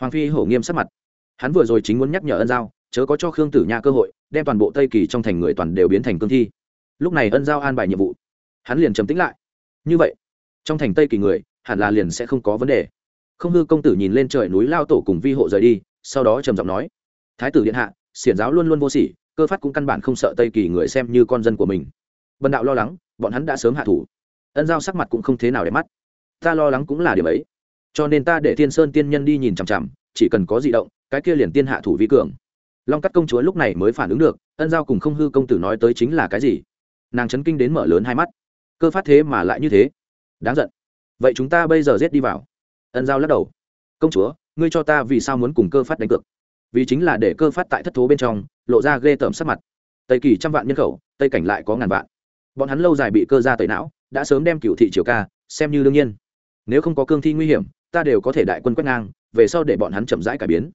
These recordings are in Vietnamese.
hoàng phi hổ nghiêm sắc mặt. Hắn vừa rồi chính muốn nhắc nhở ân giao, chớ có cho khương tử nha cơ hội, đem toàn bộ tây kỳ trong thành người toàn đều biến thành cương thi. Lúc này ân giao an bài nhiệm vụ. Hắn liền trầm tĩnh lại. Như vậy, trong thành tây kỳ người, hẳn là liền sẽ không có vấn đề. Không hư công tử nhìn lên trời núi lao tổ cùng vi hộ rời đi, sau đó trầm giọng nói, thái tử điện hạ, xiển giáo luôn luôn vô sỉ, cơ phát cũng căn bản không sợ tây kỳ người xem như con dân của mình. Bần đạo lo lắng, bọn hắn đã sớm hạ thủ. Ân giao sắc mặt cũng không thế nào để mắt. Ta lo lắng cũng là điểm ấy cho nên ta để thiên sơn tiên nhân đi nhìn chằm chằm, chỉ cần có di động, cái kia liền tiên hạ thủ vi cường. Long cắt công chúa lúc này mới phản ứng được, ân giao cùng không hư công tử nói tới chính là cái gì? Nàng chấn kinh đến mở lớn hai mắt. Cơ phát thế mà lại như thế? Đáng giận. Vậy chúng ta bây giờ giết đi vào. Ân giao lắc đầu. Công chúa, ngươi cho ta vì sao muốn cùng cơ phát đánh cược? Vì chính là để cơ phát tại thất thố bên trong, lộ ra ghê tởm sắc mặt. Tây kỳ trăm vạn nhân khẩu, tây cảnh lại có ngàn vạn. Bọn hắn lâu dài bị cơ ra tẩy não, đã sớm đem cựu thị triều ca, xem như đương nhiên. Nếu không có cương thi nguy hiểm ta đều có thể đại quân quét ngang, về sau để bọn hắn chậm rãi cải biến.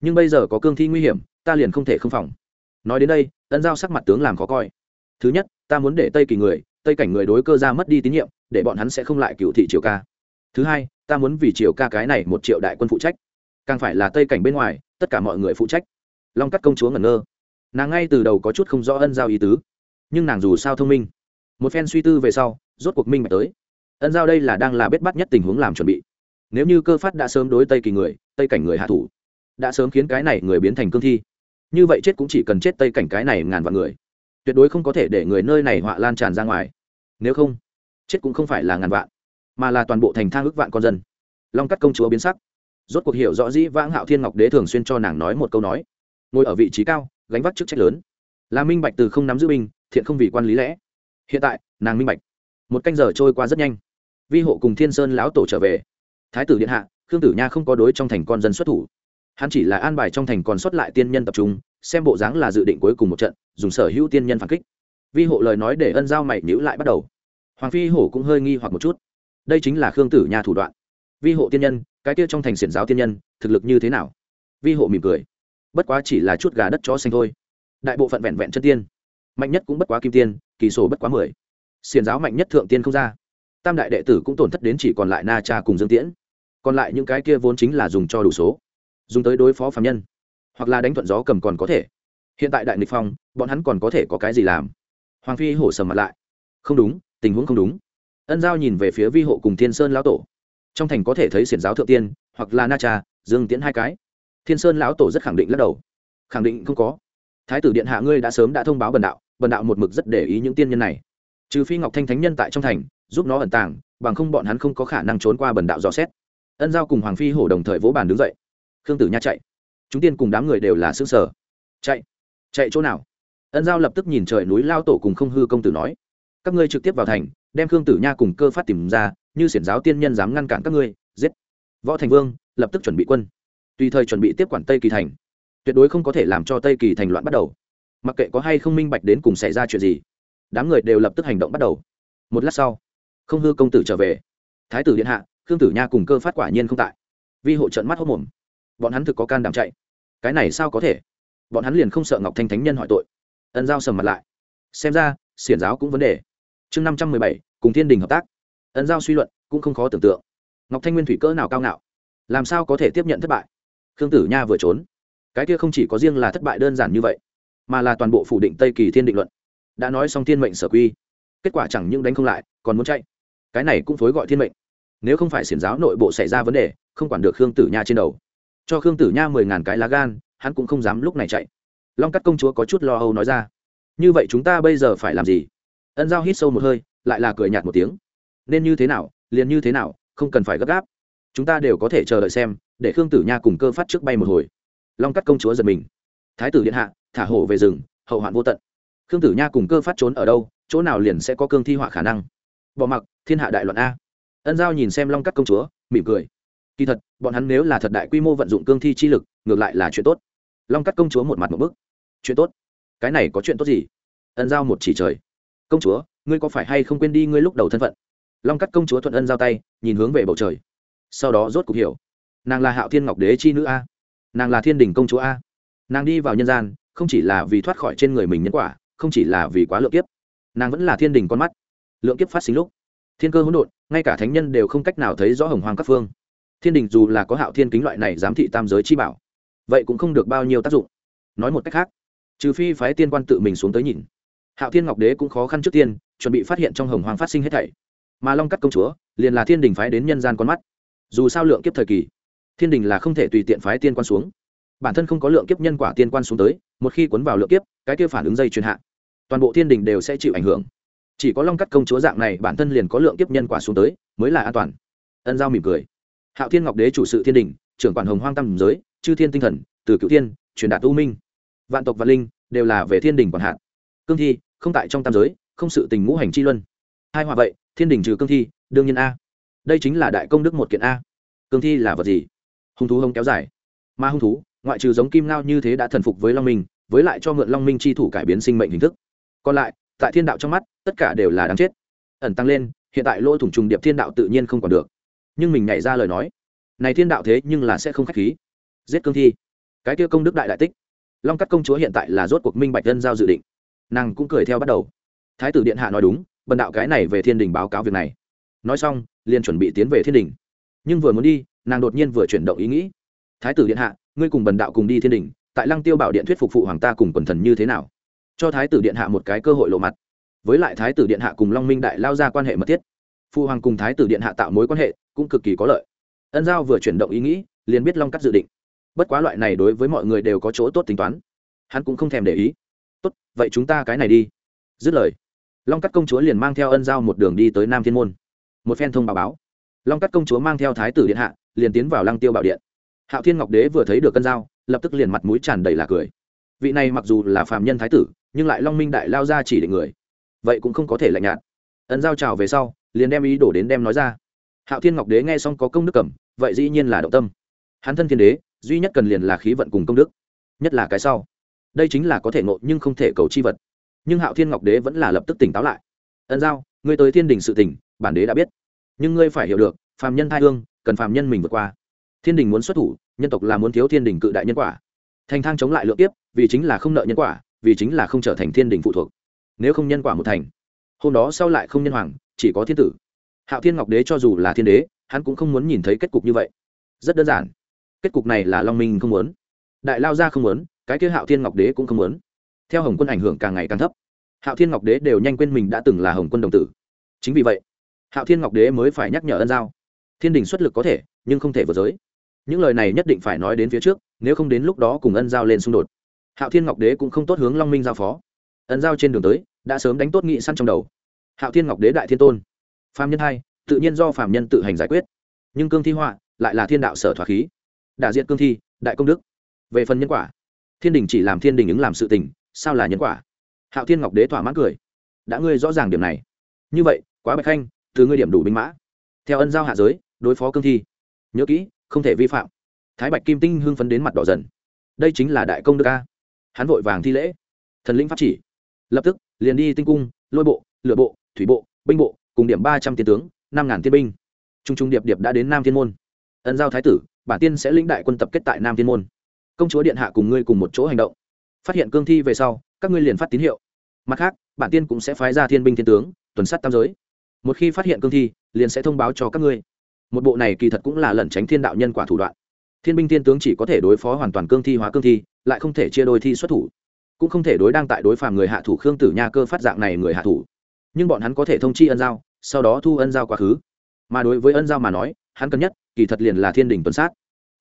Nhưng bây giờ có cương thi nguy hiểm, ta liền không thể không phòng. Nói đến đây, ân giao sắc mặt tướng làm khó coi. Thứ nhất, ta muốn để tây kỳ người, tây cảnh người đối cơ ra mất đi tín nhiệm, để bọn hắn sẽ không lại cựu thị triều ca. Thứ hai, ta muốn vì triều ca cái này một triệu đại quân phụ trách. Càng phải là tây cảnh bên ngoài, tất cả mọi người phụ trách. Long cắt công chúa ngẩn ngơ. Nàng ngay từ đầu có chút không rõ ân giao ý tứ. Nhưng nàng dù sao thông minh. Một phen suy tư về sau, rốt cuộc minh bạch tới. Ân giao đây là đang là bết bắt nhất tình huống làm chuẩn bị nếu như cơ phát đã sớm đối tây kỳ người, tây cảnh người hạ thủ, đã sớm khiến cái này người biến thành cương thi, như vậy chết cũng chỉ cần chết tây cảnh cái này ngàn vạn người. Tuyệt đối không có thể để người nơi này họa lan tràn ra ngoài. Nếu không, chết cũng không phải là ngàn vạn, mà là toàn bộ thành thang ước vạn con dân. Long cắt công chúa biến sắc. Rốt cuộc hiểu rõ dĩ vãng hạo thiên ngọc đế thường xuyên cho nàng nói một câu nói. Ngồi ở vị trí cao, gánh vác chức trách lớn. Là minh bạch từ không nắm giữ binh, thiện không vì quan lý lẽ. Hiện tại, nàng minh bạch. Một canh giờ trôi qua rất nhanh. Vi hộ cùng thiên sơn lão tổ trở về thái tử điện hạ, khương tử nha không có đối trong thành con dân xuất thủ. Hắn chỉ là an bài trong thành còn xuất lại tiên nhân tập trung, xem bộ dáng là dự định cuối cùng một trận, dùng sở hữu tiên nhân phản kích. Vi hộ lời nói để ân giao mày nhữ lại bắt đầu. Hoàng phi hổ cũng hơi nghi hoặc một chút. Đây chính là khương tử nha thủ đoạn. Vi hộ tiên nhân, cái kia trong thành xiển giáo tiên nhân, thực lực như thế nào? Vi hộ mỉm cười. Bất quá chỉ là chút gà đất chó xanh thôi. Đại bộ phận vẹn vẹn chân tiên. Mạnh nhất cũng bất quá kim tiên, kỳ sổ bất quá mười. Xiển giáo mạnh nhất thượng tiên không ra tam đại đệ tử cũng tổn thất đến chỉ còn lại na cha cùng dương tiễn. Còn lại những cái kia vốn chính là dùng cho đủ số. Dùng tới đối phó phạm nhân. Hoặc là đánh thuận gió cầm còn có thể. Hiện tại đại nịch phong, bọn hắn còn có thể có cái gì làm? Hoàng phi hổ sầm mặt lại. Không đúng, tình huống không đúng. Ân giao nhìn về phía vi hộ cùng thiên sơn lão tổ. Trong thành có thể thấy xiển giáo thượng tiên, hoặc là na cha, dương tiễn hai cái. Thiên sơn lão tổ rất khẳng định lắc đầu. Khẳng định không có. Thái tử điện hạ ngươi đã sớm đã thông báo bần đạo. Bần đạo một mực rất để ý những tiên nhân này trừ phi ngọc thanh thánh nhân tại trong thành, giúp nó ẩn tàng, bằng không bọn hắn không có khả năng trốn qua bần đạo dò xét. Ân giao cùng hoàng phi hổ đồng thời vỗ bàn đứng dậy. Khương tử nha chạy. Chúng tiên cùng đám người đều là xương sở chạy. Chạy chỗ nào? Ân giao lập tức nhìn trời núi lao tổ cùng không hư công tử nói. Các ngươi trực tiếp vào thành, đem khương tử nha cùng cơ phát tìm ra, như xiển giáo tiên nhân dám ngăn cản các ngươi, giết. Võ thành vương lập tức chuẩn bị quân. Tùy thời chuẩn bị tiếp quản tây kỳ thành. Tuyệt đối không có thể làm cho tây kỳ thành loạn bắt đầu. Mặc kệ có hay không minh bạch đến cùng xảy ra chuyện gì đám người đều lập tức hành động bắt đầu. Một lát sau, không hư công tử trở về. Thái tử điện hạ, khương tử nha cùng cơ phát quả nhiên không tại. Vi hộ trận mắt hốc mồm. Bọn hắn thực có can đảm chạy. Cái này sao có thể? Bọn hắn liền không sợ ngọc thanh thánh nhân hỏi tội. Ân giao sầm mặt lại. Xem ra, xiển giáo cũng vấn đề. Chương năm trăm mười bảy, cùng thiên đình hợp tác. Ân giao suy luận, cũng không khó tưởng tượng. Ngọc thanh nguyên thủy cỡ nào cao ngạo? Làm sao có thể tiếp nhận thất bại? Khương tử nha vừa trốn. Cái kia không chỉ có riêng là thất bại đơn giản như vậy, mà là toàn bộ phủ định tây kỳ thiên định luận đã nói xong thiên mệnh sở quy. Kết quả chẳng những đánh không lại, còn muốn chạy. Cái này cũng phối gọi thiên mệnh. Nếu không phải xiển giáo nội bộ xảy ra vấn đề, không quản được khương tử nha trên đầu. Cho khương tử nha mười ngàn cái lá gan, hắn cũng không dám lúc này chạy. Long cắt công chúa có chút lo âu nói ra. Như vậy chúng ta bây giờ phải làm gì? Ân giao hít sâu một hơi, lại là cười nhạt một tiếng. Nên như thế nào, liền như thế nào, không cần phải gấp gáp. Chúng ta đều có thể chờ đợi xem, để khương tử nha cùng cơ phát trước bay một hồi. Long cắt công chúa giật mình. Thái tử điện hạ, thả hổ về rừng, hậu hoạn vô tận khương tử nha cùng cơ phát trốn ở đâu, chỗ nào liền sẽ có cương thi họa khả năng? Bỏ mặc, thiên hạ đại loạn a. Ân giao nhìn xem long cắt công chúa, mỉm cười. Kỳ thật, bọn hắn nếu là thật đại quy mô vận dụng cương thi chi lực, ngược lại là chuyện tốt. Long cắt công chúa một mặt một bức. Chuyện tốt? Cái này có chuyện tốt gì? Ân giao một chỉ trời. Công chúa, ngươi có phải hay không quên đi ngươi lúc đầu thân phận? Long cắt công chúa thuận ân giao tay, nhìn hướng về bầu trời. Sau đó rốt cuộc hiểu. Nàng là hạo thiên ngọc đế chi nữ a. Nàng là thiên đình công chúa a. Nàng đi vào nhân gian, không chỉ là vì thoát khỏi trên người mình nhân quả không chỉ là vì quá lượng kiếp, nàng vẫn là thiên đình con mắt. Lượng kiếp phát sinh lúc, thiên cơ hỗn độn, ngay cả thánh nhân đều không cách nào thấy rõ hồng hoàng các phương. Thiên đình dù là có hạo thiên kính loại này giám thị tam giới chi bảo, vậy cũng không được bao nhiêu tác dụng. Nói một cách khác, trừ phi phái tiên quan tự mình xuống tới nhìn. Hạo thiên ngọc đế cũng khó khăn trước tiên, chuẩn bị phát hiện trong hồng hoàng phát sinh hết thảy. Mà long cắt công chúa, liền là thiên đình phái đến nhân gian con mắt. Dù sao lượng kiếp thời kỳ, thiên đình là không thể tùy tiện phái tiên quan xuống bản thân không có lượng kiếp nhân quả tiên quan xuống tới, một khi cuốn vào lượng kiếp, cái kia phản ứng dây truyền hạ, toàn bộ thiên đình đều sẽ chịu ảnh hưởng. Chỉ có long cắt công chúa dạng này, bản thân liền có lượng kiếp nhân quả xuống tới, mới là an toàn. Ân giao mỉm cười. Hạo thiên ngọc đế chủ sự thiên đình, trưởng quản hồng hoang tam giới, chư thiên tinh thần, từ cựu thiên, truyền đạt u minh. Vạn tộc vạn linh đều là về thiên đình quản hạn cương thi, không tại trong tam giới, không sự tình ngũ hành chi luân. Hai hòa vậy, thiên đình trừ cương thi, đương nhiên a. Đây chính là đại công đức một kiện a. Cương thi là vật gì? Hung thú hông kéo dài. Ma hung thú ngoại trừ giống kim ngao như thế đã thần phục với long minh, với lại cho mượn long minh chi thủ cải biến sinh mệnh hình thức. Còn lại, tại thiên đạo trong mắt, tất cả đều là đáng chết. Ẩn tăng lên, hiện tại lỗ thủng trùng điệp thiên đạo tự nhiên không còn được. Nhưng mình nhảy ra lời nói, này thiên đạo thế nhưng là sẽ không k h á c h khí. Giết cương thi. Cái kia công đức đại đại tích. Long cắt công chúa hiện tại là rốt cuộc minh bạch dân giao dự định. Nàng cũng cười theo bắt đầu. Thái tử điện hạ nói đúng, bần đạo cái này về thiên đình báo cáo việc này. Nói xong, liền chuẩn bị tiến về thiên đình. Nhưng vừa muốn đi, nàng đột nhiên vừa chuyển động ý nghĩ. Thái tử điện hạ ngươi cùng bần đạo cùng đi thiên đình, tại lăng tiêu bảo điện thuyết phục phụ hoàng ta cùng quần thần như thế nào? Cho thái tử điện hạ một cái cơ hội lộ mặt. Với lại thái tử điện hạ cùng long minh đại lao ra quan hệ mật thiết. Phụ hoàng cùng thái tử điện hạ tạo mối quan hệ cũng cực kỳ có lợi. Ân giao vừa chuyển động ý nghĩ, liền biết long cắt dự định. Bất quá loại này đối với mọi người đều có chỗ tốt tính toán. Hắn cũng không thèm để ý. Tốt, vậy chúng ta cái này đi. Dứt lời, long cắt công chúa liền mang theo ân giao một đường đi tới nam thiên môn. Một phen thông báo báo, long cắt công chúa mang theo thái tử điện hạ liền tiến vào lăng tiêu bảo điện hạo thiên ngọc đế vừa thấy được cân dao, lập tức liền mặt mũi tràn đầy là cười. Vị này mặc dù là phạm nhân thái tử nhưng lại long minh đại lao ra chỉ định người. Vậy cũng không có thể lạnh nhạt. Ân giao trào về sau liền đem ý đổ đến đem nói ra. Hạo thiên ngọc đế nghe xong có công đức cẩm vậy dĩ nhiên là động tâm. Hắn thân thiên đế duy nhất cần liền là khí vận cùng công đức. Nhất là cái sau. Đây chính là có thể ngộ nhưng không thể cầu chi vật. Nhưng hạo thiên ngọc đế vẫn là lập tức tỉnh táo lại. Ân giao ngươi tới thiên đình sự tỉnh bản đế đã biết. Nhưng ngươi phải hiểu được phàm nhân thai hương cần phàm nhân mình vượt qua thiên đình muốn xuất thủ, nhân tộc là muốn thiếu thiên đình cự đại nhân quả. Thành thang chống lại lượng tiếp vì chính là không nợ nhân quả, vì chính là không trở thành thiên đình phụ thuộc. Nếu không nhân quả một thành, hôm đó sau lại không nhân hoàng, chỉ có thiên tử. Hạo thiên ngọc đế cho dù là thiên đế, hắn cũng không muốn nhìn thấy kết cục như vậy. Rất đơn giản. Kết cục này là long minh không muốn. Đại lao gia không muốn, cái kia hạo thiên ngọc đế cũng không muốn. Theo hồng quân ảnh hưởng càng ngày càng thấp. Hạo thiên ngọc đế đều nhanh quên mình đã từng là hồng quân đồng tử. Chính vì vậy, hạo thiên ngọc đế mới phải nhắc nhở ân giao. Thiên đình xuất lực có thể, nhưng không thể vượt giới những lời này nhất định phải nói đến phía trước, nếu không đến lúc đó cùng ân giao lên xung đột. Hạo thiên ngọc đế cũng không tốt hướng long minh giao phó. Ân giao trên đường tới, đã sớm đánh tốt nghị săn trong đầu. Hạo thiên ngọc đế đại thiên tôn. Phạm nhân hai, tự nhiên do phạm nhân tự hành giải quyết. Nhưng cương thi họa lại là thiên đạo sở thỏa khí. Đại diện cương thi, đại công đức. Về phần nhân quả, thiên đình chỉ làm thiên đình ứng làm sự tình, sao là nhân quả? Hạo thiên ngọc đế thỏa mãn cười. Đã ngươi rõ ràng điểm này. Như vậy, quá bạch khanh, từ ngươi điểm đủ binh mã. Theo ân giao hạ giới, đối phó cương thi. Nhớ kỹ không thể vi phạm. Thái bạch kim tinh hưng phấn đến mặt đỏ dần. Đây chính là đại công đức ca hắn vội vàng thi lễ. Thần lĩnh pháp chỉ. Lập tức, liền đi tinh cung, lôi bộ lựa bộ, thủy bộ, binh bộ, cùng điểm ba trăm tiên tướng, năm ngàn tiên binh. Trung trung điệp điệp đã đến nam thiên môn. Ân giao thái tử, bản tiên sẽ lĩnh đại quân tập kết tại nam thiên môn. Công chúa điện hạ cùng ngươi cùng một chỗ hành động. Phát hiện cương thi về sau, các ngươi liền phát tín hiệu. Mặt khác, bản tiên cũng sẽ phái ra thiên binh thiên tướng, tuần sát tam giới. Một khi phát hiện cương thi, liền sẽ thông báo cho các ngươi một bộ này kỳ thật cũng là lẩn tránh thiên đạo nhân quả thủ đoạn. Thiên binh thiên tướng chỉ có thể đối phó hoàn toàn cương thi hóa cương thi, lại không thể chia đôi thi xuất thủ. Cũng không thể đối đang tại đối phàm người hạ thủ khương tử nha cơ phát dạng này người hạ thủ. Nhưng bọn hắn có thể thông chi ân giao, sau đó thu ân giao quá khứ. Mà đối với ân giao mà nói, hắn cần nhất, kỳ thật liền là thiên đình tuần sát.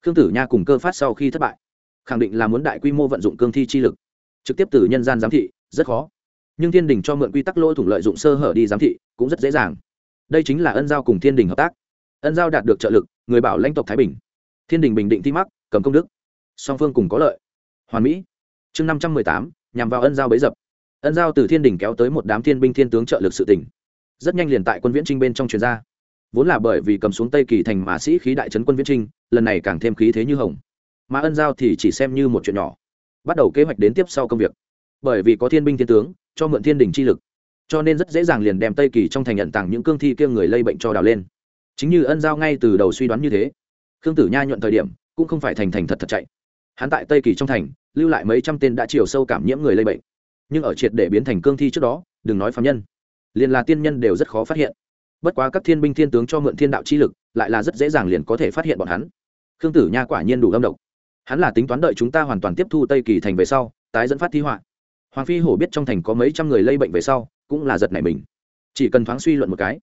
Khương tử nha cùng cơ phát sau khi thất bại, khẳng định là muốn đại quy mô vận dụng cương thi chi lực. Trực tiếp từ nhân gian giám thị, rất khó. Nhưng thiên đình cho mượn quy tắc lỗ thủng lợi dụng sơ hở đi giám thị, cũng rất dễ dàng. Đây chính là ân giao cùng thiên đình hợp tác ân giao đạt được trợ lực, người bảo lãnh tộc thái bình. Thiên đình bình định thi mắc, cầm công đức. Song phương cùng có lợi. Hoàn mỹ. Chương năm trăm mười tám, nhằm vào ân giao bấy dập. Ân giao từ thiên đình kéo tới một đám thiên binh thiên tướng trợ lực sự tỉnh rất nhanh liền tại quân viễn trinh bên trong truyền ra. Vốn là bởi vì cầm xuống tây kỳ thành mà sĩ khí đại trấn quân viễn trinh, lần này càng thêm khí thế như hồng. Mà ân giao thì chỉ xem như một chuyện nhỏ. Bắt đầu kế hoạch đến tiếp sau công việc. Bởi vì có thiên binh thiên tướng, cho mượn thiên đình chi lực. Cho nên rất dễ dàng liền đem tây kỳ trong thành nhận tặng những cương thi kia người lây bệnh cho đào lên chính như ân giao ngay từ đầu suy đoán như thế, khương tử nha nhuận thời điểm cũng không phải thành thành thật thật chạy. Hắn tại tây kỳ trong thành, lưu lại mấy trăm tên đã chiều sâu cảm nhiễm người lây bệnh. Nhưng ở triệt để biến thành cương thi trước đó, đừng nói phạm nhân, liền là tiên nhân đều rất khó phát hiện. Bất quá các thiên binh thiên tướng cho mượn thiên đạo chi lực, lại là rất dễ dàng liền có thể phát hiện bọn hắn. Khương tử nha quả nhiên đủ âm độc. Hắn là tính toán đợi chúng ta hoàn toàn tiếp thu tây kỳ thành về sau, tái dẫn phát thi họa. Hoàng phi hổ biết trong thành có mấy trăm người lây bệnh về sau, cũng là giật nảy mình. Chỉ cần thoáng suy luận một cái,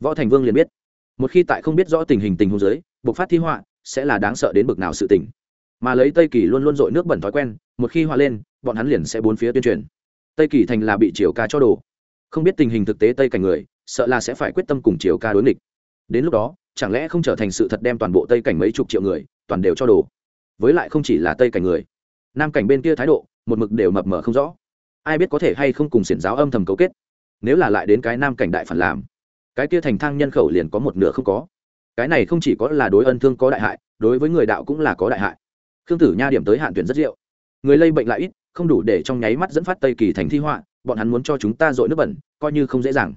võ thành vương liền biết một khi tại không biết rõ tình hình tình huống giới bộc phát thi họa sẽ là đáng sợ đến bực nào sự tình. Mà lấy tây kỳ luôn luôn dội nước bẩn thói quen, một khi họa lên, bọn hắn liền sẽ bốn phía tuyên truyền. Tây kỳ thành là bị triều ca cho đồ. Không biết tình hình thực tế tây cảnh người, sợ là sẽ phải quyết tâm cùng triều ca đối nghịch. Đến lúc đó, chẳng lẽ không trở thành sự thật đem toàn bộ tây cảnh mấy chục triệu người, toàn đều cho đồ? Với lại không chỉ là tây cảnh người, nam cảnh bên kia thái độ, một mực đều mập mờ không rõ. Ai biết có thể hay không cùng xiển giáo âm thầm cấu kết. Nếu là lại đến cái nam cảnh đại phản làm cái kia thành thang nhân khẩu liền có một nửa không có. Cái này không chỉ có là đối ân thương có đại hại, đối với người đạo cũng là có đại hại. Khương tử nha điểm tới hạn tuyển rất rượu. Người lây bệnh lại ít, không đủ để trong nháy mắt dẫn phát tây kỳ thành thi họa, bọn hắn muốn cho chúng ta dội nước bẩn, coi như không dễ dàng.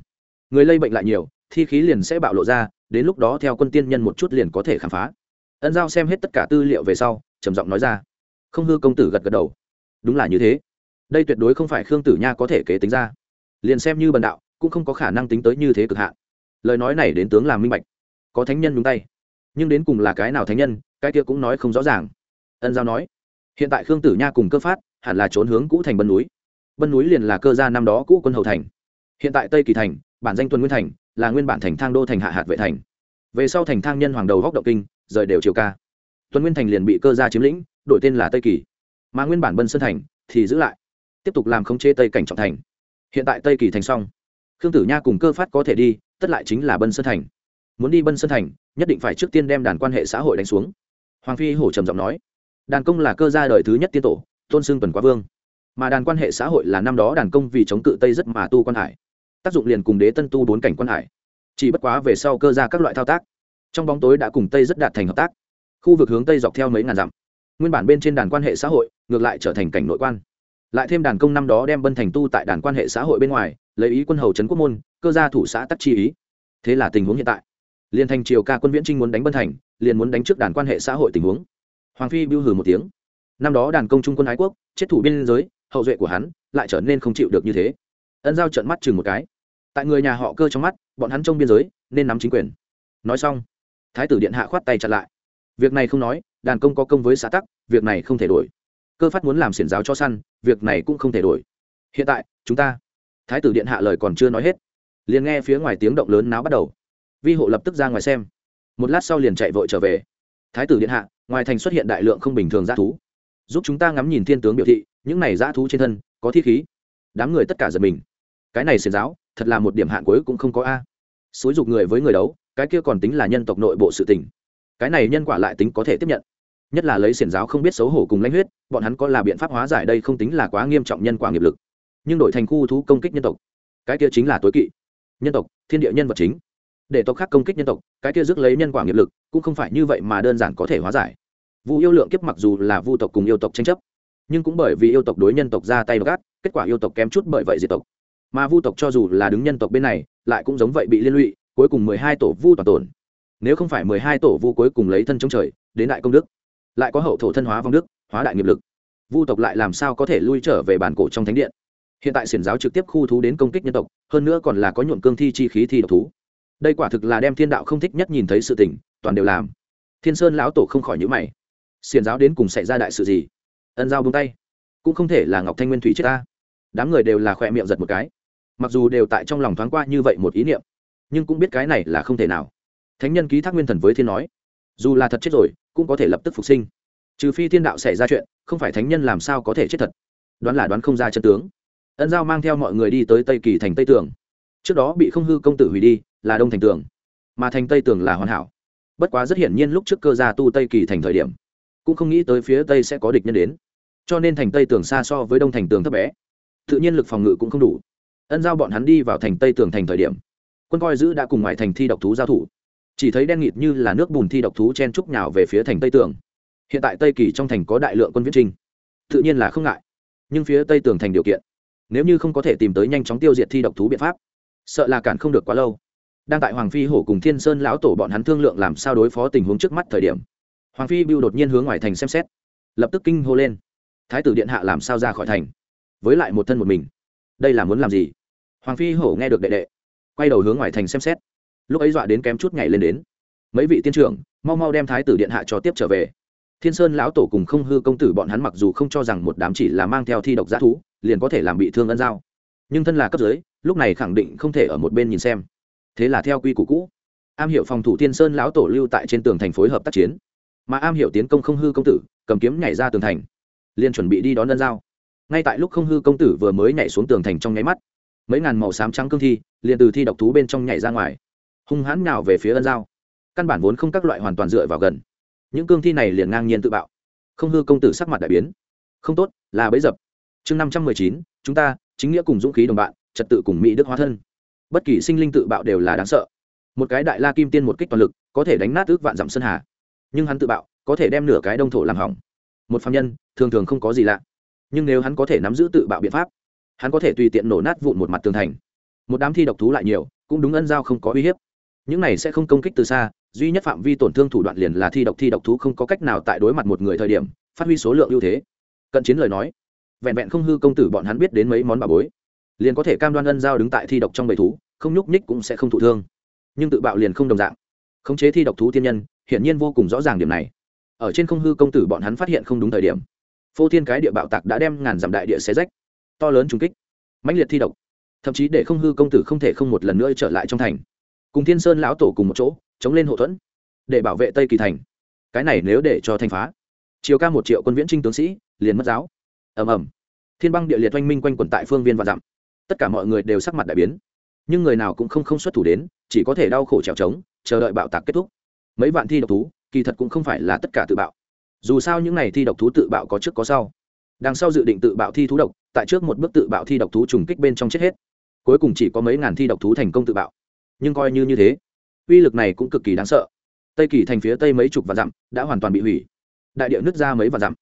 Người lây bệnh lại nhiều, thi khí liền sẽ bạo lộ ra, đến lúc đó theo quân tiên nhân một chút liền có thể khám phá. Ân giao xem hết tất cả tư liệu về sau, trầm giọng nói ra. Không hư công tử gật gật đầu. Đúng là như thế. Đây tuyệt đối không phải khương tử nha có thể kế tính ra. Liền xem như bần đạo, cũng không có khả năng tính tới như thế cực hạn lời nói này đến tướng làm minh bạch. Có thánh nhân đúng tay. Nhưng đến cùng là cái nào thánh nhân, cái kia cũng nói không rõ ràng. Ân giao nói, hiện tại khương tử nha cùng cơ phát hẳn là trốn hướng cũ thành bân núi. Bân núi liền là cơ gia năm đó cũ quân hầu thành. Hiện tại tây kỳ thành, bản danh tuần nguyên thành, là nguyên bản thành thang đô thành hạ hạt vệ thành. Về sau thành thang nhân hoàng đầu góc động kinh, rời đều triều ca. Tuần nguyên thành liền bị cơ gia chiếm lĩnh, đổi tên là tây kỳ. Mà nguyên bản bân sơn thành thì giữ lại, tiếp tục làm khống chế tây cảnh trọng thành. Hiện tại tây kỳ thành xong, khương tử nha cùng cơ phát có thể đi tất lại chính là bân sơn thành. Muốn đi bân sơn thành, nhất định phải trước tiên đem đàn quan hệ xã hội đánh xuống. Hoàng phi hổ trầm giọng nói. Đàn công là cơ gia đời thứ nhất tiên tổ, tôn xưng tuần quá vương. Mà đàn quan hệ xã hội là năm đó đàn công vì chống cự tây rất mà tu quan hải. Tác dụng liền cùng đế tân tu bốn cảnh quan hải. Chỉ bất quá về sau cơ ra các loại thao tác, trong bóng tối đã cùng tây rất đạt thành hợp tác. Khu vực hướng tây dọc theo mấy ngàn dặm. Nguyên bản bên trên đàn quan hệ xã hội, ngược lại trở thành cảnh nội quan lại thêm đàn công năm đó đem bân thành tu tại đàn quan hệ xã hội bên ngoài, lấy ý quân hầu trấn quốc môn, cơ gia thủ xã tắc chi ý. Thế là tình huống hiện tại. Liền thành triều ca quân viễn trinh muốn đánh bân thành, liền muốn đánh trước đàn quan hệ xã hội tình huống. Hoàng phi biêu hừ một tiếng. Năm đó đàn công trung quân ái quốc, chết thủ biên giới, hậu duệ của hắn lại trở nên không chịu được như thế. Ân giao trận mắt chừng một cái. Tại người nhà họ cơ trong mắt, bọn hắn trong biên giới, nên nắm chính quyền. Nói xong, thái tử điện hạ khoát tay chặn lại. Việc này không nói, đàn công có công với xã tắc, việc này không thể đổi cơ phát muốn làm xiển giáo cho săn, việc này cũng không thể đổi. Hiện tại, chúng ta, thái tử điện hạ lời còn chưa nói hết, liền nghe phía ngoài tiếng động lớn náo bắt đầu. Vi hộ lập tức ra ngoài xem. Một lát sau liền chạy vội trở về. Thái tử điện hạ, ngoài thành xuất hiện đại lượng không bình thường g thú. Giúp chúng ta ngắm nhìn thiên tướng biểu thị, những này g thú trên thân, có thi khí. Đám người tất cả giật mình. Cái này xiển giáo, thật là một điểm hạn cuối cũng không có a. Xúi dục người với người đấu, cái kia còn tính là nhân tộc nội bộ sự tình. Cái này nhân quả lại tính có thể tiếp nhận nhất là lấy xiển giáo không biết xấu hổ cùng lãnh huyết, bọn hắn có là biện pháp hóa giải đây không tính là quá nghiêm trọng nhân quả nghiệp lực. Nhưng đổi thành khu thú công kích nhân tộc, cái kia chính là tối kỵ. Nhân tộc, thiên địa nhân vật chính. Để tộc khác công kích nhân tộc, cái kia rước lấy nhân quả nghiệp lực, cũng không phải như vậy mà đơn giản có thể hóa giải. Vu yêu lượng kiếp mặc dù là vu tộc cùng yêu tộc tranh chấp, nhưng cũng bởi vì yêu tộc đối nhân tộc ra tay gắt, kết quả yêu tộc kém chút bởi vậy diệt tộc. Mà vu tộc cho dù là đứng nhân tộc bên này, lại cũng giống vậy bị liên lụy, cuối cùng mười hai tổ vu toàn tổn. Nếu không phải mười hai tổ vu cuối cùng lấy thân chống trời, đến đại công đức lại có hậu thổ thân hóa vong đức, hóa đại nghiệp lực. Vu tộc lại làm sao có thể lui trở về bản cổ trong thánh điện? Hiện tại xiển giáo trực tiếp khu thú đến công kích nhân tộc, hơn nữa còn là có nhuộm cương thi chi khí thi độc thú. Đây quả thực là đem thiên đạo không thích nhất nhìn thấy sự tình, toàn đều làm. Thiên sơn lão tổ không khỏi nhữ mày. Xiển giáo đến cùng xảy ra đại sự gì? Ân giao bông tay. Cũng không thể là ngọc thanh nguyên thủy chết ta. Đám người đều là khỏe miệng giật một cái. Mặc dù đều tại trong lòng thoáng qua như vậy một ý niệm, nhưng cũng biết cái này là không thể nào. Thánh nhân ký thác nguyên thần với thiên nói, dù là thật chết rồi cũng có thể lập tức phục sinh. Trừ phi thiên đạo xảy ra chuyện, không phải thánh nhân làm sao có thể chết thật. Đoán là đoán không ra chân tướng. Ân giao mang theo mọi người đi tới tây kỳ thành tây tường. Trước đó bị không hư công tử hủy đi, là đông thành tường. Mà thành tây tường là hoàn hảo. Bất quá rất hiển nhiên lúc trước cơ gia tu tây kỳ thành thời điểm, cũng không nghĩ tới phía tây sẽ có địch nhân đến. Cho nên thành tây tường xa so với đông thành tường thấp bé. Tự nhiên lực phòng ngự cũng không đủ. Ân giao bọn hắn đi vào thành tây tường thành thời điểm, quân coi giữ đã cùng ngoài thành thi độc thú giao thủ chỉ thấy đen nghịt như là nước bùn thi độc thú chen trúc nhào về phía thành tây tường. Hiện tại tây kỳ trong thành có đại lượng quân viễn trinh. Tự nhiên là không ngại. Nhưng phía tây tường thành điều kiện, nếu như không có thể tìm tới nhanh chóng tiêu diệt thi độc thú biện pháp, sợ là cản không được quá lâu. Đang tại hoàng phi hổ cùng thiên sơn lão tổ bọn hắn thương lượng làm sao đối phó tình huống trước mắt thời điểm, hoàng phi bưu đột nhiên hướng ngoài thành xem xét, lập tức kinh hô lên. Thái tử điện hạ làm sao ra khỏi thành? Với lại một thân một mình, đây là muốn làm gì? Hoàng phi hổ nghe được đệ đệ, quay đầu hướng ngoài thành xem xét lúc ấy dọa đến kém chút nhảy lên đến. Mấy vị tiên trưởng, mau mau đem thái tử điện hạ cho tiếp trở về. Thiên sơn lão tổ cùng không hư công tử bọn hắn mặc dù không cho rằng một đám chỉ là mang theo thi độc g thú, liền có thể làm bị thương ân giao. Nhưng thân là cấp dưới, lúc này khẳng định không thể ở một bên nhìn xem. Thế là theo quy củ cũ. Am hiểu phòng thủ thiên sơn lão tổ lưu tại trên tường thành phối hợp tác chiến. Mà am hiểu tiến công không hư công tử, cầm kiếm nhảy ra tường thành. Liền chuẩn bị đi đón ân giao. Ngay tại lúc không hư công tử vừa mới nhảy xuống tường thành trong nháy mắt, mấy ngàn màu xám trắng cương thi liền từ thi độc thú bên trong nhảy ra ngoài hung hãn nào về phía ân giao. Căn bản vốn không các loại hoàn toàn dựa vào gần. Những cương thi này liền ngang nhiên tự bạo. Không hư công tử sắc mặt đại biến. Không tốt, là bấy dập. Chương năm trăm mười chín, chúng ta, chính nghĩa cùng dũng khí đồng bạn, trật tự cùng mỹ đức hóa thân. Bất kỳ sinh linh tự bạo đều là đáng sợ. Một cái đại la kim tiên một kích toàn lực, có thể đánh nát ước vạn dặm sơn hà. Nhưng hắn tự bạo, có thể đem nửa cái đông thổ làm hỏng. Một phạm nhân, thường thường không có gì lạ. Nhưng nếu hắn có thể nắm giữ tự bạo biện pháp, hắn có thể tùy tiện nổ nát vụn một mặt tường thành. Một đám thi độc thú lại nhiều, cũng đúng ân giao không có uy hiếp những này sẽ không công kích từ xa, duy nhất phạm vi tổn thương thủ đoạn liền là thi độc thi độc thú không có cách nào tại đối mặt một người thời điểm, phát huy số lượng ưu thế. Cận chiến lời nói, vẹn vẹn không hư công tử bọn hắn biết đến mấy món bà bối, liền có thể cam đoan ân giao đứng tại thi độc trong bầy thú, không nhúc nhích cũng sẽ không thụ thương. Nhưng tự bạo liền không đồng dạng. Khống chế thi độc thú tiên nhân, hiển nhiên vô cùng rõ ràng điểm này. Ở trên không hư công tử bọn hắn phát hiện không đúng thời điểm, phô thiên cái địa bạo tạc đã đem ngàn dặm đại địa xé rách, to lớn trung kích, mãnh liệt thi độc, thậm chí để không hư công tử không thể không một lần nữa trở lại trong thành cùng thiên sơn lão tổ cùng một chỗ, chống lên hậu thuẫn, để bảo vệ tây kỳ thành. Cái này nếu để cho thành phá chiều ca một triệu quân viễn trinh tướng sĩ liền mất giáo. Ầm ầm. Thiên băng địa liệt oanh minh quanh quẩn tại phương viên và dặm. Tất cả mọi người đều sắc mặt đại biến. Nhưng người nào cũng không không xuất thủ đến, chỉ có thể đau khổ trèo trống, chờ đợi bạo tạc kết thúc. Mấy vạn thi độc thú, kỳ thật cũng không phải là tất cả tự bạo. Dù sao những n à y thi độc thú tự bạo có trước có sau. Đằng sau dự định tự bạo thi thú độc, tại trước một bước tự bạo thi độc thú trùng kích bên trong chết hết. Cuối cùng chỉ có mấy ngàn thi độc thú thành công tự bạo nhưng coi như như thế, uy lực này cũng cực kỳ đáng sợ. Tây kỳ thành phía tây mấy chục vạn dặm đã hoàn toàn bị hủy. Đại địa nước ra mấy vạn dặm,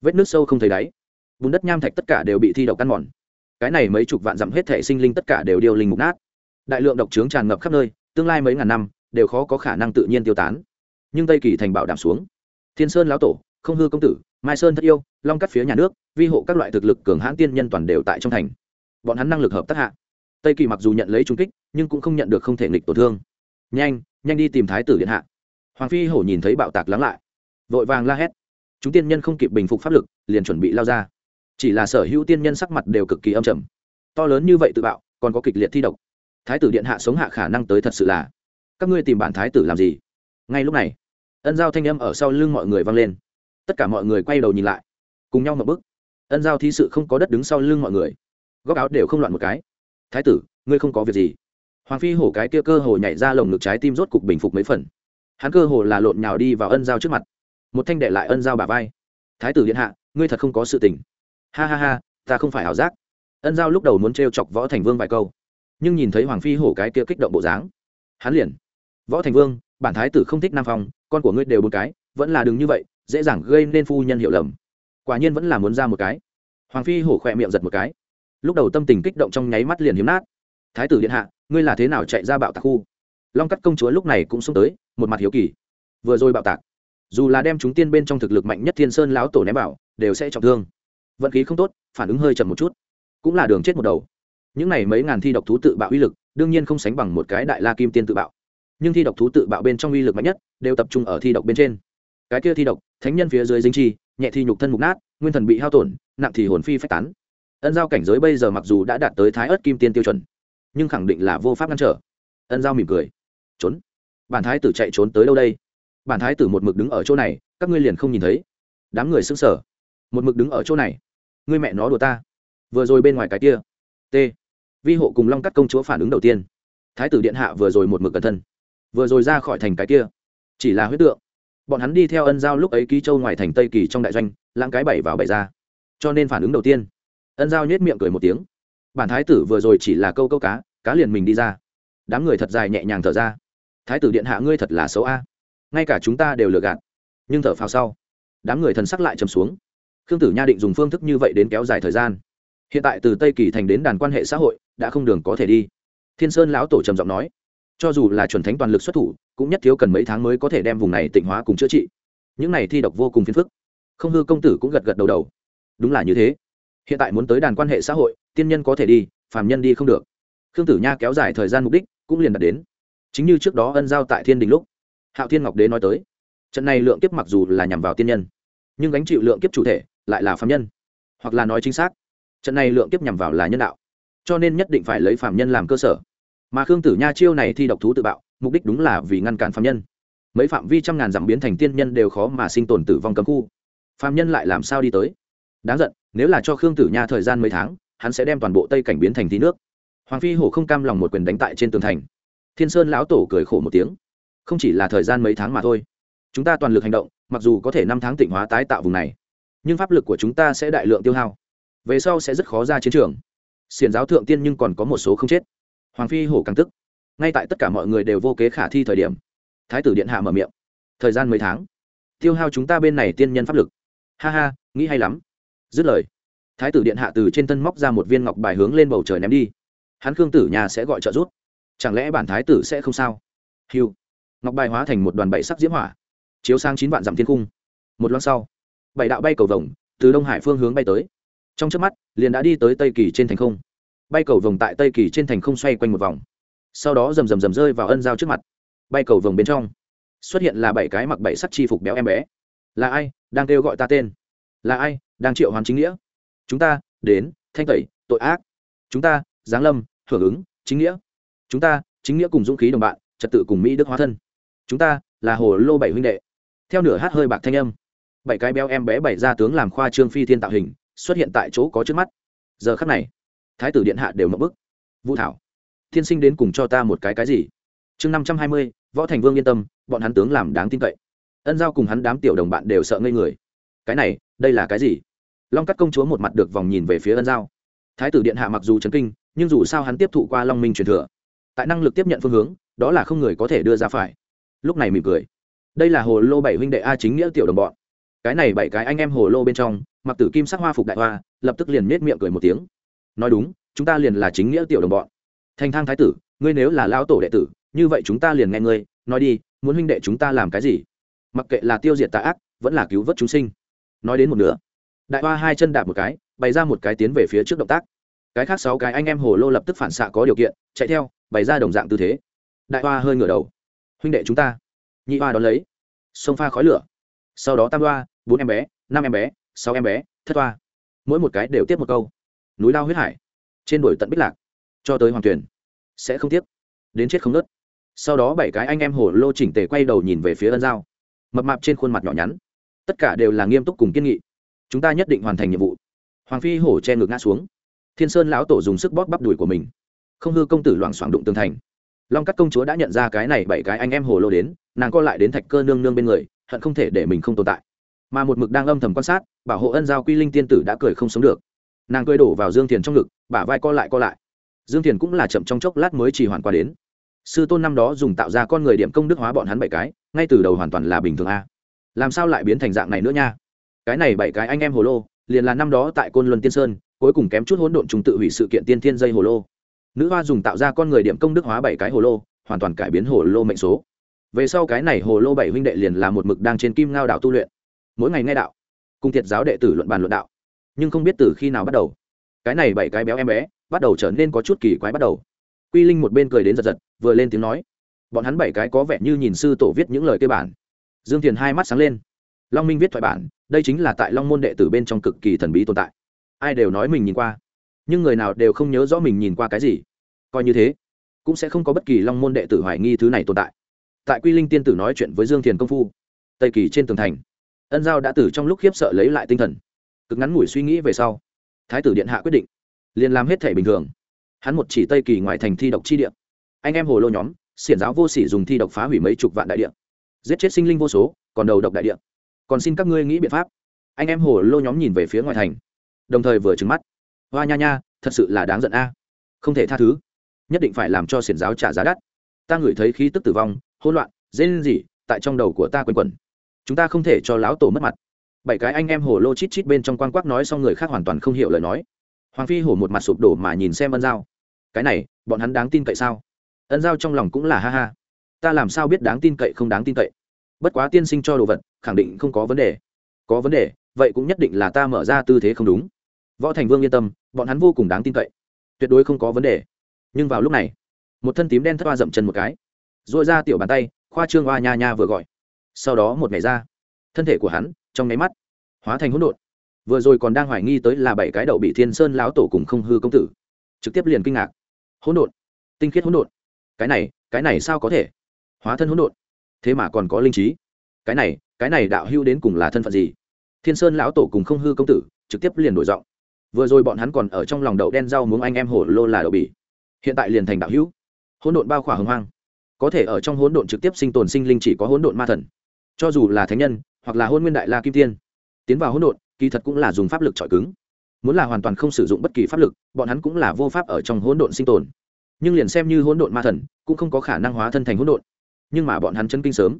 vết nước sâu không thấy đáy. Vùng đất nham thạch tất cả đều bị thi độc căn mòn. Cái này mấy chục vạn dặm hết thể sinh linh tất cả đều điều linh mục nát. Đại lượng độc trướng tràn ngập khắp nơi, tương lai mấy ngàn năm đều khó có khả năng tự nhiên tiêu tán. Nhưng tây kỳ thành bảo đảm xuống. Thiên sơn lão tổ, không hư công tử, mai sơn thất yêu, long cắt phía nhà nước, vi hộ các loại thực lực cường hãn tiên nhân toàn đều tại trong thành. Bọn hắn năng lực hợp tác hạ tây kỳ mặc dù nhận lấy trung kích, nhưng cũng không nhận được không thể nghịch tổn thương. Nhanh nhanh đi tìm thái tử điện hạ. Hoàng phi hổ nhìn thấy bạo tạc lắng lại. Vội vàng la hét. Chúng tiên nhân không kịp bình phục pháp lực, liền chuẩn bị lao ra. Chỉ là sở hữu tiên nhân sắc mặt đều cực kỳ âm trầm. To lớn như vậy tự bạo, còn có kịch liệt thi độc. Thái tử điện hạ sống hạ khả năng tới thật sự là, các ngươi tìm bản thái tử làm gì? Ngay lúc này, ân giao thanh âm ở sau lưng mọi người vang lên. Tất cả mọi người quay đầu nhìn lại, cùng nhau một bức ân giao thi sự không có đất đứng sau lưng mọi người. Góc áo đều không loạn một cái thái tử, ngươi không có việc gì. Hoàng phi hổ cái kia cơ hồ nhảy ra lồng ngực trái tim rốt cục bình phục mấy phần. Hắn cơ hồ là lộn nhào đi vào ân giao trước mặt. Một thanh đệ lại ân giao bà vai. Thái tử điện hạ, ngươi thật không có sự tình. Ha ha ha, ta không phải ảo giác. Ân giao lúc đầu muốn t chọc võ thành vương vài câu, nhưng nhìn thấy hoàng phi hổ cái kia kích động bộ dáng, hắn liền, võ thành vương, bản thái tử không thích nam phong, con của ngươi đều một cái, vẫn là đừng như vậy, dễ dàng gây nên phu nhân hiểu lầm. Quả nhiên vẫn là muốn ra một cái. Hoàng phi hổ khỏe miệng giật một cái lúc đầu tâm tình kích động trong nháy mắt liền hiếm nát. Thái tử điện hạ, ngươi là thế nào chạy ra bạo tạc khu? Long cắt công chúa lúc này cũng xông tới, một mặt hiếu kỳ. Vừa rồi bạo tạc, dù là đem chúng tiên bên trong thực lực mạnh nhất thiên sơn lão tổ ném bảo đều sẽ trọng thương. Vận khí không tốt, phản ứng hơi chậm một chút, cũng là đường chết một đầu. Những này mấy ngàn thi độc thú tự bạo uy lực, đương nhiên không sánh bằng một cái đại la kim tiên tự bạo. Nhưng thi độc thú tự bạo bên trong uy lực mạnh nhất, đều tập trung ở thi độc bên trên. Cái kia thi độc, thánh nhân phía dưới dính chi, nhẹ thì nhục thân mục nát, nguyên thần bị hao tổn, nặng thì hồn phi phách tán ân giao cảnh giới bây giờ mặc dù đã đạt tới thái ớt kim tiên tiêu chuẩn, nhưng khẳng định là vô pháp ngăn trở. Ân giao mỉm cười. Trốn. Bản thái tử chạy trốn tới đâu đây? Bản thái tử một mực đứng ở chỗ này, các ngươi liền không nhìn thấy. Đám người xứng sở một mực đứng ở chỗ này. Ngươi mẹ nó đùa ta. Vừa rồi bên ngoài cái kia. T. Vi hộ cùng long cắt công chúa phản ứng đầu tiên. Thái tử điện hạ vừa rồi một mực cẩn thân vừa rồi ra khỏi thành cái kia. Chỉ là huyết tượng. Bọn hắn đi theo ân giao lúc ấy ký châu ngoài thành tây kỳ trong đại doanh, lãng cái bảy vào bảy ra. Cho nên phản ứng đầu tiên ân giao nhếch miệng cười một tiếng. Bản thái tử vừa rồi chỉ là câu câu cá cá liền mình đi ra. Đám người thật dài nhẹ nhàng thở ra. Thái tử điện hạ ngươi thật là xấu a. Ngay cả chúng ta đều lừa gạt. Nhưng thở phào sau, đám người thần sắc lại trầm xuống. Khương tử nha định dùng phương thức như vậy đến kéo dài thời gian. Hiện tại từ tây kỳ thành đến đàn quan hệ xã hội, đã không đường có thể đi. Thiên sơn lão tổ trầm giọng nói, cho dù là chuẩn thánh toàn lực xuất thủ, cũng nhất thiếu cần mấy tháng mới có thể đem vùng này tịnh hóa cùng chữa trị. Những này thi độc vô cùng phiền phức. Không hư công tử cũng gật gật đầu đầu. Đúng là như thế hiện tại muốn tới đàn quan hệ xã hội, tiên nhân có thể đi, phàm nhân đi không được. Khương tử nha kéo dài thời gian mục đích cũng liền đạt đến. Chính như trước đó ân giao tại thiên đình lúc, hạo thiên ngọc đế nói tới, trận này lượng kiếp mặc dù là nhằm vào tiên nhân, nhưng gánh chịu lượng kiếp chủ thể lại là phạm nhân, hoặc là nói chính xác, trận này lượng kiếp nhằm vào là nhân đạo, cho nên nhất định phải lấy phạm nhân làm cơ sở. Mà khương tử nha chiêu này thi độc thú tự bạo, mục đích đúng là vì ngăn cản phạm nhân. Mấy phạm vi trăm ngàn dặm biến thành tiên nhân đều khó mà sinh tồn tử vong cấm khu. Phạm nhân lại làm sao đi tới? Đáng giận, nếu là cho khương tử nha thời gian mấy tháng, hắn sẽ đem toàn bộ tây cảnh biến thành tí nước. Hoàng phi hổ không cam lòng một quyền đánh tại trên tường thành. Thiên sơn lão tổ cười khổ một tiếng. Không chỉ là thời gian mấy tháng mà thôi, chúng ta toàn lực hành động, mặc dù có thể năm tháng tịnh hóa tái tạo vùng này, nhưng pháp lực của chúng ta sẽ đại lượng tiêu hao. Về sau sẽ rất khó ra chiến trường. Xiển giáo thượng tiên nhưng còn có một số không chết. Hoàng phi hổ càng tức. Ngay tại tất cả mọi người đều vô kế khả thi thời điểm, thái tử điện hạ mở miệng. Thời gian mấy tháng, tiêu hao chúng ta bên này tiên nhân pháp lực. Ha ha, nghĩ hay lắm dứt lời, thái tử điện hạ từ trên thân móc ra một viên ngọc bài hướng lên bầu trời ném đi. Hắn khương tử nhà sẽ gọi trợ giúp. Chẳng lẽ bản thái tử sẽ không sao? Hiu ngọc bài hóa thành một đoàn bảy sắc diễm hỏa, chiếu sang chín vạn dặm thiên cung một loan sau, bảy đạo bay cầu vồng từ đông hải phương hướng bay tới. Trong trước mắt, liền đã đi tới tây kỳ trên thành không. Bay cầu vồng tại tây kỳ trên thành không xoay quanh một vòng. Sau đó rầm rầm rầm rơi vào ân giao trước mặt. Bay cầu vồng bên trong, xuất hiện là bảy cái mặc bảy sắc chi phục béo em bé. Là ai? Đang kêu gọi ta tên. Là ai? Đang triệu hoàn chính nghĩa. Chúng ta, đến, thanh tẩy, tội ác. Chúng ta, giáng lâm, hưởng ứng, chính nghĩa. Chúng ta, chính nghĩa cùng dũng khí đồng bạn, trật tự cùng mỹ đức hóa thân. Chúng ta, là hồ lô bảy huynh đệ. Theo nửa hát hơi bạc thanh âm, bảy cái béo em bé bảy ra tướng làm khoa trương phi thiên tạo hình, xuất hiện tại chỗ có trước mắt. Giờ khắc này, thái tử điện hạ đều mập bức vũ thảo, thiên sinh đến cùng cho ta một cái cái gì? Chương năm trăm hai mươi, võ thành vương yên tâm, bọn hắn tướng làm đáng tin cậy. Ân giao cùng hắn đám tiểu đồng bạn đều sợ ngây người cái này, đây là cái gì? Long cắt công chúa một mặt được vòng nhìn về phía ân giao. Thái tử điện hạ mặc dù chấn kinh, nhưng dù sao hắn tiếp thụ qua long minh truyền thừa, tại năng lực tiếp nhận phương hướng, đó là không người có thể đưa ra phải. Lúc này mỉm cười. Đây là hồ lô bảy huynh đệ a chính nghĩa tiểu đồng bọn. Cái này bảy cái anh em hồ lô bên trong, mặc tử kim sắc hoa phục đại hoa, lập tức liền nết miệng cười một tiếng. Nói đúng, chúng ta liền là chính nghĩa tiểu đồng bọn. Thành thang thái tử, ngươi nếu là lao tổ đệ tử, như vậy chúng ta liền nghe ngươi, nói đi, muốn huynh đệ chúng ta làm cái gì? Mặc kệ là tiêu diệt tà ác, vẫn là cứu vớt chúng sinh nói đến một nửa. Đại hoa hai chân đạp một cái, bày ra một cái tiến về phía trước động tác. Cái khác sáu cái anh em hồ lô lập tức phản xạ có điều kiện, chạy theo, bày ra đồng dạng tư thế. Đại hoa hơi ngửa đầu. Huynh đệ chúng ta. Nhị hoa đón lấy. Sông pha khói lửa. Sau đó tam hoa, bốn em bé, năm em bé, sáu em bé, thất hoa. Mỗi một cái đều tiếp một câu. Núi lao huyết hải. Trên đồi tận bích lạc. Cho tới hoàng tuyển sẽ không tiếc. Đến chết không nớt. Sau đó bảy cái anh em hồ lô chỉnh tề quay đầu nhìn về phía ân giao. Mập mạp trên khuôn mặt nhỏ nhắn tất cả đều là nghiêm túc cùng kiên nghị. Chúng ta nhất định hoàn thành nhiệm vụ. Hoàng phi hổ che ngực ngã xuống. Thiên sơn lão tổ dùng sức bóp bắp đùi của mình. Không hư công tử loảng xoảng đụng tường thành. Long cắt công chúa đã nhận ra cái này bảy cái anh em hồ lô đến, nàng co lại đến thạch cơ nương nương bên người, hận không thể để mình không tồn tại. Mà một mực đang âm thầm quan sát, bảo hộ ân giao quy linh tiên tử đã cười không sống được. Nàng cười đổ vào dương thiền trong ngực, bả vai co lại co lại. Dương thiền cũng là chậm trong chốc lát mới chỉ hoàn qua đến. Sư tôn năm đó dùng tạo ra con người điểm công đức hóa bọn hắn bảy cái, ngay từ đầu hoàn toàn là bình thường a làm sao lại biến thành dạng này nữa nha? Cái này bảy cái anh em hồ lô, liền là năm đó tại côn luân tiên sơn, cuối cùng kém chút hỗn độn trùng tự hủy sự kiện tiên thiên dây hồ lô. Nữ hoa dùng tạo ra con người điểm công đức hóa bảy cái hồ lô, hoàn toàn cải biến hồ lô mệnh số. Về sau cái này hồ lô bảy huynh đệ liền là một mực đang trên kim ngao đạo tu luyện. Mỗi ngày nghe đạo, cùng thiệt giáo đệ tử luận bàn luận đạo, nhưng không biết từ khi nào bắt đầu. Cái này bảy cái béo em bé, bắt đầu trở nên có chút kỳ quái bắt đầu. Quy linh một bên cười đến giật giật, vừa lên tiếng nói, bọn hắn bảy cái có vẻ như nhìn sư tổ viết những lời cơ bản dương thiền hai mắt sáng lên. Long minh viết thoại bản, đây chính là tại long môn đệ tử bên trong cực kỳ thần bí tồn tại. Ai đều nói mình nhìn qua, nhưng người nào đều không nhớ rõ mình nhìn qua cái gì. Coi như thế, cũng sẽ không có bất kỳ long môn đệ tử hoài nghi thứ này tồn tại. Tại quy linh tiên tử nói chuyện với dương thiền công phu, tây kỳ trên tường thành, ân giao đã tử trong lúc khiếp sợ lấy lại tinh thần, cực ngắn ngủi suy nghĩ về sau, thái tử điện hạ quyết định, liền làm hết thể bình thường. Hắn một chỉ tây kỳ ngoài thành thi độc chi địa. Anh em hồ lô nhóm, xiển giáo vô sỉ dùng thi độc phá hủy mấy chục vạn đại địa giết chết sinh linh vô số, còn đầu độc đại địa. Còn xin các ngươi nghĩ biện pháp. Anh em hồ lô nhóm nhìn về phía ngoài thành. Đồng thời vừa trứng mắt. Hoa nha nha, thật sự là đáng giận a. Không thể tha thứ. Nhất định phải làm cho xiển giáo trả giá đắt. Ta ngửi thấy khí tức tử vong, hỗn loạn dễ lên gì tại trong đầu của ta quanh quẩn. Chúng ta không thể cho lão tổ mất mặt. Bảy cái anh em hồ lô chít chít bên trong quan quắc nói xong người khác hoàn toàn không hiểu lời nói. Hoàng phi hổ một mặt sụp đổ mà nhìn xem ân giao. Cái này, bọn hắn đáng tin cậy sao? Ân giao trong lòng cũng là ha ha ta làm sao biết đáng tin cậy không đáng tin cậy? Bất quá tiên sinh cho đồ vật, khẳng định không có vấn đề. Có vấn đề, vậy cũng nhất định là ta mở ra tư thế không đúng. Võ thành vương yên tâm, bọn hắn vô cùng đáng tin cậy. Tuyệt đối không có vấn đề. Nhưng vào lúc này, một thân tím đen thất hoa dậm chân một cái. Dội ra tiểu bàn tay, khoa trương oa nha nha vừa gọi. Sau đó một ngày ra, thân thể của hắn, trong nháy mắt, hóa thành hỗn độn. Vừa rồi còn đang hoài nghi tới là bảy cái đậu bị thiên sơn lão tổ cùng không hư công tử. Trực tiếp liền kinh ngạc. Hỗn độn, tinh khiết hỗn độn. Cái này cái này sao có thể? Hóa thân hỗn độn. Thế mà còn có linh trí. Cái này cái này đạo hưu đến cùng là thân phận gì? Thiên sơn lão tổ cùng không hư công tử trực tiếp liền đổi giọng. Vừa rồi bọn hắn còn ở trong lòng đậu đen rau muống anh em hổ lô là đậu bỉ. Hiện tại liền thành đạo hữu. Hỗn độn bao khỏa hưng hoang. Có thể ở trong hỗn độn trực tiếp sinh tồn sinh linh chỉ có hỗn độn ma thần. Cho dù là thánh nhân, hoặc là hôn nguyên đại la kim tiên, tiến vào hỗn độn, kỳ thật cũng là dùng pháp lực trọi cứng. Muốn là hoàn toàn không sử dụng bất kỳ pháp lực, bọn hắn cũng là vô pháp ở trong hỗn độn sinh tồn. Nhưng liền xem như hỗn độn ma thần, cũng không có khả năng hóa thân thành hỗn độn nhưng mà bọn hắn chân kinh sớm.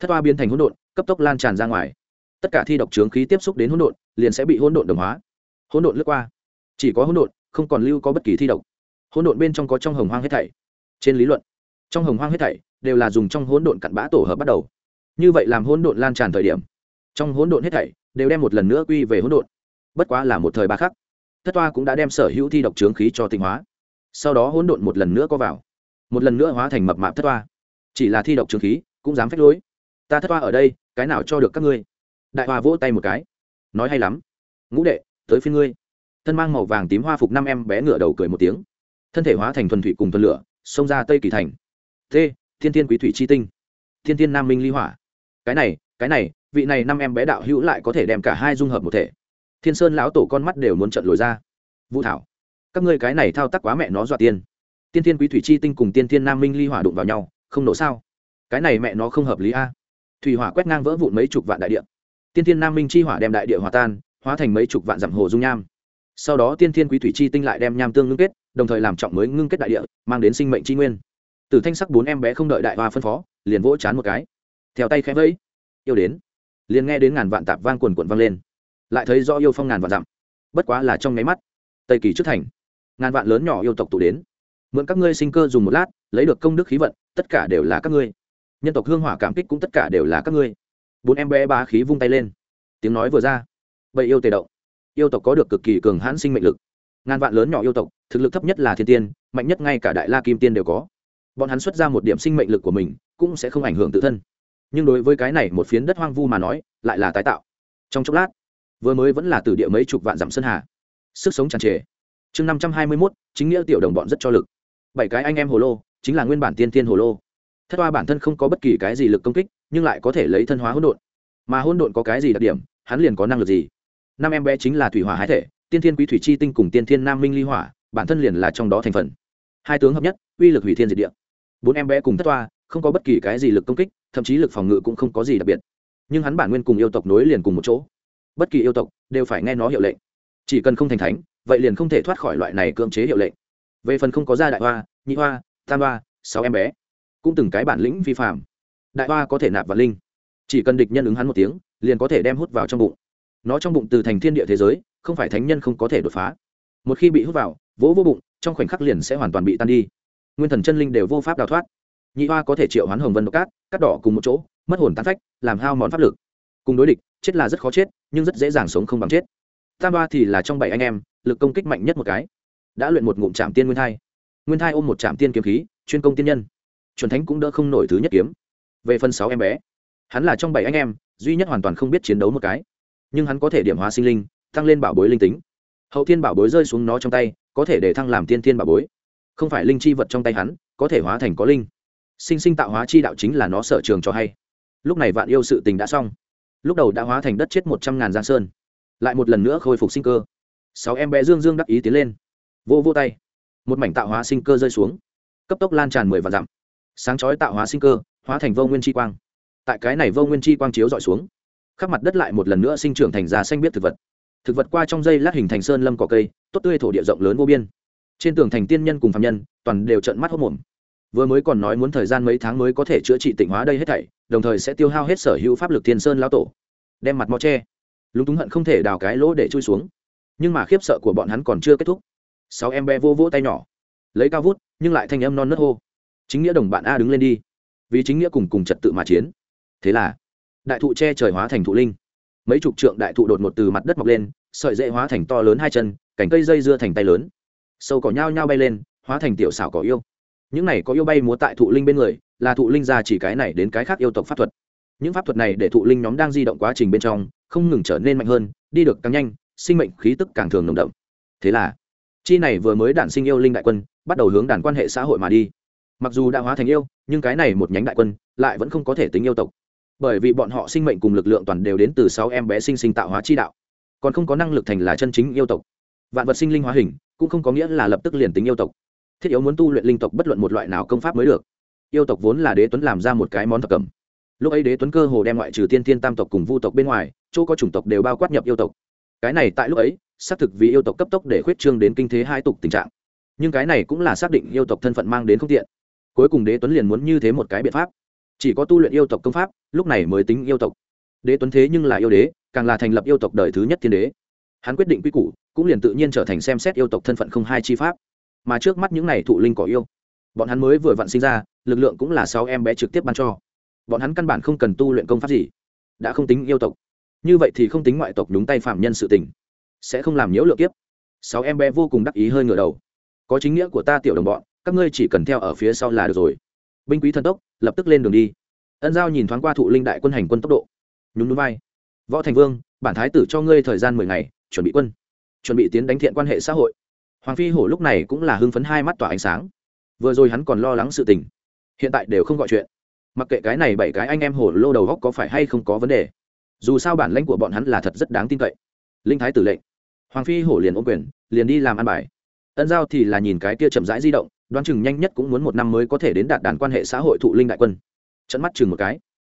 Thất toa biến thành hỗn độn, cấp tốc lan tràn ra ngoài. Tất cả thi độc trướng khí tiếp xúc đến hỗn độn, liền sẽ bị hỗn độn đồng hóa. Hỗn độn lướt qua. Chỉ có hỗn độn, không còn lưu có bất kỳ thi độc. Hỗn độn bên trong có trong hồng hoang hết thảy. Trên lý luận, trong hồng hoang hết thảy đều là dùng trong hỗn độn cặn bã tổ hợp bắt đầu. Như vậy làm hỗn độn lan tràn thời điểm, trong hỗn độn hết thảy đều đem một lần nữa quy về hỗn độn. Bất quá là một thời ba khắc, thất toa cũng đã đem sở hữu thi độc trướng khí cho tinh hóa. Sau đó hỗn độn một lần nữa có vào, một lần nữa hóa thành mập mạp thất toa chỉ là thi độc trường khí, cũng dám phách lối. Ta thất hoa ở đây, cái nào cho được các ngươi? Đại hoa vỗ tay một cái. Nói hay lắm. Ngũ đệ, tới phiên ngươi. Thân mang màu vàng tím hoa phục năm em bé ngựa đầu cười một tiếng. Thân thể hóa thành thuần thủy cùng thuần lửa, xông ra tây kỳ thành. T, thiên thiên quý thủy chi tinh. Thiên thiên nam minh ly hỏa. Cái này cái này, vị này năm em bé đạo hữu lại có thể đem cả hai dung hợp một thể. Thiên sơn lão tổ con mắt đều muốn trận lồi ra. Vũ thảo, các ngươi cái này thao tác quá mẹ nó dọa tiên. Tiên thiên quý thủy chi tinh cùng tiên thiên nam minh ly hỏa đụng vào nhau không nổ sao? Cái này mẹ nó không hợp lý a. Thủy hỏa quét ngang vỡ vụn mấy chục vạn đại địa. Tiên thiên nam minh chi hỏa đem đại địa hòa tan, hóa thành mấy chục vạn dặm hồ dung nham. Sau đó tiên thiên quý thủy chi tinh lại đem nham tương ngưng kết, đồng thời làm trọng mới ngưng kết đại địa, mang đến sinh mệnh tri nguyên. Từ thanh sắc bốn em bé không đợi đại hoa phân phó, liền vỗ chán một cái. Theo tay khẽ vẫy, yêu đến. Liền nghe đến ngàn vạn tạp vang quần quần vang lên. Lại thấy do yêu phong ngàn vạn dặm. Bất quá là trong nháy mắt, tây kỳ trước thành. Ngàn vạn lớn nhỏ yêu tộc tụ đến. Mượn các ngươi sinh cơ dùng một lát, lấy được công đức khí vận tất cả đều là các ngươi. Nhân tộc hương hỏa cảm kích cũng tất cả đều là các ngươi. Bốn em bé bá khí vung tay lên. Tiếng nói vừa ra. Bậy yêu tề động. Yêu tộc có được cực kỳ cường hãn sinh mệnh lực. Ngàn vạn lớn nhỏ yêu tộc, thực lực thấp nhất là thiên tiên, mạnh nhất ngay cả đại la kim tiên đều có. Bọn hắn xuất ra một điểm sinh mệnh lực của mình, cũng sẽ không ảnh hưởng tự thân. Nhưng đối với cái này một phiến đất hoang vu mà nói, lại là tái tạo. Trong chốc lát, vừa mới vẫn là từ địa mấy chục vạn dặm sơn hà. Sức sống tràn trề. Chương năm trăm hai mươi mốt, chính nghĩa tiểu đồng bọn rất cho lực. Bảy cái anh em hồ lô chính là nguyên bản tiên tiên hồ lô. Thất hoa bản thân không có bất kỳ cái gì lực công kích, nhưng lại có thể lấy thân hóa hỗn độn. Mà hỗn độn có cái gì đặc điểm, hắn liền có năng lực gì? Năm em bé chính là thủy hỏa hái thể, tiên thiên quý thủy chi tinh cùng tiên thiên nam minh ly hỏa, bản thân liền là trong đó thành phần. Hai tướng hợp nhất, uy lực hủy thiên diệt địa. Bốn em bé cùng thất toa không có bất kỳ cái gì lực công kích, thậm chí lực phòng ngự cũng không có gì đặc biệt. Nhưng hắn bản nguyên cùng yêu tộc nối liền cùng một chỗ. Bất kỳ yêu tộc đều phải nghe nó hiệu lệnh. Chỉ cần không thành thánh, vậy liền không thể thoát khỏi loại này cưỡng chế hiệu lệnh. Về phần không có gia đại hoa, nhị hoa tam Ba, sáu em bé. Cũng từng cái bản lĩnh vi phạm. Đại hoa có thể nạp vạn linh. Chỉ cần địch nhân ứng hắn một tiếng liền có thể đem hút vào trong bụng. Nó trong bụng từ thành thiên địa thế giới không phải thánh nhân không có thể đột phá. Một khi bị hút vào vỗ vô bụng trong khoảnh khắc liền sẽ hoàn toàn bị tan đi. Nguyên thần chân linh đều vô pháp đào thoát. Nhị hoa có thể triệu hoán hồng vân độc cát cắt đỏ cùng một chỗ mất hồn tán phách làm hao mòn pháp lực. Cùng đối địch chết là rất khó chết nhưng rất dễ dàng sống không bằng chết. Tam hoa thì là trong bảy anh em lực công kích mạnh nhất một cái. Đã luyện một ngụm trạm tiên nguyên thai nguyên thai ôm một trạm tiên kiếm khí, chuyên công tiên nhân. Chuẩn thánh cũng đỡ không nổi thứ nhất kiếm. Về phần sáu em bé, hắn là trong bảy anh em, duy nhất hoàn toàn không biết chiến đấu một cái. Nhưng hắn có thể điểm hóa sinh linh tăng lên bảo bối linh tính. Hậu thiên bảo bối rơi xuống nó trong tay, có thể để thăng làm tiên thiên bảo bối. Không phải linh chi vật trong tay hắn, có thể hóa thành có linh. Sinh sinh tạo hóa chi đạo chính là nó sở trường cho hay. Lúc này vạn yêu sự tình đã xong. Lúc đầu đã hóa thành đất chết một trăm ngàn giang sơn. Lại một lần nữa khôi phục sinh cơ. Sáu em bé dương dương đắc ý tiến lên. Vô vô tay một mảnh tạo hóa sinh cơ rơi xuống. Cấp tốc lan tràn mười vạn dặm. Sáng chói tạo hóa sinh cơ, hóa thành vô nguyên chi quang. Tại cái này vô nguyên chi quang chiếu dọi xuống, khắp mặt đất lại một lần nữa sinh trưởng thành giá xanh biết thực vật. Thực vật qua trong dây lát hình thành sơn lâm cỏ cây, tốt tươi thổ địa rộng lớn vô biên. Trên tường thành tiên nhân cùng phạm nhân, toàn đều trận mắt hốc mồm vừa mới còn nói muốn thời gian mấy tháng mới có thể chữa trị tỉnh hóa đây hết thảy, đồng thời sẽ tiêu hao hết sở hữu pháp lực thiên sơn lao tổ. Đem mặt mò tre lúng túng hận không thể đào cái lỗ để chui xuống. Nhưng mà khiếp sợ của bọn hắn còn chưa kết thúc sáu em bé vô vỗ tay nhỏ. Lấy cao vút, nhưng lại thanh âm non nớt hô. Chính nghĩa đồng bạn a đứng lên đi. Vì chính nghĩa cùng cùng trật tự mà chiến. Thế là, đại thụ che trời hóa thành thụ linh. Mấy chục trượng đại thụ đột ngột từ mặt đất mọc lên, sợi dễ hóa thành to lớn hai chân, cành cây dây dưa thành tay lớn. Sâu cỏ nhao nhao bay lên, hóa thành tiểu xảo cỏ yêu. Những này có yêu bay múa tại thụ linh bên người, là thụ linh ra chỉ cái này đến cái khác yêu tộc pháp thuật. Những pháp thuật này để thụ linh nhóm đang di động quá trình bên trong, không ngừng trở nên mạnh hơn, đi được càng nhanh, sinh mệnh khí tức càng thường nồng đậm. Thế là chi này vừa mới đản sinh yêu linh đại quân, bắt đầu hướng đàn quan hệ xã hội mà đi. Mặc dù đã hóa thành yêu, nhưng cái này một nhánh đại quân lại vẫn không có thể tính yêu tộc. Bởi vì bọn họ sinh mệnh cùng lực lượng toàn đều đến từ sáu em bé sinh sinh tạo hóa chi đạo. Còn không có năng lực thành là chân chính yêu tộc. Vạn vật sinh linh hóa hình, cũng không có nghĩa là lập tức liền tính yêu tộc. Thiết yếu muốn tu luyện linh tộc bất luận một loại nào công pháp mới được. Yêu tộc vốn là đế tuấn làm ra một cái món thập cẩm. Lúc ấy đế tuấn cơ hồ đem ngoại trừ tiên thiên tam tộc cùng vu tộc bên ngoài, chỗ có chủng tộc đều bao quát nhập yêu tộc. Cái này tại lúc ấy xác thực vì yêu tộc cấp tốc để khuyết trương đến kinh thế hai tục tình trạng. Nhưng cái này cũng là xác định yêu tộc thân phận mang đến không tiện. Cuối cùng đế tuấn liền muốn như thế một cái biện pháp. Chỉ có tu luyện yêu tộc công pháp, lúc này mới tính yêu tộc. Đế tuấn thế nhưng là yêu đế, càng là thành lập yêu tộc đời thứ nhất thiên đế. Hắn quyết định quy củ, cũng liền tự nhiên trở thành xem xét yêu tộc thân phận không hai chi pháp. Mà trước mắt những này thụ linh cỏ yêu. Bọn hắn mới vừa vặn sinh ra, lực lượng cũng là sáu em bé trực tiếp ban cho. Bọn hắn căn bản không cần tu luyện công pháp gì. Đã không tính yêu tộc. Như vậy thì không tính ngoại tộc nhúng tay phạm nhân sự tình sẽ không làm nhiễu lượng kiếp. Sáu em bé vô cùng đắc ý hơi ngửa đầu. Có chính nghĩa của ta tiểu đồng bọn, các ngươi chỉ cần theo ở phía sau là được rồi. Binh quý thần tốc, lập tức lên đường đi. Ân giao nhìn thoáng qua thụ linh đại quân hành quân tốc độ. Nhún núi vai. Võ thành vương, bản thái tử cho ngươi thời gian mười ngày, chuẩn bị quân. Chuẩn bị tiến đánh thiện quan hệ xã hội. Hoàng phi hổ lúc này cũng là hưng phấn hai mắt tỏa ánh sáng. Vừa rồi hắn còn lo lắng sự tình. Hiện tại đều không gọi chuyện. Mặc kệ cái này bảy cái anh em hổ lô đầu góc có phải hay không có vấn đề. Dù sao bản lãnh của bọn hắn là thật rất đáng tin cậy linh thái tử lệnh. Hoàng phi hổ liền ôm quyền, liền đi làm ăn bài. Ân giao thì là nhìn cái kia chậm rãi di động, đoán chừng nhanh nhất cũng muốn một năm mới có thể đến đạt đàn quan hệ xã hội thụ linh đại quân. Trận mắt chừng một cái.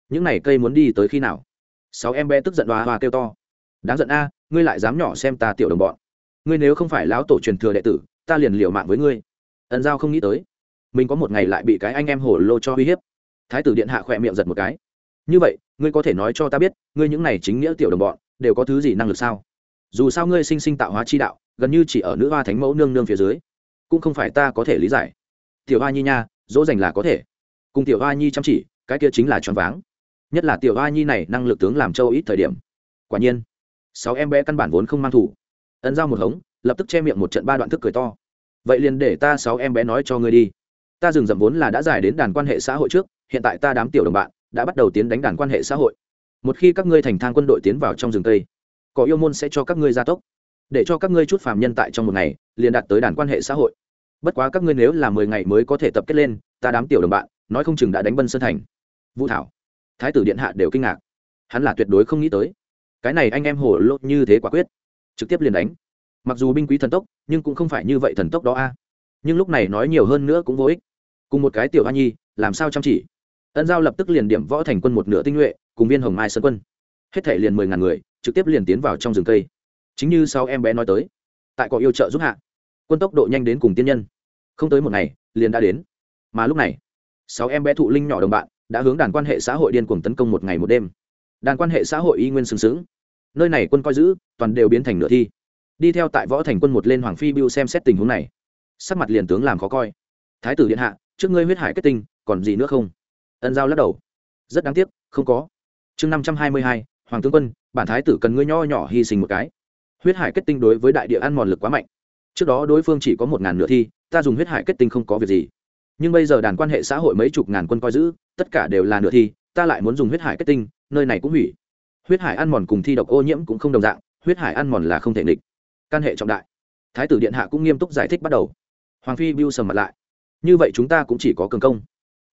Những này cây muốn đi tới khi nào? Sáu em bé tức giận hoa hoa kêu to. Đáng giận a, ngươi lại dám nhỏ xem ta tiểu đồng bọn. Ngươi nếu không phải lão tổ truyền thừa đệ tử, ta liền liều mạng với ngươi. Ân giao không nghĩ tới. Mình có một ngày lại bị cái anh em hổ lô cho uy hiếp. Thái tử điện hạ khỏe miệng giật một cái. Như vậy, ngươi có thể nói cho ta biết, ngươi những này chính nghĩa tiểu đồng bọn, đều có thứ gì năng lực sao? Dù sao ngươi sinh sinh tạo hóa chi đạo, gần như chỉ ở nữ hoa thánh mẫu nương nương phía dưới, cũng không phải ta có thể lý giải. Tiểu hoa nhi nha, dỗ dành là có thể. Cùng tiểu hoa nhi chăm chỉ, cái kia chính là choáng váng. Nhất là tiểu hoa nhi này năng lực tướng làm châu ít thời điểm. Quả nhiên, sáu em bé căn bản vốn không mang thủ. Ấn giao một hống, lập tức che miệng một trận ba đoạn thức cười to. Vậy liền để ta sáu em bé nói cho ngươi đi. Ta dừng dậm vốn là đã giải đến đàn quan hệ xã hội trước, hiện tại ta đám tiểu đồng bạn, đã bắt đầu tiến đánh đàn quan hệ xã hội. Một khi các ngươi thành thang quân đội tiến vào trong rừng tây có yêu môn sẽ cho các ngươi gia tốc. Để cho các ngươi chút phàm nhân tại trong một ngày, liền đạt tới đàn quan hệ xã hội. Bất quá các ngươi nếu là mười ngày mới có thể tập kết lên, ta đám tiểu đồng bạn, nói không chừng đã đánh bân sơn thành. Vũ thảo, thái tử điện hạ đều kinh ngạc. Hắn là tuyệt đối không nghĩ tới. Cái này anh em hổ lốt như thế quả quyết. Trực tiếp liền đánh. Mặc dù binh quý thần tốc, nhưng cũng không phải như vậy thần tốc đó a. Nhưng lúc này nói nhiều hơn nữa cũng vô ích. Cùng một cái tiểu hoa nhi, làm sao chăm chỉ? Ân giao lập tức liền điểm võ thành quân một nửa tinh nhuệ, cùng viên hồng mai sơn quân. Hết thể liền mười ngàn người trực tiếp liền tiến vào trong rừng cây. Chính như sau em bé nói tới, tại có yêu trợ giúp hạ, quân tốc độ nhanh đến cùng tiên nhân. Không tới một ngày, liền đã đến. Mà lúc này, sáu em bé thụ linh nhỏ đồng bạn đã hướng đàn quan hệ xã hội điên cuồng tấn công một ngày một đêm. Đàn quan hệ xã hội y nguyên sừng sững. Nơi này quân coi giữ, toàn đều biến thành nửa thi. Đi theo tại võ thành quân một lên hoàng phi biêu xem xét tình huống này, sắc mặt liền tướng làm khó coi. Thái tử điện hạ, trước ngươi huyết hải kết tinh, còn gì nữa không? Ân giao lắc đầu. Rất đáng tiếc, không có. Chương năm trăm hai mươi hai hoàng tướng quân, bản thái tử cần ngươi nho nhỏ hy sinh một cái. Huyết hải kết tinh đối với đại địa ăn mòn lực quá mạnh. Trước đó đối phương chỉ có một ngàn nửa thi, ta dùng huyết hải kết tinh không có việc gì. Nhưng bây giờ đàn quan hệ xã hội mấy chục ngàn quân coi giữ, tất cả đều là nửa thi, ta lại muốn dùng huyết hải kết tinh, nơi này cũng hủy. Huyết hải ăn mòn cùng thi độc ô nhiễm cũng không đồng dạng, huyết hải ăn mòn là không thể nghịch. Căn hệ trọng đại. Thái tử điện hạ cũng nghiêm túc giải thích bắt đầu. Hoàng phi bưu sầm mặt lại. Như vậy chúng ta cũng chỉ có cường công.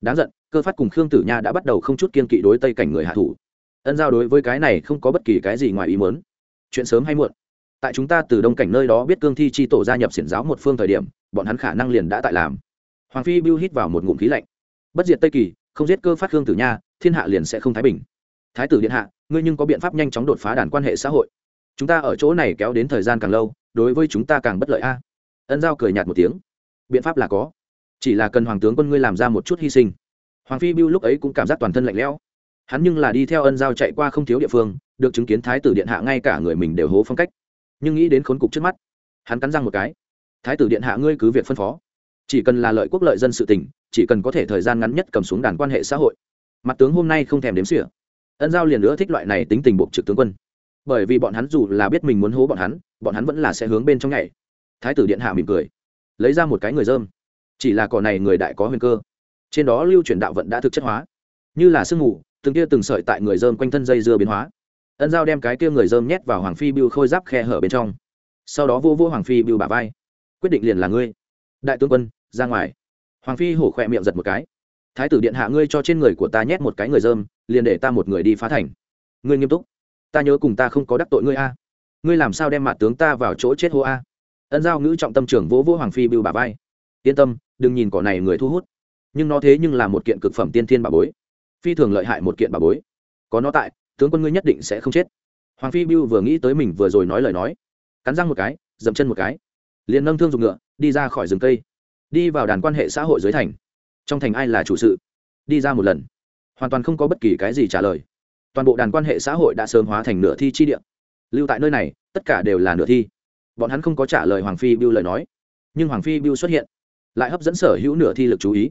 Đáng giận, cơ phát cùng khương tử nha đã bắt đầu không chút kiên kỵ đối tây cảnh người hạ thủ ân giao đối với cái này không có bất kỳ cái gì ngoài ý muốn. Chuyện sớm hay muộn. Tại chúng ta từ đông cảnh nơi đó biết cương thi chi tổ gia nhập xiển giáo một phương thời điểm, bọn hắn khả năng liền đã tại làm. Hoàng phi Bưu hít vào một ngụm khí lạnh. Bất diệt tây kỳ, không giết cơ phát Hương tử nha, thiên hạ liền sẽ không thái bình. Thái tử điện hạ, ngươi nhưng có biện pháp nhanh chóng đột phá đàn quan hệ xã hội. Chúng ta ở chỗ này kéo đến thời gian càng lâu, đối với chúng ta càng bất lợi a. Ân giao cười nhạt một tiếng. Biện pháp là có. Chỉ là cần hoàng tướng quân ngươi làm ra một chút hy sinh. Hoàng phi Bưu lúc ấy cũng cảm giác toàn thân lạnh lẽo hắn nhưng là đi theo ân giao chạy qua không thiếu địa phương, được chứng kiến thái tử điện hạ ngay cả người mình đều hố phong cách. Nhưng nghĩ đến khốn cục trước mắt, hắn cắn răng một cái. Thái tử điện hạ ngươi cứ việc phân phó. Chỉ cần là lợi quốc lợi dân sự tỉnh chỉ cần có thể thời gian ngắn nhất cầm xuống đàn quan hệ xã hội. Mặt tướng hôm nay không thèm đếm xỉa. Ân giao liền nữa thích loại này tính tình bộ trực tướng quân. Bởi vì bọn hắn dù là biết mình muốn hố bọn hắn bọn hắn vẫn là sẽ hướng bên trong nhảy. Thái tử điện hạ mỉm cười. Lấy ra một cái người dơm. Chỉ là cỏ này người đại có huyền cơ. Trên đó lưu chuyển đạo vận đã thực chất hóa. Như là sương mù từng kia từng sợi tại người dơm quanh thân dây dưa biến hóa. Ân giao đem cái kia người dơm nhét vào hoàng phi biêu khôi giáp khe hở bên trong. Sau đó vô vô hoàng phi biêu bà vai. Quyết định liền là ngươi. Đại tướng quân, ra ngoài. Hoàng phi hổ khỏe miệng giật một cái. Thái tử điện hạ ngươi cho trên người của ta nhét một cái người dơm, liền để ta một người đi phá thành. Ngươi nghiêm túc. Ta nhớ cùng ta không có đắc tội ngươi a. Ngươi làm sao đem mạ tướng ta vào chỗ chết hô a? Ân giao ngữ trọng tâm trưởng vỗ vỗ hoàng phi bưu bà vai. Yên tâm, đừng nhìn cỏ này người thu hút. Nhưng nó thế nhưng là một kiện cực phẩm tiên thiên bà bối phi thường lợi hại một kiện bà bối. Có nó tại, tướng quân ngươi nhất định sẽ không chết. Hoàng phi bưu vừa nghĩ tới mình vừa rồi nói lời nói, cắn răng một cái, dậm chân một cái, liền nâng thương dùng ngựa, đi ra khỏi rừng cây. Đi vào đàn quan hệ xã hội dưới thành. Trong thành ai là chủ sự? Đi ra một lần. Hoàn toàn không có bất kỳ cái gì trả lời. Toàn bộ đàn quan hệ xã hội đã sớm hóa thành nửa thi chi địa. Lưu tại nơi này, tất cả đều là nửa thi. Bọn hắn không có trả lời hoàng phi biêu lời nói. Nhưng hoàng phi biêu xuất hiện, lại hấp dẫn sở hữu nửa thi lực chú ý.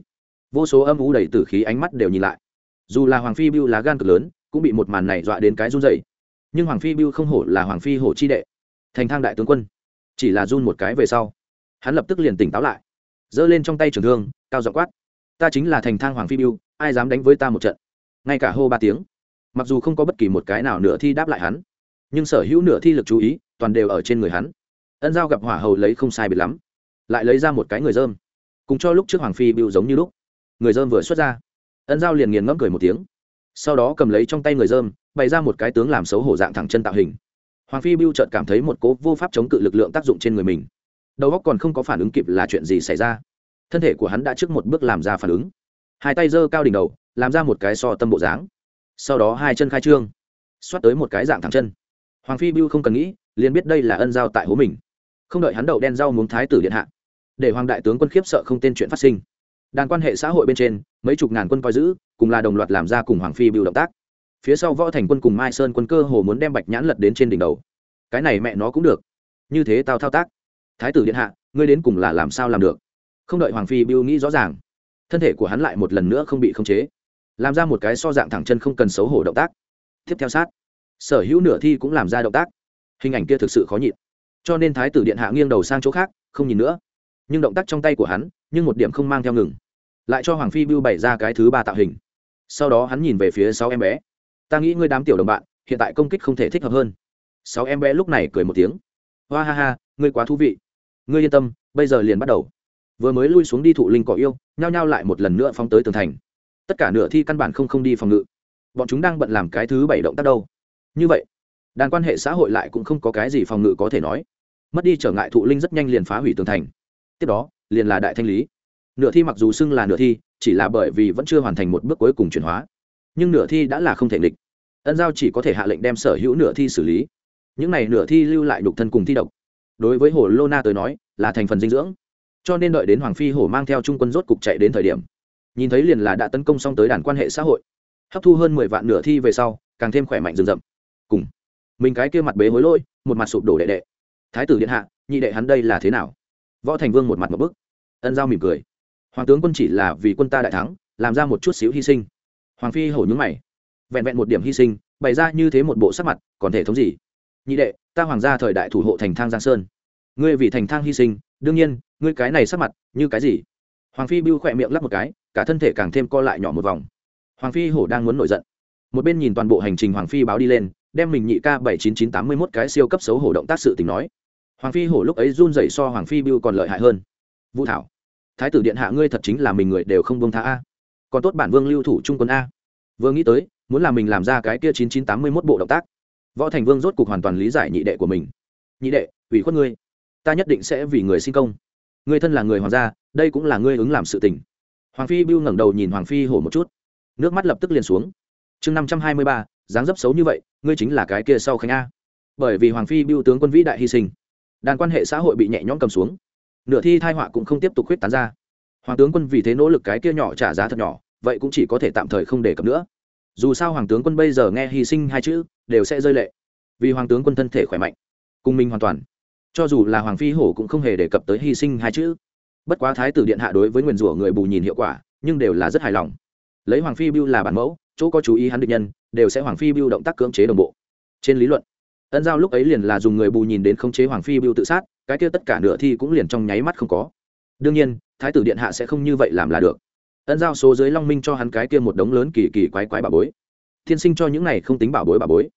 Vô số âm u đầy t ử khí ánh mắt đều nhìn lại dù là hoàng phi biêu lá gan cực lớn, cũng bị một màn này dọa đến cái run dậy nhưng hoàng phi biêu không hổ là hoàng phi hổ chi đệ, thành thang đại tướng quân. Chỉ là run một cái về sau, hắn lập tức liền tỉnh táo lại, giơ lên trong tay trường thương, cao dọ quát, ta chính là thành thang hoàng phi biêu ai dám đánh với ta một trận? Ngay cả hô ba tiếng, mặc dù không có bất kỳ một cái nào nửa thi đáp lại hắn, nhưng sở hữu nửa thi lực chú ý toàn đều ở trên người hắn. Ân giao gặp hỏa hầu lấy không sai biệt lắm, lại lấy ra một cái người dơm, cùng cho lúc trước hoàng phi bưu giống như lúc. Người dơm vừa xuất ra ân giao liền nghiền ngẫm cười một tiếng. Sau đó cầm lấy trong tay người dơm, bày ra một cái tướng làm xấu hổ dạng thẳng chân tạo hình. Hoàng phi bưu chợt cảm thấy một cố vô pháp chống cự lực lượng tác dụng trên người mình. Đầu óc còn không có phản ứng kịp là chuyện gì xảy ra. Thân thể của hắn đã trước một bước làm ra phản ứng. Hai tay giơ cao đỉnh đầu, làm ra một cái so tâm bộ dáng. Sau đó hai chân khai trương, xoát tới một cái dạng thẳng chân. Hoàng phi bưu không cần nghĩ, liền biết đây là ân giao tại hố mình. Không đợi hắn đậu đen rau muống thái tử điện hạ, để hoàng đại tướng quân khiếp sợ không tên chuyện phát sinh đàn quan hệ xã hội bên trên, mấy chục ngàn quân coi giữ, cùng là đồng loạt làm ra cùng hoàng phi biểu động tác. Phía sau võ thành quân cùng mai sơn quân cơ hồ muốn đem bạch nhãn lật đến trên đỉnh đầu. Cái này mẹ nó cũng được. Như thế tao thao tác. Thái tử điện hạ, ngươi đến cùng là làm sao làm được? Không đợi hoàng phi biểu nghĩ rõ ràng, thân thể của hắn lại một lần nữa không bị khống chế. Làm ra một cái so dạng thẳng chân không cần xấu hổ động tác. Tiếp theo sát. Sở hữu nửa thi cũng làm ra động tác. Hình ảnh kia thực sự khó nhịn. Cho nên thái tử điện hạ nghiêng đầu sang chỗ khác, không nhìn nữa. Nhưng động tác trong tay của hắn, nhưng một điểm không mang theo ngừng lại cho hoàng phi bưu bày ra cái thứ ba tạo hình. Sau đó hắn nhìn về phía sáu em bé. Ta nghĩ ngươi đám tiểu đồng bạn, hiện tại công kích không thể thích hợp hơn. Sáu em bé lúc này cười một tiếng. Hoa ha ha, ngươi quá thú vị. Ngươi yên tâm, bây giờ liền bắt đầu. Vừa mới lui xuống đi thụ linh cỏ yêu, nhao nhao lại một lần nữa phóng tới tường thành. Tất cả nửa thi căn bản không không đi phòng ngự. Bọn chúng đang bận làm cái thứ bảy động tác đâu. Như vậy, đàn quan hệ xã hội lại cũng không có cái gì phòng ngự có thể nói. Mất đi trở ngại thụ linh rất nhanh liền phá hủy tường thành. Tiếp đó, liền là đại thanh lý nửa thi mặc dù xưng là nửa thi chỉ là bởi vì vẫn chưa hoàn thành một bước cuối cùng chuyển hóa. Nhưng nửa thi đã là không thể nghịch. Ân giao chỉ có thể hạ lệnh đem sở hữu nửa thi xử lý. Những này nửa thi lưu lại đục thân cùng thi độc. Đối với hồ lô na tới nói là thành phần dinh dưỡng. Cho nên đợi đến hoàng phi hổ mang theo trung quân rốt cục chạy đến thời điểm nhìn thấy liền là đã tấn công xong tới đàn quan hệ xã hội. Hấp thu hơn mười vạn nửa thi về sau càng thêm khỏe mạnh rừng rậm. Cùng mình cái kia mặt bế hối lỗi, một mặt sụp đổ đệ đệ. Thái tử điện hạ nhị đệ hắn đây là thế nào? Võ thành vương một mặt một bức. Ân giao mỉm cười hoàng tướng quân chỉ là vì quân ta đại thắng, làm ra một chút xíu hy sinh. Hoàng phi hổ nhúng mày. Vẹn vẹn một điểm hy sinh, bày ra như thế một bộ sắc mặt, còn thể thống gì? Nhị đệ, ta hoàng gia thời đại thủ hộ thành thang giang sơn. Ngươi vì thành thang hy sinh, đương nhiên, ngươi cái này sắc mặt, như cái gì? Hoàng phi bưu khỏe miệng lắp một cái, cả thân thể càng thêm co lại nhỏ một vòng. Hoàng phi hổ đang muốn nổi giận. Một bên nhìn toàn bộ hành trình hoàng phi báo đi lên, đem mình nhị ca bảy chín chín tám mươi mốt cái siêu cấp xấu hổ động tác sự tình nói. Hoàng phi hổ lúc ấy run dậy so hoàng phi bưu còn lợi hại hơn. Vũ thảo thái tử điện hạ ngươi thật chính là mình người đều không bông tha a. Còn tốt bản vương lưu thủ trung quân a. Vừa nghĩ tới, muốn là mình làm ra cái kia chín chín tám mươi mốt bộ động tác. Võ thành vương rốt cục hoàn toàn lý giải nhị đệ của mình. Nhị đệ, ủy khuất ngươi. Ta nhất định sẽ vì người sinh công. Ngươi thân là người hoàng gia, đây cũng là ngươi ứng làm sự tình. Hoàng phi bưu ngẩng đầu nhìn hoàng phi hổ một chút. Nước mắt lập tức liền xuống. Chương năm trăm hai mươi ba, dáng dấp xấu như vậy, ngươi chính là cái kia sau khánh a. Bởi vì hoàng phi bưu tướng quân vĩ đại hy sinh, đàn quan hệ xã hội bị nhẹ nhõm cầm xuống nửa thi thai họa cũng không tiếp tục khuyết tán ra. Hoàng tướng quân vì thế nỗ lực cái kia nhỏ trả giá thật nhỏ, vậy cũng chỉ có thể tạm thời không đề cập nữa. Dù sao hoàng tướng quân bây giờ nghe hy sinh hai chữ, đều sẽ rơi lệ. Vì hoàng tướng quân thân thể khỏe mạnh, cùng mình hoàn toàn. Cho dù là hoàng phi hổ cũng không hề đề cập tới hy sinh hai chữ. Bất quá thái tử điện hạ đối với nguyền rủa người bù nhìn hiệu quả, nhưng đều là rất hài lòng. Lấy hoàng phi bưu là bản mẫu, chỗ có chú ý hắn định nhân, đều sẽ hoàng phi bưu động tác cưỡng chế đồng bộ. Trên lý luận, ân giao lúc ấy liền là dùng người bù nhìn đến khống chế hoàng phi bưu tự sát cái kia tất cả nửa thi cũng liền trong nháy mắt không có. Đương nhiên, thái tử điện hạ sẽ không như vậy làm là được. Ân giao số dưới long minh cho hắn cái kia một đống lớn kỳ kỳ quái quái bà bối. Thiên sinh cho những này không tính bảo bối bà bối.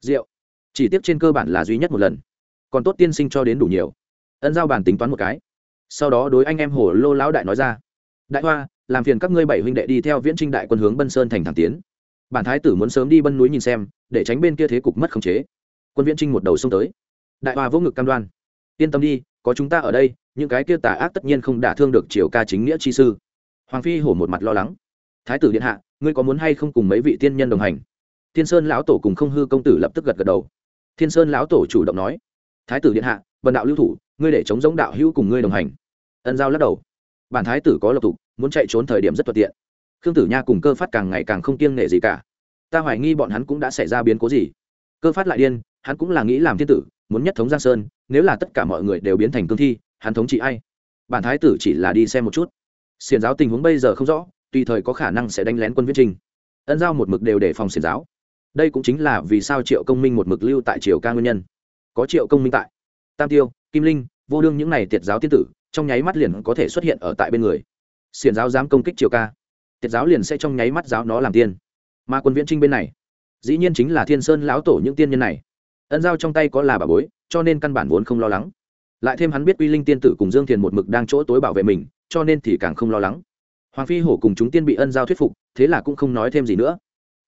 Rượu. Chỉ tiếp trên cơ bản là duy nhất một lần. Còn tốt tiên sinh cho đến đủ nhiều. Ân giao bàn tính toán một cái. Sau đó đối anh em hồ lô lão đại nói ra. Đại hoa, làm phiền các ngươi bảy huynh đệ đi theo viễn trinh đại quân hướng bân sơn thành thẳng tiến. Bản thái tử muốn sớm đi bân núi nhìn xem, để tránh bên kia thế cục mất khống chế. Quân viễn trinh một đầu xông tới. Đại hoa vỗ ngực cam đoan yên tâm đi, có chúng ta ở đây, những cái kia tà ác tất nhiên không đả thương được triều ca chính nghĩa chi sư. Hoàng phi hổ một mặt lo lắng. Thái tử điện hạ, ngươi có muốn hay không cùng mấy vị tiên nhân đồng hành? Thiên sơn lão tổ cùng không hư công tử lập tức gật gật đầu. Thiên sơn lão tổ chủ động nói. Thái tử điện hạ vần đạo lưu thủ, ngươi để chống giống đạo hữu cùng ngươi đồng hành. Ân giao lắc đầu. Bản thái tử có lộc tục, muốn chạy trốn thời điểm rất thuận tiện. Khương tử nha cùng cơ phát càng ngày càng không kiêng nể gì cả. Ta hoài nghi bọn hắn cũng đã xảy ra biến cố gì. Cơ phát lại điên, hắn cũng là nghĩ làm thiên tử muốn nhất thống giang sơn, nếu là tất cả mọi người đều biến thành cương thi, hắn thống trị ai? Bản thái tử chỉ là đi xem một chút. Xiền giáo tình huống bây giờ không rõ, tùy thời có khả năng sẽ đánh lén quân viết trình. Ân giao một mực đều để phòng xiền giáo. Đây cũng chính là vì sao triệu công minh một mực lưu tại triều ca nguyên nhân. Có triệu công minh tại, tam tiêu, kim linh, vô đương những này tiệt giáo tiên tử, trong nháy mắt liền có thể xuất hiện ở tại bên người. Xiền giáo dám công kích triều ca, tiệt giáo liền sẽ trong nháy mắt giáo nó làm tiên. Mà quân viễn trinh bên này, dĩ nhiên chính là thiên sơn lão tổ những tiên nhân này ân giao trong tay có là bà bối, cho nên căn bản vốn không lo lắng. Lại thêm hắn biết uy linh tiên tử cùng dương thiền một mực đang chỗ tối bảo vệ mình, cho nên thì càng không lo lắng. Hoàng phi hổ cùng chúng tiên bị ân giao thuyết phục, thế là cũng không nói thêm gì nữa.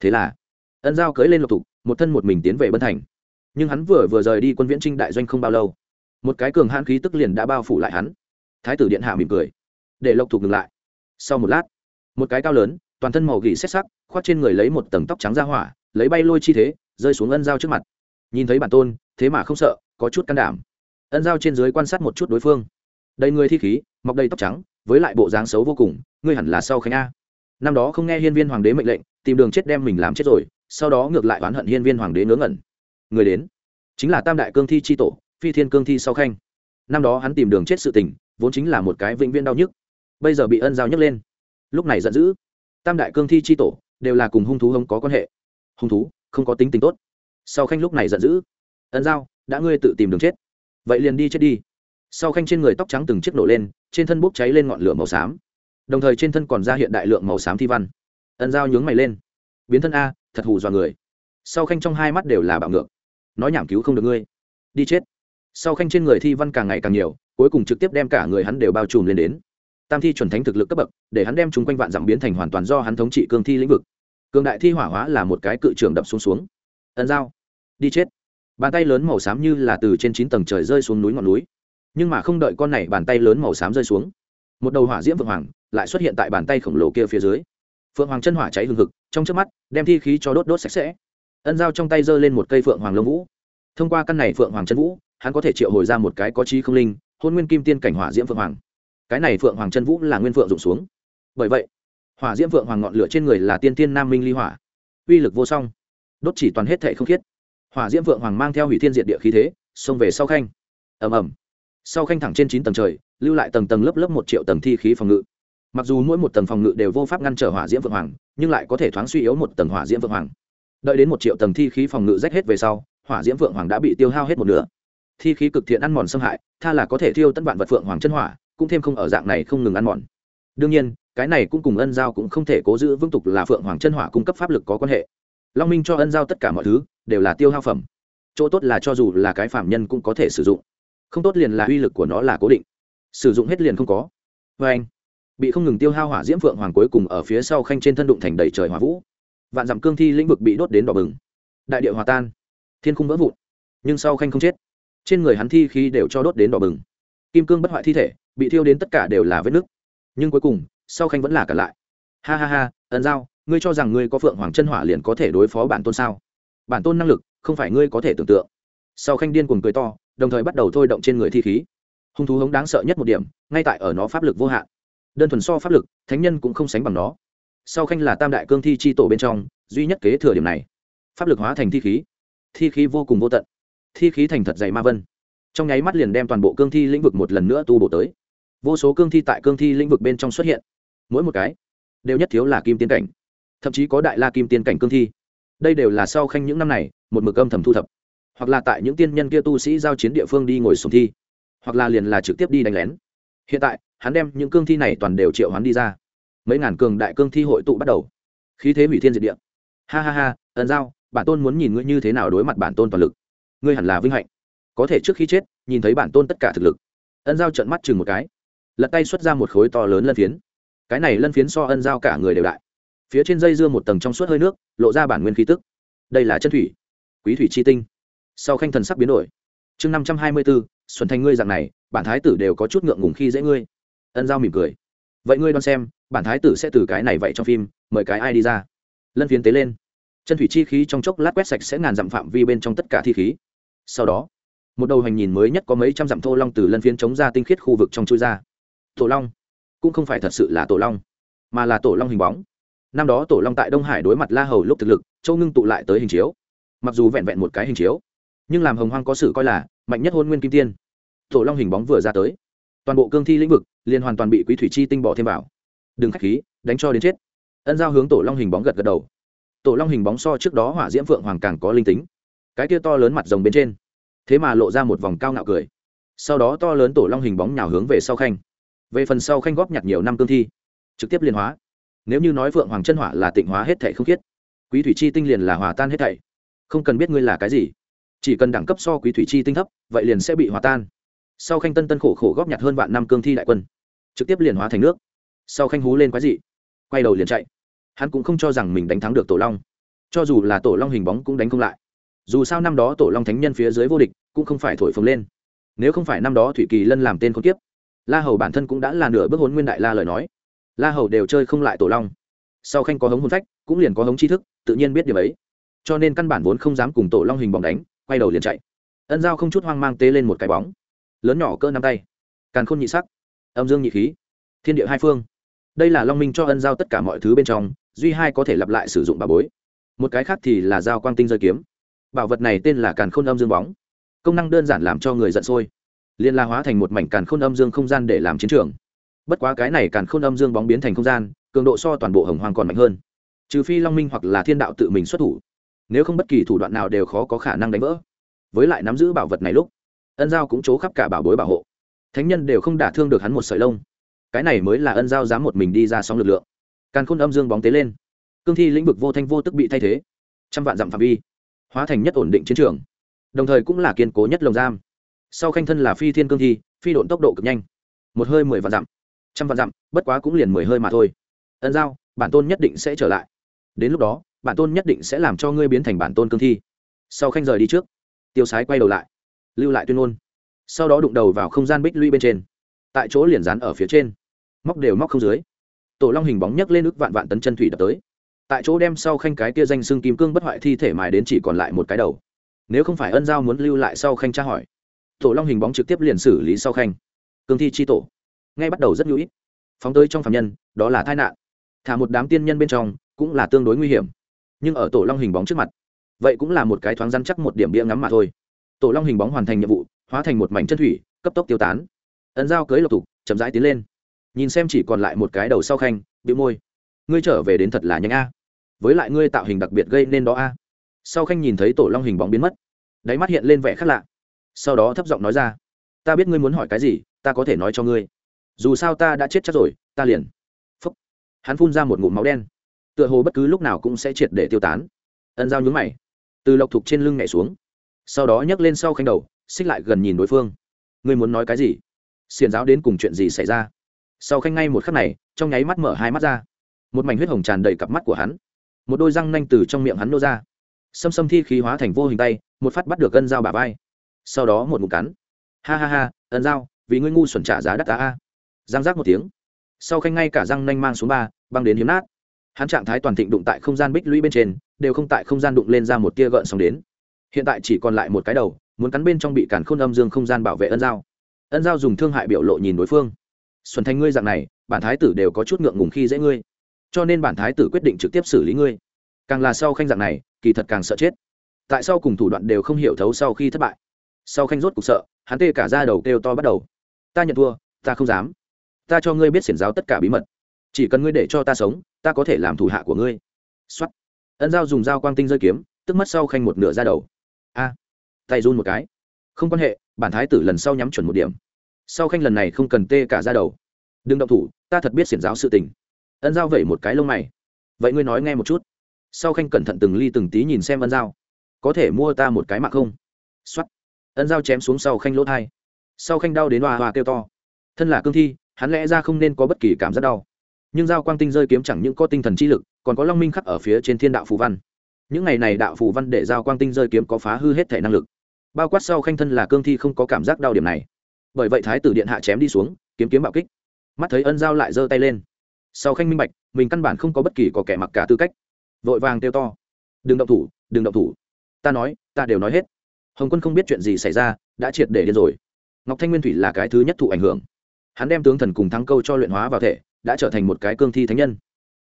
Thế là, ân giao cưới lên lộc thục một thân một mình tiến về bân thành. Nhưng hắn vừa vừa rời đi quân viễn trinh đại doanh không bao lâu, một cái cường hãn khí tức liền đã bao phủ lại hắn. Thái tử điện hạ mỉm cười, để lộc thục ngừng lại. Sau một lát, một cái cao lớn, toàn thân màu gỉ xét sắc, khoác trên người lấy một tầng tóc trắng ra hỏa, lấy bay lôi chi thế, rơi xuống ân giao trước mặt nhìn thấy bản tôn, thế mà không sợ, có chút can đảm. Ân giao trên dưới quan sát một chút đối phương. Đầy người thi khí, mọc đầy tóc trắng, với lại bộ dáng xấu vô cùng, ngươi hẳn là sau khánh a. Năm đó không nghe hiên viên hoàng đế mệnh lệnh, tìm đường chết đem mình làm chết rồi, sau đó ngược lại oán hận hiên viên hoàng đế ngớ ngẩn. Người đến, chính là tam đại cương thi c h i tổ, phi thiên cương thi sau khanh. Năm đó hắn tìm đường chết sự tình, vốn chính là một cái vĩnh viên đau nhức. Bây giờ bị ân giao nhấc lên. Lúc này giận dữ, tam đại cương thi c h i tổ, đều là cùng hung thú không có quan hệ. Hung thú, không có tính tình tốt sau khanh lúc này giận dữ. Ân giao, đã ngươi tự tìm đường chết. Vậy liền đi chết đi. Sau khanh trên người tóc trắng từng chiếc nổ lên, trên thân bốc cháy lên ngọn lửa màu xám. Đồng thời trên thân còn ra hiện đại lượng màu xám thi văn. Ân giao nhướng mày lên. Biến thân a, thật hù dọa người. Sau khanh trong hai mắt đều là bạo ngược. Nói nhảm cứu không được ngươi. Đi chết. Sau khanh trên người thi văn càng ngày càng nhiều, cuối cùng trực tiếp đem cả người hắn đều bao trùm lên đến. Tam thi chuẩn thánh thực lực cấp bậc, để hắn đem chúng quanh vạn dặm biến thành hoàn toàn do hắn thống trị cương thi lĩnh vực. Cường đại thi hỏa hóa là một cái cự trường đập xuống xuống. Ân giao đi chết. Bàn tay lớn màu xám như là từ trên chín tầng trời rơi xuống núi ngọn núi. Nhưng mà không đợi con này bàn tay lớn màu xám rơi xuống, một đầu hỏa diễm vượng hoàng lại xuất hiện tại bàn tay khổng lồ kia phía dưới. Phượng hoàng chân hỏa cháy hừng hực, trong trước mắt, đem thi khí cho đốt đốt sạch sẽ. Ân dao trong tay giơ lên một cây phượng hoàng lông vũ. Thông qua căn này phượng hoàng chân vũ, hắn có thể triệu hồi ra một cái có trí không linh, hôn nguyên kim tiên cảnh hỏa diễm phượng hoàng. Cái này phượng hoàng chân vũ là nguyên phượng rụng xuống. Bởi vậy, hỏa diễm phượng hoàng ngọn lửa trên người là tiên tiên nam minh ly hỏa. Uy lực vô song. Đốt chỉ toàn hết thệ không khiết hỏa diễm Vượng hoàng mang theo hủy thiên diệt địa khí thế, xông về sau khanh. Ầm ầm. Sau khanh thẳng trên chín tầng trời, lưu lại tầng tầng lớp lớp một triệu tầng thi khí phòng ngự. Mặc dù mỗi một tầng phòng ngự đều vô pháp ngăn trở hỏa diễm vượng hoàng, nhưng lại có thể thoáng suy yếu một tầng hỏa diễm vượng hoàng. Đợi đến một triệu tầng thi khí phòng ngự rách hết về sau, hỏa diễm vượng hoàng đã bị tiêu hao hết một nửa. Thi khí cực thiện ăn mòn xâm hại, tha là có thể thiêu tất vạn vật phượng hoàng chân hỏa, cũng thêm không ở dạng này không ngừng ăn mòn. Đương nhiên, cái này cũng cùng ân giao cũng không thể cố giữ vững tục là phượng hoàng chân hỏa cung cấp pháp lực có quan hệ long minh cho ân giao tất cả mọi thứ, đều là tiêu hao phẩm. Chỗ tốt là cho dù là cái phạm nhân cũng có thể sử dụng. Không tốt liền là uy lực của nó là cố định. Sử dụng hết liền không có. Vê anh, bị không ngừng tiêu hao hỏa diễm phượng hoàng cuối cùng ở phía sau khanh trên thân đụng thành đầy trời hỏa vũ. Vạn dặm cương thi lĩnh vực bị đốt đến đỏ bừng. Đại địa hòa tan. Thiên khung vỡ vụn. Nhưng sau khanh không chết, trên người hắn thi khi đều cho đốt đến đỏ bừng. Kim cương bất hoại thi thể, bị thiêu đến tất cả đều là vết nứt. Nhưng cuối cùng, sau khanh vẫn là cả lại. Ha ha ha ẩn giao ngươi cho rằng ngươi có phượng hoàng chân hỏa liền có thể đối phó bản tôn sao? Bản tôn năng lực, không phải ngươi có thể tưởng tượng. Sau khanh điên cuồng cười to, đồng thời bắt đầu thôi động trên người thi khí. Hung thú hống đáng sợ nhất một điểm, ngay tại ở nó pháp lực vô hạn. Đơn thuần so pháp lực, thánh nhân cũng không sánh bằng nó. Sau khanh là tam đại cương thi chi tổ bên trong, duy nhất kế thừa điểm này. Pháp lực hóa thành thi khí. Thi khí vô cùng vô tận. Thi khí thành thật dày ma vân. Trong nháy mắt liền đem toàn bộ cương thi lĩnh vực một lần nữa tu bổ tới. Vô số cương thi tại cương thi lĩnh vực bên trong xuất hiện. Mỗi một cái đều nhất thiếu là kim tiên cảnh thậm chí có đại la kim tiên cảnh cương thi. Đây đều là sau khanh những năm này, một mực âm thầm thu thập. Hoặc là tại những tiên nhân kia tu sĩ giao chiến địa phương đi ngồi sùng thi. Hoặc là liền là trực tiếp đi đánh lén. Hiện tại, hắn đem những cương thi này toàn đều triệu hắn đi ra. Mấy ngàn cường đại cương thi hội tụ bắt đầu. Khí thế hủy thiên diệt địa. Ha ha ha, ẩn giao, bản tôn muốn nhìn ngươi như thế nào đối mặt bản tôn toàn lực. Ngươi hẳn là vinh hạnh. Có thể trước khi chết, nhìn thấy bản tôn tất cả thực lực. Ân giao trợn mắt chừng một cái. Lật tay xuất ra một khối to lớn lân phiến. Cái này lân phiến so ân giao cả người đều đại phía trên dây dưa một tầng trong suốt hơi nước, lộ ra bản nguyên khí tức. Đây là chân thủy, quý thủy chi tinh. Sau khanh thần sắc biến đổi. Chương năm trăm hai mươi bốn xuân thành ngươi dạng này, bản thái tử đều có chút ngượng ngùng khi dễ ngươi. Ân giao mỉm cười. Vậy ngươi đoán xem, bản thái tử sẽ từ cái này vậy trong phim, mời cái ai đi ra? Lân phiến tế lên. Chân thủy chi khí trong chốc lát quét sạch sẽ ngàn dặm phạm vi bên trong tất cả thi khí. Sau đó, một đầu hành nhìn mới nhất có mấy trăm dặm thô long từ lân phiến chống ra tinh khiết khu vực trong chui ra. Tổ long. Cũng không phải thật sự là tổ long, mà là tổ long hình bóng năm đó tổ long tại đông hải đối mặt la hầu lúc thực lực, châu ngưng tụ lại tới hình chiếu. Mặc dù vẹn vẹn một cái hình chiếu, nhưng làm hồng hoang có sự coi là mạnh nhất hôn nguyên kim tiên. Tổ long hình bóng vừa ra tới, toàn bộ cương thi lĩnh vực liền hoàn toàn bị quý thủy chi tinh bỏ thêm vào. Đừng k h á c h khí, đánh cho đến chết. Ân giao hướng tổ long hình bóng gật gật đầu. Tổ long hình bóng so trước đó hỏa diễm phượng hoàng càng có linh tính. Cái kia to lớn mặt rồng bên trên, thế mà lộ ra một vòng cao ngạo cười. Sau đó to lớn tổ long hình bóng nhào hướng về sau khanh. Về phần sau khanh góp nhặt nhiều năm cương thi, trực tiếp liên hóa nếu như nói phượng hoàng chân hỏa là tịnh hóa hết thảy không khiết, quý thủy chi tinh liền là hòa tan hết thảy. Không cần biết ngươi là cái gì, chỉ cần đẳng cấp so quý thủy chi tinh thấp, vậy liền sẽ bị hòa tan. Sau khanh tân tân khổ khổ góp nhặt hơn vạn năm cương thi đại quân, trực tiếp liền hóa thành nước. Sau khanh hú lên quái dị, quay đầu liền chạy. Hắn cũng không cho rằng mình đánh thắng được tổ long. Cho dù là tổ long hình bóng cũng đánh không lại. Dù sao năm đó tổ long thánh nhân phía dưới vô địch, cũng không phải thổi phồng lên. Nếu không phải năm đó thủy kỳ lân làm tên không tiếp la hầu bản thân cũng đã là nửa bước hốn nguyên đại la lời nói la hầu đều chơi không lại tổ long. Sau khanh có hống hôn phách, cũng liền có hống tri thức, tự nhiên biết điều ấy. Cho nên căn bản vốn không dám cùng tổ long hình bóng đánh, quay đầu liền chạy. Ân giao không chút hoang mang tê lên một cái bóng. Lớn nhỏ cỡ năm tay. Càn khôn nhị sắc. Âm dương nhị khí. Thiên địa hai phương. Đây là long minh cho ân giao tất cả mọi thứ bên trong, duy hai có thể lặp lại sử dụng bà bối. Một cái khác thì là giao quang tinh rơi kiếm. Bảo vật này tên là càn khôn âm dương bóng. Công năng đơn giản làm cho người giận sôi. Liên la hóa thành một mảnh càn khôn âm dương không gian để làm chiến trường bất quá cái này càn khôn âm dương bóng biến thành không gian, cường độ so toàn bộ hồng hoàng còn mạnh hơn. Trừ phi long minh hoặc là thiên đạo tự mình xuất thủ. Nếu không bất kỳ thủ đoạn nào đều khó có khả năng đánh vỡ. Với lại nắm giữ bảo vật này lúc, ân giao cũng chố khắp cả bảo bối bảo hộ. Thánh nhân đều không đả thương được hắn một sợi lông. Cái này mới là ân giao dám một mình đi ra sóng lực lượng. Càn khôn âm dương bóng tế lên. Cương thi lĩnh vực vô thanh vô tức bị thay thế. Trăm vạn dặm phạm vi. Hóa thành nhất ổn định chiến trường. Đồng thời cũng là kiên cố nhất lồng giam. Sau khanh thân là phi thiên cương thi, phi độn tốc độ cực nhanh. Một hơi mười vạn dặm trăm vạn dặm, bất quá cũng liền mười hơi mà thôi. Ân giao, bản tôn nhất định sẽ trở lại. Đến lúc đó, bản tôn nhất định sẽ làm cho ngươi biến thành bản tôn cương thi. Sau khanh rời đi trước, tiêu sái quay đầu lại, lưu lại tuyên ngôn. Sau đó đụng đầu vào không gian bích lũy bên trên. Tại chỗ liền dán ở phía trên. Móc đều móc không dưới. Tổ long hình bóng nhấc lên ức vạn vạn tấn chân thủy đập tới. Tại chỗ đem sau khanh cái kia danh xương kim cương bất hoại thi thể mài đến chỉ còn lại một cái đầu. Nếu không phải ân giao muốn lưu lại sau khanh tra hỏi, tổ long hình bóng trực tiếp liền xử lý sau khanh. Cương thi chi tổ ngay bắt đầu rất hữu ích phóng tới trong phạm nhân, đó là tai nạn. Thả một đám tiên nhân bên trong cũng là tương đối nguy hiểm, nhưng ở tổ long hình bóng trước mặt, vậy cũng là một cái thoáng răn chắc một điểm bia ngắm mà thôi. Tổ long hình bóng hoàn thành nhiệm vụ, hóa thành một mảnh chân thủy, cấp tốc tiêu tán. Ấn dao cưới lộc tục, chậm rãi tiến lên. Nhìn xem chỉ còn lại một cái đầu sau khanh bị môi. Ngươi trở về đến thật là nhanh a. Với lại ngươi tạo hình đặc biệt gây nên đó a. Sau khanh nhìn thấy tổ long hình bóng biến mất, đáy mắt hiện lên vẻ khác lạ. Sau đó thấp giọng nói ra, ta biết ngươi muốn hỏi cái gì, ta có thể nói cho ngươi dù sao ta đã chết chắc rồi, ta liền. Phúc. Hắn phun ra một ngụm máu đen. Tựa hồ bất cứ lúc nào cũng sẽ triệt để tiêu tán. Ân giao nhúng mày. Từ lộc thục trên lưng nhảy xuống. Sau đó nhấc lên sau khanh đầu, xích lại gần nhìn đối phương. Ngươi muốn nói cái gì? Xiền giáo đến cùng chuyện gì xảy ra? Sau khanh ngay một khắc này, trong nháy mắt mở hai mắt ra. Một mảnh huyết hồng tràn đầy cặp mắt của hắn. Một đôi răng nanh từ trong miệng hắn nô ra. Xâm xâm thi khí hóa thành vô hình tay, một phát bắt được ân dao bà vai. Sau đó một mục cắn. Ha ha ha, ân dao vì ngươi ngu xuẩn trả giá đắt ta a giang giác một tiếng. Sau khanh ngay cả răng nanh mang xuống ba, băng đến hiếm nát. Hắn trạng thái toàn thịnh đụng tại không gian bích lũy bên trên, đều không tại không gian đụng lên ra một tia gợn sóng đến. Hiện tại chỉ còn lại một cái đầu, muốn cắn bên trong bị cản khôn âm dương không gian bảo vệ ân giao. Ân giao dùng thương hại biểu lộ nhìn đối phương. Xuân thanh ngươi dạng này, bản thái tử đều có chút ngượng ngùng khi dễ ngươi. Cho nên bản thái tử quyết định trực tiếp xử lý ngươi. Càng là sau khanh dạng này, kỳ thật càng sợ chết. Tại sao cùng thủ đoạn đều không hiểu thấu sau khi thất bại? Sau khanh rốt cục sợ, hắn tê cả ra đầu kêu to bắt đầu. Ta nhận thua, ta không dám ta cho ngươi biết xiển giáo tất cả bí mật. Chỉ cần ngươi để cho ta sống, ta có thể làm thủ hạ của ngươi. Xuất ân giao dùng dao quang tinh rơi kiếm, tức mất sau khanh một nửa ra đầu. A. Tay run một cái. Không quan hệ, bản thái tử lần sau nhắm chuẩn một điểm. Sau khanh lần này không cần tê cả ra đầu. Đừng động thủ, ta thật biết xiển giáo sự tình. Ân giao vẩy một cái lông mày. Vậy ngươi nói nghe một chút. Sau khanh cẩn thận từng ly từng tí nhìn xem ân giao. Có thể mua ta một cái mạng không? X o á t ân giao chém xuống sau khanh lỗ thai. Sau khanh đau đến hoa hoa kêu to. Thân là cương thi hắn lẽ ra không nên có bất kỳ cảm giác đau. Nhưng giao quang tinh rơi kiếm chẳng những có tinh thần chi lực, còn có long minh khắc ở phía trên thiên đạo phù văn. Những ngày này đạo phù văn để giao quang tinh rơi kiếm có phá hư hết thể năng lực. Bao quát sau khanh thân là cương thi không có cảm giác đau điểm này. Bởi vậy thái tử điện hạ chém đi xuống, kiếm kiếm bạo kích. Mắt thấy ân giao lại giơ tay lên. Sau khanh minh bạch, mình căn bản không có bất kỳ có kẻ mặc cả tư cách. Vội vàng kêu to. Đừng động thủ, đừng động thủ. Ta nói, ta đều nói hết. Hồng quân không biết chuyện gì xảy ra, đã triệt để điên rồi. Ngọc thanh nguyên thủy là cái thứ nhất thụ ảnh hưởng hắn đem tướng thần cùng thắng câu cho luyện hóa vào thể, đã trở thành một cái cương thi thánh nhân.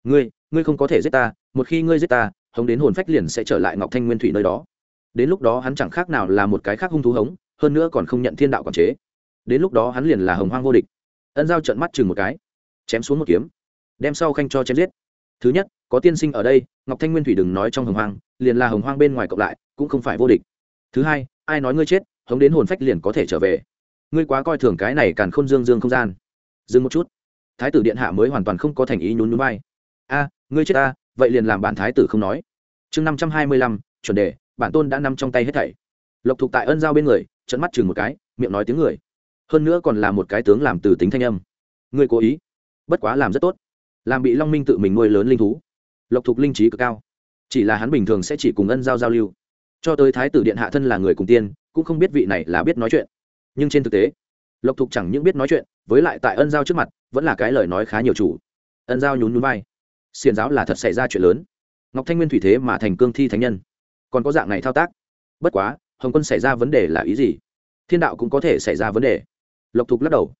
Ngươi ngươi không có thể giết ta, một khi ngươi giết ta, hống đến hồn phách liền sẽ trở lại ngọc thanh nguyên thủy nơi đó. Đến lúc đó hắn chẳng khác nào là một cái khác hung thú hống, hơn nữa còn không nhận thiên đạo quản chế. Đến lúc đó hắn liền là hồng hoang vô địch. Ân giao trận mắt chừng một cái, chém xuống một kiếm, đem sau khanh cho chém giết. Thứ nhất, có tiên sinh ở đây, ngọc thanh nguyên thủy đừng nói trong hồng hoang, liền là hồng hoang bên ngoài cộng lại, cũng không phải vô địch. Thứ hai, ai nói ngươi chết, hống đến hồn phách liền có thể trở về ngươi quá coi thường cái này càn khôn dương dương không gian. Dừng một chút. Thái tử điện hạ mới hoàn toàn không có thành ý nhún nhún vai. A, ngươi chết ta, vậy liền làm bản thái tử không nói. Chương năm trăm hai mươi lăm, chuẩn đề, bản tôn đã nằm trong tay hết thảy. Lộc thục tại ân giao bên người trận mắt chừng một cái, miệng nói tiếng người. Hơn nữa còn là một cái tướng làm từ tính thanh âm. Ngươi cố ý. Bất quá làm rất tốt. Làm bị long minh tự mình nuôi lớn linh thú. Lộc thục linh trí cực cao. Chỉ là hắn bình thường sẽ chỉ cùng ân giao giao lưu. Cho tới thái tử điện hạ thân là người cùng tiên, cũng không biết vị này là biết nói chuyện nhưng trên thực tế, lộc thục chẳng những biết nói chuyện, với lại tại ân giao trước mặt, vẫn là cái lời nói khá nhiều chủ. Ân giao nhún nhún vai. Xiền giáo là thật xảy ra chuyện lớn. Ngọc thanh nguyên thủy thế mà thành cương thi thánh nhân. Còn có dạng này thao tác. Bất quá, hồng quân xảy ra vấn đề là ý gì? Thiên đạo cũng có thể xảy ra vấn đề. Lộc thục lắc đầu.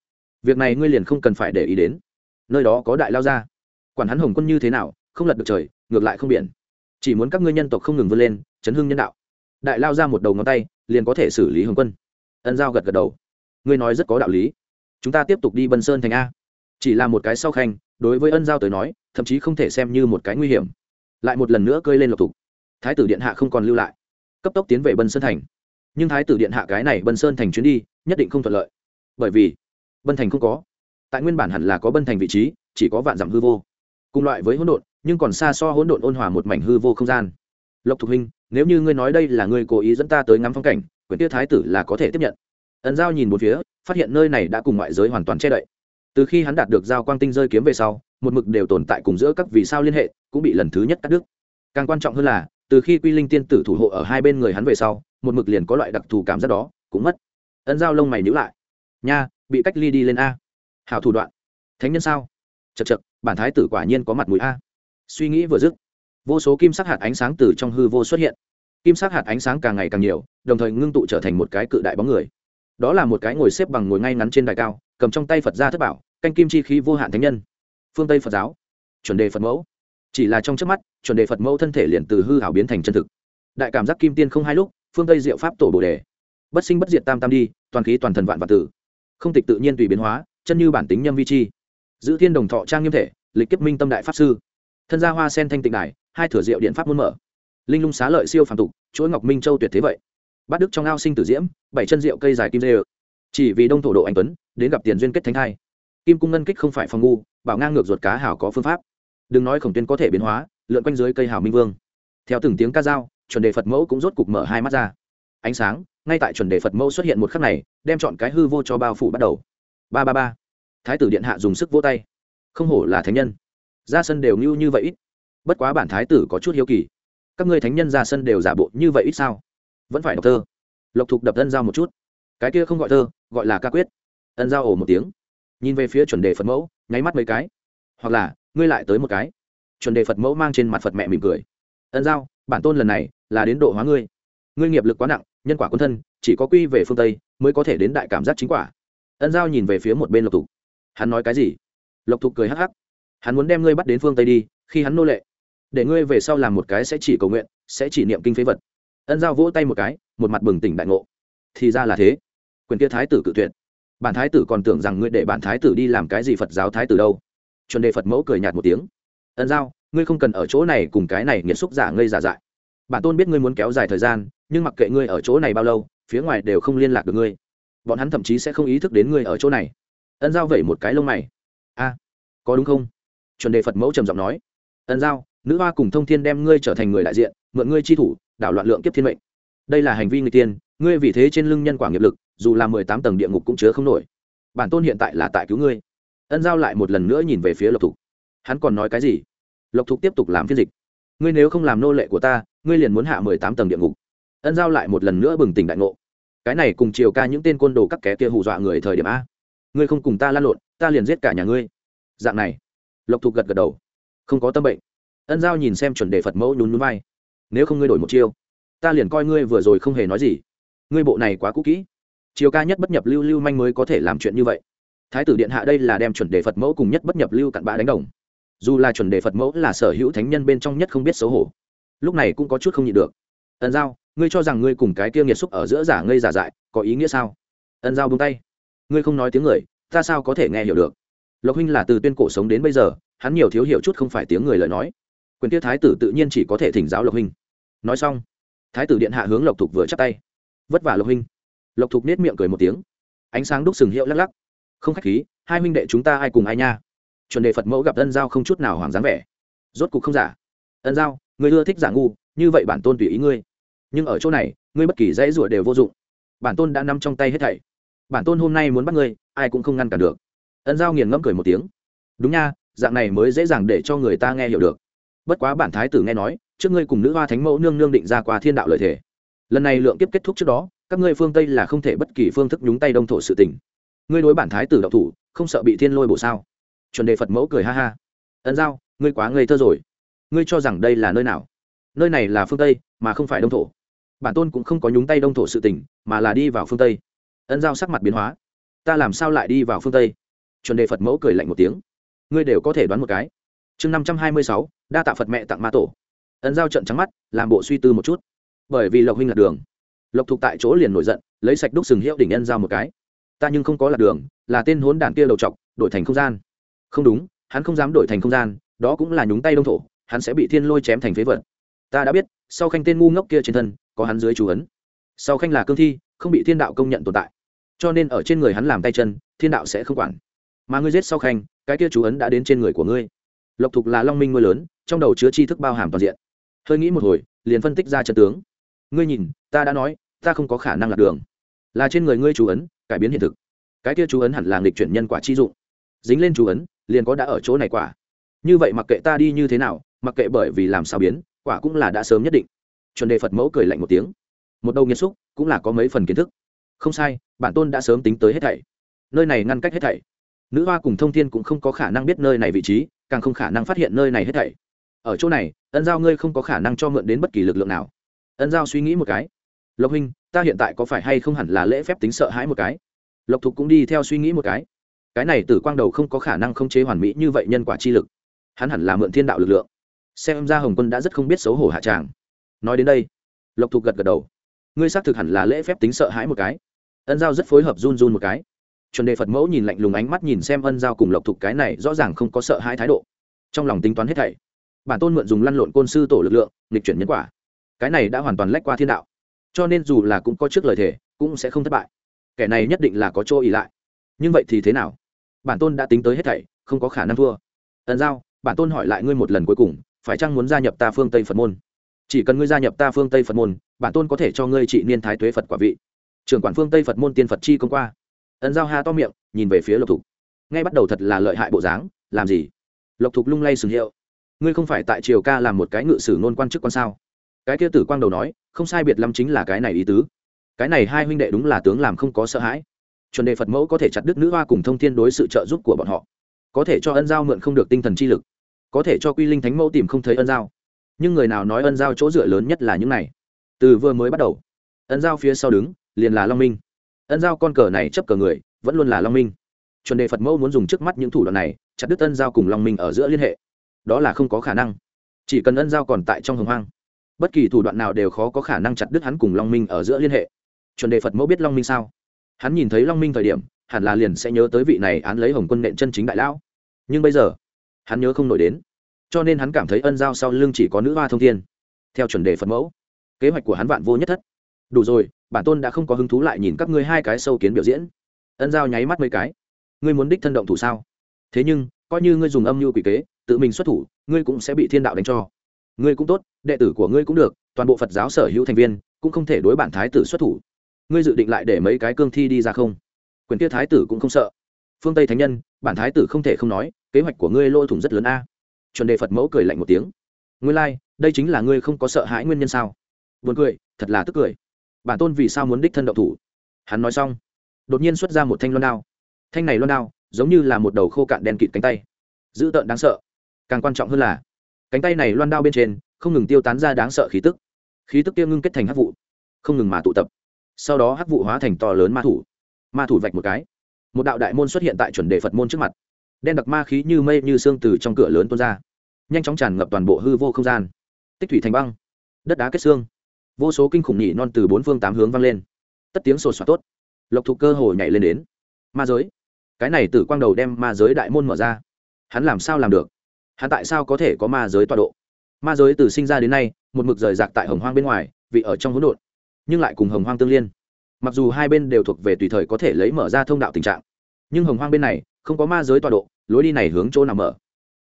Việc này ngươi liền không cần phải để ý đến. Nơi đó có đại lao ra. Quản hắn hồng quân như thế nào, không lật được trời, ngược lại không biển. Chỉ muốn các ngươi nhân tộc không ngừng vươn lên, chấn hưng nhân đạo. Đại lao ra một đầu ngón tay, liền có thể xử lý hồng quân ân giao gật gật đầu. Ngươi nói rất có đạo lý. Chúng ta tiếp tục đi bân sơn thành a. Chỉ là một cái sau khanh, đối với ân giao tới nói, thậm chí không thể xem như một cái nguy hiểm. Lại một lần nữa cơi lên lộc thục. Thái tử điện hạ không còn lưu lại. Cấp tốc tiến về bân sơn thành. Nhưng thái tử điện hạ cái này bân sơn thành chuyến đi, nhất định không thuận lợi. Bởi vì, bân thành không có. Tại nguyên bản hẳn là có bân thành vị trí, chỉ có vạn dặm hư vô. Cùng loại với hỗn độn, nhưng còn xa so hỗn độn ôn hòa một mảnh hư vô không gian. Lộc thục huynh, nếu như ngươi nói đây là ngươi cố ý dẫn ta tới ngắm phong cảnh quyển tiêu thái tử là có thể tiếp nhận. Ấn giao nhìn một phía, phát hiện nơi này đã cùng ngoại giới hoàn toàn che đậy. Từ khi hắn đạt được giao quang tinh rơi kiếm về sau, một mực đều tồn tại cùng giữa các vì sao liên hệ, cũng bị lần thứ nhất cắt đứt. Càng quan trọng hơn là, từ khi quy linh tiên tử thủ hộ ở hai bên người hắn về sau, một mực liền có loại đặc thù cảm giác đó, cũng mất. Ân giao lông mày nhữ lại. Nha, bị cách ly đi lên a. Hảo thủ đoạn. Thánh nhân sao? Chật chật bản thái tử quả nhiên có mặt mũi a. Suy nghĩ vừa dứt, vô số kim sắc hạt ánh sáng từ trong hư vô xuất hiện kim sắc hạt ánh sáng càng ngày càng nhiều, đồng thời ngưng tụ trở thành một cái cự đại bóng người. Đó là một cái ngồi xếp bằng ngồi ngay ngắn trên đài cao, cầm trong tay phật gia thất bảo, canh kim chi khí vô hạn thánh nhân. Phương tây phật giáo, chuẩn đề phật mẫu. Chỉ là trong trước mắt, chuẩn đề phật mẫu thân thể liền từ hư hảo biến thành chân thực. Đại cảm giác kim tiên không hai lúc, phương tây diệu pháp tổ bồ đề. Bất sinh bất diệt tam tam đi, toàn khí toàn thần vạn vật tử. Không tịch tự nhiên tùy biến hóa, chân như bản tính nhâm vi chi. Giữ thiên đồng thọ trang nghiêm thể, lịch kiếp minh tâm đại pháp sư. Thân gia hoa sen thanh tịnh đài, hai thửa diệu điện pháp muôn mở linh lung xá lợi siêu phàm tục, chuỗi ngọc minh châu tuyệt thế vậy. Bát đức trong ao sinh tử diễm, bảy chân rượu cây dài kim dê ự chỉ vì đông thổ độ anh tuấn, đến gặp tiền duyên kết thánh thai. Kim cung ngân kích không phải phòng ngu, bảo ngang ngược ruột cá hảo có phương pháp. Đừng nói khổng tuyên có thể biến hóa, lượn quanh dưới cây hảo minh vương. Theo từng tiếng ca dao, chuẩn đề phật mẫu cũng rốt cục mở hai mắt ra. Ánh sáng, ngay tại chuẩn đề phật mẫu xuất hiện một khắc này, đem chọn cái hư vô cho bao phủ bắt đầu. Ba ba ba. Thái tử điện hạ dùng sức vỗ tay. Không hổ là thánh nhân. Ra sân đều như như vậy ít. Bất quá bản thái tử có chút hiếu kỳ các ngươi thánh nhân ra sân đều giả bộ như vậy ít sao? Vẫn phải đọc thơ. Lộc thục đập ân giao một chút. Cái kia không gọi thơ, gọi là ca quyết. Ân giao ổ một tiếng. Nhìn về phía chuẩn đề phật mẫu, nháy mắt mấy cái. Hoặc là, ngươi lại tới một cái. Chuẩn đề phật mẫu mang trên mặt phật mẹ mỉm cười. Ân giao, bản tôn lần này là đến độ hóa ngươi. Ngươi nghiệp lực quá nặng, nhân quả quân thân, chỉ có quy về phương tây mới có thể đến đại cảm giác chính quả. Ân giao nhìn về phía một bên lộc thục. Hắn nói cái gì? Lộc thục cười hắc hắc. Hắn muốn đem ngươi bắt đến phương tây đi, khi hắn nô lệ để ngươi về sau làm một cái sẽ chỉ cầu nguyện, sẽ chỉ niệm kinh phế vật. Ân giao vỗ tay một cái, một mặt bừng tỉnh đại ngộ. Thì ra là thế. Quyền kia thái tử cự tuyệt. Bản thái tử còn tưởng rằng ngươi để bản thái tử đi làm cái gì phật giáo thái tử đâu. Chuẩn đề phật mẫu cười nhạt một tiếng. Ân giao, ngươi không cần ở chỗ này cùng cái này nghiệt xúc giả ngây giả dại. Bản tôn biết ngươi muốn kéo dài thời gian, nhưng mặc kệ ngươi ở chỗ này bao lâu, phía ngoài đều không liên lạc được ngươi. Bọn hắn thậm chí sẽ không ý thức đến ngươi ở chỗ này. Ân giao vẩy một cái lông mày. A có đúng không? Chuẩn đề phật mẫu trầm giọng nói. Ân giao nữ hoa cùng thông thiên đem ngươi trở thành người đại diện, mượn ngươi chi thủ, đảo loạn lượng kiếp thiên mệnh. Đây là hành vi người tiên ngươi vì thế trên lưng nhân quả nghiệp lực, dù là mười tám tầng địa ngục cũng chứa không nổi. Bản tôn hiện tại là tại cứu ngươi. Ân giao lại một lần nữa nhìn về phía lộc thục. Hắn còn nói cái gì? Lộc thục tiếp tục làm phiên dịch. Ngươi nếu không làm nô lệ của ta, ngươi liền muốn hạ mười tám tầng địa ngục. Ân giao lại một lần nữa bừng tỉnh đại ngộ. Cái này cùng chiều ca những tên côn đồ các ké kia hù dọa người thời điểm a. Ngươi không cùng ta lan lộn, ta liền giết cả nhà ngươi. Dạng này, lộc thục gật gật đầu. Không có tâm bệnh ân giao nhìn xem chuẩn đề phật mẫu nhún núi vai. Nếu không ngươi đổi một chiêu, ta liền coi ngươi vừa rồi không hề nói gì. Ngươi bộ này quá cũ kỹ. Chiều ca nhất bất nhập lưu lưu manh mới có thể làm chuyện như vậy. Thái tử điện hạ đây là đem chuẩn đề phật mẫu cùng nhất bất nhập lưu cặn bã đánh đồng. Dù là chuẩn đề phật mẫu là sở hữu thánh nhân bên trong nhất không biết xấu hổ, lúc này cũng có chút không nhịn được. Ân giao, ngươi cho rằng ngươi cùng cái kia nghiệt xúc ở giữa giả ngây giả dại, có ý nghĩa sao? Ân giao buông tay. Ngươi không nói tiếng người, ta sao có thể nghe hiểu được? Lộc huynh là từ tuyên cổ sống đến bây giờ, hắn nhiều thiếu hiểu chút không phải tiếng người lời nói quyền tiết thái tử tự nhiên chỉ có thể thỉnh giáo lộc huynh. Nói xong, thái tử điện hạ hướng lộc thục vừa chắp tay. Vất vả lộc huynh. Lộc thục nết miệng cười một tiếng. Ánh sáng đúc sừng hiệu lắc lắc. Không khách khí, hai huynh đệ chúng ta ai cùng ai nha? Chuẩn đề phật mẫu gặp ân giao không chút nào hoàng dáng vẻ. Rốt cục không giả. Ân giao, người ưa thích giả ngu, như vậy bản tôn tùy ý ngươi. Nhưng ở chỗ này, ngươi bất kỳ dãy rủa đều vô dụng. Bản tôn đã nằm trong tay hết thảy. Bản tôn hôm nay muốn bắt ngươi, ai cũng không ngăn cản được. Ân giao nghiền ngẫm cười một tiếng. Đúng nha, dạng này mới dễ dàng để cho người ta nghe hiểu được bất quá bản thái tử nghe nói, trước ngươi cùng nữ hoa thánh mẫu nương nương định ra qua thiên đạo lợi thể lần này lượng kiếp kết thúc trước đó, các ngươi phương tây là không thể bất kỳ phương thức nhúng tay đông thổ sự tình. Ngươi đối bản thái tử đậu thủ, không sợ bị thiên lôi bổ sao? Chuẩn đề phật mẫu cười ha ha. Ân giao, ngươi quá ngây thơ rồi. Ngươi cho rằng đây là nơi nào? Nơi này là phương tây, mà không phải đông thổ. Bản tôn cũng không có nhúng tay đông thổ sự tình, mà là đi vào phương tây. Ân giao sắc mặt biến hóa. Ta làm sao lại đi vào phương tây? Chuẩn đề phật mẫu cười lạnh một tiếng. Ngươi đều có thể đoán một cái. Chương năm trăm hai mươi sáu đa tạ phật mẹ tặng ma tổ ân giao trận trắng mắt làm bộ suy tư một chút bởi vì lộc huynh lạc đường lộc thục tại chỗ liền nổi giận lấy sạch đúc sừng hiệu đỉnh ân giao một cái ta nhưng không có lạc đường là tên hốn đản kia đầu chọc đổi thành không gian không đúng hắn không dám đổi thành không gian đó cũng là nhúng tay đông thổ hắn sẽ bị thiên lôi chém thành phế vật ta đã biết sau khanh tên ngu ngốc kia trên thân có hắn dưới chú ấn sau khanh là cương thi không bị thiên đạo công nhận tồn tại cho nên ở trên người hắn làm tay chân thiên đạo sẽ không quản mà ngươi giết sau khanh, cái kia chú ấn đã đến trên người của ngươi lộc thục là long minh nuôi lớn, trong đầu chứa tri thức bao hàm toàn diện. Hơi nghĩ một hồi, liền phân tích ra trận tướng. Ngươi nhìn, ta đã nói, ta không có khả năng lạc đường. Là trên người ngươi chú ấn, cải biến hiện thực. Cái kia chú ấn hẳn là nghịch chuyển nhân quả chi dụng. Dính lên chú ấn, liền có đã ở chỗ này quả. Như vậy mặc kệ ta đi như thế nào, mặc kệ bởi vì làm sao biến, quả cũng là đã sớm nhất định. Chuẩn đề phật mẫu cười lạnh một tiếng. Một đầu nghiêm xúc cũng là có mấy phần kiến thức. Không sai, bản tôn đã sớm tính tới hết thảy. Nơi này ngăn cách hết thảy nữ hoa cùng thông thiên cũng không có khả năng biết nơi này vị trí, càng không khả năng phát hiện nơi này hết thảy. Ở chỗ này, ân giao ngươi không có khả năng cho mượn đến bất kỳ lực lượng nào. Ân giao suy nghĩ một cái. Lộc huynh, ta hiện tại có phải hay không hẳn là lễ phép tính sợ hãi một cái? Lộc thục cũng đi theo suy nghĩ một cái. Cái này tử quang đầu không có khả năng không chế hoàn mỹ như vậy nhân quả chi lực. Hắn hẳn là mượn thiên đạo lực lượng. Xem ra hồng quân đã rất không biết xấu hổ hạ tràng. Nói đến đây, lộc thục gật gật đầu. Ngươi xác thực hẳn là lễ phép tính sợ hãi một cái. Ân giao rất phối hợp run run một cái chuẩn đề phật mẫu nhìn lạnh lùng ánh mắt nhìn xem ân giao cùng lộc thục cái này rõ ràng không có sợ hai thái độ. Trong lòng tính toán hết thảy, bản tôn mượn dùng lăn lộn côn sư tổ lực lượng, nghịch chuyển nhân quả. Cái này đã hoàn toàn lách qua thiên đạo. Cho nên dù là cũng có trước lời thề, cũng sẽ không thất bại. Kẻ này nhất định là có chỗ ỉ lại. Nhưng vậy thì thế nào? Bản tôn đã tính tới hết thảy, không có khả năng thua. Ân giao, bản tôn hỏi lại ngươi một lần cuối cùng, phải chăng muốn gia nhập ta phương tây phật môn? Chỉ cần ngươi gia nhập ta phương tây phật môn, bản tôn có thể cho ngươi trị niên thái tuế phật quả vị. Trưởng quản phương tây phật môn tiên phật chi công qua. Ân giao ha to miệng, nhìn về phía lộc thục. Ngay bắt đầu thật là lợi hại bộ dáng, làm gì? Lộc thục lung lay sừng hiệu. Ngươi không phải tại triều ca làm một cái ngự sử nôn quan chức quan sao? Cái kia tử quang đầu nói, không sai biệt lắm chính là cái này ý tứ. Cái này hai huynh đệ đúng là tướng làm không có sợ hãi. Chuẩn đề phật mẫu có thể chặt đứt nữ hoa cùng thông thiên đối sự trợ giúp của bọn họ. Có thể cho ân giao mượn không được tinh thần chi lực. Có thể cho quy linh thánh mẫu tìm không thấy ân giao. Nhưng người nào nói ân giao chỗ dựa lớn nhất là những này? Từ vừa mới bắt đầu, ân giao phía sau đứng, liền là long minh ân giao con cờ này chấp cờ người, vẫn luôn là long minh. Chuẩn đề phật mẫu muốn dùng trước mắt những thủ đoạn này, chặt đứt ân giao cùng long minh ở giữa liên hệ. Đó là không có khả năng. Chỉ cần ân giao còn tại trong hồng hoang, bất kỳ thủ đoạn nào đều khó có khả năng chặt đứt hắn cùng long minh ở giữa liên hệ. Chuẩn đề phật mẫu biết long minh sao? Hắn nhìn thấy long minh thời điểm, hẳn là liền sẽ nhớ tới vị này án lấy hồng quân nện chân chính đại lão. Nhưng bây giờ, hắn nhớ không nổi đến. Cho nên hắn cảm thấy ân giao sau lưng chỉ có nữ hoa thông thiên. Theo chuẩn đề phật mẫu, kế hoạch của hắn vạn vô nhất thất. Đủ rồi bản tôn đã không có hứng thú lại nhìn các ngươi hai cái sâu kiến biểu diễn. Ân giao nháy mắt mấy cái. Ngươi muốn đích thân động thủ sao? Thế nhưng coi như ngươi dùng âm mưu quỷ kế tự mình xuất thủ ngươi cũng sẽ bị thiên đạo đánh cho. Ngươi cũng tốt đệ tử của ngươi cũng được toàn bộ phật giáo sở hữu thành viên cũng không thể đối bản thái tử xuất thủ. Ngươi dự định lại để mấy cái cương thi đi ra không? Quyền kia thái tử cũng không sợ. Phương tây thánh nhân bản thái tử không thể không nói kế hoạch của ngươi lôi thủng rất lớn a. Chuẩn đề phật mẫu cười lạnh một tiếng. Ngươi lai、like, đây chính là ngươi không có sợ hãi nguyên nhân sao? Buồn cười thật là tức cười bản tôn vì sao muốn đích thân động thủ? Hắn nói xong, đột nhiên xuất ra một thanh loan đao. Thanh này loan đao giống như là một đầu khô cạn đen kịt cánh tay. Dữ tợn đáng sợ. Càng quan trọng hơn là, cánh tay này loan đao bên trên không ngừng tiêu tán ra đáng sợ khí tức. Khí tức kia ngưng kết thành hắc vụ, không ngừng mà tụ tập. Sau đó hắc vụ hóa thành to lớn ma thủ. Ma thủ vạch một cái. Một đạo đại môn xuất hiện tại chuẩn đề phật môn trước mặt. Đen đặc ma khí như mây như xương từ trong cửa lớn tuôn ra, nhanh chóng tràn ngập toàn bộ hư vô không gian. Tích thủy thành băng, đất đá kết xương vô số kinh khủng nhị non từ bốn phương tám hướng vang lên. Tất tiếng sột soạt tốt. Lộc thục cơ hồ nhảy lên đến. Ma giới. Cái này từ quang đầu đem ma giới đại môn mở ra. Hắn làm sao làm được? Hắn tại sao có thể có ma giới tọa độ? Ma giới từ sinh ra đến nay, một mực rời rạc tại hồng hoang bên ngoài vị ở trong hỗn độn, nhưng lại cùng hồng hoang tương liên. Mặc dù hai bên đều thuộc về tùy thời có thể lấy mở ra thông đạo tình trạng, nhưng hồng hoang bên này, không có ma giới tọa độ, lối đi này hướng chỗ nào mở?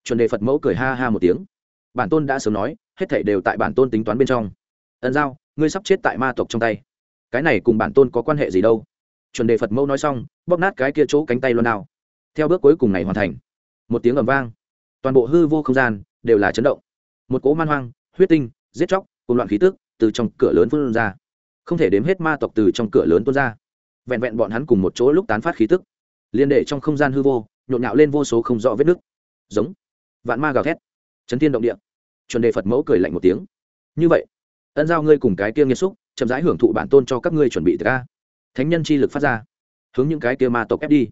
Chuẩn đề phật mẫu cười ha ha một tiếng. Bản tôn đã sớm nói, hết thảy đều tại bản tôn tính toán bên trong. Ẩn giao ngươi sắp chết tại ma tộc trong tay. Cái này cùng bản tôn có quan hệ gì đâu? Chuẩn đề phật mẫu nói xong, bóp nát cái kia chỗ cánh tay luôn nào. Theo bước cuối cùng này hoàn thành, một tiếng ầm vang, toàn bộ hư vô không gian đều là chấn động. Một cỗ man hoang, huyết tinh, giết chóc cùng loạn khí tức từ trong cửa lớn phun ra. Không thể đếm hết ma tộc từ trong cửa lớn tuôn ra. Vẹn vẹn bọn hắn cùng một chỗ lúc tán phát khí tức, liên đệ trong không gian hư vô, nhộn nhạo lên vô số không rõ vết nứt. Giống, vạn ma gào thét, chấn thiên động địa. Chuẩn đề phật mẫu cười lạnh một tiếng. Như vậy ân giao ngươi cùng cái kia nghiêm xúc, chậm rãi hưởng thụ bản tôn cho các ngươi chuẩn bị ra. thánh nhân chi lực phát ra. Hướng những cái kia ma tộc ép đi.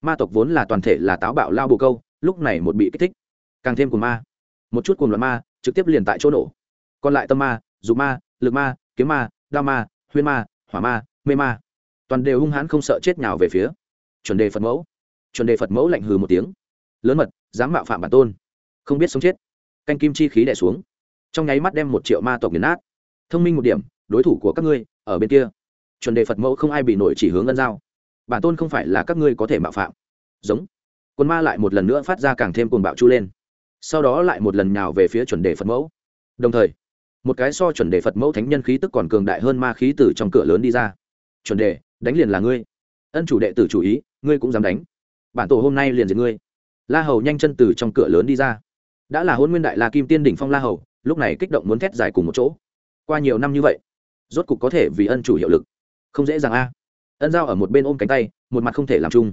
Ma tộc vốn là toàn thể là táo bạo lao bồ câu, lúc này một bị kích thích. Càng thêm của ma. Một chút cùng loạn ma, trực tiếp liền tại chỗ nổ. Còn lại tâm ma dù ma, lực ma, kiếm ma, đao ma, huyên ma, hỏa ma, mê ma. Toàn đều hung hãn không sợ chết nhào về phía. Chuẩn đề phật mẫu. Chuẩn đề phật mẫu lạnh hừ một tiếng. Lớn mật, dám mạo phạm bản tôn. Không biết sống chết. Canh kim chi khí đẻ xuống. Trong nháy mắt đem một triệu ma tộc nghiền nát thông minh một điểm, đối thủ của các ngươi ở bên kia. Chuẩn đề phật mẫu không ai bị nổi chỉ hướng ân giao. Bản tôn không phải là các ngươi có thể mạo phạm. Giống. Quân ma lại một lần nữa phát ra càng thêm cuồng bạo chu lên. Sau đó lại một lần nhào về phía chuẩn đề phật mẫu. Đồng thời, một cái so chuẩn đề phật mẫu thánh nhân khí tức còn cường đại hơn ma khí từ trong cửa lớn đi ra. Chuẩn đề, đánh liền là ngươi. Ân chủ đệ tử chủ ý, ngươi cũng dám đánh. Bản tổ hôm nay liền diệt ngươi. La hầu nhanh chân từ trong cửa lớn đi ra. Đã là hôn nguyên đại la kim tiên đỉnh phong la hầu, lúc này kích động muốn thét dài cùng một chỗ qua nhiều năm như vậy, rốt cục có thể vì ân chủ hiệu lực. Không dễ dàng a. Ân giao ở một bên ôm cánh tay, một mặt không thể làm chung.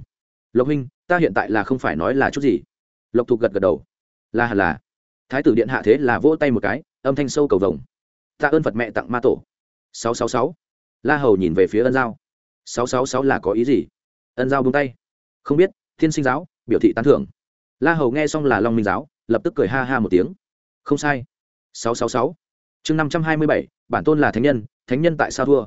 Lộc huynh, ta hiện tại là không phải nói là chút gì. Lộc thục gật gật đầu. Là hẳn là. Thái tử điện hạ thế là vỗ tay một cái, âm thanh sâu cầu vồng. Tạ ơn phật mẹ tặng ma tổ. Sáu sáu sáu. La hầu nhìn về phía ân giao. Sáu sáu sáu là có ý gì? Ân giao bung tay. Không biết, thiên sinh giáo, biểu thị tán thưởng. La hầu nghe xong là long minh giáo, lập tức cười ha ha một tiếng. Không sai. Sáu sáu sáu chương năm trăm hai mươi bảy, bản tôn là thánh nhân thánh nhân tại sao thua?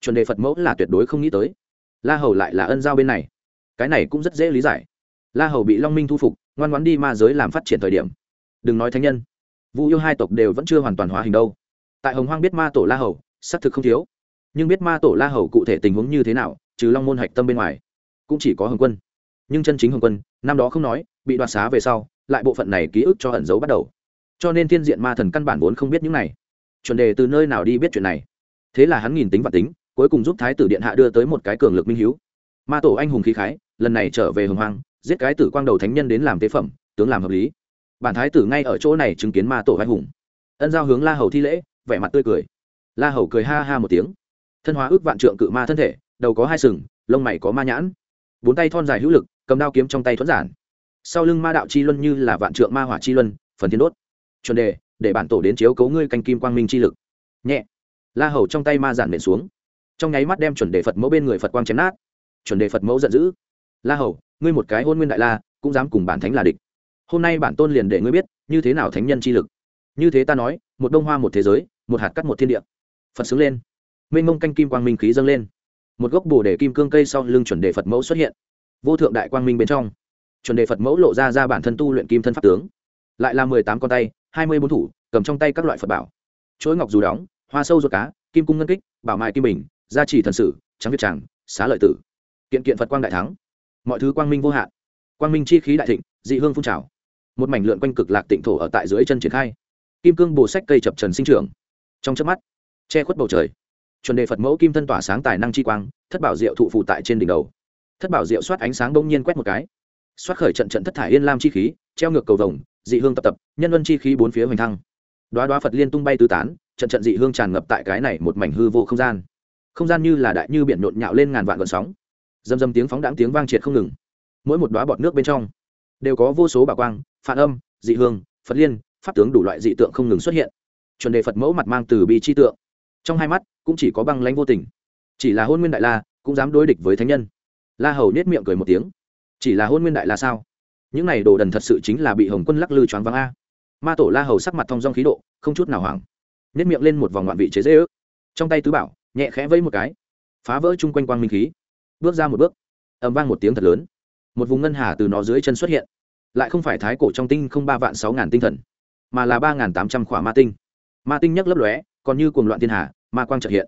Chuẩn đề phật mẫu là tuyệt đối không nghĩ tới. La hầu lại là ân giao bên này. Cái này cũng rất dễ lý giải. La hầu bị long minh thu phục, ngoan ngoãn đi ma giới làm phát triển thời điểm. Đừng nói thánh nhân. Vu yêu hai tộc đều vẫn chưa hoàn toàn hóa hình đâu. Tại hồng hoang biết ma tổ la hầu, xác thực không thiếu. Nhưng biết ma tổ la hầu cụ thể tình huống như thế nào, trừ long môn hạch tâm bên ngoài, cũng chỉ có hồng quân. Nhưng chân chính hồng quân, năm đó không nói, bị đoạt xá về sau, lại bộ phận này ký ức cho ẩn giấu bắt đầu. Cho nên thiên diện ma thần căn bản vốn không biết những này chuẩn đề từ nơi nào đi biết chuyện này? Thế là hắn nghìn tính và tính, cuối cùng giúp thái tử điện hạ đưa tới một cái cường lực minh hiếu. Ma tổ anh hùng khí khái, lần này trở về hồng hoang, giết cái tử quang đầu thánh nhân đến làm tế phẩm, tướng làm hợp lý. Bản thái tử ngay ở chỗ này chứng kiến ma tổ anh hùng. Ân giao hướng la hầu thi lễ, vẻ mặt tươi cười. La hầu cười ha ha một tiếng. Thân hóa ước vạn trượng cự ma thân thể, đầu có hai sừng, lông mày có ma nhãn. Bốn tay thon dài hữu lực, cầm đao kiếm trong tay thuẫn giản. Sau lưng ma đạo chi luân như là vạn trượng ma hỏa chi luân, phần thiên đốt. Chuẩn đề để bản tổ đến chiếu cấu ngươi canh kim quang minh chi lực. Nhẹ. La hầu trong tay ma giản nện xuống. Trong nháy mắt đem chuẩn đề phật mẫu bên người phật quang chém nát. Chuẩn đề phật mẫu giận dữ. La hầu, ngươi một cái hôn nguyên đại la, cũng dám cùng bản thánh là địch. Hôm nay bản tôn liền để ngươi biết, như thế nào thánh nhân chi lực. Như thế ta nói, một bông hoa một thế giới, một hạt cắt một thiên địa. Phật xứng lên. Mênh mông canh kim quang minh khí dâng lên. Một gốc bồ đề kim cương cây sau lưng chuẩn đề phật mẫu xuất hiện. Vô thượng đại quang minh bên trong, chuẩn đề phật mẫu lộ ra ra bản thân tu luyện kim thân pháp tướng. Lại là mười tám con tay hai mươi bốn thủ, cầm trong tay các loại phật bảo. Chuỗi ngọc dù đóng, hoa sâu ruột cá, kim cung ngân kích, bảo mại kim bình, gia trì thần sử, trắng việt tràng, xá lợi tử. Kiện kiện phật quang đại thắng. Mọi thứ quang minh vô hạn. Quang minh chi khí đại thịnh, dị hương phun trào. Một mảnh lượn quanh cực lạc tịnh thổ ở tại dưới chân triển khai. Kim cương bồ sách cây chập trần sinh trưởng. Trong chớp mắt, che khuất bầu trời. Chuẩn đề phật mẫu kim thân tỏa sáng tài năng chi quang, thất bảo diệu thụ phụ tại trên đỉnh đầu. Thất bảo diệu soát ánh sáng bỗng nhiên quét một cái. Soát khởi trận trận thất thải yên lam chi khí, treo ngược cầu vồng dị hương tập tập, nhân luân chi khí bốn phía hoành thăng. Đoá đoá phật liên tung bay tứ tán, trận trận dị hương tràn ngập tại cái này một mảnh hư vô không gian. Không gian như là đại như biển nhộn nhạo lên ngàn vạn gợn sóng. Dầm dầm tiếng phóng đáng tiếng vang triệt không ngừng. Mỗi một đoá bọt nước bên trong đều có vô số bảo quang, phản âm, dị hương, phật liên, pháp tướng đủ loại dị tượng không ngừng xuất hiện. Chuẩn đề phật mẫu mặt mang từ bi chi tượng. Trong hai mắt cũng chỉ có băng lãnh vô tình. Chỉ là hôn nguyên đại la cũng dám đối địch với thánh nhân. La hầu nết miệng cười một tiếng. Chỉ là hôn nguyên đại la sao? Những này đồ đần thật sự chính là bị hồng quân lắc lư choáng váng a. Ma tổ la hầu sắc mặt thong dong khí độ, không chút nào hoảng. Nếp miệng lên một vòng ngoạn vị chế dễ ước. Trong tay tứ bảo, nhẹ khẽ vẫy một cái. Phá vỡ chung quanh quang minh khí. Bước ra một bước. Ầm vang một tiếng thật lớn. Một vùng ngân hà từ nó dưới chân xuất hiện. Lại không phải thái cổ trong tinh không ba vạn sáu ngàn tinh thần, mà là ba ngàn tám trăm khỏa ma tinh. Ma tinh nhấc lấp lóe, còn như cuồng loạn thiên hà, ma quang trợ hiện.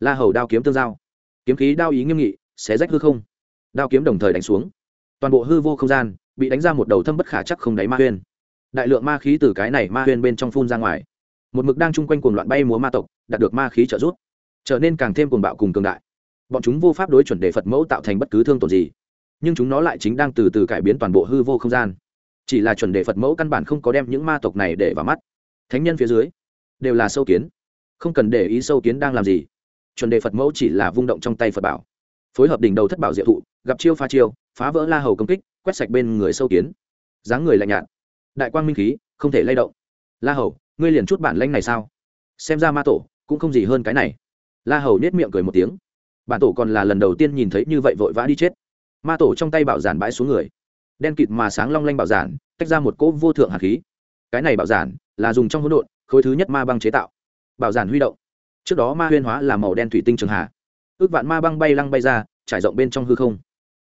La hầu đao kiếm tương giao. Kiếm khí đao ý nghiêm nghị, xé rách hư không. Đao kiếm đồng thời đánh xuống. Toàn bộ hư vô không gian bị đánh ra một đầu thâm bất khả chắc không đáy ma huyên. Đại lượng ma khí từ cái này ma huyên bên trong phun ra ngoài. Một mực đang chung quanh cuồng loạn bay múa ma tộc, đạt được ma khí trợ giúp, trở nên càng thêm cuồng bạo cùng cường đại. Bọn chúng vô pháp đối chuẩn đề phật mẫu tạo thành bất cứ thương tổn gì, nhưng chúng nó lại chính đang từ từ cải biến toàn bộ hư vô không gian. Chỉ là chuẩn đề phật mẫu căn bản không có đem những ma tộc này để vào mắt. Thánh nhân phía dưới, đều là sâu kiến, không cần để ý sâu kiến đang làm gì. Chuẩn đề phật mẫu chỉ là vung động trong tay phật bảo, phối hợp đỉnh đầu thất bảo diệu thụ, gặp chiêu pha chiêu, phá vỡ la hầu công kích quét sạch bên người sâu kiến. Dáng người lạnh nhạt. Đại quang minh khí, không thể lay động. La hầu, ngươi liền chút bản lanh này sao? Xem ra ma tổ cũng không gì hơn cái này. La hầu nhét miệng cười một tiếng. Bản tổ còn là lần đầu tiên nhìn thấy như vậy vội vã đi chết. Ma tổ trong tay bảo giản bãi xuống người. Đen kịt mà sáng long lanh bảo giản, tách ra một cỗ vô thượng hạt khí. Cái này bảo giản là dùng trong hỗn độn, khối thứ nhất ma băng chế tạo. Bảo giản huy động. Trước đó ma huyên hóa là màu đen thủy tinh trường hà. Ước vạn ma băng bay lăng bay ra, trải rộng bên trong hư không.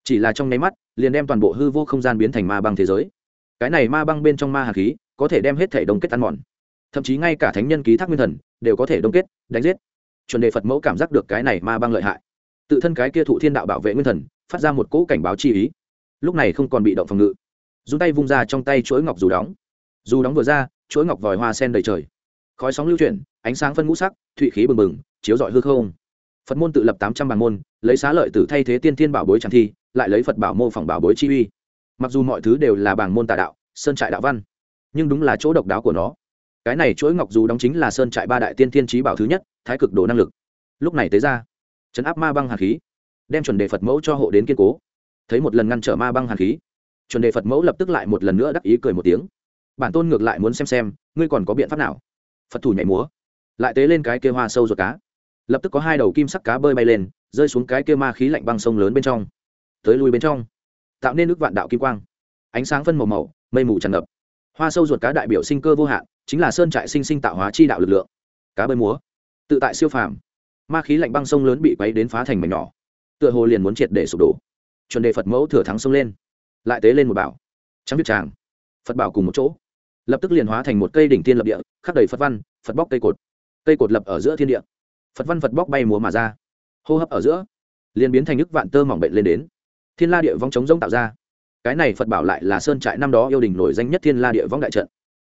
Chỉ là trong nháy mắt liền đem toàn bộ hư vô không gian biến thành ma băng thế giới. Cái này ma băng bên trong ma hạt khí, có thể đem hết thể đông kết ăn mòn. Thậm chí ngay cả thánh nhân ký thác nguyên thần, đều có thể đông kết, đánh giết. Chuẩn đề phật mẫu cảm giác được cái này ma băng lợi hại. Tự thân cái kia thụ thiên đạo bảo vệ nguyên thần, phát ra một cỗ cảnh báo chi ý. Lúc này không còn bị động phòng ngự. Dùng tay vung ra trong tay chuỗi ngọc dù đóng. Dù đóng vừa ra, chuỗi ngọc vòi hoa sen đầy trời. Khói sóng lưu chuyển, ánh sáng phân ngũ sắc, thụy khí bừng bừng, chiếu dọi hư không phật môn tự lập tám trăm bàn môn, lấy xá lợi tử thay thế tiên thiên bảo bối tràng thi, lại lấy phật bảo mô phỏng bảo bối chi uy. Mặc dù mọi thứ đều là bảng môn tà đạo, sơn trại đạo văn, nhưng đúng là chỗ độc đáo của nó. Cái này chuỗi ngọc dù đóng chính là sơn trại ba đại tiên thiên trí bảo thứ nhất, thái cực đồ năng lực. Lúc này tế ra, chấn áp ma băng hàn khí, đem chuẩn đề phật mẫu cho hộ đến kiên cố. Thấy một lần ngăn trở ma băng hàn khí, chuẩn đề phật mẫu lập tức lại một lần nữa đắc ý cười một tiếng. Bản tôn ngược lại muốn xem xem, ngươi còn có biện pháp nào? Phật thủ nhảy múa, lại tế lên cái kia hoa sâu ruột cá lập tức có hai đầu kim sắc cá bơi bay lên, rơi xuống cái kia ma khí lạnh băng sông lớn bên trong. Tới lui bên trong, tạo nên nước vạn đạo kim quang. Ánh sáng phân màu màu, mây mù tràn ngập. Hoa sâu ruột cá đại biểu sinh cơ vô hạn, chính là sơn trại sinh sinh tạo hóa chi đạo lực lượng. Cá bơi múa, tự tại siêu phàm. Ma khí lạnh băng sông lớn bị quấy đến phá thành mảnh nhỏ. Tựa hồ liền muốn triệt để sụp đổ. Chuẩn đề phật mẫu thừa thắng sông lên. Lại tế lên một bảo. Trắng việt tràng. Phật bảo cùng một chỗ. Lập tức liền hóa thành một cây đỉnh tiên lập địa, khắc đầy phật văn, phật bóc cây cột. Cây cột lập ở giữa thiên địa phật văn phật bóc bay múa mà ra hô hấp ở giữa liền biến thành nước vạn tơ mỏng bệnh lên đến thiên la địa vong chống rông tạo ra cái này phật bảo lại là sơn trại năm đó yêu đình nổi danh nhất thiên la địa vong đại trận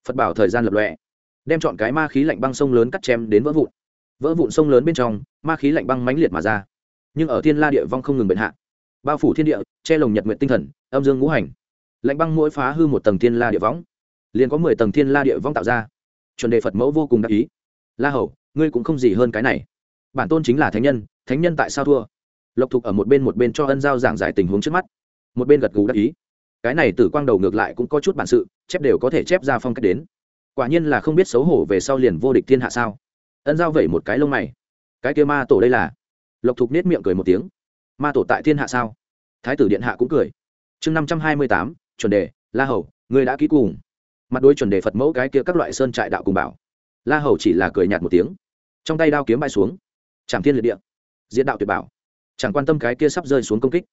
phật bảo thời gian lập lọe đem chọn cái ma khí lạnh băng sông lớn cắt chém đến vỡ vụn vỡ vụn sông lớn bên trong ma khí lạnh băng mãnh liệt mà ra nhưng ở thiên la địa vong không ngừng bệnh hạ bao phủ thiên địa che lồng nhật nguyện tinh thần âm dương ngũ hành lạnh băng mỗi phá hư một tầng thiên la địa võng liền có mười tầng thiên la địa vong tạo ra chuẩn đề phật mẫu vô cùng đắc ý la hầu ngươi cũng không gì hơn cái này. Bản tôn chính là thánh nhân thánh nhân tại sao thua? Lộc thục ở một bên một bên cho ân giao giảng giải tình huống trước mắt. Một bên gật gù đắc ý. Cái này tử quang đầu ngược lại cũng có chút bản sự, chép đều có thể chép ra phong cách đến. Quả nhiên là không biết xấu hổ về sau liền vô địch thiên hạ sao? Ân giao vẩy một cái lông mày. Cái kia ma tổ đây là? Lộc thục nết miệng cười một tiếng. Ma tổ tại thiên hạ sao? Thái tử điện hạ cũng cười. Chương năm trăm hai mươi tám, chuẩn đề, la hầu, ngươi đã ký cùng. Mặt đôi chuẩn đề phật mẫu cái kia các loại sơn trại đạo cùng bảo la hầu chỉ là cười nhạt một tiếng. Trong tay đao kiếm bay xuống. Trảm thiên liệt địa. Diễn đạo tuyệt bảo. Chẳng quan tâm cái kia sắp rơi xuống công kích.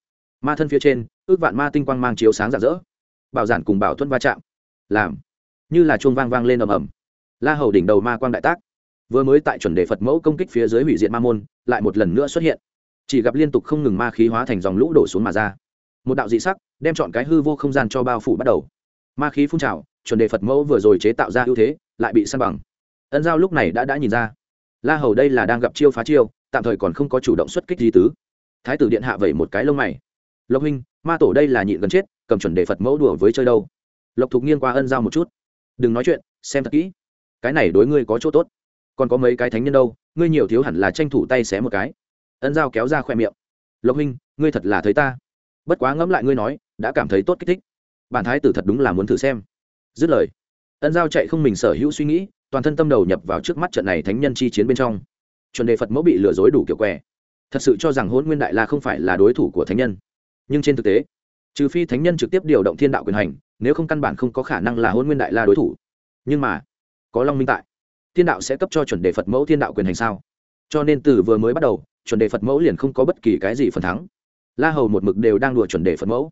Ma thân phía trên, ước vạn ma tinh quang mang chiếu sáng rạng rỡ. Bảo giản cùng bảo thuận va chạm. Làm. Như là chuông vang vang lên ầm ầm. La hầu đỉnh đầu ma quang đại tác. Vừa mới tại chuẩn đề phật mẫu công kích phía dưới hủy diệt ma môn, lại một lần nữa xuất hiện. Chỉ gặp liên tục không ngừng ma khí hóa thành dòng lũ đổ xuống mà ra. Một đạo dị sắc, đem chọn cái hư vô không gian cho bao phủ bắt đầu. Ma khí phun trào, chuẩn đề phật mẫu vừa rồi chế tạo ra ưu thế, lại bị săn bằng ân giao lúc này đã đã nhìn ra. La hầu đây là đang gặp chiêu phá chiêu, tạm thời còn không có chủ động xuất kích di tứ. Thái tử điện hạ vẩy một cái lông mày. Lộc huynh, ma tổ đây là nhịn gần chết, cầm chuẩn đề phật mẫu đùa với chơi đâu? Lộc thục nghiêng qua ân giao một chút. Đừng nói chuyện, xem thật kỹ. Cái này đối ngươi có chỗ tốt. Còn có mấy cái thánh nhân đâu, ngươi nhiều thiếu hẳn là tranh thủ tay xé một cái. Ân giao kéo ra khoe miệng. Lộc huynh, ngươi thật là thấy ta. Bất quá ngẫm lại ngươi nói, đã cảm thấy tốt kích thích. Bản thái tử thật đúng là muốn thử xem. Dứt lời, ân giao chạy không mình sở hữu suy nghĩ toàn thân tâm đầu nhập vào trước mắt trận này thánh nhân chi chiến bên trong. Chuẩn đề phật mẫu bị lừa dối đủ kiểu què. Thật sự cho rằng hôn nguyên đại la không phải là đối thủ của thánh nhân. Nhưng trên thực tế, trừ phi thánh nhân trực tiếp điều động thiên đạo quyền hành, nếu không căn bản không có khả năng là hôn nguyên đại la đối thủ. Nhưng mà, có long minh tại, thiên đạo sẽ cấp cho chuẩn đề phật mẫu thiên đạo quyền hành sao? Cho nên từ vừa mới bắt đầu, chuẩn đề phật mẫu liền không có bất kỳ cái gì phần thắng. La hầu một mực đều đang đùa chuẩn đề phật mẫu.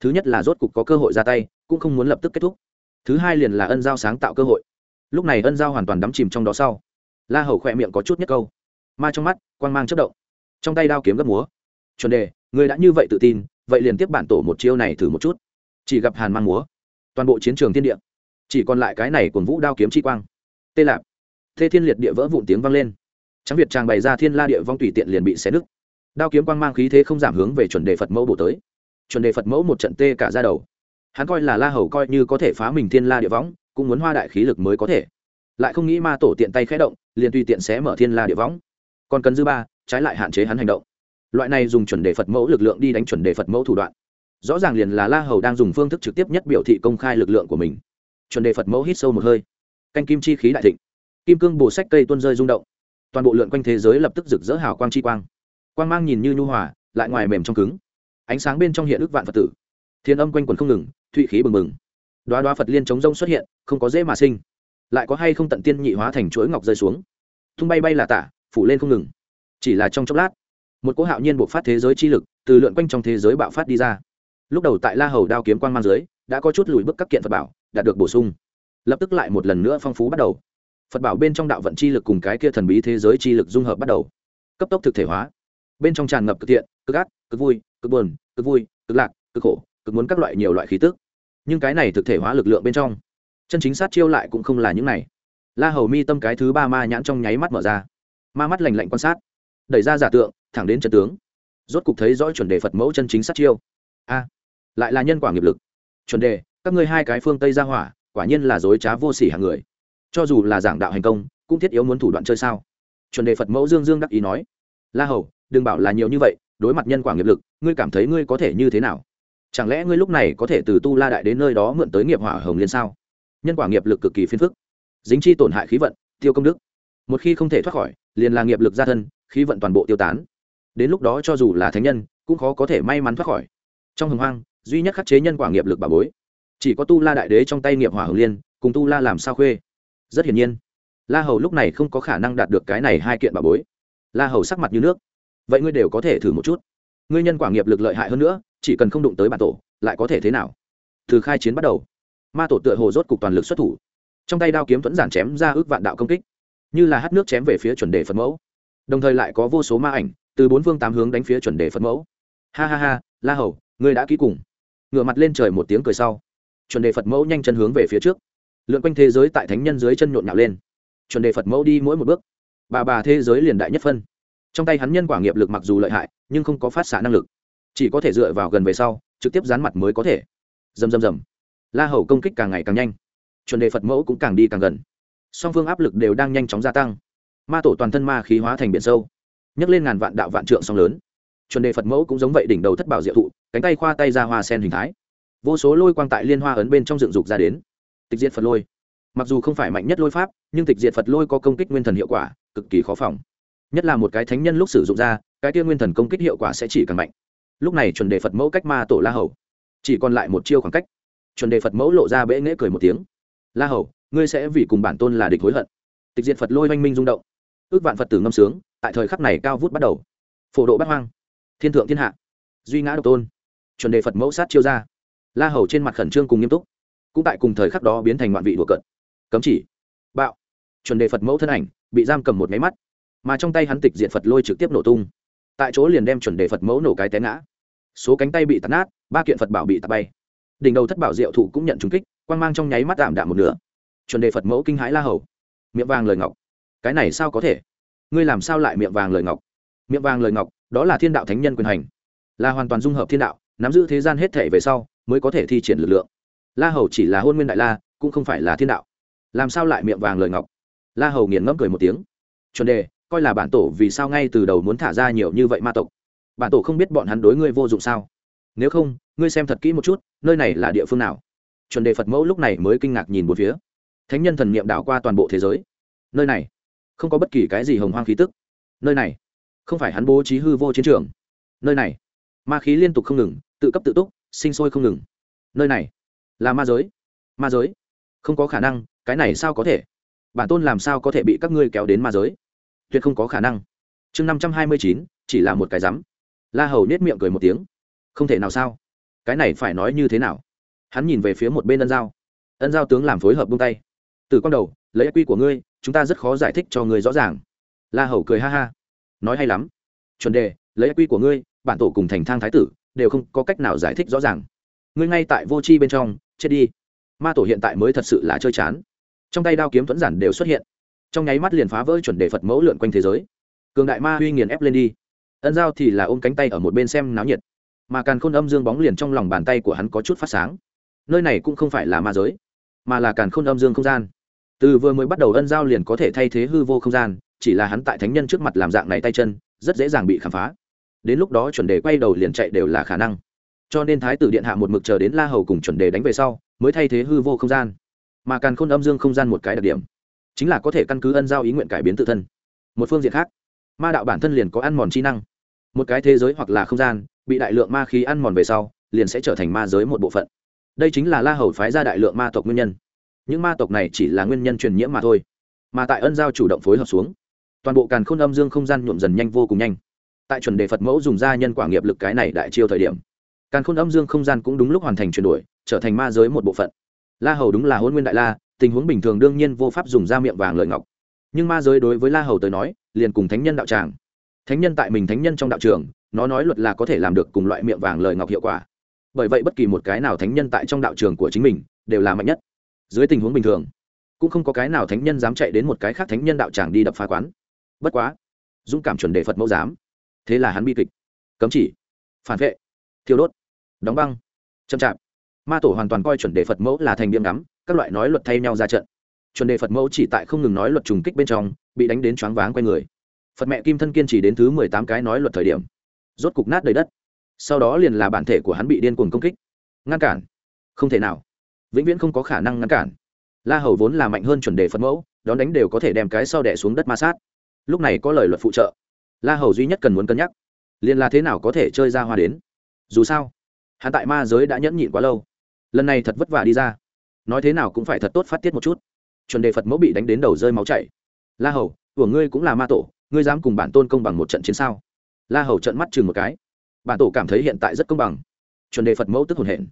Thứ nhất là rốt cục có cơ hội ra tay, cũng không muốn lập tức kết thúc. Thứ hai liền là ân giao sáng tạo cơ hội lúc này ân giao hoàn toàn đắm chìm trong đó sau. La hầu khỏe miệng có chút nhất câu. Ma trong mắt, quang mang chất động. Trong tay đao kiếm gấp múa. Chuẩn đề người đã như vậy tự tin, vậy liền tiếp bản tổ một chiêu này thử một chút. Chỉ gặp hàn mang múa. Toàn bộ chiến trường thiên địa. Chỉ còn lại cái này của vũ đao kiếm chi quang. Tê lạp. Thê thiên liệt địa vỡ vụn tiếng vang lên. Trắng việt tràng bày ra thiên la địa vong tùy tiện liền bị xé nứt. Đao kiếm quang mang khí thế không giảm hướng về chuẩn đề phật mẫu bổ tới. Chuẩn đề phật mẫu một trận tê cả ra đầu. Hắn coi là la hầu coi như có thể phá mình thiên la địa võng cũng muốn hoa đại khí lực mới có thể. Lại không nghĩ ma tổ tiện tay khẽ động, liền tùy tiện xé mở thiên la địa võng. Còn cần dư ba, trái lại hạn chế hắn hành động. Loại này dùng chuẩn đề phật mẫu lực lượng đi đánh chuẩn đề phật mẫu thủ đoạn. Rõ ràng liền là la hầu đang dùng phương thức trực tiếp nhất biểu thị công khai lực lượng của mình. Chuẩn đề phật mẫu hít sâu một hơi. Canh kim chi khí đại thịnh. Kim cương bồ sách cây tuôn rơi rung động. Toàn bộ lượn quanh thế giới lập tức rực rỡ hào quang chi quang. Quang mang nhìn như nhu hòa, lại ngoài mềm trong cứng. Ánh sáng bên trong hiện ức vạn phật tử. Thiên âm quanh quần không ngừng, thụy khí bừng bừng đoá đoá phật liên chống rông xuất hiện, không có dễ mà sinh. Lại có hay không tận tiên nhị hóa thành chuỗi ngọc rơi xuống? Tung bay bay là tả, phủ lên không ngừng. Chỉ là trong chốc lát, một cỗ hạo nhiên buộc phát thế giới chi lực từ lượn quanh trong thế giới bạo phát đi ra. Lúc đầu tại la hầu đao kiếm quan mang dưới, đã có chút lùi bước các kiện phật bảo, đạt được bổ sung. Lập tức lại một lần nữa phong phú bắt đầu. Phật bảo bên trong đạo vận chi lực cùng cái kia thần bí thế giới chi lực dung hợp bắt đầu. Cấp tốc thực thể hóa. Bên trong tràn ngập cực thiện, cực ác, cực vui, cực buồn, cực vui, cực lạc, cực khổ, cực muốn các loại nhiều loại khí tức nhưng cái này thực thể hóa lực lượng bên trong, chân chính sát chiêu lại cũng không là những này. La hầu mi tâm cái thứ ba ma nhãn trong nháy mắt mở ra. Ma mắt lành lạnh quan sát, đẩy ra giả tượng, thẳng đến chân tướng. Rốt cục thấy rõ chuẩn đề phật mẫu chân chính sát chiêu. A, lại là nhân quả nghiệp lực. Chuẩn đề, các ngươi hai cái phương tây ra hỏa, quả nhiên là dối trá vô sỉ hàng người. Cho dù là giảng đạo hành công, cũng thiết yếu muốn thủ đoạn chơi sao? Chuẩn đề phật mẫu dương dương đắc ý nói. La hầu, đừng bảo là nhiều như vậy, đối mặt nhân quả nghiệp lực, ngươi cảm thấy ngươi có thể như thế nào? Chẳng lẽ ngươi lúc này có thể từ tu la đại đến nơi đó mượn tới nghiệp hỏa hồng liên sao? Nhân quả nghiệp lực cực kỳ phiền phức. Dính chi tổn hại khí vận, tiêu công đức. Một khi không thể thoát khỏi, liền là nghiệp lực gia thân, khí vận toàn bộ tiêu tán. Đến lúc đó cho dù là thánh nhân, cũng khó có thể may mắn thoát khỏi. Trong hồng hoang, duy nhất khắc chế nhân quả nghiệp lực bà bối. Chỉ có tu la đại đế trong tay nghiệp hỏa hồng liên, cùng tu la làm sao khuê? Rất hiển nhiên, la hầu lúc này không có khả năng đạt được cái này hai kiện bà bối. La hầu sắc mặt như nước. Vậy ngươi đều có thể thử một chút. Ngươi nhân quả nghiệp lực lợi hại hơn nữa chỉ cần không đụng tới bản tổ, lại có thể thế nào? Từ khai chiến bắt đầu, ma tổ tựa hồ rốt cục toàn lực xuất thủ. Trong tay đao kiếm thuẫn giản chém ra ước vạn đạo công kích, như là hát nước chém về phía chuẩn đề phật mẫu. Đồng thời lại có vô số ma ảnh từ bốn phương tám hướng đánh phía chuẩn đề phật mẫu. Ha ha ha, la hầu, ngươi đã ký cùng. Ngửa mặt lên trời một tiếng cười sau, chuẩn đề phật mẫu nhanh chân hướng về phía trước. Lượn quanh thế giới tại thánh nhân dưới chân nhộn nhạo lên. Chuẩn đề phật mẫu đi mỗi một bước. Bà bà thế giới liền đại nhất phân. Trong tay hắn nhân quả nghiệp lực mặc dù lợi hại, nhưng không có phát xạ năng lực chỉ có thể dựa vào gần về sau, trực tiếp dán mặt mới có thể. Dầm dầm dầm la hầu công kích càng ngày càng nhanh. Chuẩn đề phật mẫu cũng càng đi càng gần. Song phương áp lực đều đang nhanh chóng gia tăng. Ma tổ toàn thân ma khí hóa thành biển sâu. Nhấc lên ngàn vạn đạo vạn trượng song lớn. Chuẩn đề phật mẫu cũng giống vậy đỉnh đầu thất bảo diệu thụ, cánh tay khoa tay ra hoa sen hình thái. Vô số lôi quang tại liên hoa ấn bên trong dựng dục ra đến. Tịch diệt phật lôi. Mặc dù không phải mạnh nhất lôi pháp, nhưng tịch diệt phật lôi có công kích nguyên thần hiệu quả, cực kỳ khó phòng. Nhất là một cái thánh nhân lúc sử dụng ra, cái kia nguyên thần công kích hiệu quả sẽ chỉ càng mạnh lúc này chuẩn đề phật mẫu cách ma tổ la hầu. Chỉ còn lại một chiêu khoảng cách. Chuẩn đề phật mẫu lộ ra bệ nghễ cười một tiếng. La hầu, ngươi sẽ vì cùng bản tôn là địch hối hận. Tịch diệt phật lôi oanh minh rung động. Ước vạn phật tử ngâm sướng, tại thời khắc này cao vút bắt đầu. Phổ độ bắt hoang. Thiên thượng thiên hạ. Duy ngã độc tôn. Chuẩn đề phật mẫu sát chiêu ra. La hầu trên mặt khẩn trương cùng nghiêm túc. Cũng tại cùng thời khắc đó biến thành ngoạn vị đùa cận cấm chỉ. Bạo. Chuẩn đề phật mẫu thân ảnh bị giam cầm một máy mắt. Mà trong tay hắn tịch diện phật lôi trực tiếp nổ tung tại chỗ liền đem chuẩn đề phật mẫu nổ cái té ngã. Số cánh tay bị tắt nát, ba kiện phật bảo bị tạt bay. Đỉnh đầu thất bảo diệu thụ cũng nhận trúng kích, quang mang trong nháy mắt tạm đạm một nửa. Chuẩn đề phật mẫu kinh hãi la hầu. Miệng vàng lời ngọc. Cái này sao có thể? Ngươi làm sao lại miệng vàng lời ngọc? Miệng vàng lời ngọc, đó là thiên đạo thánh nhân quyền hành. Là hoàn toàn dung hợp thiên đạo, nắm giữ thế gian hết thể về sau, mới có thể thi triển lực lượng. La hầu chỉ là hôn nguyên đại la, cũng không phải là thiên đạo. Làm sao lại miệng vàng lời ngọc? La hầu nghiền ngẫm cười một tiếng. Chuẩn đề coi là bản tổ vì sao ngay từ đầu muốn thả ra nhiều như vậy ma tộc. Bản tổ không biết bọn hắn đối ngươi vô dụng sao? Nếu không, ngươi xem thật kỹ một chút, nơi này là địa phương nào? Chuẩn đề phật mẫu lúc này mới kinh ngạc nhìn một phía. Thánh nhân thần niệm đảo qua toàn bộ thế giới. Nơi này, không có bất kỳ cái gì hồng hoang khí tức. Nơi này, không phải hắn bố trí hư vô chiến trường. Nơi này, ma khí liên tục không ngừng, tự cấp tự túc, sinh sôi không ngừng. Nơi này, là ma giới. Ma giới, không có khả năng, cái này sao có thể? Bản tôn làm sao có thể bị các ngươi kéo đến ma giới? Tuyệt không có khả năng. Chương năm trăm hai mươi chín, chỉ là một cái rắm. La hầu nhét miệng cười một tiếng. Không thể nào sao? Cái này phải nói như thế nào? Hắn nhìn về phía một bên ân giao. Ân giao tướng làm phối hợp bông tay. Từ con đầu, lấy quy của ngươi, chúng ta rất khó giải thích cho ngươi rõ ràng. La hầu cười ha ha. Nói hay lắm. Chuẩn đề, lấy quy của ngươi, bản tổ cùng thành thang thái tử, đều không có cách nào giải thích rõ ràng. Ngươi ngay tại vô c h i bên trong, chết đi. Ma tổ hiện tại mới thật sự là chơi chán. Trong tay đao kiếm thuẫn giản đều xuất hiện trong nháy mắt liền phá vỡ chuẩn đề phật mẫu lượn quanh thế giới. Cường đại ma huy nghiền ép lên đi. Ân giao thì là ôm cánh tay ở một bên xem náo nhiệt. Mà càn khôn âm dương bóng liền trong lòng bàn tay của hắn có chút phát sáng. Nơi này cũng không phải là ma giới, mà là càn khôn âm dương không gian. Từ vừa mới bắt đầu ân giao liền có thể thay thế hư vô không gian, chỉ là hắn tại thánh nhân trước mặt làm dạng này tay chân, rất dễ dàng bị khám phá. Đến lúc đó chuẩn đề quay đầu liền chạy đều là khả năng. Cho nên thái tử điện hạ một mực chờ đến la hầu cùng chuẩn đề đánh về sau, mới thay thế hư vô không gian. Mà càn khôn âm dương không gian một cái đặc điểm chính là có thể căn cứ ân giao ý nguyện cải biến tự thân. Một phương diện khác, ma đạo bản thân liền có ăn mòn chi năng. Một cái thế giới hoặc là không gian, bị đại lượng ma khí ăn mòn về sau, liền sẽ trở thành ma giới một bộ phận. Đây chính là la hầu phái ra đại lượng ma tộc nguyên nhân. Những ma tộc này chỉ là nguyên nhân truyền nhiễm mà thôi, mà tại ân giao chủ động phối hợp xuống, toàn bộ càn khôn âm dương không gian nhuộm dần nhanh vô cùng nhanh. Tại chuẩn đề phật mẫu dùng ra nhân quả nghiệp lực cái này đại chiêu thời điểm, càn khôn âm dương không gian cũng đúng lúc hoàn thành chuyển đổi, trở thành ma giới một bộ phận. La hầu đúng là hôn nguyên đại la tình huống bình thường đương nhiên vô pháp dùng ra miệng vàng lợi ngọc. Nhưng ma giới đối với la hầu tới nói, liền cùng thánh nhân đạo tràng. Thánh nhân tại mình thánh nhân trong đạo trường, nó nói luật là có thể làm được cùng loại miệng vàng lời ngọc hiệu quả. Bởi vậy bất kỳ một cái nào thánh nhân tại trong đạo trường của chính mình, đều là mạnh nhất. Dưới tình huống bình thường, cũng không có cái nào thánh nhân dám chạy đến một cái khác thánh nhân đạo tràng đi đập phá quán. Bất quá, dũng cảm chuẩn đề phật mẫu dám thế là hắn bi kịch. Cấm chỉ. Phản vệ. Thiêu đốt. Đóng băng. Chậm chạp. Ma tổ hoàn toàn coi chuẩn đề phật mẫu là thành điểm đắm các loại nói luật thay nhau ra trận. Chuẩn đề phật mẫu chỉ tại không ngừng nói luật trùng kích bên trong, bị đánh đến choáng váng q u a y người. Phật mẹ kim thân kiên trì đến thứ mười tám cái nói luật thời điểm, rốt cục nát đầy đất. Sau đó liền là bản thể của hắn bị điên cuồng công kích. Ngăn cản. Không thể nào. Vĩnh viễn không có khả năng ngăn cản. La hầu vốn là mạnh hơn chuẩn đề phật mẫu, đón đánh đều có thể đem cái sau đẻ xuống đất ma sát. Lúc này có lời luật phụ trợ. La hầu duy nhất cần muốn cân nhắc, liền là thế nào có thể chơi ra hoa đến. Dù sao, hắn tại ma giới đã nhẫn nhịn quá lâu. Lần này thật vất vả đi ra nói thế nào cũng phải thật tốt phát tiết một chút. Chuẩn đề phật mẫu bị đánh đến đầu rơi máu chảy. La hầu, của ngươi cũng là ma tổ, ngươi dám cùng bản tôn công bằng một trận chiến sao? La hầu trận mắt chừng một cái. Bản tổ cảm thấy hiện tại rất công bằng. Chuẩn đề phật mẫu tức hồn hển.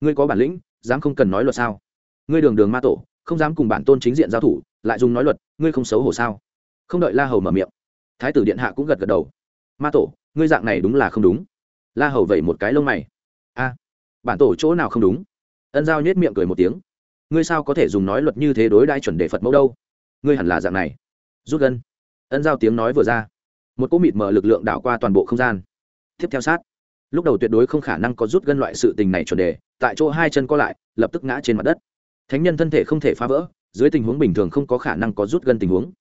Ngươi có bản lĩnh, dám không cần nói luật sao? Ngươi đường đường ma tổ, không dám cùng bản tôn chính diện giao thủ, lại dùng nói luật, ngươi không xấu hổ sao? Không đợi la hầu mở miệng, thái tử điện hạ cũng gật gật đầu. Ma tổ, ngươi dạng này đúng là không đúng. La hầu vẩy một cái lông mày. A, bản tổ chỗ nào không đúng? Ân giao nhét miệng cười một tiếng ngươi sao có thể dùng nói luật như thế đối đãi chuẩn đề phật mẫu đâu? Ngươi hẳn là dạng này. Rút gân. Ân giao tiếng nói vừa ra. Một cỗ mịt mở lực lượng đảo qua toàn bộ không gian. Tiếp theo sát. Lúc đầu tuyệt đối không khả năng có rút gân loại sự tình này chuẩn đề, tại chỗ hai chân co lại, lập tức ngã trên mặt đất. Thánh nhân thân thể không thể phá vỡ, dưới tình huống bình thường không có khả năng có rút gân tình huống.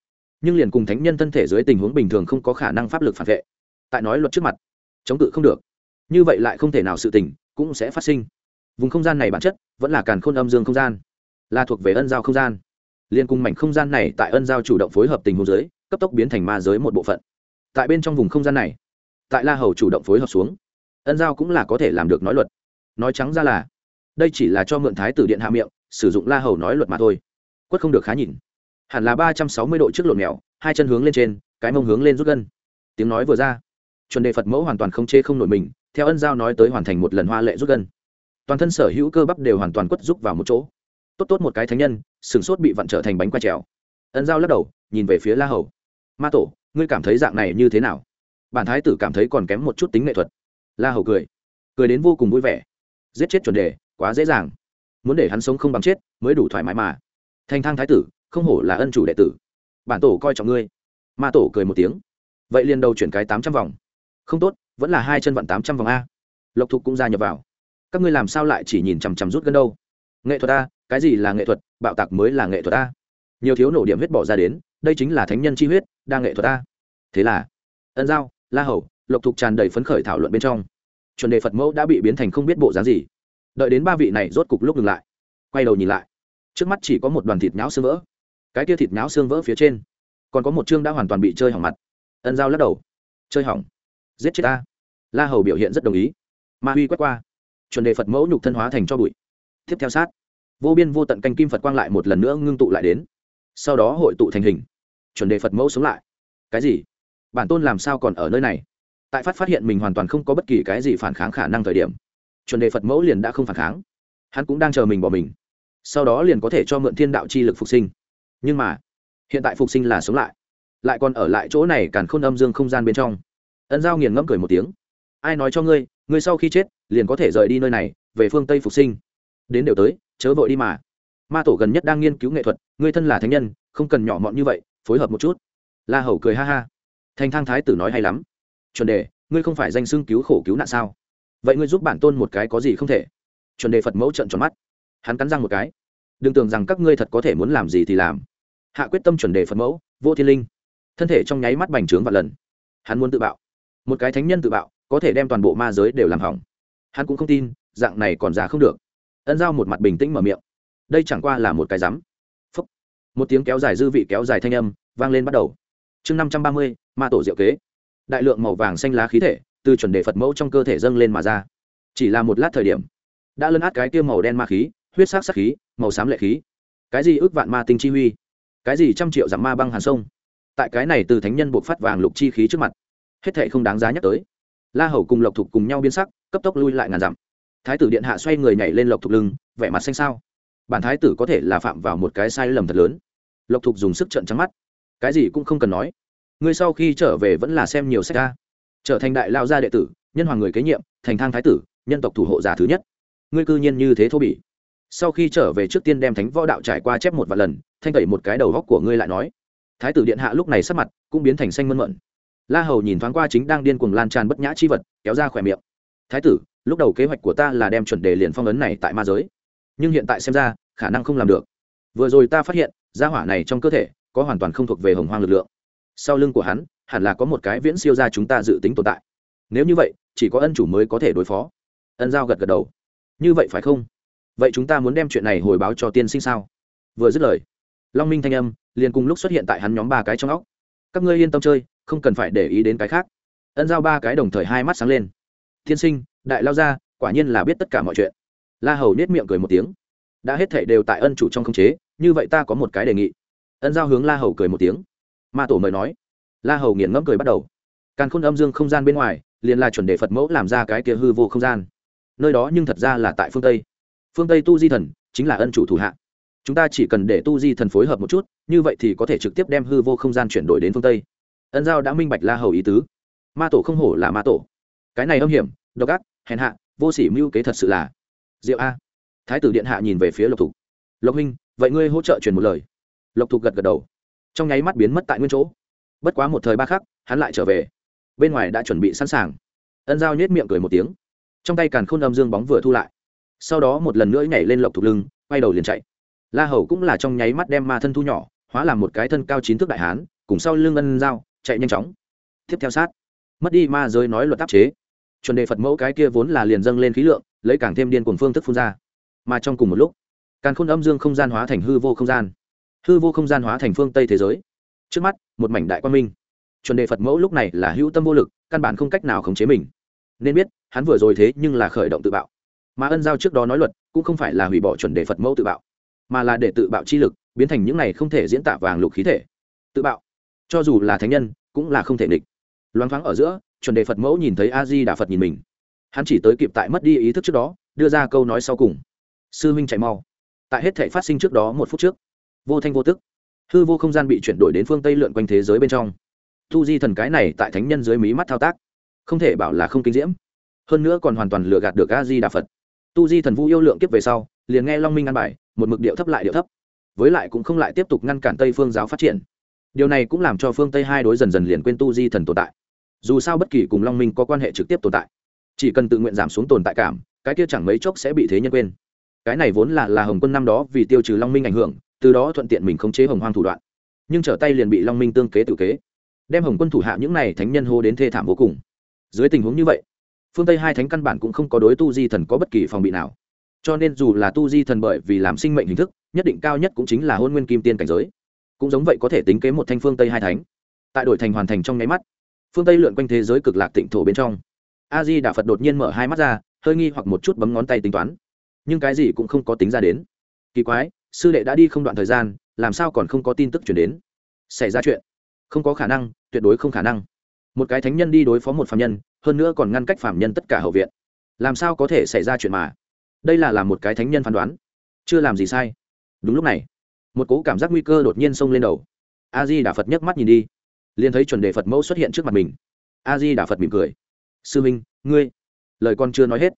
Nhưng liền cùng thánh nhân thân thể dưới tình huống bình thường không có khả năng pháp lực phản vệ. Tại nói luật trước mặt, chống cự không được. Như vậy lại không thể nào sự tình cũng sẽ phát sinh. Vùng không gian này bản chất vẫn là càn khôn âm dương không gian là thuộc về ân giao không gian. Liên cung mảnh không gian này tại ân giao chủ động phối hợp tình huống giới cấp tốc biến thành ma giới một bộ phận. Tại bên trong vùng không gian này, tại la hầu chủ động phối hợp xuống, ân giao cũng là có thể làm được nói luật. Nói trắng ra là, đây chỉ là cho mượn thái tử điện hạ miệng, sử dụng la hầu nói luật mà thôi. Quất không được khá nhìn. Hẳn là ba trăm sáu mươi độ trước lộn mèo, hai chân hướng lên trên, cái mông hướng lên rút gân. Tiếng nói vừa ra, chuẩn đề phật mẫu hoàn toàn không chê không nổi mình, theo ân giao nói tới hoàn thành một lần hoa lệ rút gân. Toàn thân sở hữu cơ bắp đều hoàn toàn quất rút vào một chỗ tốt tốt một cái thánh nhân sửng sốt bị vặn trở thành bánh quay trèo. Ân giao lắc đầu, nhìn về phía la hầu. Ma tổ, ngươi cảm thấy dạng này như thế nào? Bản thái tử cảm thấy còn kém một chút tính nghệ thuật. La hầu cười. Cười đến vô cùng vui vẻ. Giết chết chuẩn đề, quá dễ dàng. Muốn để hắn sống không bằng chết, mới đủ thoải mái mà. Thanh thang thái tử, không hổ là ân chủ đệ tử. Bản tổ coi trọng ngươi. Ma tổ cười một tiếng. Vậy liền đầu chuyển cái tám trăm vòng. Không tốt, vẫn là hai chân vặn tám trăm vòng a. Lộc thục cũng gia nhập vào. Các ngươi làm sao lại chỉ nhìn chằm chằm rút gân đâu? Nghệ thuật a cái gì là nghệ thuật, bạo tạc mới là nghệ thuật ta. nhiều thiếu nổ điểm huyết bỏ ra đến, đây chính là thánh nhân chi huyết, đa nghệ thuật ta. thế là, ân giao, la hầu, lộc thục tràn đầy phấn khởi thảo luận bên trong. Chuẩn đề phật mẫu đã bị biến thành không biết bộ dáng gì. Đợi đến ba vị này rốt cục lúc ngừng lại. Quay đầu nhìn lại. Trước mắt chỉ có một đoàn thịt nhão xương vỡ. Cái kia thịt nhão xương vỡ phía trên, còn có một chương đã hoàn toàn bị chơi hỏng mặt. Ân giao lắc đầu. Chơi hỏng. Giết chết ta. La hầu biểu hiện rất đồng ý. Ma huy quét qua. Chuẩn đề phật mẫu nhục thân hóa thành cho bụi. Tiếp theo sát vô biên vô tận canh kim phật quang lại một lần nữa ngưng tụ lại đến sau đó hội tụ thành hình chuẩn đề phật mẫu sống lại cái gì bản tôn làm sao còn ở nơi này tại phát phát hiện mình hoàn toàn không có bất kỳ cái gì phản kháng khả năng thời điểm chuẩn đề phật mẫu liền đã không phản kháng hắn cũng đang chờ mình bỏ mình sau đó liền có thể cho mượn thiên đạo chi lực phục sinh nhưng mà hiện tại phục sinh là sống lại lại còn ở lại chỗ này càn khôn âm dương không gian bên trong ân giao nghiền ngẫm cười một tiếng ai nói cho ngươi ngươi sau khi chết liền có thể rời đi nơi này về phương tây phục sinh đến đều tới chớ vội đi mà. Ma tổ gần nhất đang nghiên cứu nghệ thuật, ngươi thân là thánh nhân, không cần nhỏ mọn như vậy, phối hợp một chút. La hầu cười ha ha. Thành thang thái tử nói hay lắm. Chuẩn đề, ngươi không phải danh xưng cứu khổ cứu nạn sao? Vậy ngươi giúp bản tôn một cái có gì không thể? Chuẩn đề phật mẫu trận tròn mắt. Hắn cắn răng một cái. Đừng tưởng rằng các ngươi thật có thể muốn làm gì thì làm. Hạ quyết tâm chuẩn đề phật mẫu, vô thiên linh. Thân thể trong nháy mắt bành trướng và lần. Hắn muốn tự bạo. Một cái thánh nhân tự bạo, có thể đem toàn bộ ma giới đều làm hỏng. Hắn cũng không tin, dạng này còn giả không được ân giao một mặt bình tĩnh mở miệng. Đây chẳng qua là một cái rắm Phúc. một tiếng kéo dài dư vị kéo dài thanh âm vang lên bắt đầu. Chương năm trăm ba mươi, ma tổ diệu kế. Đại lượng màu vàng xanh lá khí thể từ chuẩn đề phật mẫu trong cơ thể dâng lên mà ra. Chỉ là một lát thời điểm, đã lấn át cái tiêu màu đen ma khí, huyết sắc sắc khí, màu xám lệ khí. Cái gì ước vạn ma tinh chi huy? Cái gì trăm triệu giảm ma băng hàn sông? Tại cái này từ thánh nhân buộc phát vàng lục chi khí trước mặt, hết thệ không đáng giá nhắc tới. La hầu cùng lộc thục cùng nhau biến sắc, cấp tốc lui lại ngàn dặm thái tử điện hạ xoay người nhảy lên lộc thục lưng, vẻ mặt xanh sao bản thái tử có thể là phạm vào một cái sai lầm thật lớn. Lộc thục dùng sức trận trắng mắt. Cái gì cũng không cần nói. Ngươi sau khi trở về vẫn là xem nhiều sách ca trở thành đại lao gia đệ tử, nhân hoàng người kế nhiệm, thành thang thái tử, nhân tộc thủ hộ giả thứ nhất. Ngươi cư nhiên như thế thô bỉ. Sau khi trở về trước tiên đem thánh võ đạo trải qua chép một vài lần, thanh tẩy một cái đầu góc của ngươi lại nói. Thái tử điện hạ lúc này sắc mặt cũng biến thành xanh mơn mận. La hầu nhìn thoáng qua chính đang điên cuồng lan tràn bất nhã chi vật, kéo ra khỏe miệng. Thái tử lúc đầu kế hoạch của ta là đem chuẩn đề liền phong ấn này tại ma giới. Nhưng hiện tại xem ra, khả năng không làm được. Vừa rồi ta phát hiện, gia hỏa này trong cơ thể có hoàn toàn không thuộc về hồng hoang lực lượng. Sau lưng của hắn, hẳn là có một cái viễn siêu ra chúng ta dự tính tồn tại. Nếu như vậy, chỉ có ân chủ mới có thể đối phó. Ân giao gật gật đầu. Như vậy phải không? Vậy chúng ta muốn đem chuyện này hồi báo cho tiên sinh sao? Vừa dứt lời, long minh thanh âm liền cùng lúc xuất hiện tại hắn nhóm ba cái trong óc. Các ngươi yên tâm chơi, không cần phải để ý đến cái khác. Ân giao ba cái đồng thời hai mắt sáng lên. Tiên sinh đại lao ra, quả nhiên là biết tất cả mọi chuyện. La hầu nết miệng cười một tiếng. Đã hết thảy đều tại ân chủ trong khống chế, như vậy ta có một cái đề nghị. Ân giao hướng la hầu cười một tiếng. Ma tổ mời nói. La hầu nghiền ngẫm cười bắt đầu. Càn khôn âm dương không gian bên ngoài, liền là chuẩn đề phật mẫu làm ra cái kia hư vô không gian. Nơi đó nhưng thật ra là tại phương tây. Phương tây tu di thần chính là ân chủ thủ hạ. Chúng ta chỉ cần để tu di thần phối hợp một chút, như vậy thì có thể trực tiếp đem hư vô không gian chuyển đổi đến phương tây. Ân giao đã minh bạch la hầu ý tứ. Ma tổ không hổ là ma tổ. Cái này âm hiểm, độc ác hèn hạ, vô sỉ mưu kế thật sự là. Diệu a. Thái tử điện hạ nhìn về phía lộc thục. Lộc huynh, vậy ngươi hỗ trợ truyền một lời. Lộc thục gật gật đầu. Trong nháy mắt biến mất tại nguyên chỗ. Bất quá một thời ba khắc, hắn lại trở về. Bên ngoài đã chuẩn bị sẵn sàng. Ân giao nhét miệng cười một tiếng. Trong tay càn khôn âm dương bóng vừa thu lại. Sau đó một lần nữa nhảy lên lộc thục lưng, quay đầu liền chạy. La hầu cũng là trong nháy mắt đem ma thân thu nhỏ, hóa làm một cái thân cao chín thước đại hán, cùng sau lưng ân giao, chạy nhanh chóng. Tiếp theo sát. Mất đi ma giới nói luật áp chế chuẩn đề phật mẫu cái kia vốn là liền dâng lên khí lượng lấy càng thêm điên cuồng phương thức phun ra mà trong cùng một lúc càng khôn âm dương không gian hóa thành hư vô không gian hư vô không gian hóa thành phương tây thế giới trước mắt một mảnh đại quan minh chuẩn đề phật mẫu lúc này là hữu tâm vô lực căn bản không cách nào khống chế mình nên biết hắn vừa rồi thế nhưng là khởi động tự bạo mà ân giao trước đó nói luật cũng không phải là hủy bỏ chuẩn đề phật mẫu tự bạo mà là để tự bạo chi lực biến thành những này không thể diễn tả vàng lục khí thể tự bạo cho dù là thánh nhân cũng là không thể địch loáng thoáng ở giữa chuẩn đề phật mẫu nhìn thấy a di đà phật nhìn mình. Hắn chỉ tới kịp tại mất đi ý thức trước đó, đưa ra câu nói sau cùng. Sư huynh chạy mau. Tại hết thể phát sinh trước đó một phút trước, vô thanh vô tức, hư vô không gian bị chuyển đổi đến phương tây lượn quanh thế giới bên trong. Thu di thần cái này tại thánh nhân dưới mí mắt thao tác, không thể bảo là không kinh diễm. Hơn nữa còn hoàn toàn lừa gạt được a di đà phật. Tu di thần vu yêu lượng kiếp về sau, liền nghe long minh ăn bài, một mực điệu thấp lại điệu thấp. Với lại cũng không lại tiếp tục ngăn cản tây phương giáo phát triển. Điều này cũng làm cho phương tây hai đối dần dần liền quên tu di thần tồn tại dù sao bất kỳ cùng long minh có quan hệ trực tiếp tồn tại, chỉ cần tự nguyện giảm xuống tồn tại cảm, cái kia chẳng mấy chốc sẽ bị thế nhân quên. Cái này vốn là là hồng quân năm đó vì tiêu trừ long minh ảnh hưởng, từ đó thuận tiện mình khống chế hồng hoang thủ đoạn. Nhưng trở tay liền bị long minh tương kế tự kế, đem hồng quân thủ hạ những này thánh nhân hô đến thê thảm vô cùng. Dưới tình huống như vậy, phương tây hai thánh căn bản cũng không có đối tu di thần có bất kỳ phòng bị nào. Cho nên dù là tu di thần bởi vì làm sinh mệnh hình thức, nhất định cao nhất cũng chính là hôn nguyên kim tiên cảnh giới. Cũng giống vậy có thể tính kế một thanh phương tây hai thánh. Tại đội thành hoàn thành trong nháy mắt phương tây lượn quanh thế giới cực lạc tịnh thổ bên trong. A di đà phật đột nhiên mở hai mắt ra, hơi nghi hoặc một chút bấm ngón tay tính toán. Nhưng cái gì cũng không có tính ra đến. Kỳ quái, sư đệ đã đi không đoạn thời gian, làm sao còn không có tin tức chuyển đến? Xảy ra chuyện. Không có khả năng, tuyệt đối không khả năng. Một cái thánh nhân đi đối phó một phạm nhân, hơn nữa còn ngăn cách phạm nhân tất cả hậu viện. Làm sao có thể xảy ra chuyện mà? Đây là làm một cái thánh nhân phán đoán. Chưa làm gì sai. Đúng lúc này, một cố cảm giác nguy cơ đột nhiên xông lên đầu. A di đà phật nhấc mắt nhìn đi liền thấy chuẩn đề phật mẫu xuất hiện trước mặt mình. A di đà phật mỉm cười. Sư minh, ngươi? Lời con chưa nói hết,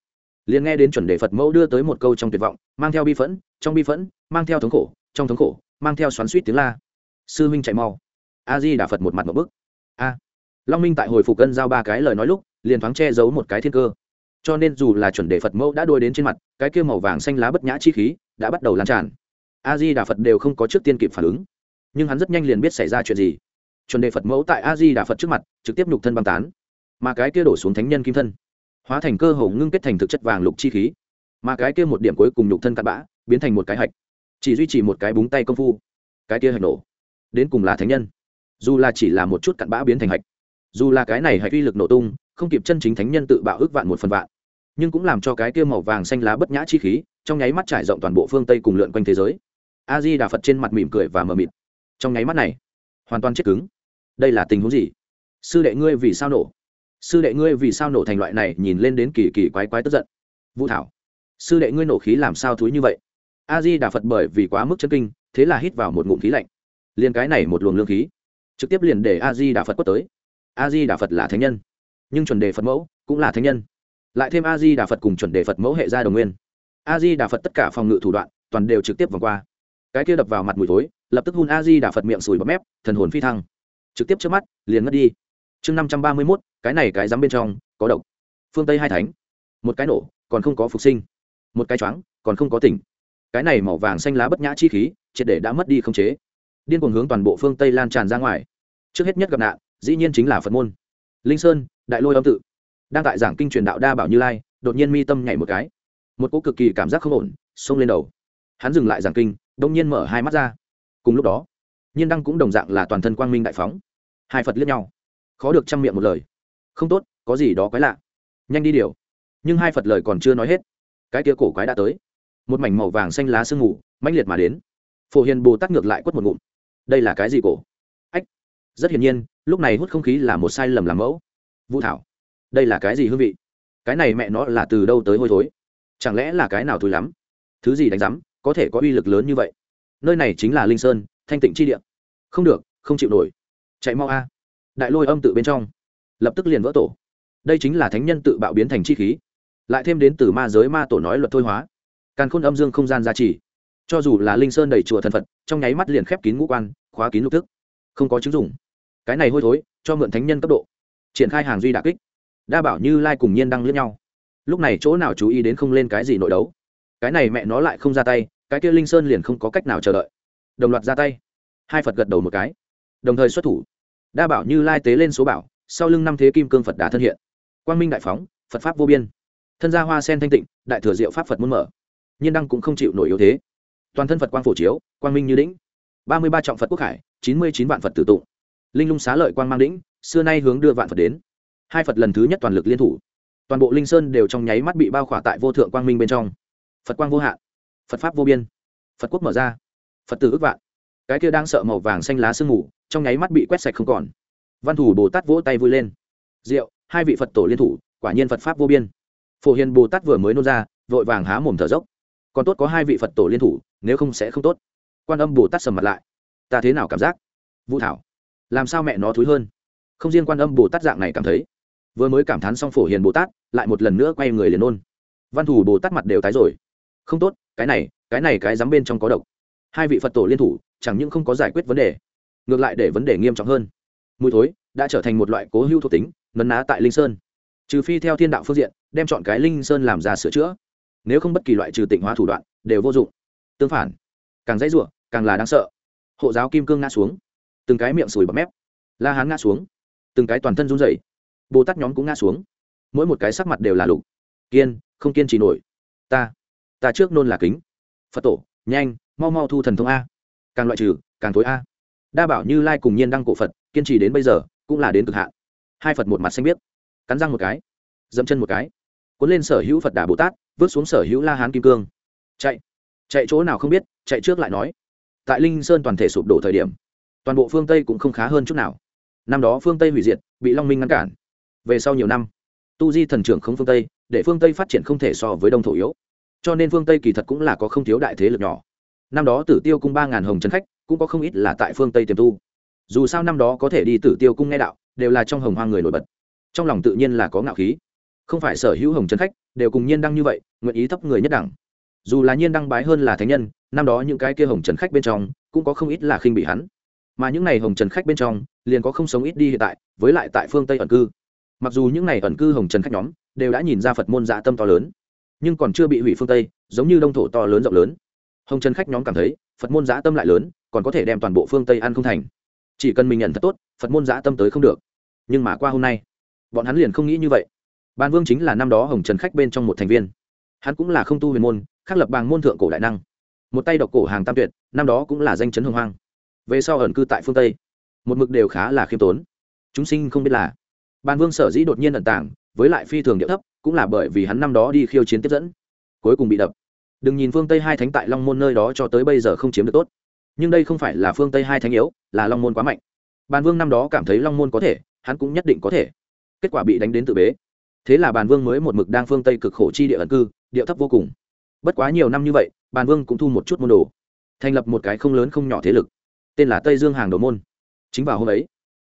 liền nghe đến chuẩn đề phật mẫu đưa tới một câu trong tuyệt vọng, mang theo bi phẫn, trong bi phẫn, mang theo thống khổ, trong thống khổ, mang theo xoắn suýt tiếng la. Sư minh chạy mau. A di đà phật một mặt một bức. A. Long minh tại hồi phục cân giao ba cái lời nói lúc, liền thoáng che giấu một cái thiên cơ. Cho nên dù là chuẩn đề phật mẫu đã đôi đến trên mặt, cái kia màu vàng xanh lá bất nhã chi khí đã bắt đầu lan tràn. A di đà phật đều không có trước tiên kịp phản ứng. Nhưng hắn rất nhanh liền biết xảy ra chuyện gì chuẩn đề phật mẫu tại a di đà phật trước mặt, trực tiếp nhục thân băng tán. Mà cái kia đổ xuống thánh nhân kim thân, hóa thành cơ hồ ngưng kết thành thực chất vàng lục chi khí. Mà cái kia một điểm cuối cùng nhục thân cặn bã, biến thành một cái hạch. Chỉ duy trì một cái búng tay công phu, cái kia hạch nổ. Đến cùng là thánh nhân. Dù là chỉ là một chút cặn bã biến thành hạch. Dù là cái này hạch uy lực nổ tung, không kịp chân chính thánh nhân tự bạo ước vạn một phần vạn. Nhưng cũng làm cho cái kia màu vàng xanh lá bất nhã chi khí, trong nháy mắt trải rộng toàn bộ phương tây cùng lượn quanh thế giới. A di đà phật trên mặt mỉm cười và mờ mịt. Trong nháy mắt này hoàn toàn chết cứng. Đây là tình huống gì? Sư đệ ngươi vì sao nổ? Sư đệ ngươi vì sao nổ thành loại này, nhìn lên đến kỳ kỳ quái quái tức giận. Vũ thảo, sư đệ ngươi nổ khí làm sao thúi như vậy? A di đà phật bởi vì quá mức chân kinh, thế là hít vào một ngụm khí lạnh. Liền cái này một luồng lương khí, trực tiếp liền để a di đà phật quất tới. A di đà phật là thánh nhân, nhưng chuẩn đề phật mẫu cũng là thánh nhân. Lại thêm a di đà phật cùng chuẩn đề phật mẫu hệ gia đồng nguyên. A di đà phật tất cả phòng ngự thủ đoạn toàn đều trực tiếp vòng qua cái kia đập vào mặt mùi thối, lập tức hun a di đà phật miệng sùi bọt mép, thần hồn phi thăng. Trực tiếp trước mắt, liền mất đi. Chương năm trăm ba mươi mốt, cái này cái dám bên trong, có độc. Phương tây hai thánh. Một cái nổ, còn không có phục sinh. Một cái choáng, còn không có tỉnh. Cái này màu vàng xanh lá bất nhã chi khí, triệt để đã mất đi không chế. Điên cuồng hướng toàn bộ phương tây lan tràn ra ngoài. Trước hết nhất gặp nạn, dĩ nhiên chính là phật môn. Linh sơn, đại lôi âm tự. Đang tại giảng kinh truyền đạo đa bảo như lai, đột nhiên mi tâm nhảy một cái. Một cỗ cực kỳ cảm giác không ổn, xông lên đầu. Hắn dừng lại giảng kinh đông nhiên mở hai mắt ra. Cùng lúc đó, nhiên đăng cũng đồng dạng là toàn thân quang minh đại phóng. Hai phật liếc nhau, khó được chăm miệng một lời. Không tốt, có gì đó quái lạ. Nhanh đi điều. Nhưng hai phật lời còn chưa nói hết, cái kia cổ quái đã tới. Một mảnh màu vàng xanh lá sương mù, mãnh liệt mà đến. Phổ hiền bồ tát ngược lại quất một ngụm. Đây là cái gì cổ? Ách, rất hiển nhiên, lúc này hút không khí là một sai lầm làm mẫu. Vũ thảo, đây là cái gì hương vị? Cái này mẹ nó là từ đâu tới hôi thối? Chẳng lẽ là cái nào thối lắm? Thứ gì đánh rắm có thể có uy lực lớn như vậy. Nơi này chính là linh sơn, thanh tịnh chi địa. Không được, không chịu nổi. Chạy mau a. Đại lôi âm tự bên trong, lập tức liền vỡ tổ. Đây chính là thánh nhân tự bạo biến thành chi khí. Lại thêm đến từ ma giới ma tổ nói luật thôi hóa. Càn khôn âm dương không gian gia trì. Cho dù là linh sơn đầy chùa thần phật, trong nháy mắt liền khép kín ngũ quan, khóa kín lục thức. Không có chứng dùng cái này hôi thối, cho mượn thánh nhân cấp độ. Triển khai hàng duy đà kích. Đa bảo như lai cùng nhiên đang lẫn nhau. Lúc này chỗ nào chú ý đến không lên cái gì nội đấu? Cái này mẹ nó lại không ra tay, cái kia linh sơn liền không có cách nào chờ đợi. Đồng loạt ra tay. Hai phật gật đầu một cái. Đồng thời xuất thủ. Đa bảo như lai tế lên số bảo, sau lưng năm thế kim cương phật đà thân hiện. Quang minh đại phóng, phật pháp vô biên. Thân gia hoa sen thanh tịnh, đại thừa diệu pháp phật muốn mở. Nhiên đăng cũng không chịu nổi yếu thế. Toàn thân phật quang phổ chiếu, quang minh như đĩnh ba mươi ba trọng phật quốc hải chín mươi chín vạn phật tử tụng. Linh lung xá lợi quang mang đĩnh xưa nay hướng đưa vạn phật đến. Hai phật lần thứ nhất toàn lực liên thủ. Toàn bộ linh sơn đều trong nháy mắt bị bao khỏa tại vô thượng quang minh bên trong phật quang vô hạn. Phật pháp vô biên. Phật quốc mở ra. Phật tử ước vạn. Cái kia đang sợ màu vàng xanh lá sương mù, trong nháy mắt bị quét sạch không còn. Văn thủ bồ tát vỗ tay vui lên. Rượu hai vị phật tổ liên thủ, quả nhiên phật pháp vô biên. Phổ hiền bồ tát vừa mới nôn ra, vội vàng há mồm thở dốc. Còn tốt có hai vị phật tổ liên thủ, nếu không sẽ không tốt. Quan âm bồ tát sầm mặt lại. Ta thế nào cảm giác? Vũ thảo, làm sao mẹ nó thúi hơn? Không riêng quan âm bồ tát dạng này cảm thấy. Vừa mới cảm thán xong phổ hiền bồ tát, lại một lần nữa quay người liền ôn văn thủ bồ tát mặt đều tái rồi không tốt, cái này cái này cái dám bên trong có độc. Hai vị phật tổ liên thủ, chẳng những không có giải quyết vấn đề, ngược lại để vấn đề nghiêm trọng hơn. Mùi thối đã trở thành một loại cố hữu thuộc tính, nấn ná tại linh sơn. Trừ phi theo thiên đạo phương diện, đem chọn cái linh sơn làm ra sửa chữa. Nếu không bất kỳ loại trừ tịnh hóa thủ đoạn, đều vô dụng. Tương phản, càng dãy ruộng càng là đáng sợ. Hộ giáo kim cương ngã xuống. Từng cái miệng sùi bọt mép. La hán ngã xuống. Từng cái toàn thân run rẩy. Bồ tát nhóm cũng ngã xuống. Mỗi một cái sắc mặt đều là lục. Kiên, không kiên trì nổi. Ta ta trước nôn là kính. Phật tổ, nhanh, mau mau thu thần thông a. Càng loại trừ, càng thối a. Đa bảo như lai cùng nhiên đăng cổ phật, kiên trì đến bây giờ, cũng là đến cực hạn. Hai phật một mặt xanh biết cắn răng một cái, dẫm chân một cái, cuốn lên sở hữu phật đà bồ tát vớt xuống sở hữu la hán kim cương. Chạy chạy chỗ nào không biết, chạy trước lại nói. Tại linh sơn toàn thể sụp đổ thời điểm, toàn bộ phương tây cũng không khá hơn chút nào. Năm đó phương tây hủy diệt, bị long minh ngăn cản. Về sau nhiều năm, tu di thần trưởng không phương tây, để phương tây phát triển không thể so với đông thổ yếu cho nên phương tây kỳ thật cũng là có không thiếu đại thế lực nhỏ năm đó tử tiêu cung ba ngàn hồng trấn khách cũng có không ít là tại phương tây tiềm tu dù sao năm đó có thể đi tử tiêu cung nghe đạo đều là trong hồng hoa người nổi bật trong lòng tự nhiên là có ngạo khí không phải sở hữu hồng trấn khách đều cùng nhiên đăng như vậy nguyện ý thấp người nhất đẳng dù là nhiên đăng bái hơn là thánh nhân năm đó những cái kia hồng trần khách bên trong cũng có không ít là khinh bị hắn mà những n à y hồng trần khách bên trong liền có không sống ít đi hiện tại với lại tại phương tây ẩn cư mặc dù những n à y ẩn cư hồng trần khách nhóm đều đã nhìn ra phật môn dạ tâm to lớn nhưng còn chưa bị hủy phương tây, giống như đông thổ to lớn rộng lớn. Hồng trần khách nhóm cảm thấy, phật môn giã tâm lại lớn, còn có thể đem toàn bộ phương tây ăn không thành. Chỉ cần mình nhận thật tốt, phật môn giã tâm tới không được. Nhưng mà qua hôm nay, bọn hắn liền không nghĩ như vậy. Ban vương chính là năm đó hồng trần khách bên trong một thành viên. Hắn cũng là không tu huyền môn khắc lập bằng môn thượng cổ đại năng. Một tay độc cổ hàng tam tuyệt, năm đó cũng là danh chấn hồng hoang. Về sau ẩn cư tại phương tây, một mực đều khá là khiêm tốn. Chúng sinh không biết là, ban vương sở dĩ đột nhiên ẩn tàng, với lại phi thường địa thấp cũng là bởi vì hắn năm đó đi khiêu chiến tiếp dẫn, cuối cùng bị đập. Đừng nhìn phương tây hai thánh tại long môn nơi đó cho tới bây giờ không chiếm được tốt. Nhưng đây không phải là phương tây hai thánh yếu, là long môn quá mạnh. Bàn vương năm đó cảm thấy long môn có thể, hắn cũng nhất định có thể. Kết quả bị đánh đến tự bế. Thế là bàn vương mới một mực đang phương tây cực khổ chi địa ẩn cư, địa thấp vô cùng. Bất quá nhiều năm như vậy, bàn vương cũng thu một chút môn đồ, thành lập một cái không lớn không nhỏ thế lực, tên là tây dương hàng đầu môn. Chính vào hôm ấy,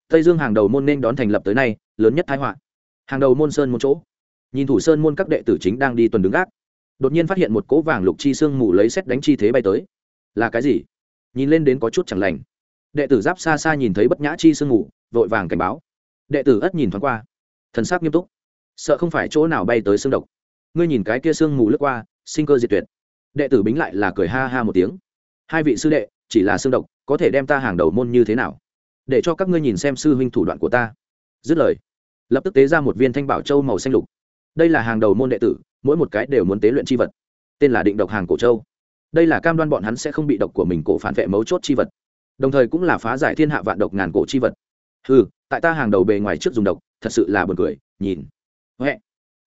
tây dương hàng đầu môn nên đón thành lập tới nay, lớn nhất thái họa. Hàng đầu môn sơn một chỗ nhìn thủ sơn môn các đệ tử chính đang đi tuần đứng gác. Đột nhiên phát hiện một cỗ vàng lục chi sương mù lấy xét đánh chi thế bay tới. Là cái gì? Nhìn lên đến có chút chẳng lành. Đệ tử giáp xa xa nhìn thấy bất nhã chi sương mù, vội vàng cảnh báo. Đệ tử ất nhìn thoáng qua. Thần sắc nghiêm túc. Sợ không phải chỗ nào bay tới xương độc. Ngươi nhìn cái kia sương mù lướt qua, sinh cơ diệt tuyệt. Đệ tử bính lại là cười ha ha một tiếng. Hai vị sư đệ, chỉ là xương độc, có thể đem ta hàng đầu môn như thế nào? Để cho các ngươi nhìn xem sư huynh thủ đoạn của ta. Dứt lời, lập tức tế ra một viên thanh bảo châu màu xanh lục đây là hàng đầu môn đệ tử, mỗi một cái đều muốn tế luyện c h i vật. Tên là định độc hàng cổ châu. Đây là cam đoan bọn hắn sẽ không bị độc của mình cổ phản vệ mấu chốt c h i vật. Đồng thời cũng là phá giải thiên hạ vạn độc ngàn cổ c h i vật. Ừ tại ta hàng đầu bề ngoài trước dùng độc, thật sự là b u ồ n cười, nhìn. Huệ.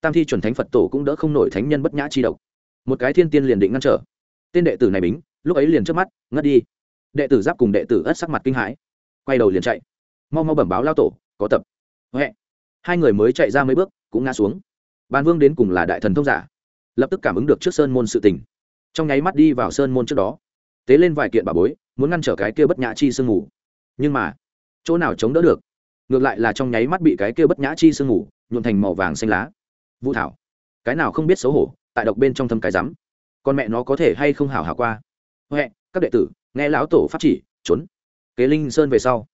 Tam thi chuẩn thánh phật tổ cũng đỡ không nổi thánh nhân bất nhã chi độc. Một cái thiên tiên liền định ngăn trở. Tên đệ tử này bính, lúc ấy liền trước mắt, ngất đi. Đệ tử giáp cùng đệ tử ất sắc mặt kinh hãi. Quay đầu liền chạy. Mau mau bẩm báo lao tổ, có tập. Huệ. Hai người mới chạy ra mấy bước, cũng ngã xuống ban vương đến cùng là đại thần thông giả lập tức cảm ứng được trước sơn môn sự tình. Trong nháy mắt đi vào sơn môn trước đó tế lên vài kiện bà bối muốn ngăn trở cái kia bất nhã chi sương ngủ, nhưng mà chỗ nào chống đỡ được? Ngược lại là trong nháy mắt bị cái kia bất nhã chi sương ngủ nhuộn thành màu vàng xanh lá. Vũ thảo cái nào không biết xấu hổ tại độc bên trong thâm cái rắm. Con mẹ nó có thể hay không hảo hảo qua? Huệ các đệ tử nghe lão tổ pháp chỉ trốn. Kế linh sơn về sau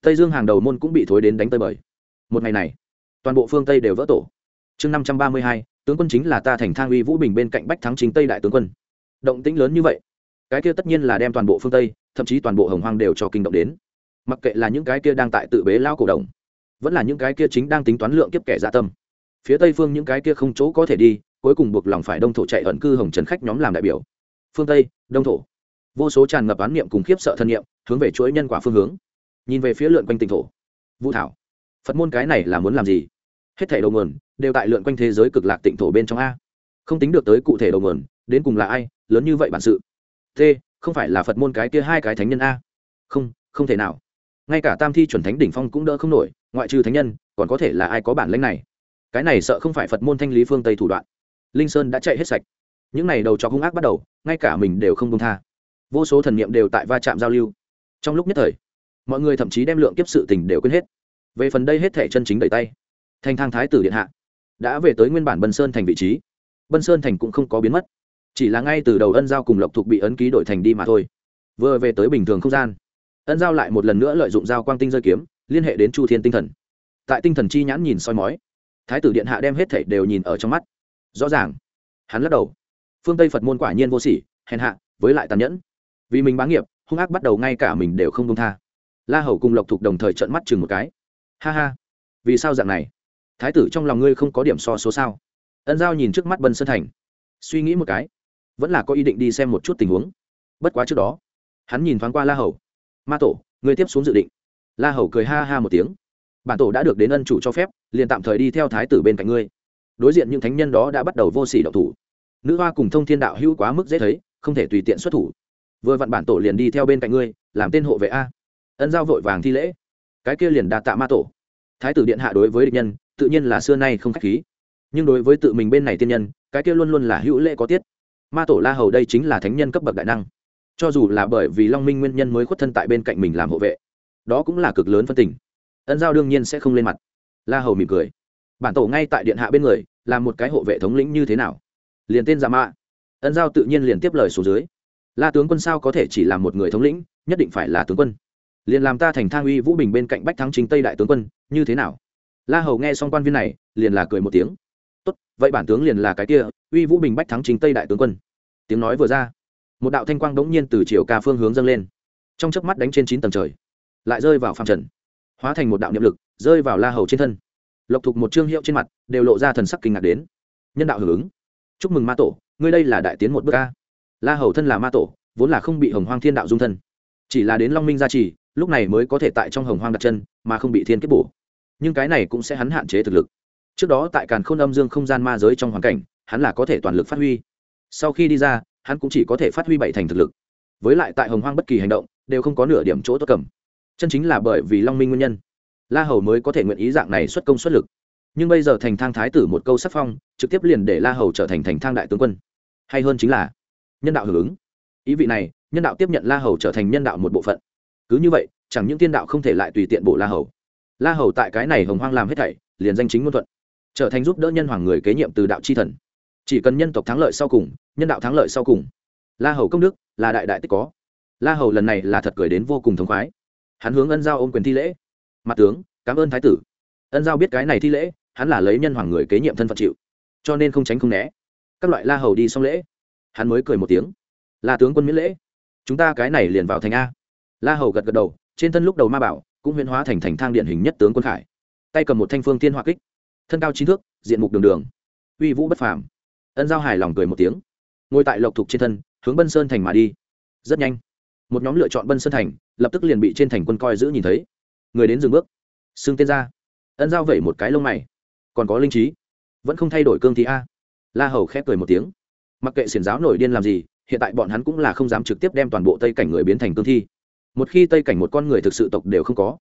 tây dương hàng đầu môn cũng bị thối đến đánh tơi bời. Một ngày này toàn bộ phương tây đều vỡ tổ chương năm trăm ba mươi hai, tướng quân chính là ta thành thang uy vũ bình bên cạnh bách thắng chính tây đại tướng quân. Động tĩnh lớn như vậy, cái kia tất nhiên là đem toàn bộ phương tây, thậm chí toàn bộ hồng hoang đều cho kinh động đến. Mặc kệ là những cái kia đang tại tự bế lao cổ đồng vẫn là những cái kia chính đang tính toán lượng kiếp kẻ dạ tâm. Phía tây phương những cái kia không chỗ có thể đi, cuối cùng buộc lòng phải đông thổ chạy ẩn cư hồng trần khách nhóm làm đại biểu. Phương tây, đông thổ. Vô số tràn ngập án niệm cùng khiếp sợ thân niệm, hướng về chuỗi nhân quả phương hướng. Nhìn về phía lượn quanh tỉnh thổ. Vũ thảo. Phật môn cái này là muốn làm gì? Hết thảy đầu nguồn đều tại lượn quanh thế giới cực lạc tịnh thổ bên trong a. Không tính được tới cụ thể đầu nguồn, đến cùng là ai, lớn như vậy bản sự. T, không phải là phật môn cái kia hai cái thánh nhân a? Không không thể nào. Ngay cả tam thi chuẩn thánh đỉnh phong cũng đỡ không nổi, ngoại trừ thánh nhân, còn có thể là ai có bản lãnh này? Cái này sợ không phải phật môn thanh lý phương tây thủ đoạn. Linh sơn đã chạy hết sạch. Những n à y đầu cho hung ác bắt đầu, ngay cả mình đều không công tha. Vô số thần niệm đều tại va chạm giao lưu. Trong lúc nhất thời, mọi người thậm chí đem lượng kiếp sự tình đều quên hết. Về phần đây hết thể chân chính đầy tay. Thành thang thái tử điện hạ đã về tới nguyên bản Bân sơn thành vị trí. Bân sơn thành cũng không có biến mất, chỉ là ngay từ đầu ân giao cùng lộc thục bị ấn ký đổi thành đi mà thôi. Vừa về tới bình thường không gian, ân giao lại một lần nữa lợi dụng dao quang tinh rơi kiếm, liên hệ đến chu thiên tinh thần. Tại tinh thần chi nhãn nhìn soi mói, thái tử điện hạ đem hết thảy đều nhìn ở trong mắt. Rõ ràng, hắn lắc đầu. Phương tây phật môn quả nhiên vô sỉ, hèn hạ, với lại tàn nhẫn. Vì mình bá nghiệp, hung ác bắt đầu ngay cả mình đều không công tha. La hầu cùng lộc thục đồng thời trận mắt chừng một cái. Ha ha, vì sao dạng này? Thái tử trong lòng ngươi không có điểm so số sao? Ân giao nhìn trước mắt bân sơn thành, suy nghĩ một cái, vẫn là có ý định đi xem một chút tình huống. Bất quá trước đó, hắn nhìn thoáng qua la hầu. Ma tổ, ngươi tiếp xuống dự định. La hầu cười ha ha một tiếng. Bản tổ đã được đến ân chủ cho phép, liền tạm thời đi theo thái tử bên cạnh ngươi. Đối diện những thánh nhân đó đã bắt đầu vô sỉ độc thủ. Nữ hoa cùng thông thiên đạo hữu quá mức dễ thấy, không thể tùy tiện xuất thủ. Vừa vặn bản tổ liền đi theo bên cạnh ngươi, làm tên hộ vệ a. Ân giao vội vàng thi lễ. Cái kia liền đạt tạ ma tổ. Thái tử điện hạ đối với địch nhân tự nhiên là xưa nay không khách khí. Nhưng đối với tự mình bên này tiên nhân, cái kia luôn luôn là hữu lễ có tiết. Ma tổ la hầu đây chính là thánh nhân cấp bậc đại năng. Cho dù là bởi vì long minh nguyên nhân mới khuất thân tại bên cạnh mình làm hộ vệ, đó cũng là cực lớn phân tình. Ân giao đương nhiên sẽ không lên mặt. La hầu mỉm cười. Bản tổ ngay tại điện hạ bên người làm một cái hộ vệ thống lĩnh như thế nào? Liền tên giả mạ. Ân giao tự nhiên liền tiếp lời số dưới. La tướng quân sao có thể chỉ là một người thống lĩnh, nhất định phải là tướng quân. Liền làm ta thành thang uy vũ bình bên cạnh bách thắng chính tây đại tướng quân, như thế nào? La hầu nghe xong quan viên này, liền là cười một tiếng. Tốt, vậy bản tướng liền là cái kia, uy vũ bình bách thắng chính tây đại tướng quân. Tiếng nói vừa ra, một đạo thanh quang đ ố n g nhiên từ chiều ca phương hướng dâng lên. Trong chớp mắt đánh trên chín tầng trời, lại rơi vào phạm trần, hóa thành một đạo niệm lực, rơi vào la hầu trên thân. Lộc thục một trương hiệu trên mặt, đều lộ ra thần sắc kinh ngạc đến. Nhân đạo hưởng ứng. Chúc mừng ma tổ, ngươi đây là đại tiến một bước ca la hầu thân là ma tổ, vốn là không bị hồng hoang thiên đạo dung thân. Chỉ là đến long minh gia trì, lúc này mới có thể tại trong hồng hoang đặt chân, mà không bị thiên kết bổ nhưng cái này cũng sẽ hắn hạn chế thực lực. Trước đó tại càn khôn âm dương không gian ma giới trong hoàn cảnh, hắn là có thể toàn lực phát huy. Sau khi đi ra, hắn cũng chỉ có thể phát huy bảy thành thực lực. Với lại tại hồng hoang bất kỳ hành động, đều không có nửa điểm chỗ tốt cầm. Chân chính là bởi vì long minh nguyên nhân. La hầu mới có thể nguyện ý dạng này xuất công xuất lực. Nhưng bây giờ thành thang thái tử một câu sắc phong, trực tiếp liền để la hầu trở thành thành thang đại tướng quân. Hay hơn chính là, nhân đạo hưởng ứng. Ý vị này, nhân đạo tiếp nhận la hầu trở thành nhân đạo một bộ phận. Cứ như vậy, chẳng những tiên đạo không thể lại tùy tiện bổ la hầu la hầu tại cái này hồng hoang làm hết thảy, liền danh chính ngôn thuận, trở thành giúp đỡ nhân hoàng người kế nhiệm từ đạo c h i thần. Chỉ cần nhân tộc thắng lợi sau cùng, nhân đạo thắng lợi sau cùng, la hầu công đức là đại đại tích có. La hầu lần này là thật cười đến vô cùng thống khoái. Hắn hướng ân giao ôm quyền thi lễ. Mặt tướng, cảm ơn thái tử. Ân giao biết cái này thi lễ, hắn là lấy nhân hoàng người kế nhiệm thân phận chịu, cho nên không tránh không né. Các loại la hầu đi xong lễ, hắn mới cười một tiếng. La tướng quân miễn lễ. Chúng ta cái này liền vào thành a. La hầu gật gật đầu, trên thân lúc đầu ma bảo cũng huyễn hóa thành thành thang điện hình nhất tướng quân khải. Tay cầm một thanh phương tiên hoa kích, thân cao chín thước, diện mục đường đường. Uy vũ bất phàm. Ân giao hài lòng cười một tiếng, ngồi tại lộc thục trên thân, hướng bân sơn thành mà đi. Rất nhanh, một nhóm lựa chọn bân sơn thành, lập tức liền bị trên thành quân coi giữ nhìn thấy. Người đến dừng bước, xưng tên ra. Ân giao vẩy một cái lông mày, còn có linh trí, vẫn không thay đổi cương thị a. La hầu khép cười một tiếng, mặc kệ xiển giáo nổi điên làm gì, hiện tại bọn hắn cũng là không dám trực tiếp đem toàn bộ tây cảnh người biến thành cương thi một khi tây cảnh một con người thực sự tộc đều không có,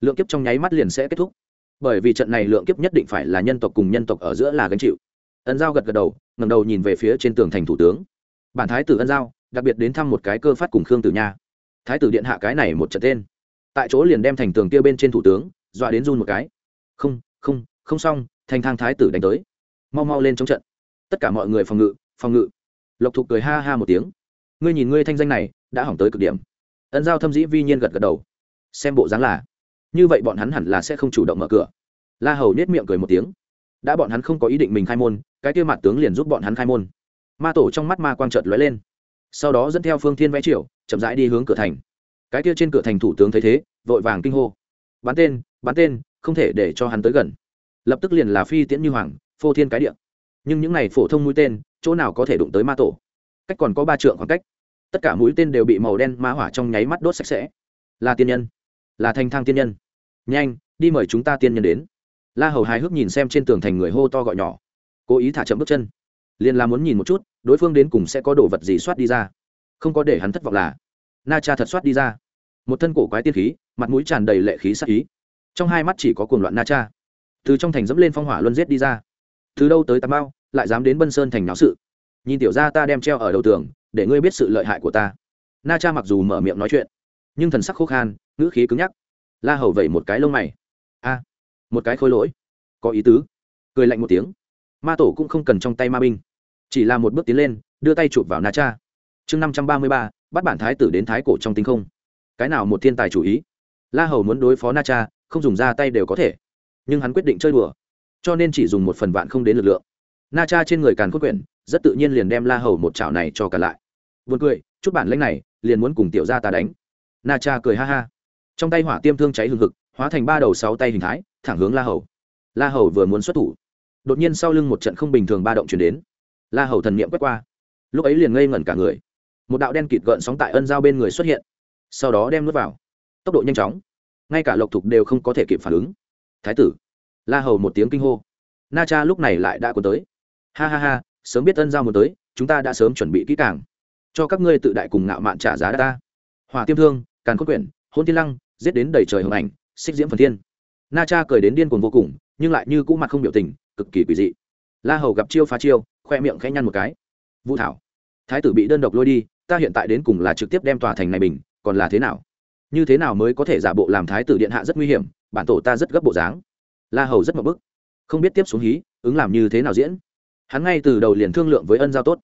lượng kiếp trong nháy mắt liền sẽ kết thúc. Bởi vì trận này lượng kiếp nhất định phải là nhân tộc cùng nhân tộc ở giữa là gánh chịu. Ân giao gật gật đầu ngầm đầu nhìn về phía trên tường thành thủ tướng. Bản thái tử ân giao, đặc biệt đến thăm một cái cơ phát cùng khương tử nha. Thái tử điện hạ cái này một trận tên. Tại chỗ liền đem thành tường kia bên trên thủ tướng, dọa đến run một cái. Không không không xong, thành thang thái tử đánh tới. Mau mau lên trong trận. Tất cả mọi người phòng ngự phòng ngự. Lộc thục cười ha ha một tiếng. Ngươi nhìn ngươi thanh danh này, đã hỏng tới cực điểm ân giao thâm dĩ vi nhiên gật gật đầu. Xem bộ dáng là, như vậy bọn hắn hẳn là sẽ không chủ động mở cửa. La hầu nết miệng cười một tiếng. Đã bọn hắn không có ý định mình khai môn, cái kia mặt tướng liền giúp bọn hắn khai môn. Ma tổ trong mắt ma quang trợt lóe lên. Sau đó dẫn theo phương thiên vẽ triệu chậm rãi đi hướng cửa thành. Cái kia trên cửa thành thủ tướng thấy thế, vội vàng kinh hô. Bắn tên bắn tên, không thể để cho hắn tới gần. Lập tức liền là phi tiễn như hoàng, phô thiên cái điện. nhưng những này phổ thông mũi tên, chỗ nào có thể đụng tới ma tổ? Cách còn có ba trượng khoảng cách tất cả mũi tên đều bị màu đen ma hỏa trong nháy mắt đốt sạch sẽ. Là tiên nhân. Là thành thang tiên nhân. Nhanh, đi mời chúng ta tiên nhân đến. La hầu hài hước nhìn xem trên tường thành người hô to gọi nhỏ. Cố ý thả chậm bước chân. Liền là muốn nhìn một chút, đối phương đến cùng sẽ có đồ vật gì soát đi ra. Không có để hắn thất vọng là, na cha thật soát đi ra. Một thân cổ quái tiên khí, mặt mũi tràn đầy lệ khí sắc ý. Trong hai mắt chỉ có cuồng loạn na cha. Từ trong thành dẫm lên phong hỏa luân giết đi ra. Từ đâu tới tà bao lại dám đến bân sơn thành náo sự. Nhìn tiểu ra ta đem treo ở đầu tường để ngươi biết sự lợi hại của ta. Na cha mặc dù mở miệng nói chuyện, nhưng thần sắc khô khan, ngữ khí cứng nhắc. La hầu vẩy một cái lông mày. A, một cái khôi lỗi. Có ý tứ. Cười lạnh một tiếng. Ma tổ cũng không cần trong tay ma binh. Chỉ là một bước tiến lên, đưa tay chụp vào na cha. Chương năm trăm ba mươi ba, bắt bản thái tử đến thái cổ trong tinh không. Cái nào một thiên tài chủ ý? La hầu muốn đối phó na cha, không dùng ra tay đều có thể. Nhưng hắn quyết định chơi đùa. Cho nên chỉ dùng một phần vạn không đến lực lượng. Na cha trên người càn cốt quyển, rất tự nhiên liền đem la hầu một chảo này cho cả lại. Buồn cười, chút bản lãnh này, liền muốn cùng tiểu gia ta đánh. Na cha cười ha ha. Trong tay hỏa tiêm thương cháy hừng hực, hóa thành ba đầu sáu tay hình thái, thẳng hướng la hầu. La hầu vừa muốn xuất thủ, đột nhiên sau lưng một trận không bình thường ba động truyền đến. La hầu thần niệm quét qua. Lúc ấy liền ngây ngẩn cả người. Một đạo đen kịt gợn sóng tại ân giao bên người xuất hiện, sau đó đem nuốt vào. Tốc độ nhanh chóng, ngay cả lộc thục đều không có thể kịp phản ứng. Thái tử, la hầu một tiếng kinh hô. Na cha lúc này lại đã cuốn tới. Ha ha ha, sớm biết ân giao muốn tới, chúng ta đã sớm chuẩn bị kỹ càng cho các ngươi tự đại cùng ngạo mạn trả giá ta. Hòa tiêm thương, càn cốt quyển hôn tiên lăng, giết đến đầy trời hồng ảnh, xích diễm phần thiên. Na cha cười đến điên cuồng vô cùng, nhưng lại như cũ mặt không biểu tình, cực kỳ quỷ dị. La hầu gặp chiêu phá chiêu, khoe miệng khẽ nhăn một cái. Vũ thảo, thái tử bị đơn độc lôi đi, ta hiện tại đến cùng là trực tiếp đem tòa thành này bình, còn là thế nào? Như thế nào mới có thể giả bộ làm thái tử điện hạ rất nguy hiểm, bản tổ ta rất gấp bộ dáng. La hầu rất mập bức, không biết tiếp xuống hí, ứng làm như thế nào diễn. Hắn ngay từ đầu liền thương lượng với ân giao tốt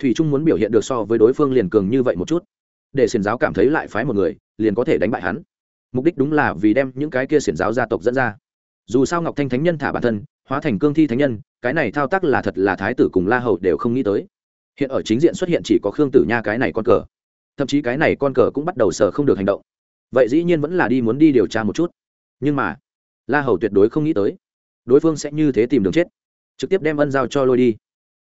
thủy trung muốn biểu hiện được so với đối phương liền cường như vậy một chút. Để xiển giáo cảm thấy lại phái một người, liền có thể đánh bại hắn. Mục đích đúng là vì đem những cái kia xiển giáo gia tộc dẫn ra. Dù sao ngọc thanh thánh nhân thả bản thân, hóa thành cương thi thánh nhân, cái này thao tác là thật là thái tử cùng la hầu đều không nghĩ tới. Hiện ở chính diện xuất hiện chỉ có khương tử nha cái này con cờ. Thậm chí cái này con cờ cũng bắt đầu sờ không được hành động. Vậy dĩ nhiên vẫn là đi muốn đi điều tra một chút. Nhưng mà, la hầu tuyệt đối không nghĩ tới. Đối phương sẽ như thế tìm đường chết. Trực tiếp đem ân giao cho lôi đi.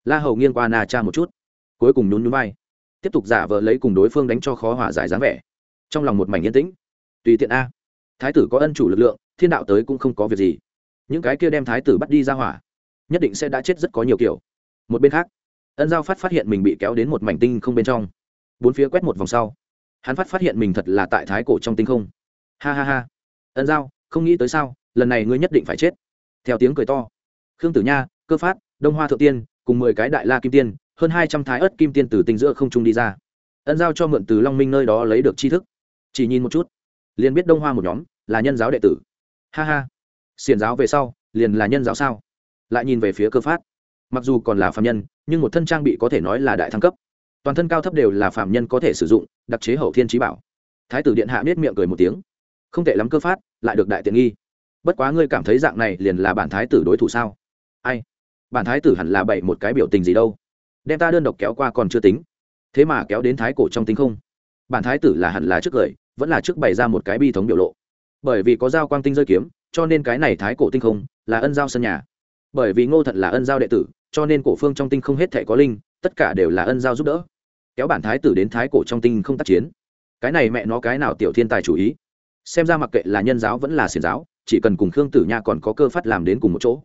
La hầu nghiêng qua na cha một chút cuối cùng nhún nhún vai. Tiếp tục giả vờ lấy cùng đối phương đánh cho khó hòa giải dáng vẻ. Trong lòng một mảnh yên tĩnh. Tùy tiện a. Thái tử có ân chủ lực lượng, thiên đạo tới cũng không có việc gì. Những cái kia đem thái tử bắt đi ra hỏa, nhất định sẽ đã chết rất có nhiều kiểu. Một bên khác, ân giao phát phát hiện mình bị kéo đến một mảnh tinh không bên trong. Bốn phía quét một vòng sau, hắn phát phát hiện mình thật là tại thái cổ trong tinh không. Ha ha ha. Ân giao, không nghĩ tới sao, lần này ngươi nhất định phải chết. Theo tiếng cười to. Khương tử nha, cơ phát, đông hoa thượng tiên, cùng mười cái đại la kim tiên hơn hai trăm thái ớt kim tiên từ tinh giữa không trung đi ra. Ân giao cho mượn từ long minh nơi đó lấy được tri thức. Chỉ nhìn một chút, liền biết đông hoa một nhóm là nhân giáo đệ tử. Ha ha xiền giáo về sau liền là nhân giáo sao? Lại nhìn về phía cơ phát. Mặc dù còn là phạm nhân, nhưng một thân trang bị có thể nói là đại thăng cấp. Toàn thân cao thấp đều là phạm nhân có thể sử dụng, đặc chế hậu thiên trí bảo. Thái tử điện hạ biết miệng cười một tiếng. Không tệ lắm cơ phát, lại được đại tiện nghi. Bất quá ngươi cảm thấy dạng này liền là bản thái tử đối thủ sao? Ai? Bản thái tử hẳn là bậy một cái biểu tình gì đâu? Đem ta đơn độc kéo qua còn chưa tính. Thế mà kéo đến thái cổ trong tính không. Bản thái tử là hẳn là trước cười vẫn là trước bày ra một cái bi thống biểu lộ. Bởi vì có giao quang tinh rơi kiếm, cho nên cái này thái cổ tinh không là ân giao sân nhà. Bởi vì ngô thận là ân giao đệ tử, cho nên cổ phương trong tinh không hết thể có linh, tất cả đều là ân giao giúp đỡ. Kéo bản thái tử đến thái cổ trong tinh không tác chiến. Cái này mẹ nó cái nào tiểu thiên tài chủ ý? Xem ra mặc kệ là nhân giáo vẫn là xiển giáo, chỉ cần cùng khương tử nha còn có cơ phát làm đến cùng một chỗ.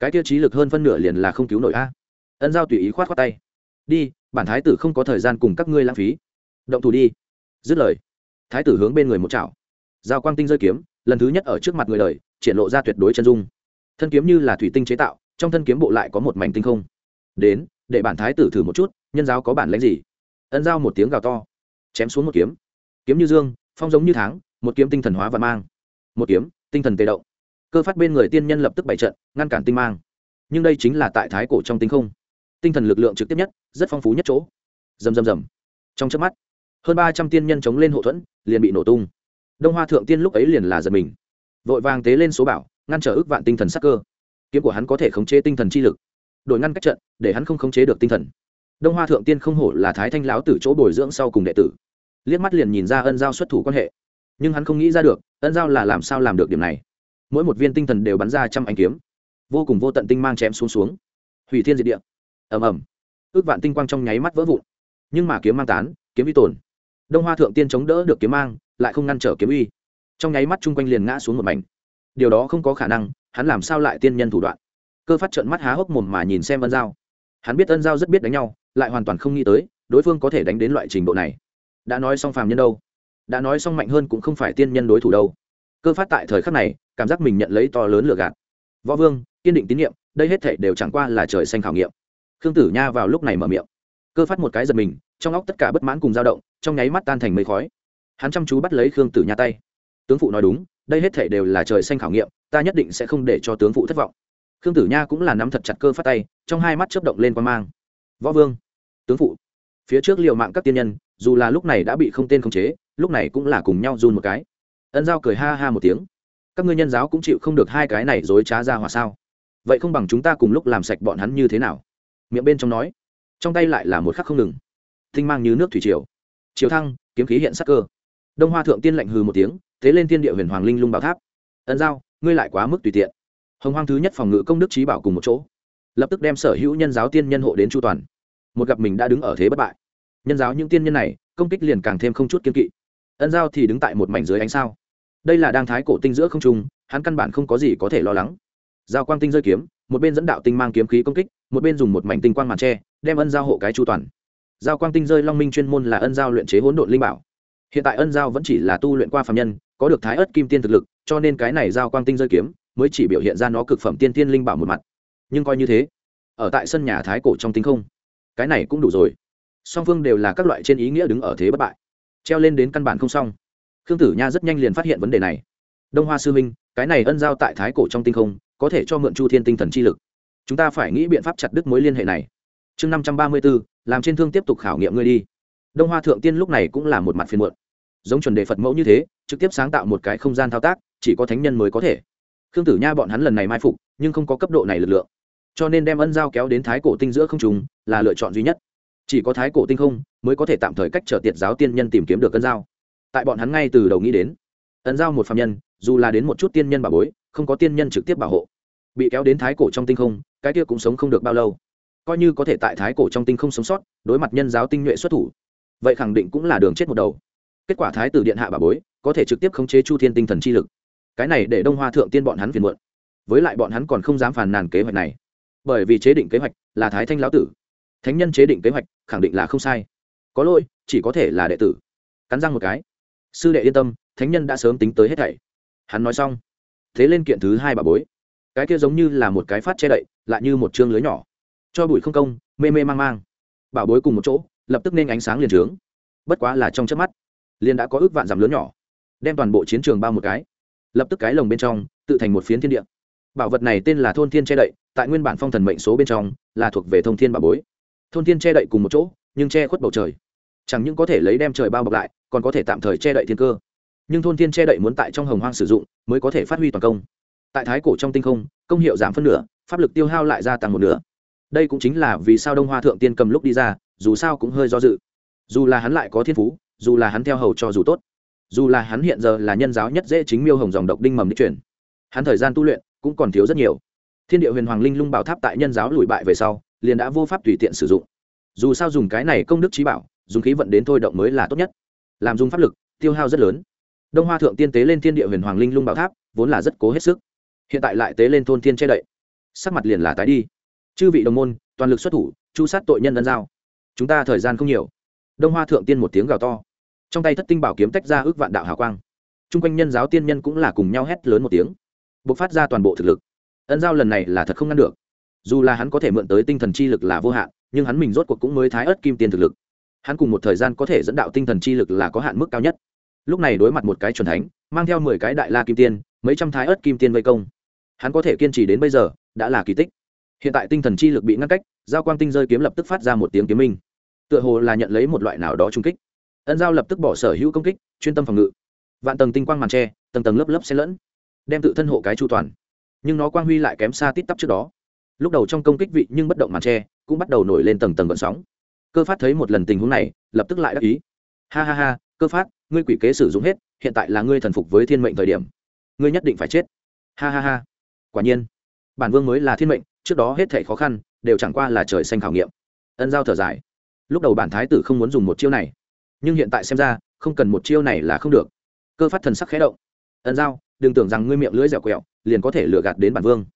Cái tiêu chí lực hơn phân nửa liền là không cứu nổi a ân giao tùy ý khoát khoát tay. Đi, bản thái tử không có thời gian cùng các ngươi lãng phí. Động thủ đi. Dứt lời, thái tử hướng bên người một chảo. Giao quang tinh rơi kiếm, lần thứ nhất ở trước mặt người đời, triển lộ ra tuyệt đối chân dung. Thân kiếm như là thủy tinh chế tạo, trong thân kiếm bộ lại có một mảnh tinh không. Đến, để bản thái tử thử một chút, nhân giáo có bản lãnh gì? Ân giao một tiếng gào to, chém xuống một kiếm. Kiếm như dương, phong giống như tháng, một kiếm tinh thần hóa và mang. Một kiếm, tinh thần tê động. Cơ phát bên người tiên nhân lập tức bày trận, ngăn cản tinh mang. Nhưng đây chính là tại thái cổ trong tinh không tinh thần lực lượng trực tiếp nhất, rất phong phú nhất chỗ. Rầm rầm rầm. Trong chớp mắt, hơn ba trăm tiên nhân chống lên hộ thuẫn, liền bị nổ tung. Đông hoa thượng tiên lúc ấy liền là giật mình. Vội vàng tế lên số bảo, ngăn trở ước vạn tinh thần sắc cơ. Kiếm của hắn có thể khống chế tinh thần chi lực. Đổi ngăn cách trận, để hắn không khống chế được tinh thần. Đông hoa thượng tiên không hổ là thái thanh lão từ chỗ bồi dưỡng sau cùng đệ tử. Liếc mắt liền nhìn ra ân giao xuất thủ quan hệ. Nhưng hắn không nghĩ ra được, ân giao là làm sao làm được điểm này. Mỗi một viên tinh thần đều bắn ra trăm ánh kiếm. Vô cùng vô tận tinh mang chém xuống xuống. Hủy thiên diệt địa ầm ầm. Ước vạn tinh quang trong nháy mắt vỡ vụn. Nhưng mà kiếm mang tán, kiếm uy tồn. Đông hoa thượng tiên chống đỡ được kiếm mang, lại không ngăn trở kiếm uy. Trong nháy mắt chung quanh liền ngã xuống một mảnh. Điều đó không có khả năng, hắn làm sao lại tiên nhân thủ đoạn? Cơ phát trợn mắt há hốc mồm mà nhìn xem ân giao. Hắn biết ân giao rất biết đánh nhau, lại hoàn toàn không nghĩ tới, đối phương có thể đánh đến loại trình độ này. Đã nói xong phàm nhân đâu? Đã nói xong mạnh hơn cũng không phải tiên nhân đối thủ đâu. Cơ phát tại thời khắc này, cảm giác mình nhận lấy to lớn lửa gạt. Võ vương, kiên định tín nhiệm, đây hết thể đều chẳng qua là trời xanh khảo nghiệm khương tử nha vào lúc này mở miệng. Cơ phát một cái giật mình, trong óc tất cả bất mãn cùng dao động, trong nháy mắt tan thành mây khói. Hắn chăm chú bắt lấy khương tử nha tay. Tướng phụ nói đúng, đây hết thể đều là trời xanh khảo nghiệm, ta nhất định sẽ không để cho tướng phụ thất vọng. Khương tử nha cũng là nắm thật chặt cơ phát tay, trong hai mắt chớp động lên quan mang. Võ vương, tướng phụ, phía trước liều mạng các tiên nhân, dù là lúc này đã bị không tên khống chế, lúc này cũng là cùng nhau run một cái. Ân giao cười ha ha một tiếng. Các ngươi nhân giáo cũng chịu không được hai cái này dối trá ra hòa sao? Vậy không bằng chúng ta cùng lúc làm sạch bọn hắn như thế nào? Miệng bên trong nói. Trong tay lại là một khắc không ngừng. Tinh mang như nước thủy triều. Chiều thăng, kiếm khí hiện sắc cơ. Đông hoa thượng tiên lạnh hừ một tiếng, thế lên thiên địa huyền hoàng linh lung bảo tháp. Ân giao, ngươi lại quá mức tùy tiện. Hồng hoang thứ nhất phòng ngự công đức trí bảo cùng một chỗ, lập tức đem sở hữu nhân giáo tiên nhân hộ đến chu toàn. Một gặp mình đã đứng ở thế bất bại. Nhân giáo những tiên nhân này, công kích liền càng thêm không chút kiên kỵ. Ân giao thì đứng tại một mảnh dưới ánh sao. Đây là đang thái cổ tinh giữa không trung, hắn căn bản không có gì có thể lo lắng. Giao quang tinh rơi kiếm một bên dẫn đạo tinh mang kiếm khí công kích, một bên dùng một mảnh tinh quang màn tre đem ân giao hộ cái chu toàn. Giao quang tinh rơi long minh chuyên môn là ân giao luyện chế hỗn độn linh bảo. Hiện tại ân giao vẫn chỉ là tu luyện qua phạm nhân, có được thái ớt kim tiên thực lực, cho nên cái này giao quang tinh rơi kiếm mới chỉ biểu hiện ra nó cực phẩm tiên tiên linh bảo một mặt. Nhưng coi như thế, ở tại sân nhà thái cổ trong tinh không, cái này cũng đủ rồi. Song phương đều là các loại trên ý nghĩa đứng ở thế bất bại. Treo lên đến căn bản không xong. Khương tử nha rất nhanh liền phát hiện vấn đề này. Đông hoa sư minh, cái này ân giao tại thái cổ trong tinh không có thể cho mượn chu thiên tinh thần chi lực. Chúng ta phải nghĩ biện pháp chặt đứt mối liên hệ này. Chương năm trăm ba mươi b ố làm trên thương tiếp tục khảo nghiệm ngươi đi. Đông hoa thượng tiên lúc này cũng là một mặt phiên muộn. Giống chuẩn đề phật mẫu như thế, trực tiếp sáng tạo một cái không gian thao tác, chỉ có thánh nhân mới có thể. Khương tử nha bọn hắn lần này mai phục, nhưng không có cấp độ này lực lượng. Cho nên đem ân giao kéo đến thái cổ tinh giữa không trùng là lựa chọn duy nhất. Chỉ có thái cổ tinh không, mới có thể tạm thời cách trở tiệt giáo tiên nhân tìm kiếm được ân giao. Tại bọn hắn ngay từ đầu nghĩ đến, ân giao một phạm nhân, dù là đến một chút tiên nhân bảo bối không có tiên nhân trực tiếp bảo hộ. Bị kéo đến thái cổ trong tinh không, cái kia cũng sống không được bao lâu. Coi như có thể tại thái cổ trong tinh không sống sót, đối mặt nhân giáo tinh nhuệ xuất thủ, vậy khẳng định cũng là đường chết một đầu. Kết quả thái tử điện hạ bà bối, có thể trực tiếp khống chế chu thiên tinh thần chi lực. Cái này để đông hoa thượng tiên bọn hắn phiền muộn. Với lại bọn hắn còn không dám phàn nàn kế hoạch này. Bởi vì chế định kế hoạch là thái thanh lão tử. Thánh nhân chế định kế hoạch, khẳng định là không sai. Có lỗi, chỉ có thể là đệ tử. Cắn răng một cái. Sư đệ yên tâm, thánh nhân đã sớm tính tới hết thảy. Hắn nói xong thế lên kiện thứ hai bà bối. Cái kia giống như là một cái phát che đậy, lại như một chương lưới nhỏ. Cho bụi không công, mê mê mang mang. Bảo bối cùng một chỗ, lập tức nên ánh sáng liền trướng. Bất quá là trong chớp mắt, liền đã có ước vạn giảm lớn nhỏ. Đem toàn bộ chiến trường bao một cái. Lập tức cái lồng bên trong, tự thành một phiến thiên địa. Bảo vật này tên là thôn thiên che đậy, tại nguyên bản phong thần mệnh số bên trong, là thuộc về thông thiên bảo bối. Thôn thiên che đậy cùng một chỗ, nhưng che khuất bầu trời. Chẳng những có thể lấy đem trời bao bọc lại, còn có thể tạm thời che đậy thiên cơ nhưng thôn thiên che đậy muốn tại trong hồng hoang sử dụng mới có thể phát huy toàn công. Tại thái cổ trong tinh không, công hiệu giảm phân nửa, pháp lực tiêu hao lại gia tăng một nửa. Đây cũng chính là vì sao đông hoa thượng tiên cầm lúc đi ra, dù sao cũng hơi do dự. Dù là hắn lại có thiên phú, dù là hắn theo hầu cho dù tốt, dù là hắn hiện giờ là nhân giáo nhất dễ chính miêu hồng dòng độc đinh mầm đi chuyển hắn thời gian tu luyện cũng còn thiếu rất nhiều. Thiên địa huyền hoàng linh lung bảo tháp tại nhân giáo lùi bại về sau, liền đã vô pháp tùy tiện sử dụng. Dù sao dùng cái này công đức trí bảo, dùng khí vận đến thôi động mới là tốt nhất. Làm dùng pháp lực, tiêu hao rất lớn đông hoa thượng tiên tế lên thiên địa huyền hoàng linh lung bảo tháp, vốn là rất cố hết sức. Hiện tại lại tế lên thôn thiên che đậy. Sắc mặt liền là tái đi. Chư vị đồng môn, toàn lực xuất thủ, chu sát tội nhân ân giao. Chúng ta thời gian không nhiều. Đông hoa thượng tiên một tiếng gào to. Trong tay thất tinh bảo kiếm tách ra ước vạn đạo hào quang. T r u n g quanh nhân giáo tiên nhân cũng là cùng nhau hét lớn một tiếng. B ộ c phát ra toàn bộ thực lực. Ân giao lần này là thật không ngăn được. Dù là hắn có thể mượn tới tinh thần chi lực là vô hạn, nhưng hắn mình rốt cuộc cũng mới thái ớt kim tiên thực lực. Hắn cùng một thời gian có thể dẫn đạo tinh thần chi lực là có hạn mức cao nhất lúc này đối mặt một cái chuẩn thánh, mang theo mười cái đại la kim tiên, mấy trăm thái ớt kim tiên vây công. Hắn có thể kiên trì đến bây giờ, đã là kỳ tích. Hiện tại tinh thần chi lực bị ngăn cách, giao quang tinh rơi kiếm lập tức phát ra một tiếng kiếm minh. Tựa hồ là nhận lấy một loại nào đó trung kích. Ân giao lập tức bỏ sở hữu công kích, chuyên tâm phòng ngự. Vạn tầng tinh quang màn tre tầng tầng lớp lớp xen lẫn, đem tự thân hộ cái chu toàn. Nhưng nó quang huy lại kém xa tít tắp trước đó. Lúc đầu trong công kích vị nhưng bất động màn tre cũng bắt đầu nổi lên tầng tầng gợn sóng. Cơ phát thấy một lần tình huống này, lập tức lại đắc ý. Ha ha ha, cơ phát ngươi quỷ kế sử dụng hết, hiện tại là ngươi thần phục với thiên mệnh thời điểm. Ngươi nhất định phải chết. Ha ha ha. Quả nhiên, bản vương mới là thiên mệnh, trước đó hết thể khó khăn, đều chẳng qua là trời xanh khảo nghiệm. Ân giao thở dài. Lúc đầu bản thái tử không muốn dùng một chiêu này, nhưng hiện tại xem ra, không cần một chiêu này là không được. Cơ phát thần sắc khẽ động. Ân giao, đừng tưởng rằng ngươi miệng lưỡi dẻo quẹo, liền có thể lừa gạt đến bản vương.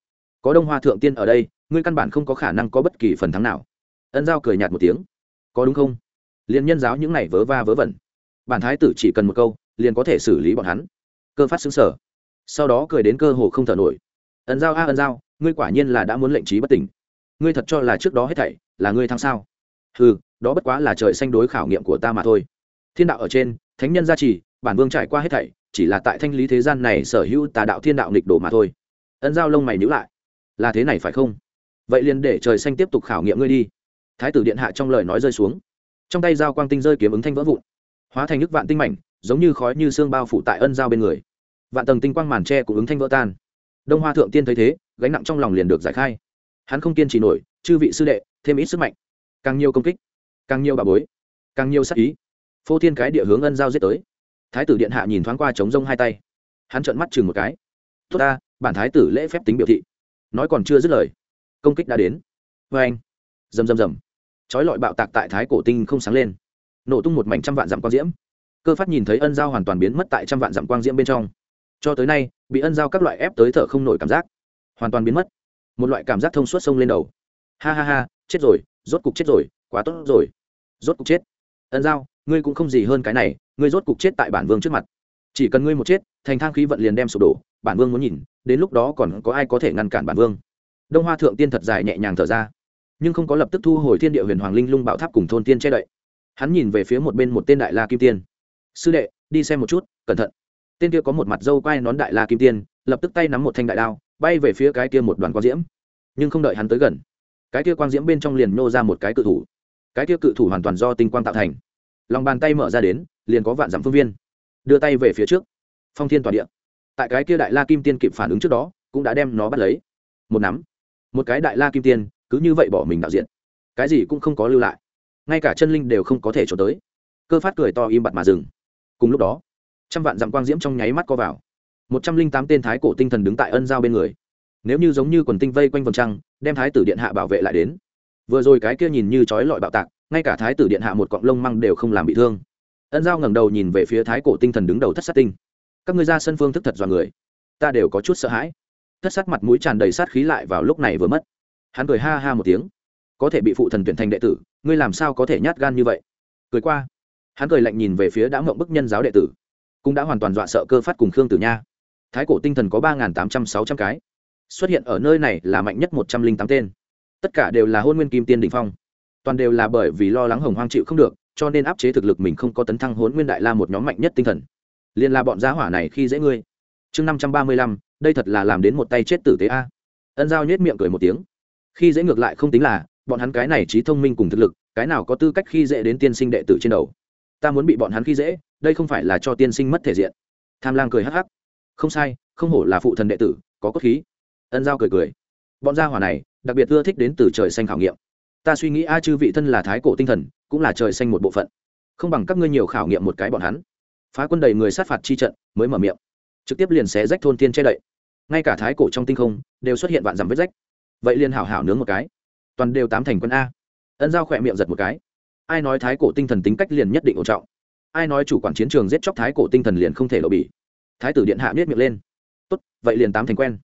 Có đông hoa thượng tiên ở đây, ngươi căn bản không có khả năng có bất kỳ phần thắng nào. Ân giao cười nhạt một tiếng. Có đúng không? Liền nhân giáo những này vớ va vớ vẩn bản thái tử chỉ cần một câu, liền có thể xử lý bọn hắn. Cơ phát xứng sở. Sau đó cười đến cơ hồ không thở nổi. Ân giao a, ân giao, ngươi quả nhiên là đã muốn lệnh trí bất tỉnh. Ngươi thật cho là trước đó hết thảy là ngươi thắng sao? Ừ đó bất quá là trời xanh đối khảo nghiệm của ta mà thôi. Thiên đạo ở trên, thánh nhân gia trì, bản vương trải qua hết thảy, chỉ là tại thanh lý thế gian này sở hữu tà đạo thiên đạo nghịch đổ mà thôi. Ân giao lông mày nhữ lại. Là thế này phải không? Vậy liền để trời xanh tiếp tục khảo nghiệm ngươi đi. Thái tử điện hạ trong lời nói rơi xuống. Trong tay dao quang tinh rơi kiếm ứng thanh vỡ vụn hóa thành nước vạn tinh mảnh, giống như khói như xương bao phủ tại ân giao bên người. Vạn tầng tinh quang màn tre cũng ứng thanh vỡ tan. Đông hoa thượng tiên thấy thế, gánh nặng trong lòng liền được giải khai. Hắn không kiên trì nổi, chư vị sư đệ, thêm ít sức mạnh. Càng nhiều công kích, càng nhiều bà bối, càng nhiều sắc ý. Phô thiên cái địa hướng ân giao giết tới. Thái tử điện hạ nhìn thoáng qua trống rông hai tay. Hắn trợn mắt chừng một cái. Tốt ta, bản thái tử lễ phép tính biểu thị. Nói còn chưa dứt lời, công kích đã đến. Vê anh rầm rầm rầm. Trói lọi bạo tạc tại thái cổ tinh không sáng lên nổ tung một mảnh trăm vạn dặm quang diễm. Cơ phát nhìn thấy ân giao hoàn toàn biến mất tại trăm vạn dặm quang diễm bên trong. Cho tới nay, bị ân giao các loại ép tới thở không nổi cảm giác. Hoàn toàn biến mất. Một loại cảm giác thông suốt sông lên đầu. Ha ha ha, chết rồi, rốt cục chết rồi, quá tốt rồi. Rốt cục chết. Ân giao, ngươi cũng không gì hơn cái này, ngươi rốt cục chết tại bản vương trước mặt. Chỉ cần ngươi một chết, thành thang khí vận liền đem sụp đổ, bản vương muốn nhìn, đến lúc đó còn có ai có thể ngăn cản bản vương. Đông hoa thượng tiên thật dài nhẹ nhàng thở ra. Nhưng không có lập tức thu hồi thiên địa huyền hoàng linh lung bảo tháp cùng thôn tiên che đậy hắn nhìn về phía một bên một tên đại la kim tiên. Sư đệ, đi xem một chút, cẩn thận. Tên kia có một mặt dâu quai nón đại la kim tiên, lập tức tay nắm một thanh đại đao, bay về phía cái kia một đoàn quang diễm. Nhưng không đợi hắn tới gần, cái kia quang diễm bên trong liền nô ra một cái cự thủ. Cái kia cự thủ hoàn toàn do tinh quang tạo thành. Lòng bàn tay mở ra đến, liền có vạn dặm phương viên. Đưa tay về phía trước. Phong thiên tỏa địa. Tại cái kia đại la kim tiên kịp phản ứng trước đó, cũng đã đem nó bắt lấy. Một nắm. Một cái đại la kim tiên, cứ như vậy bỏ mình đạo diện. Cái gì cũng không có lưu lại ngay cả chân linh đều không có thể trốn tới. Cơ phát cười to im bặt mà dừng. Cùng lúc đó, trăm vạn dặm quang diễm trong nháy mắt co vào. Một trăm linh tám tên thái cổ tinh thần đứng tại ân giao bên người. Nếu như giống như quần tinh vây quanh vòng trăng, đem thái tử điện hạ bảo vệ lại đến. Vừa rồi cái kia nhìn như trói lọi bạo tạc, ngay cả thái tử điện hạ một cọng lông măng đều không làm bị thương. Ân giao ngẩng đầu nhìn về phía thái cổ tinh thần đứng đầu thất sát tinh. Các ngươi ra sân phương thức thật dọa người. Ta đều có chút sợ hãi. Thất sát mặt mũi tràn đầy sát khí lại vào lúc này vừa mất. Hắn cười ha ha một tiếng. Có thể bị phụ thần tuyển thành đệ tử ngươi làm sao có thể nhát gan như vậy? Cười qua. Hắn cười lạnh nhìn về phía đã mộng bức nhân giáo đệ tử, cũng đã hoàn toàn dọa sợ cơ phát cùng khương tử nha. Thái cổ tinh thần có ba tám trăm sáu trăm cái, xuất hiện ở nơi này là mạnh nhất một trăm linh tám tên. Tất cả đều là hôn nguyên kim tiên đình phong. Toàn đều là bởi vì lo lắng hồng hoang chịu không được, cho nên áp chế thực lực mình không có tấn thăng hôn nguyên đại la một nhóm mạnh nhất tinh thần. Liên là bọn giá hỏa này khi dễ ngươi. Chương năm trăm ba mươi lăm, đây thật là làm đến một tay chết tử tế a. Ân giao nhét miệng cười một tiếng. Khi dễ ngược lại không tính là bọn hắn cái này trí thông minh cùng thực lực, cái nào có tư cách khi dễ đến tiên sinh đệ tử trên đầu? Ta muốn bị bọn hắn khi dễ, đây không phải là cho tiên sinh mất thể diện. Tham lang cười hắc hắc. Không sai, không hổ là phụ thần đệ tử, có cốt khí. Ân giao cười cười. Bọn gia hỏa này, đặc biệt ưa thích đến từ trời xanh khảo nghiệm. Ta suy nghĩ, a, chư vị thân là thái cổ tinh thần, cũng là trời xanh một bộ phận. Không bằng các ngươi nhiều khảo nghiệm một cái bọn hắn. Phá quân đầy người sát phạt chi trận, mới mở miệng. Trực tiếp liền xé rách thôn tiên che đậy. Ngay cả thái cổ trong tinh không, đều xuất hiện vạn dằm vết rách. Vậy liền hảo hảo nướng một cái toàn đều tám thành quân a. Ân giao khỏe miệng giật một cái. Ai nói thái cổ tinh thần tính cách liền nhất định ổn trọng? Ai nói chủ quản chiến trường giết chóc thái cổ tinh thần liền không thể lộ bỉ? Thái tử điện hạ biết miệng lên. Tốt, vậy liền tám thành quen.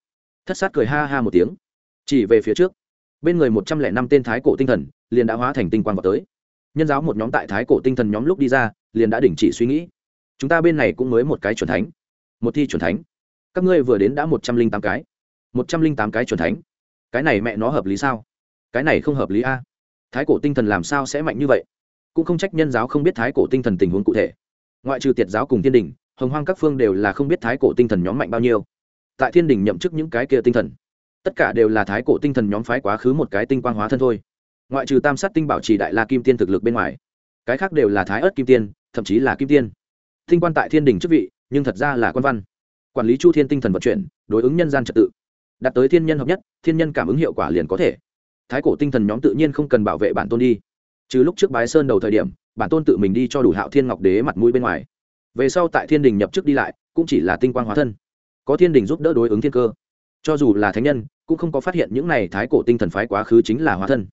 Thất sát cười ha ha một tiếng. Chỉ về phía trước. Bên người một trăm lẻ năm tên thái cổ tinh thần liền đã hóa thành tinh quang vào tới. Nhân giáo một nhóm tại thái cổ tinh thần nhóm lúc đi ra, liền đã đình chỉ suy nghĩ. Chúng ta bên này cũng mới một cái c thánh. Một thi c thánh. Các ngươi vừa đến đã một trăm linh tám cái. Một trăm linh tám cái c thánh. Cái này mẹ nó hợp lý sao? Cái này không hợp lý a. Thái cổ tinh thần làm sao sẽ mạnh như vậy? Cũng không trách nhân giáo không biết thái cổ tinh thần tình huống cụ thể. Ngoại trừ tiệt giáo cùng thiên đình, hồng hoang các phương đều là không biết thái cổ tinh thần nhóm mạnh bao nhiêu. Tại thiên đình nhậm chức những cái kia tinh thần, tất cả đều là thái cổ tinh thần nhóm phái quá khứ một cái tinh quang hóa thân thôi. Ngoại trừ tam sát tinh bảo trì đại la kim tiên thực lực bên ngoài, cái khác đều là thái ớt kim tiên, thậm chí là kim tiên. Tinh quan tại thiên đình chức vị, nhưng thật ra là quan văn. Quản lý chu thiên tinh thần vận chuyển, đối ứng nhân gian trật tự. Đạt tới thiên nhân hợp nhất, thiên nhân cảm ứng hiệu quả liền có thể thái cổ tinh thần nhóm tự nhiên không cần bảo vệ bản tôn đi. Chứ lúc trước bái sơn đầu thời điểm, bản tôn tự mình đi cho đủ hạo thiên ngọc đế mặt mũi bên ngoài. Về sau tại thiên đình nhập chức đi lại, cũng chỉ là tinh quang hóa thân. Có thiên đình giúp đỡ đối ứng thiên cơ. Cho dù là thánh nhân, cũng không có phát hiện những này thái cổ tinh thần phái quá khứ chính là hóa thân.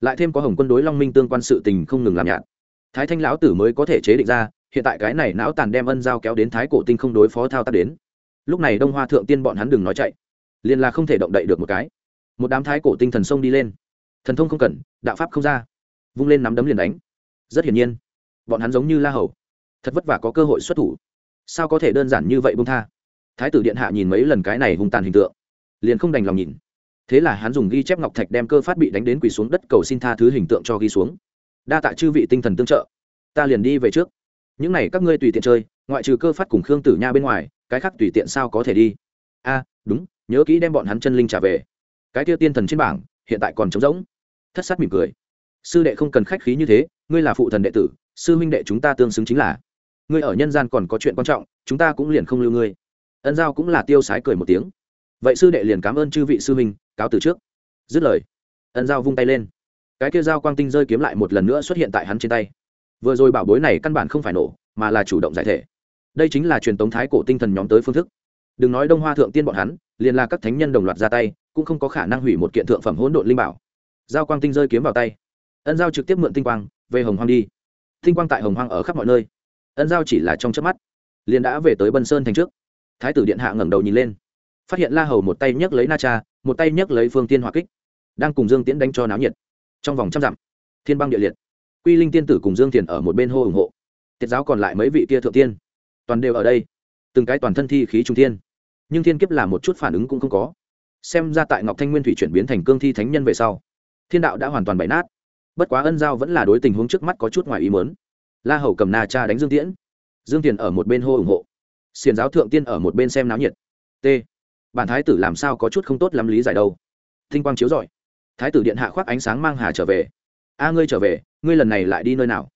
Lại thêm có hồng quân đối long minh tương quan sự tình không ngừng làm nhạt. Thái thanh lão tử mới có thể chế định ra, hiện tại cái này não tàn đem ân giao kéo đến thái cổ tinh không đối phó thao tác đến. Lúc này đông hoa thượng tiên bọn hắn đừng nói chạy. Liền là không thể động đậy được một cái một đám thái cổ tinh thần sông đi lên. Thần thông không cần, đạo pháp không ra. Vung lên nắm đấm liền đánh. Rất hiển nhiên, bọn hắn giống như la hầu. Thật vất vả có cơ hội xuất thủ. Sao có thể đơn giản như vậy bông tha? Thái tử điện hạ nhìn mấy lần cái này hung tàn hình tượng, liền không đành lòng nhìn. Thế là hắn dùng ghi chép ngọc thạch đem cơ phát bị đánh đến quỳ xuống đất cầu xin tha thứ hình tượng cho ghi xuống. Đa tạ chư vị tinh thần tương trợ. Ta liền đi về trước. Những này các ngươi tùy tiện chơi, ngoại trừ cơ phát cùng khương tử nha bên ngoài, cái khác tùy tiện sao có thể đi? A, đúng, nhớ kỹ đem bọn hắn chân linh trả về cái kia tiên thần trên bảng, hiện tại còn trống rỗng. Thất sát mỉm cười. Sư đệ không cần khách khí như thế, ngươi là phụ thần đệ tử, sư huynh đệ chúng ta tương xứng chính là. Ngươi ở nhân gian còn có chuyện quan trọng, chúng ta cũng liền không lưu ngươi. Ân giao cũng là tiêu sái cười một tiếng. Vậy sư đệ liền cảm ơn chư vị sư huynh, cáo từ trước. Dứt lời, ân giao vung tay lên. Cái kia dao quang tinh rơi kiếm lại một lần nữa xuất hiện tại hắn trên tay. Vừa rồi bảo bối này căn bản không phải nổ, mà là chủ động giải thể. Đây chính là truyền tống thái cổ tinh thần nhóm tới phương thức đừng nói đông hoa thượng tiên bọn hắn, liền là các thánh nhân đồng loạt ra tay, cũng không có khả năng hủy một kiện thượng phẩm hỗn độn linh bảo. Giao quang tinh rơi kiếm vào tay. Ân giao trực tiếp mượn tinh quang, về hồng hoang đi. Tinh quang tại hồng hoang ở khắp mọi nơi. Ân giao chỉ là trong chớp mắt, liền đã về tới bân sơn thành trước. Thái tử điện hạ ngẩng đầu nhìn lên, phát hiện la hầu một tay nhấc lấy na cha, một tay nhấc lấy phương tiên hỏa kích, đang cùng dương tiễn đánh cho náo nhiệt. Trong vòng trăm dặm, thiên băng địa liệt. Quy linh tiên tử cùng dương thiền ở một bên hô ủng hộ. Tiết giáo còn lại mấy vị kia thượng tiên, toàn đều ở đây. Từng cái toàn thân thi khí trung thiên nhưng thiên kiếp là một chút phản ứng cũng không có. Xem ra tại ngọc thanh nguyên thủy chuyển biến thành cương thi thánh nhân về sau, thiên đạo đã hoàn toàn bày nát. Bất quá ân giao vẫn là đối tình huống trước mắt có chút ngoài ý mớn la hầu cầm na cha đánh dương tiễn. Dương tiền ở một bên hô ủng hộ. Xiền giáo thượng tiên ở một bên xem náo nhiệt. T. Bản thái tử làm sao có chút không tốt lắm lý giải đâu. Thinh quang chiếu rọi. Thái tử điện hạ khoác ánh sáng mang hà trở về. A, ngươi trở về, ngươi lần này lại đi nơi nào?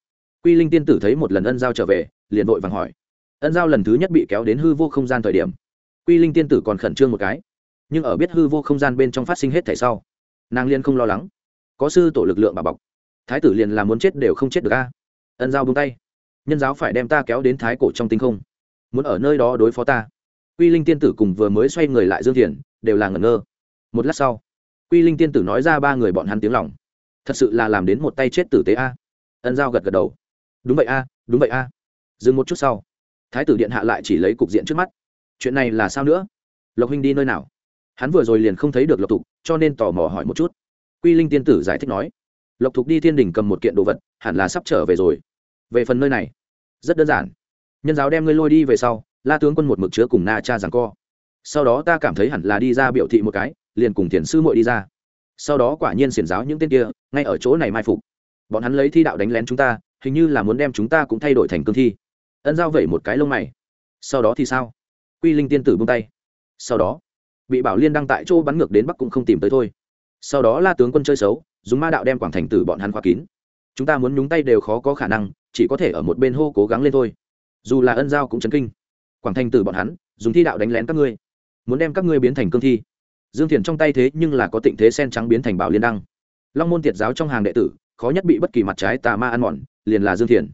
Quy linh tiên tử thấy một lần ân giao trở về, liền vội vàng hỏi. Ân giao lần thứ nhất bị kéo đến hư vô không gian thời điểm quy linh tiên tử còn khẩn trương một cái. Nhưng ở biết hư vô không gian bên trong phát sinh hết thể sau, nàng liên không lo lắng. Có sư tổ lực lượng bà bọc. Thái tử liền là muốn chết đều không chết được a. Ân giao bông tay. Nhân giáo phải đem ta kéo đến thái cổ trong tinh không. Muốn ở nơi đó đối phó ta. Quy linh tiên tử cùng vừa mới xoay người lại dương thiền, đều là ngẩn ngơ. Một lát sau, quy linh tiên tử nói ra ba người bọn hắn tiếng lòng. Thật sự là làm đến một tay chết tử tế a. Ân giao gật gật đầu. Đúng vậy a, đúng vậy a. Dừng một chút sau, thái tử điện hạ lại chỉ lấy cục diện trước mắt chuyện này là sao nữa? Lộc huynh đi nơi nào? Hắn vừa rồi liền không thấy được lộc thục, cho nên tò mò hỏi một chút. Quy linh tiên tử giải thích nói, lộc thục đi thiên đình cầm một kiện đồ vật, hẳn là sắp trở về rồi. Về phần nơi này, rất đơn giản. Nhân giáo đem ngươi lôi đi về sau, la tướng quân một mực chứa cùng na cha rằng co. Sau đó ta cảm thấy hẳn là đi ra biểu thị một cái, liền cùng thiền sư muội đi ra. Sau đó quả nhiên xiển giáo những tên kia, ngay ở chỗ này mai phục. Bọn hắn lấy thi đạo đánh lén chúng ta, hình như là muốn đem chúng ta cũng thay đổi thành cương thi. Ân giao vẩy một cái lông mày. Sau đó thì sao? Quy linh tiên tử buông tay. Sau đó, bị bảo liên đăng tại chỗ bắn ngược đến bắc cũng không tìm tới thôi. Sau đó la tướng quân chơi xấu, dùng ma đạo đem quảng thành tử bọn hắn khóa kín. Chúng ta muốn nhúng tay đều khó có khả năng, chỉ có thể ở một bên hô cố gắng lên thôi. Dù là ân giao cũng chấn kinh. Quảng thành tử bọn hắn, dùng thi đạo đánh lén các ngươi. Muốn đem các ngươi biến thành cương thi. Dương thiền trong tay thế nhưng là có tịnh thế sen trắng biến thành bảo liên đăng. Long môn tiệt giáo trong hàng đệ tử, khó nhất bị bất kỳ mặt trái tà ma ăn mòn, liền là dương thiền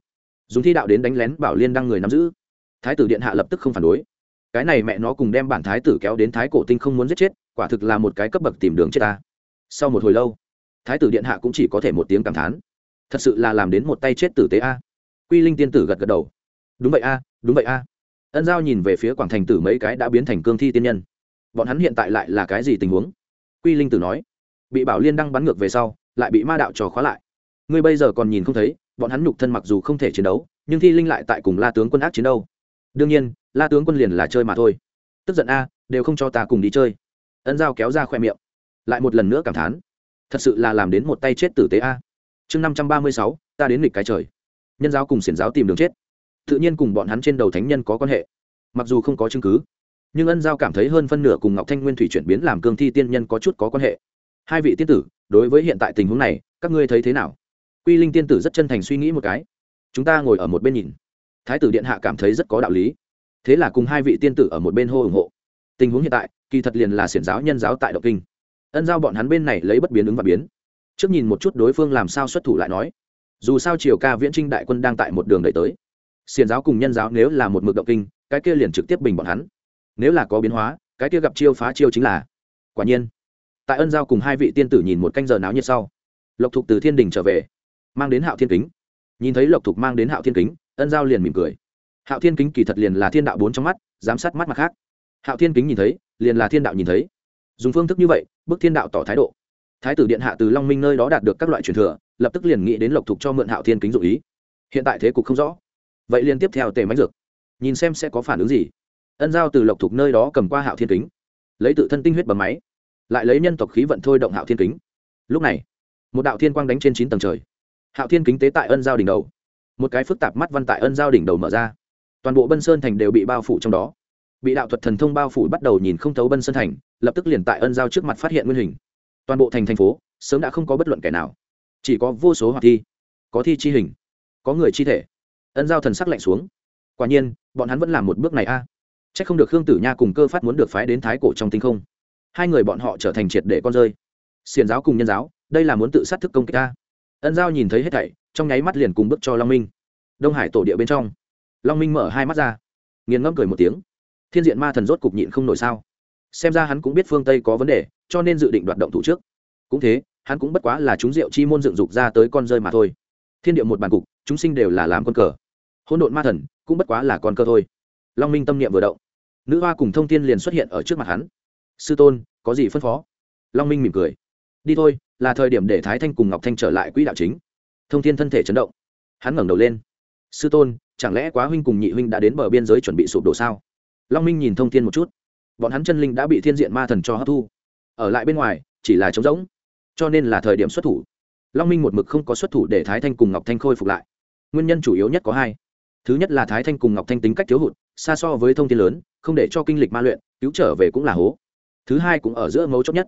dùng thi đạo đến đánh lén bảo liên đăng người nắm giữ. Thái tử điện hạ lập tức không phản đối cái này mẹ nó cùng đem bản thái tử kéo đến thái cổ tinh không muốn giết chết, quả thực là một cái cấp bậc tìm đường chết ta. Sau một hồi lâu, thái tử điện hạ cũng chỉ có thể một tiếng cảm thán. Thật sự là làm đến một tay chết tử tế a. Quy linh tiên tử gật gật đầu. Đúng vậy a, đúng vậy a. Ân giao nhìn về phía quảng thành tử mấy cái đã biến thành cương thi tiên nhân. Bọn hắn hiện tại lại là cái gì tình huống? Quy linh tử nói. Bị bảo liên đăng bắn ngược về sau, lại bị ma đạo trò khóa lại. Ngươi bây giờ còn nhìn không thấy, bọn hắn nhục thân mặc dù không thể chiến đấu, nhưng thi linh lại tại cùng la tướng quân ác chiến đấu đương nhiên la tướng quân liền là chơi mà thôi. Tức giận a, đều không cho ta cùng đi chơi. Ân giao kéo ra khoe miệng, lại một lần nữa cảm thán. Thật sự là làm đến một tay chết tử tế a. Chương năm trăm ba mươi sáu, ta đến nghịch cái trời. Nhân giáo cùng xiển giáo tìm đường chết. Tự nhiên cùng bọn hắn trên đầu thánh nhân có quan hệ. Mặc dù không có chứng cứ, nhưng ân giao cảm thấy hơn phân nửa cùng ngọc thanh nguyên thủy chuyển biến làm cương thi tiên nhân có chút có quan hệ. Hai vị tiên tử, đối với hiện tại tình huống này, các ngươi thấy thế nào? Quy linh tiên tử rất chân thành suy nghĩ một cái. Chúng ta ngồi ở một bên nhìn. Thái tử điện hạ cảm thấy rất có đạo lý thế là cùng hai vị tiên tử ở một bên hô ủng hộ. Tình huống hiện tại, kỳ thật liền là xiển giáo nhân giáo tại động kinh. Ân giao bọn hắn bên này lấy bất biến ứng và biến. Trước nhìn một chút đối phương làm sao xuất thủ lại nói. Dù sao triều ca viễn trinh đại quân đang tại một đường đẩy tới. Xiển giáo cùng nhân giáo nếu là một mực động kinh, cái kia liền trực tiếp bình bọn hắn. Nếu là có biến hóa, cái kia gặp chiêu phá chiêu chính là. Quả nhiên, tại ân giao cùng hai vị tiên tử nhìn một canh giờ náo nhiệt sau, lộc thục từ thiên đình trở về, mang đến hạo thiên kính. Nhìn thấy lộc thục mang đến hạo thiên kính, ân giao liền mỉm cười hạo thiên kính kỳ thật liền là thiên đạo bốn trong mắt, giám sát mắt mặt khác. Hạo thiên kính nhìn thấy, liền là thiên đạo nhìn thấy. Dùng phương thức như vậy, bức thiên đạo tỏ thái độ. Thái tử điện hạ từ long minh nơi đó đạt được các loại truyền thừa, lập tức liền nghĩ đến lộc thục cho mượn hạo thiên kính dụ ý. Hiện tại thế cục không rõ. Vậy liên tiếp theo tề mánh dược. Nhìn xem sẽ có phản ứng gì. Ân giao từ lộc thục nơi đó cầm qua hạo thiên kính. Lấy tự thân tinh huyết bằng máy. Lại lấy nhân tộc khí vận thôi động hạo thiên kính. Lúc này, một đạo thiên quang đánh trên chín tầng trời. Hạo thiên kính tế tại ân giao đỉnh đầu. Một cái phức tạp mắt văn tại ân giao đỉnh đầu mở ra toàn bộ bân sơn thành đều bị bao phủ trong đó. Bị đạo thuật thần thông bao phủ bắt đầu nhìn không thấu bân sơn thành, lập tức liền tại ân giao trước mặt phát hiện nguyên hình. Toàn bộ thành thành phố, sớm đã không có bất luận kẻ nào. Chỉ có vô số hoạt thi, có thi chi hình, có người chi thể. Ân giao thần sắc lạnh xuống. Quả nhiên, bọn hắn vẫn làm một bước này a. À. c h ắ c không được khương tử nha cùng cơ phát muốn được phái đến thái cổ trong tinh không. Hai người bọn họ trở thành triệt để con rơi. Xiền giáo cùng nhân giáo, đây là muốn tự sát thức công kích ta ân giao nhìn thấy hết thảy, trong nháy mắt liền cùng bước cho long minh. Đông hải tổ địa bên trong long minh mở hai mắt ra. Nghiền ngẫm cười một tiếng. Thiên diện ma thần rốt cục nhịn không nổi sao? Xem ra hắn cũng biết phương tây có vấn đề, cho nên dự định đoạt động thủ trước. Cũng thế, hắn cũng bất quá là chúng rượu chi môn dựng dục ra tới con rơi mà thôi. Thiên địa một bàn cục, chúng sinh đều là làm con cờ. Hỗn độn ma thần cũng bất quá là con cờ thôi. Long minh tâm niệm vừa động. Nữ hoa cùng thông thiên liền xuất hiện ở trước mặt hắn. Sư tôn, có gì phân phó? Long minh mỉm cười. Đi thôi, là thời điểm để thái thanh cùng ngọc thanh trở lại quỹ đạo chính. Thông thiên thân thể chấn động. Hắn ngẩng đầu lên. Sư tôn chẳng lẽ quá huynh cùng nhị huynh đã đến bờ biên giới chuẩn bị sụp đổ sao? Long minh nhìn thông thiên một chút. Bọn hắn chân linh đã bị thiên diện ma thần cho hấp thu. Ở lại bên ngoài, chỉ là trống rỗng, cho nên là thời điểm xuất thủ. Long minh một mực không có xuất thủ để thái thanh cùng ngọc thanh khôi phục lại. Nguyên nhân chủ yếu nhất có hai. Thứ nhất là thái thanh cùng ngọc thanh tính cách thiếu hụt, xa so với thông tin lớn, không để cho kinh lịch ma luyện, cứu trở về cũng là hố. Thứ hai cũng ở giữa mấu chốt nhất.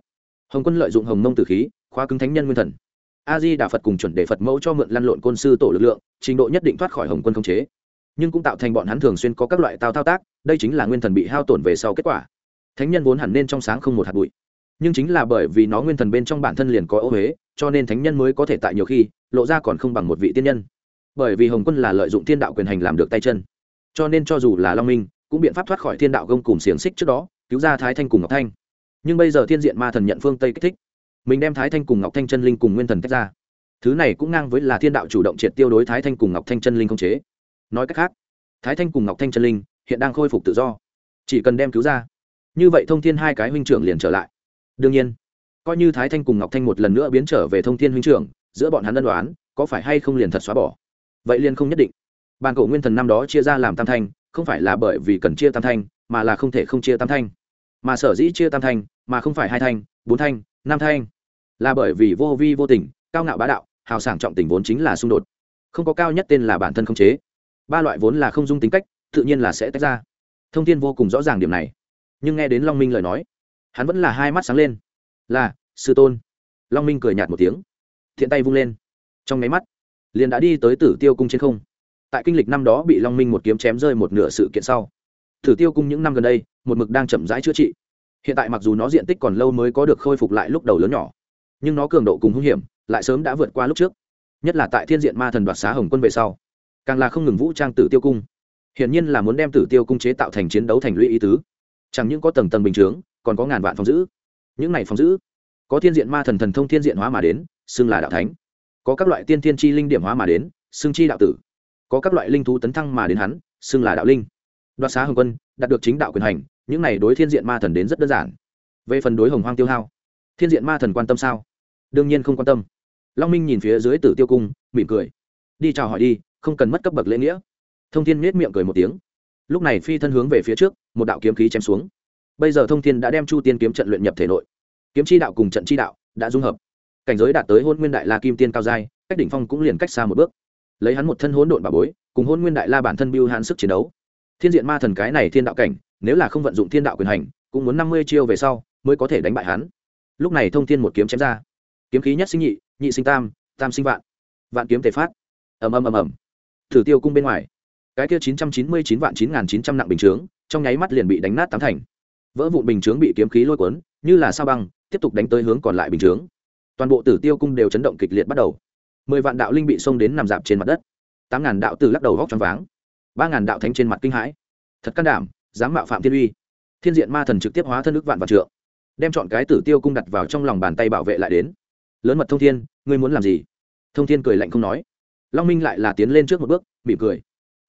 Hồng quân lợi dụng hồng mông tử khí, khóa cứng thánh nhân nguyên thần. A di đà phật cùng chuẩn để phật mẫu cho mượn lăn lộn côn sư tổ lực lượng, trình độ nhất định thoát khỏi hồng quân khống chế nhưng cũng tạo thành bọn hắn thường xuyên có các loại tao thao tác, đây chính là nguyên thần bị hao tổn về sau kết quả. Thánh nhân vốn hẳn nên trong sáng không một hạt bụi. Nhưng chính là bởi vì nó nguyên thần bên trong bản thân liền có ô huế, cho nên thánh nhân mới có thể tại nhiều khi, lộ ra còn không bằng một vị tiên nhân. Bởi vì hồng quân là lợi dụng thiên đạo quyền hành làm được tay chân. Cho nên cho dù là long minh, cũng biện pháp thoát khỏi thiên đạo gông cùng xiềng xích trước đó, cứu ra thái thanh cùng ngọc thanh. Nhưng bây giờ thiên diện ma thần nhận phương tây kích thích. Mình đem thái thanh cùng ngọc thanh chân linh cùng nguyên thần tách ra. Thứ này cũng ngang với là thiên đạo chủ động triệt tiêu đối thái thanh cùng ngọc thanh chân linh không chế nói cách khác, thái thanh cùng ngọc thanh Trần linh hiện đang khôi phục tự do. Chỉ cần đem cứu ra, như vậy thông thiên hai cái huynh trưởng liền trở lại. Đương nhiên, coi như thái thanh cùng ngọc thanh một lần nữa biến trở về thông thiên huynh trưởng, giữa bọn hắn ân đoán có phải hay không liền thật xóa bỏ? Vậy liền không nhất định. Bàn cổ nguyên thần năm đó chia ra làm tam thanh, không phải là bởi vì cần chia tam thanh, mà là không thể không chia tam thanh. Mà sở dĩ chia tam thanh, mà không phải hai thanh, bốn thanh, năm thanh, là bởi vì vô vi vô tình, cao ngạo bá đạo, hào sảng trọng tình vốn chính là xung đột. Không có cao nhất tên là bản thân không chế ba loại vốn là không dung tính cách, tự nhiên là sẽ tách ra. Thông tin vô cùng rõ ràng điểm này. Nhưng nghe đến long minh lời nói, hắn vẫn là hai mắt sáng lên. Là, sư tôn. Long minh cười nhạt một tiếng, thiện tay vung lên. Trong máy mắt, liền đã đi tới tử tiêu cung trên không. Tại kinh lịch năm đó bị long minh một kiếm chém rơi một nửa sự kiện sau, tử tiêu cung những năm gần đây, một mực đang chậm rãi chữa trị. Hiện tại mặc dù nó diện tích còn lâu mới có được khôi phục lại lúc đầu lớn nhỏ, nhưng nó cường độ cùng hung hiểm lại sớm đã vượt qua lúc trước, nhất là tại thiên diện ma thần đoạt xá hồng quân về sau càng là không ngừng vũ trang tử tiêu cung. Hiển nhiên là muốn đem tử tiêu cung chế tạo thành chiến đấu thành lũy ý tứ. Chẳng những có tầng tầng bình chướng, còn có ngàn vạn phòng giữ. Những này phòng giữ, có thiên diện ma thần thần thông thiên diện hóa mà đến, xưng là đạo thánh. Có các loại tiên thiên chi linh điểm hóa mà đến, xưng chi đạo tử. Có các loại linh thú tấn thăng mà đến hắn, xưng là đạo linh. Đoạt xá hồng quân, đạt được chính đạo quyền hành, những này đối thiên diện ma thần đến rất đơn giản. Về phần đối hồng hoang tiêu hao, thiên diện ma thần quan tâm sao? Đương nhiên không quan tâm. Long minh nhìn phía dưới tử tiêu cung, mỉm cười. Đi chào hỏi đi không cần mất cấp bậc lễ nghĩa. Thông thiên nết miệng cười một tiếng. Lúc này phi thân hướng về phía trước, một đạo kiếm khí chém xuống. Bây giờ thông thiên đã đem chu tiên kiếm trận luyện nhập thể nội. Kiếm chi đạo cùng trận chi đạo đã dung hợp. Cảnh giới đạt tới hôn nguyên đại la kim tiên cao giai, cách đỉnh phong cũng liền cách xa một bước. Lấy hắn một thân hỗn độn bà bối, cùng hôn nguyên đại la bản thân biêu hạn sức chiến đấu. Thiên diện ma thần cái này thiên đạo cảnh, nếu là không vận dụng thiên đạo quyền hành, cũng muốn năm mươi chiêu về sau mới có thể đánh bại hắn. Lúc này thông thiên một kiếm chém ra. Kiếm khí nhất sinh nhị nhị sinh tam tam sinh vạn. Vạn kiếm tề phát. Ầm ầm ầm ầm thử tiêu cung bên ngoài. Cái kia chín trăm chín mươi chín vạn chín nghìn chín trăm nặng bình chướng, trong nháy mắt liền bị đánh nát tám thành. Vỡ vụn bình chướng bị kiếm khí lôi cuốn, như là sao băng, tiếp tục đánh tới hướng còn lại bình chướng. Toàn bộ tử tiêu cung đều chấn động kịch liệt bắt đầu. Mười vạn đạo linh bị xông đến nằm dạp trên mặt đất. Tám ngàn đạo tử lắc đầu vóc t r váng. Ba ngàn đạo thánh trên mặt kinh hãi. Thật can đảm, dám mạo phạm thiên uy. Thiên diện ma thần trực tiếp hóa thân ức vạn vạn trượng. Đem chọn cái tử tiêu cung đặt vào trong lòng bàn tay bảo vệ lại đến. Lớn mật thông thiên, ngươi muốn làm gì? Thông thiên cười lạnh không nói long minh lại là tiến lên trước một bước, mỉm cười.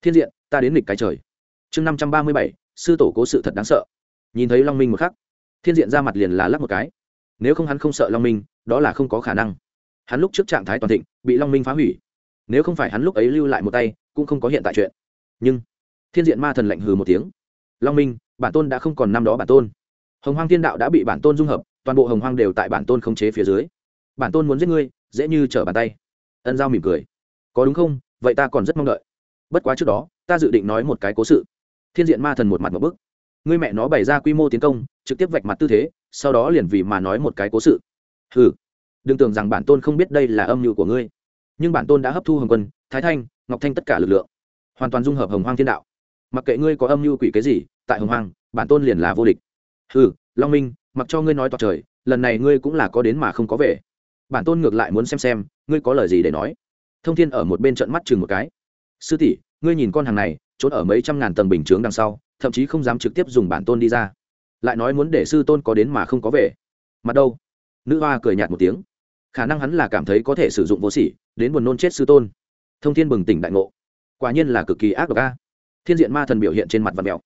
Thiên diện, ta đến nghịch cái trời. Chương năm trăm ba mươi bảy, sư tổ cố sự thật đáng sợ. Nhìn thấy long minh một khắc, thiên diện ra mặt liền là lắp một cái. Nếu không hắn không sợ long minh, đó là không có khả năng. Hắn lúc trước trạng thái toàn thịnh, bị long minh phá hủy. Nếu không phải hắn lúc ấy lưu lại một tay, cũng không có hiện tại chuyện. Nhưng, thiên diện ma thần lạnh hừ một tiếng. Long minh, bản tôn đã không còn năm đó bản tôn. Hồng hoang thiên đạo đã bị bản tôn dung hợp, toàn bộ hồng hoang đều tại bản tôn khống chế phía dưới. Bản tôn muốn giết ngươi, dễ như trở bàn tay. Ân giao mỉm cười có đúng không? Vậy ta còn rất mong đợi. Bất quá trước đó, ta dự định nói một cái cố sự. Thiên diện ma thần một mặt một bức. Ngươi mẹ nó bày ra quy mô tiến công, trực tiếp vạch mặt tư thế, sau đó liền vì mà nói một cái cố sự. Hừ. Đừng tưởng rằng bản tôn không biết đây là âm mưu của ngươi. Nhưng bản tôn đã hấp thu hồng quân, thái thanh, ngọc thanh tất cả lực lượng. Hoàn toàn dung hợp hồng hoang thiên đạo. Mặc kệ ngươi có âm mưu quỷ cái gì, tại hồng hoang, bản tôn liền là vô địch. Ừ long minh, mặc cho ngươi nói toạc trời, lần này ngươi cũng là có đến mà không có về. Bản tôn ngược lại muốn xem xem, ngươi có lời gì để nói? Thông thiên ở một bên trận mắt chừng một cái. Sư tỷ, ngươi nhìn con hàng này, trốn ở mấy trăm ngàn tầng bình chướng đằng sau, thậm chí không dám trực tiếp dùng bản tôn đi ra. Lại nói muốn để sư tôn có đến mà không có về. Mặt đâu? Nữ hoa cười nhạt một tiếng. Khả năng hắn là cảm thấy có thể sử dụng vô sỉ, đến buồn nôn chết sư tôn. Thông thiên bừng tỉnh đại ngộ. Quả nhiên là cực kỳ ác độc a. Thiên diện ma thần biểu hiện trên mặt vật mẹo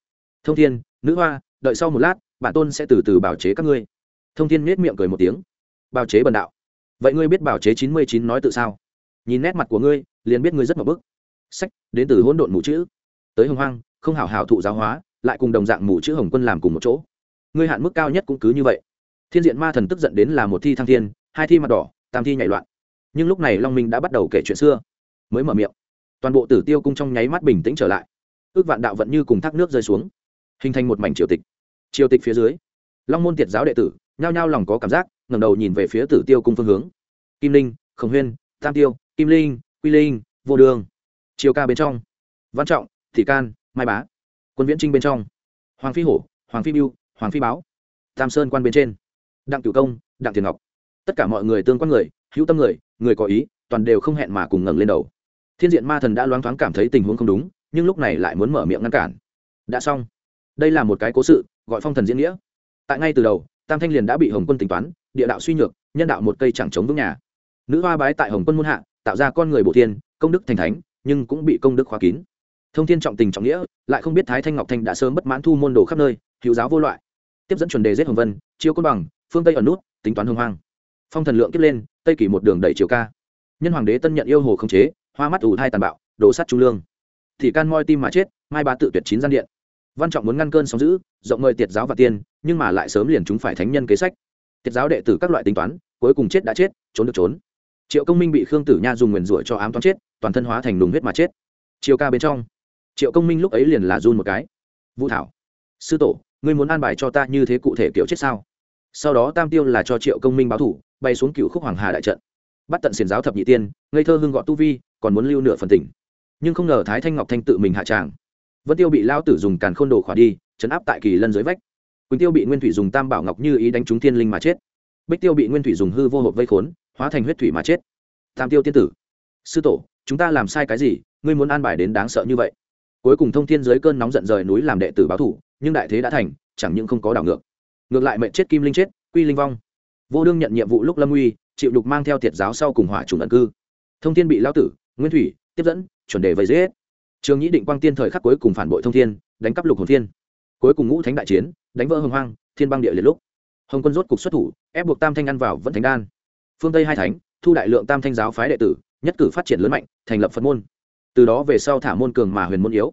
thông thiên, nữ hoa, đợi sau một lát, bản tôn sẽ từ từ bào chế các ngươi. Thông thiên nết miệng cười một tiếng. Bào chế bần đạo. Vậy ngươi biết bào chế chín mươi chín nói tự sao? Nhìn nét mặt của ngươi, liền biết ngươi rất mập bức. Sách, đến từ hỗn độn mù chữ. Tới hồng hoang, không hảo hảo thụ giáo hóa, lại cùng đồng dạng mù chữ hồng quân làm cùng một chỗ. Ngươi hạn mức cao nhất cũng cứ như vậy. Thiên diện ma thần tức giận đến là một thi thăng thiên, hai thi mặt đỏ, tam thi nhảy loạn. Nhưng lúc này long minh đã bắt đầu kể chuyện xưa. Mới mở miệng. Toàn bộ tử tiêu cung trong nháy mắt bình tĩnh trở lại. Ước vạn đạo vẫn như cùng thác nước rơi xuống. Hình thành một mảnh triều tịch. Triều tịch phía dưới, long môn tiệt giáo đệ tử, nhao nhao lòng có cảm giác, ngẩng đầu nhìn về phía tử tiêu cung phương hướng. Kim linh, khổng huyên, tam tiêu kim linh, quy linh, vô đường. Chiều ca bên trong. Văn trọng, thị can, mai bá. Quân viễn trinh bên trong. Hoàng phi hổ, hoàng phi biêu, hoàng phi báo. Tam sơn quan bên trên. Đặng cửu công, đặng tiền ngọc. Tất cả mọi người tương quan người, hữu tâm người người có ý, toàn đều không hẹn mà cùng ngẩng lên đầu. Thiên diện ma thần đã loáng thoáng cảm thấy tình huống không đúng, nhưng lúc này lại muốn mở miệng ngăn cản. Đã xong. Đây là một cái cố sự, gọi phong thần diễn nghĩa. Tại ngay từ đầu, tam thanh liền đã bị hồng quân tính toán, địa đạo suy nhược, nhân đạo một cây chẳng chống vững nhà. Nữ hoa bái tại hồng quân muôn hạ tạo ra con người bộ thiên, công đức thành thánh, nhưng cũng bị công đức khóa kín. Thông thiên trọng tình trọng nghĩa, lại không biết thái thanh ngọc thanh đã sớm bất mãn thu môn đồ khắp nơi, hữu giáo vô loại. Tiếp dẫn chuẩn đề giết hồng vân, chiêu côn bằng, phương tây ở nút, tính toán hưng hoang phong thần lượng kiếp lên, tây kỷ một đường đẩy chiều ca. Nhân hoàng đế tân nhận yêu hồ không chế, hoa mắt ủ thai tàn bạo, đổ sắt trung lương. Thị can moi tim mà chết, mai bá tự tuyệt chín gian điện. Văn trọng muốn ngăn cơn sóng giữ rộng mời tiệt giáo và tiên, nhưng mà lại sớm liền chúng phải thánh nhân kế sách. Tiệt giáo đệ tử các loại tính toán, cuối cùng chết đã chết, trốn được trốn triệu công minh bị khương tử nha dùng nguyền rủa cho ám toán chết, toàn thân hóa thành đùng huyết mà chết. Chiều ca bên trong, triệu công minh lúc ấy liền là run một cái. Vũ thảo, sư tổ, ngươi muốn an bài cho ta như thế cụ thể kiểu chết sao? Sau đó tam tiêu là cho triệu công minh báo thủ, bay xuống cựu khúc hoàng hà đại trận. Bắt tận xiền giáo thập nhị tiên, ngây thơ hưng gọn tu vi, còn muốn lưu nửa phần tỉnh. Nhưng không ngờ thái thanh ngọc thanh tự mình hạ tràng. Vân tiêu bị lao tử dùng càn khôn đồ khỏa đi chấn áp tại kỳ lân dưới vách. Quỳnh tiêu bị nguyên thủy dùng tam bảo ngọc như ý đánh trúng thiên linh mà chết. Bích tiêu bị nguyên thủy dùng hư vô hộp vây khốn hóa thành huyết thủy mà chết. Tam tiêu tiên tử, sư tổ, chúng ta làm sai cái gì? Ngươi muốn an bài đến đáng sợ như vậy. Cuối cùng thông thiên dưới cơn nóng giận rời núi làm đệ tử báo thủ, nhưng đại thế đã thành, chẳng những không có đảo ngược. Ngược lại mệnh chết kim linh chết, quy linh vong. Vô đương nhận nhiệm vụ lúc lâm uy, chịu đục mang theo thiệt giáo sau cùng hỏa trùng ẩn cư. Thông thiên bị lao tử, nguyên thủy, tiếp dẫn, chuẩn đề vây giết. Trường nhĩ định quang tiên thời khắc cuối cùng phản bội thông thiên, đánh cắp lục hồn thiên. Cuối cùng ngũ thánh đại chiến, đánh vỡ hồng hoang, thiên băng địa liệt lúc. Hồng quân rốt cục xuất thủ, ép buộc tam thanh ăn vào vẫn thánh đan phương tây hai thánh, thu đại lượng tam thanh giáo phái đệ tử, nhất cử phát triển lớn mạnh, thành lập phật môn. Từ đó về sau thả môn cường mà huyền môn yếu.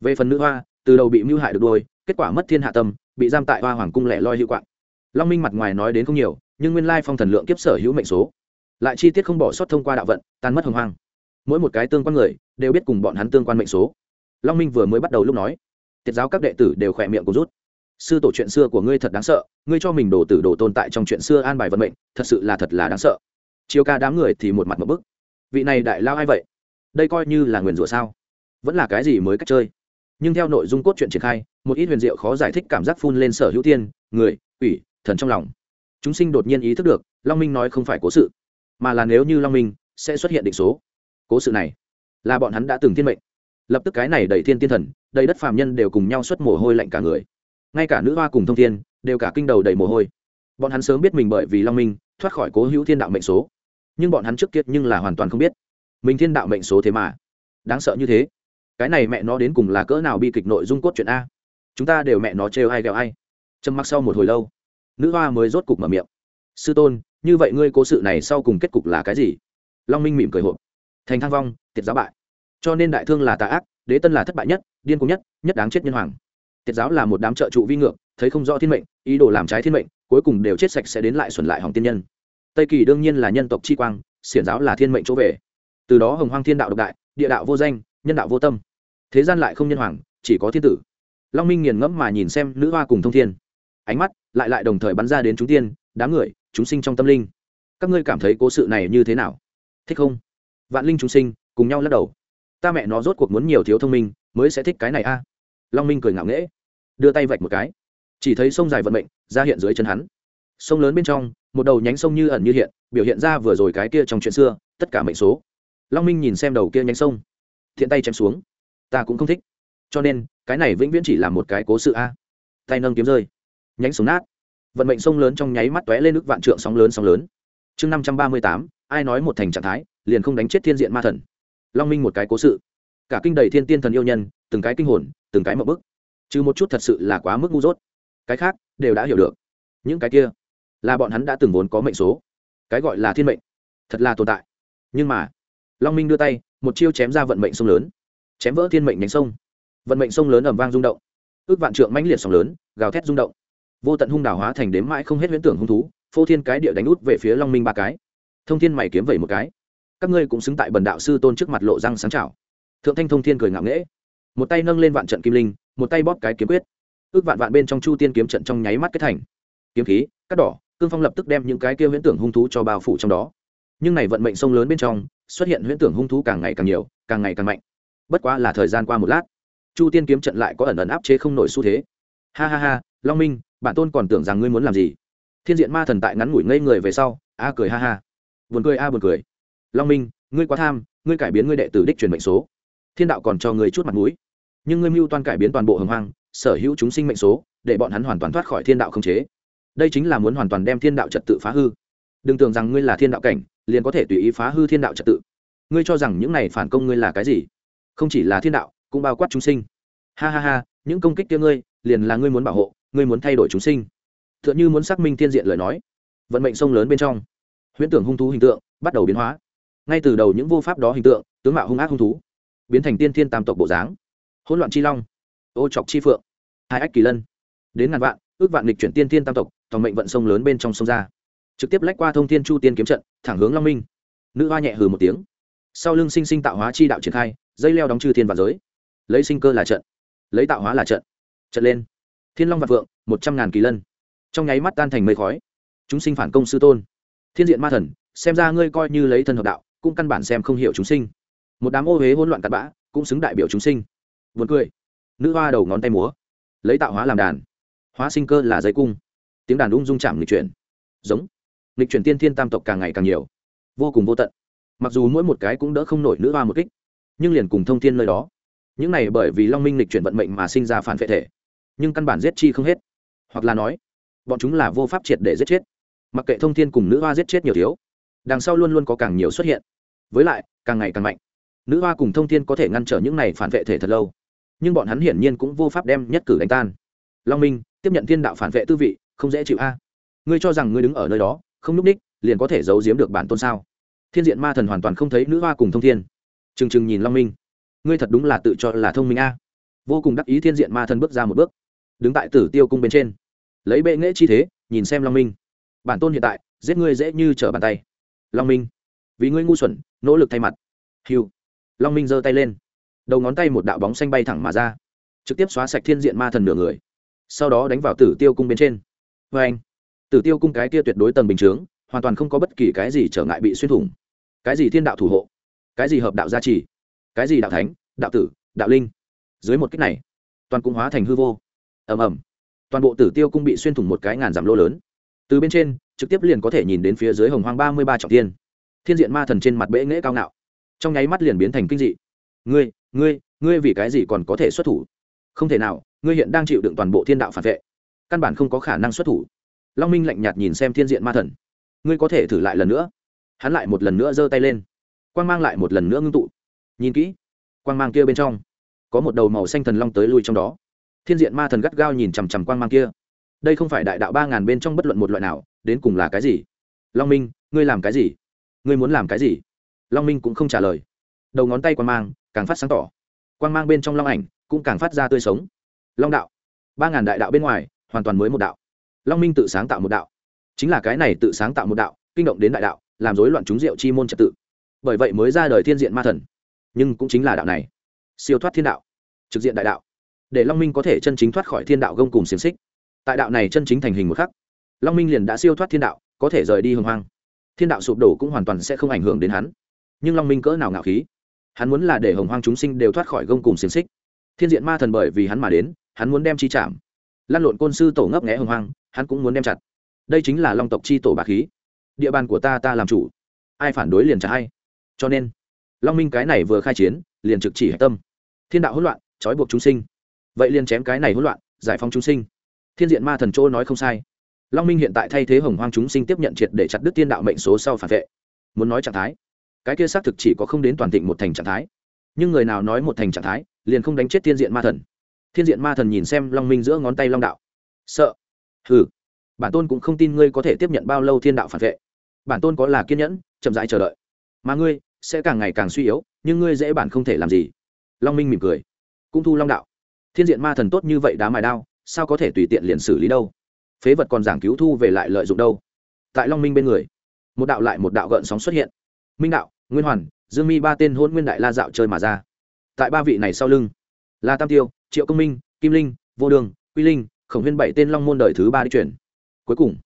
Về phần nữ hoa, từ đầu bị mưu hại được đôi, kết quả mất thiên hạ tâm, bị giam tại hoa hoàng cung lẻ loi hữu quạng. Long minh mặt ngoài nói đến không nhiều, nhưng nguyên lai phong thần lượng kiếp sở hữu mệnh số. Lại chi tiết không bỏ sót thông qua đạo vận, tan mất hồng hoang. Mỗi một cái tương quan người, đều biết cùng bọn hắn tương quan mệnh số. Long minh vừa mới bắt đầu lúc nói. Tiết giáo các đệ tử đều khỏe miệng cùng rút sư tổ chuyện xưa của ngươi thật đáng sợ, ngươi cho mình đổ tử đổ tồn tại trong chuyện xưa an bài vận mệnh, thật sự là thật là đáng sợ. Chiêu ca đám người thì một mặt một bức. Vị này đại lao ai vậy? Đây coi như là nguyền rủa sao? Vẫn là cái gì mới cách chơi? Nhưng theo nội dung cốt truyện triển khai, một ít huyền diệu khó giải thích cảm giác phun lên sở hữu tiên, người ủy thần trong lòng. Chúng sinh đột nhiên ý thức được, long minh nói không phải cố sự, mà là nếu như long minh sẽ xuất hiện định số. Cố sự này là bọn hắn đã từng thiên mệnh. Lập tức cái này đầy thiên tiên thần, đầy đất phàm nhân đều cùng nhau xuất mồ hôi lạnh cả người ngay cả nữ hoa cùng thông thiên đều cả kinh đầu đầy mồ hôi. Bọn hắn sớm biết mình bởi vì long minh thoát khỏi cố hữu thiên đạo mệnh số. Nhưng bọn hắn trước kiệt nhưng là hoàn toàn không biết mình thiên đạo mệnh số thế mà. Đáng sợ như thế. Cái này mẹ nó đến cùng là cỡ nào bi kịch nội dung cốt chuyện a? Chúng ta đều mẹ nó trêu ai ghẹo ai. Trầm mặc sau một hồi lâu, nữ hoa mới rốt cục mở miệng. Sư tôn, như vậy ngươi cố sự này sau cùng kết cục là cái gì? Long minh mỉm cười hộp. Thành thăng vong, tiệt giáo bại. Cho nên đại thương là tà ác, đế tân là thất bại nhất, điên cùng nhất nhất đáng chết nhân hoàng. Tiết giáo là một đám trợ trụ vi ngược, thấy không rõ thiên mệnh, ý đồ làm trái thiên mệnh, cuối cùng đều chết sạch sẽ đến lại xuẩn lại hỏng tiên nhân. Tây kỳ đương nhiên là nhân tộc chi quang, xiển giáo là thiên mệnh chỗ về. Từ đó hồng hoang thiên đạo độc đại, địa đạo vô danh, nhân đạo vô tâm. Thế gian lại không nhân hoàng, chỉ có thiên tử. Long minh nghiền ngẫm mà nhìn xem nữ hoa cùng thông thiên. Ánh mắt lại lại đồng thời bắn ra đến chúng tiên, đám người, chúng sinh trong tâm linh. Các ngươi cảm thấy cố sự này như thế nào? Thích không? Vạn linh chúng sinh, cùng nhau lắc đầu. Ta mẹ nó rốt cuộc muốn nhiều thiếu thông minh, mới sẽ thích cái này a long minh cười ngạo nghễ, đưa tay vạch một cái. chỉ thấy sông dài vận mệnh ra hiện dưới chân hắn. sông lớn bên trong, một đầu nhánh sông như ẩn như hiện, biểu hiện ra vừa rồi cái kia trong chuyện xưa, tất cả mệnh số. long minh nhìn xem đầu kia nhánh sông, thiện tay chém xuống. ta cũng không thích. cho nên, cái này vĩnh viễn chỉ là một cái cố sự a. tay nâng kiếm rơi, nhánh sông nát. vận mệnh sông lớn trong nháy mắt tóe lên nước vạn trượng sóng lớn sóng lớn. chương năm trăm ba mươi tám, ai nói một thành trạng thái, liền không đánh chết thiên diện ma thần. long minh một cái cố sự. cả kinh đầy thiên tiên thần yêu nhân từng cái kinh hồn, từng cái mậu bức. Trừ một chút thật sự là quá mức ngu dốt. Cái khác, đều đã hiểu được. Những cái kia, là bọn hắn đã từng vốn có mệnh số. Cái gọi là thiên mệnh, thật là tồn tại. Nhưng mà, long minh đưa tay, một chiêu chém ra vận mệnh sông lớn. Chém vỡ thiên mệnh nhánh sông. Vận mệnh sông lớn ẩm vang rung động. Ước vạn trượng mãnh liệt sóng lớn, gào thét rung động. Vô tận hung đảo hóa thành đếm mãi không hết huyễn tưởng hung thú, phô thiên cái địa đánh út về phía long minh ba cái. Thông thiên mày kiếm vẩy một cái. Các ngươi cũng xứng tại bần đạo sư tôn trước mặt lộ răng sáng trào thượng thanh thông thiên cười ngạo nghễ một tay nâng lên vạn trận kim linh, một tay bóp cái kiếm quyết. Ước vạn vạn bên trong chu tiên kiếm trận trong nháy mắt kết thành. Kiếm khí cắt đỏ, cương phong lập tức đem những cái kia huyễn tưởng hung thú cho bao phủ trong đó. Nhưng này vận mệnh sông lớn bên trong, xuất hiện huyễn tưởng hung thú càng ngày càng nhiều, càng ngày càng mạnh. Bất quá là thời gian qua một lát, chu tiên kiếm trận lại có ẩn ẩn áp chế không nổi xu thế. Ha ha ha, long minh, bản tôn còn tưởng rằng ngươi muốn làm gì? Thiên diện ma thần tại ngắn ngủi ngây người về sau, a cười ha ha. Buồn cười, a buồn cười. Long minh, ngươi quá tham, ngươi cải biến ngươi đệ tử đích truyền mệnh số thiên đạo còn cho người chút mặt mũi. Nhưng ngươi mưu toan cải biến toàn bộ hồng hoang, sở hữu chúng sinh mệnh số, để bọn hắn hoàn toàn thoát khỏi thiên đạo không chế. Đây chính là muốn hoàn toàn đem thiên đạo trật tự phá hư. Đừng tưởng rằng ngươi là thiên đạo cảnh, liền có thể tùy ý phá hư thiên đạo trật tự. Ngươi cho rằng những này phản công ngươi là cái gì? Không chỉ là thiên đạo, cũng bao quát chúng sinh. Ha ha ha, những công kích kia ngươi, liền là ngươi muốn bảo hộ, ngươi muốn thay đổi chúng sinh. T h ư ợ n h ư muốn xác minh thiên diện lời nói. Vận mệnh sông lớn bên trong. Huyễn tưởng hung thú hình tượng bắt đầu biến hóa. Ngay từ đầu những vô pháp đó hình tượng, tướng mạo hung ác hung thú biến thành tiên thiên tam tộc bộ dáng. Hỗn loạn chi long. Ô chọc chi phượng. Hai ách kỳ lân. Đến ngàn vạn, ước vạn lịch chuyển tiên thiên tam tộc toàn mệnh vận sông lớn bên trong sông ra. Trực tiếp lách qua thông thiên chu tiên kiếm trận, thẳng hướng long minh. Nữ hoa nhẹ hừ một tiếng. Sau lưng sinh sinh tạo hóa chi đạo triển khai, dây leo đóng chư thiên và giới. Lấy sinh cơ là trận. Lấy tạo hóa là trận. Trận lên. Thiên long và vượng, một trăm ngàn kỳ lân. Trong nháy mắt tan thành mây khói. Chúng sinh phản công sư tôn. Thiên diện ma thần, xem ra ngươi coi như lấy thân hợp đạo, cũng căn bản xem không hiểu chúng sinh một đám ô huế hỗn loạn cặn bã, cũng xứng đại biểu chúng sinh. Vượt cười. Nữ hoa đầu ngón tay múa. Lấy tạo hóa làm đàn. Hóa sinh cơ là dây cung. Tiếng đàn ung dung chạm lịch chuyển. Giống. Lịch chuyển tiên thiên tam tộc càng ngày càng nhiều. Vô cùng vô tận. Mặc dù mỗi một cái cũng đỡ không nổi nữ hoa một kích, nhưng liền cùng thông thiên nơi đó. Những này bởi vì long minh lịch chuyển vận mệnh mà sinh ra phản vệ thể. Nhưng căn bản giết chi không hết. Hoặc là nói, bọn chúng là vô pháp triệt để giết chết. Mặc kệ thông thiên cùng nữ hoa giết chết nhiều thiếu, đằng sau luôn luôn có càng nhiều xuất hiện. Với lại, càng ngày càng mạnh nữ hoa cùng thông thiên có thể ngăn trở những này phản vệ thể thật lâu. Nhưng bọn hắn hiển nhiên cũng vô pháp đem nhất cử đánh tan. Long minh, tiếp nhận thiên đạo phản vệ tư vị, không dễ chịu a. Ngươi cho rằng ngươi đứng ở nơi đó, không núp ních, liền có thể giấu giếm được bản tôn sao? Thiên diện ma thần hoàn toàn không thấy nữ hoa cùng thông thiên. Trừng trừng nhìn long minh. Ngươi thật đúng là tự cho là thông minh a. Vô cùng đắc ý thiên diện ma thần bước ra một bước. Đứng tại tử tiêu cung bên trên. Lấy bệ nghễ chi thế, nhìn xem long minh. Bản tôn hiện tại, giết ngươi dễ như trở bàn tay. Long minh, vì ngươi ngu xuẩn, nỗ lực thay mặt. Hiu long minh giơ tay lên. Đầu ngón tay một đạo bóng xanh bay thẳng mà ra. Trực tiếp xóa sạch thiên diện ma thần nửa người. Sau đó đánh vào tử tiêu cung bên trên. Vê anh, tử tiêu cung cái kia tuyệt đối tầng bình chướng, hoàn toàn không có bất kỳ cái gì trở ngại bị xuyên thủng. Cái gì thiên đạo thủ hộ? Cái gì hợp đạo gia trì? Cái gì đạo thánh, đạo tử, đạo linh? Dưới một cách này, toàn cung hóa thành hư vô. Ầm ầm. Toàn bộ tử tiêu cung bị xuyên thủng một cái ngàn dặm lỗ lớn. Từ bên trên, trực tiếp liền có thể nhìn đến phía dưới hồng hoang ba mươi ba trọng tiên thiên diện ma thần trên mặt bệ nghễ cao ngạo trong nháy mắt liền biến thành kinh dị. Ngươi ngươi ngươi vì cái gì còn có thể xuất thủ? Không thể nào, ngươi hiện đang chịu đựng toàn bộ thiên đạo phản vệ. Căn bản không có khả năng xuất thủ. Long minh lạnh nhạt nhìn xem thiên diện ma thần. Ngươi có thể thử lại lần nữa. Hắn lại một lần nữa giơ tay lên. Quang mang lại một lần nữa ngưng tụ. Nhìn kỹ. Quang mang kia bên trong, có một đầu màu xanh thần long tới lui trong đó. Thiên diện ma thần gắt gao nhìn chằm chằm quang mang kia. Đây không phải đại đạo ba ngàn bên trong bất luận một loại nào, đến cùng là cái gì? Long minh, ngươi làm cái gì? Ngươi muốn làm cái gì? Long minh cũng không trả lời. Đầu ngón tay quang mang càng phát sáng tỏ. Quang mang bên trong long ảnh cũng càng phát ra tươi sống. Long đạo. Ba ngàn đại đạo bên ngoài, hoàn toàn mới một đạo. Long minh tự sáng tạo một đạo. Chính là cái này tự sáng tạo một đạo, kinh động đến đại đạo, làm rối loạn chúng diệu chi môn trật tự. Bởi vậy mới ra đời thiên diện ma thần. Nhưng cũng chính là đạo này. Siêu thoát thiên đạo. Trực diện đại đạo. Để long minh có thể chân chính thoát khỏi thiên đạo gông cùng xiềng xích. Tại đạo này chân chính thành hình một khắc, long minh liền đã siêu thoát thiên đạo, có thể rời đi hồng hoang. Thiên đạo sụp đổ cũng hoàn toàn sẽ không ảnh hưởng đến hắn nhưng long minh cỡ nào ngạo khí? Hắn muốn là để hồng hoang chúng sinh đều thoát khỏi gông cùng xiềng xích. Thiên diện ma thần bởi vì hắn mà đến, hắn muốn đem chi chạm. Lan lộn côn sư tổ ngấp nghẽ hồng hoang, hắn cũng muốn đem chặt. Đây chính là long tộc chi tổ bà khí. Địa bàn của ta ta làm chủ. Ai phản đối liền trả hay cho nên, long minh cái này vừa khai chiến, liền trực chỉ hạch tâm. Thiên đạo hỗn loạn, trói buộc chúng sinh. Vậy liền chém cái này hỗn loạn, giải phóng chúng sinh. Thiên diện ma thần chỗ nói không sai. Long minh hiện tại thay thế hồng hoang chúng sinh tiếp nhận triệt để chặt đứt thiên đạo mệnh số sau phản vệ. Muốn nói trạng thái cái kia xác thực chỉ có không đến toàn thịnh một thành trạng thái. Nhưng người nào nói một thành trạng thái, liền không đánh chết thiên diện ma thần. Thiên diện ma thần nhìn xem long minh giữa ngón tay long đạo. Sợ. Hừ. Bản tôn cũng không tin ngươi có thể tiếp nhận bao lâu thiên đạo phản vệ. Bản tôn có là kiên nhẫn, chậm rãi chờ đợi. Mà ngươi sẽ càng ngày càng suy yếu, nhưng ngươi dễ bản không thể làm gì. Long minh mỉm cười. Cũng thu long đạo. Thiên diện ma thần tốt như vậy đá mài đao, sao có thể tùy tiện liền xử lý đâu? Phế vật còn giảng cứu thu về lại lợi dụng đâu? Tại long minh bên người, một đạo lại một đạo gợn sóng xuất hiện minh đạo, nguyên hoàn, dương mi ba tên hôn nguyên đại la dạo chơi mà ra. Tại ba vị này sau lưng, là tam tiêu, triệu công minh, kim linh, vô đường, quy linh, khổng huyên bảy tên long môn đời thứ ba đi chuyển. Cuối cùng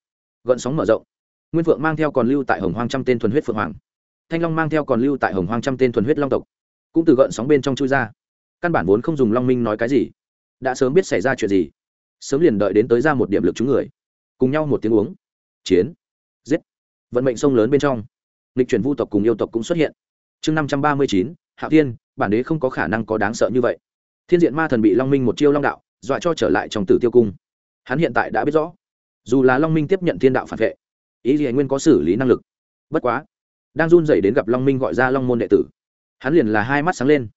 gợn sóng mở rộng. Nguyên phượng mang theo còn lưu tại hồng hoang trăm tên thuần huyết phượng hoàng. Thanh long mang theo còn lưu tại hồng hoang trăm tên thuần huyết long tộc. Cũng từ gợn sóng bên trong chui ra. Căn bản vốn không dùng long minh nói cái gì. Đã sớm biết xảy ra chuyện gì, sớm liền đợi đến tới ra một điểm lực chúng người. Cùng nhau một tiếng uống. Chiến. Giết. Vận mệnh sông lớn bên trong. Nghịch chuyển vu tộc cùng yêu tộc cũng xuất hiện. Chương năm trăm ba mươi chín hạ thiên, bản đế không có khả năng có đáng sợ như vậy. Thiên diện ma thần bị long minh một chiêu long đạo, dọa cho trở lại trong tử tiêu cung. Hắn hiện tại đã biết rõ. Dù là long minh tiếp nhận thiên đạo phản vệ, ý gì nguyên có xử lý năng lực. Bất quá, đang run dậy đến gặp long minh gọi ra long môn đệ tử, hắn liền là hai mắt sáng lên.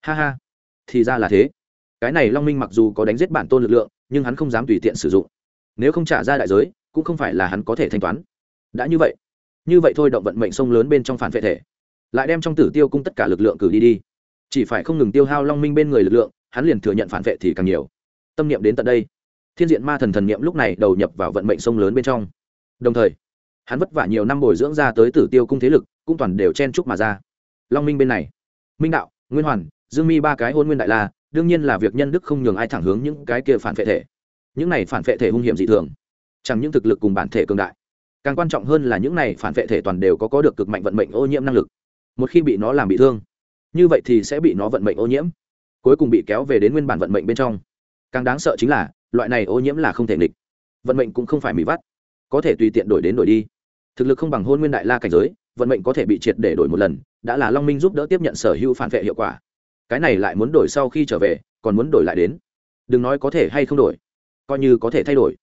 Ha ha, thì ra là thế. Cái này long minh mặc dù có đánh giết bản tôn lực lượng, nhưng hắn không dám tùy tiện sử dụng. Nếu không trả ra đại giới, cũng không phải là hắn có thể thanh toán. Đã như vậy như vậy thôi động vận mệnh sông lớn bên trong phản vệ thể, lại đem trong tử tiêu cung tất cả lực lượng cử đi đi. Chỉ phải không ngừng tiêu hao long minh bên người lực lượng, hắn liền thừa nhận phản vệ thì càng nhiều. Tâm niệm đến tận đây, thiên diện ma thần thần niệm lúc này đầu nhập vào vận mệnh sông lớn bên trong. Đồng thời, hắn vất vả nhiều năm bồi dưỡng ra tới tử tiêu cung thế lực, cũng toàn đều chen chúc mà ra. Long minh bên này, minh đạo, nguyên hoàn, dương mi ba cái hôn nguyên đại la, đương nhiên là việc nhân đức không nhường ai thẳng hướng những cái kia phản vệ thể. Những này phản vệ thể hung hiểm dị thường, chẳng những thực lực cùng bản thể cường đại càng quan trọng hơn là những này phản vệ thể toàn đều có có được cực mạnh vận mệnh ô nhiễm năng lực. Một khi bị nó làm bị thương, như vậy thì sẽ bị nó vận mệnh ô nhiễm, cuối cùng bị kéo về đến nguyên bản vận mệnh bên trong. Càng đáng sợ chính là, loại này ô nhiễm là không thể nghịch. Vận mệnh cũng không phải mỹ vắt, có thể tùy tiện đổi đến đổi đi. Thực lực không bằng hôn nguyên đại la cảnh giới, vận mệnh có thể bị triệt để đổi một lần, đã là long minh giúp đỡ tiếp nhận sở hữu phản vệ hiệu quả. Cái này lại muốn đổi sau khi trở về, còn muốn đổi lại đến. Đừng nói có thể hay không đổi, coi như có thể thay đổi.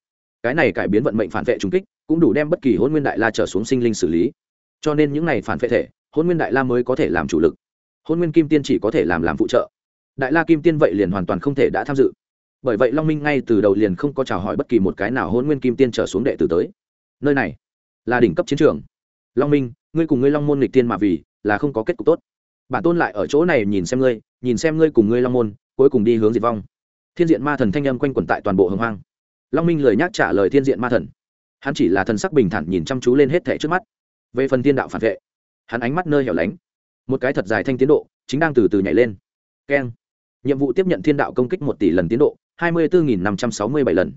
Cái này cải biến vận mệnh phản vệ trung kích cũng đủ đem bất kỳ hôn nguyên đại la trở xuống sinh linh xử lý. Cho nên những này phản phệ thể hôn nguyên đại la mới có thể làm chủ lực. Hôn nguyên kim tiên chỉ có thể làm làm phụ trợ. Đại la kim tiên vậy liền hoàn toàn không thể đã tham dự. Bởi vậy long minh ngay từ đầu liền không có chào hỏi bất kỳ một cái nào hôn nguyên kim tiên trở xuống đệ tử tới. Nơi này là đỉnh cấp chiến trường. Long minh, ngươi cùng ngươi long môn lịch tiên mà vì, là không có kết cục tốt. Bản tôn lại ở chỗ này nhìn xem ngươi, nhìn xem ngươi cùng ngươi long môn, cuối cùng đi hướng diệt vong. Thiên diện ma thần thanh âm quanh quẩn tại toàn bộ hồng hoang. Long minh lời nhắc trả lời thiên diện ma thần hắn chỉ là thần sắc bình thản nhìn chăm chú lên hết thẻ trước mắt. Về phần thiên đạo phản vệ, hắn ánh mắt nơi hẻo lánh, một cái thật dài thanh tiến độ, chính đang từ từ nhảy lên. Keng. Nhiệm vụ tiếp nhận thiên đạo công kích một tỷ lần tiến độ, hai mươi bốn năm trăm sáu mươi bảy lần.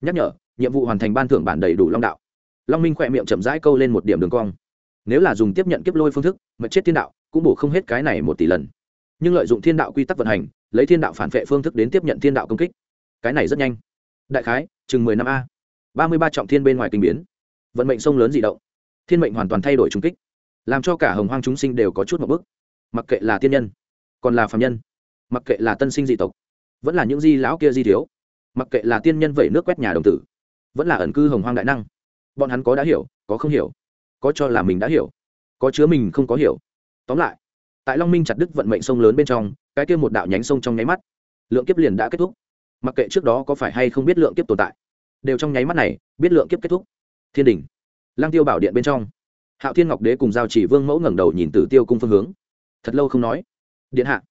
Nhắc nhở, nhiệm vụ hoàn thành ban thưởng bản đầy đủ long đạo. Long minh khỏe miệng chậm rãi câu lên một điểm đường cong. Nếu là dùng tiếp nhận kiếp lôi phương thức mật chết thiên đạo, cũng bổ không hết cái này một tỷ lần. Nhưng lợi dụng thiên đạo quy tắc vận hành, lấy thiên đạo phản vệ phương thức đến tiếp nhận thiên đạo công kích. Cái này rất nhanh. Đại khái, chừng mười năm a ba mươi ba trọng thiên bên ngoài kinh biến. Vận mệnh sông lớn dị động. Thiên mệnh hoàn toàn thay đổi trung kích, làm cho cả hồng hoang chúng sinh đều có chút một bước. mặc kệ là tiên nhân, còn là phạm nhân, mặc kệ là tân sinh dị tộc, vẫn là những di lão kia di thiếu, mặc kệ là tiên nhân vẩy nước quét nhà đồng tử, vẫn là ẩn cư hồng hoang đại năng, bọn hắn có đã hiểu, có không hiểu, có cho là mình đã hiểu, có chứa mình không có hiểu. Tóm lại, tại long minh chặt đứt vận mệnh sông lớn bên trong, cái kia một đạo nhánh sông trong nháy mắt, lượng kiếp liền đã kết thúc. Mặc kệ trước đó có phải hay không biết lượng kiếp tồn tại đều trong nháy mắt này biết lượng kiếp kết thúc. Thiên đình lang tiêu bảo điện bên trong, hạo thiên ngọc đế cùng giao chỉ vương mẫu ngẩng đầu nhìn tử tiêu cung phương hướng. Thật lâu không nói. Điện hạ,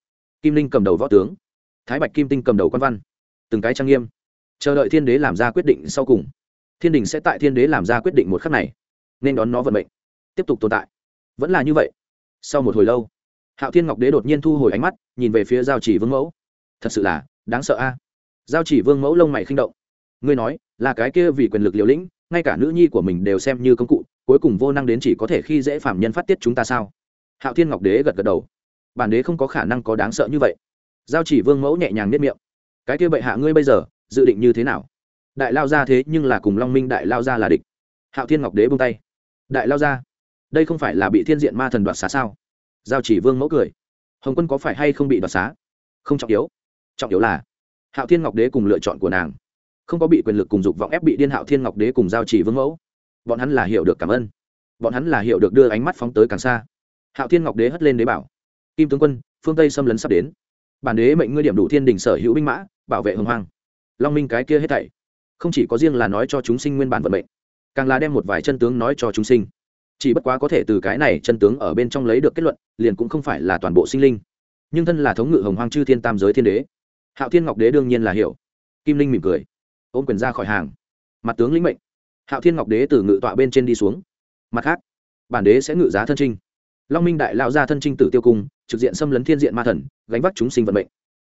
kim linh cầm đầu võ tướng, thái bạch kim tinh cầm đầu quan văn, từng cái trang nghiêm. Chờ đợi thiên đế làm ra quyết định sau cùng, thiên đình sẽ tại thiên đế làm ra quyết định một khắc này, nên đón nó vận mệnh, tiếp tục tồn tại. Vẫn là như vậy. Sau một hồi lâu, hạo thiên ngọc đế đột nhiên thu hồi ánh mắt, nhìn về phía giao chỉ vương mẫu thật sự là đáng sợ a. Giao chỉ vương mẫu lông mày khinh động. Ngươi nói là cái kia vì quyền lực liều lĩnh, ngay cả nữ nhi của mình đều xem như công cụ, cuối cùng vô năng đến chỉ có thể khi dễ phạm nhân phát tiết chúng ta sao? Hạo thiên ngọc đế gật gật đầu. Bản đế không có khả năng có đáng sợ như vậy. Giao chỉ vương mẫu nhẹ nhàng nếp miệng. Cái kia bệ hạ ngươi bây giờ, dự định như thế nào? Đại lao ra thế nhưng là cùng long minh đại lao ra là địch. Hạo thiên ngọc đế bung tay. Đại lao ra đây không phải là bị thiên diện ma thần đoạt xá sao? Giao chỉ vương mẫu cười. Hồng quân có phải hay không bị đoạt xá? Không trọng yếu. Trọng yếu là, hạo thiên ngọc đế cùng lựa chọn của nàng không có bị quyền lực cùng dục vọng ép bị điên hạo thiên ngọc đế cùng giao chỉ vương mẫu. Bọn hắn là hiểu được cảm ơn. Bọn hắn là hiểu được đưa ánh mắt phóng tới càng xa. Hạo thiên ngọc đế hất lên đế bảo. Kim tướng quân, phương tây xâm lấn sắp đến. Bản đế mệnh ngươi điểm đủ thiên đình sở hữu binh mã, bảo vệ hồng hoang. Long minh cái kia hết thảy, không chỉ có riêng là nói cho chúng sinh nguyên bản vận mệnh, càng là đem một vài chân tướng nói cho chúng sinh. Chỉ bất quá có thể từ cái này chân tướng ở bên trong lấy được kết luận, liền cũng không phải là toàn bộ sinh linh. Nhưng thân là thống ngự hồng hoang chư thiên tam giới thiên đế. Hạo thiên ngọc đế đương nhiên là hiểu. Kim linh mỉm cười ôm quyền ra khỏi hàng. Mặt tướng lĩnh mệnh. Hạo thiên ngọc đế từ ngự tọa bên trên đi xuống. Mặt khác, bản đế sẽ ngự giá thân trinh. Long minh đại lao ra thân trinh tử tiêu cung, trực diện xâm lấn thiên diện ma thần, gánh vác chúng sinh vận mệnh.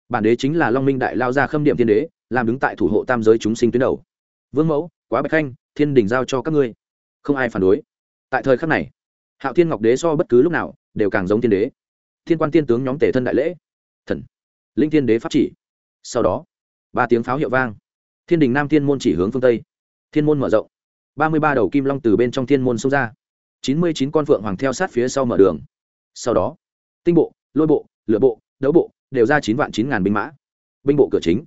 Bản đế chính là long minh đại lao ra khâm điểm thiên đế, làm đứng tại thủ hộ tam giới chúng sinh tuyến đầu. Vương mẫu, quá bạch khanh, thiên đình giao cho các ngươi. Không ai phản đối. Tại thời khắc này, hạo thiên ngọc đế so bất cứ lúc nào đều càng giống thiên đế. Thiên quan tiên tướng nhóm tể thân đại lễ. Thần, linh thiên đế pháp chỉ. Sau đó, ba tiếng pháo hiệu vang thiên đình nam thiên môn chỉ hướng phương tây. Thiên môn mở rộng. Ba mươi ba đầu kim long từ bên trong thiên môn xông ra. Chín mươi chín con phượng hoàng theo sát phía sau mở đường. Sau đó, tinh bộ, lôi bộ, lửa bộ, đấu bộ đều ra chín vạn chín ngàn binh mã. Binh bộ cửa chính.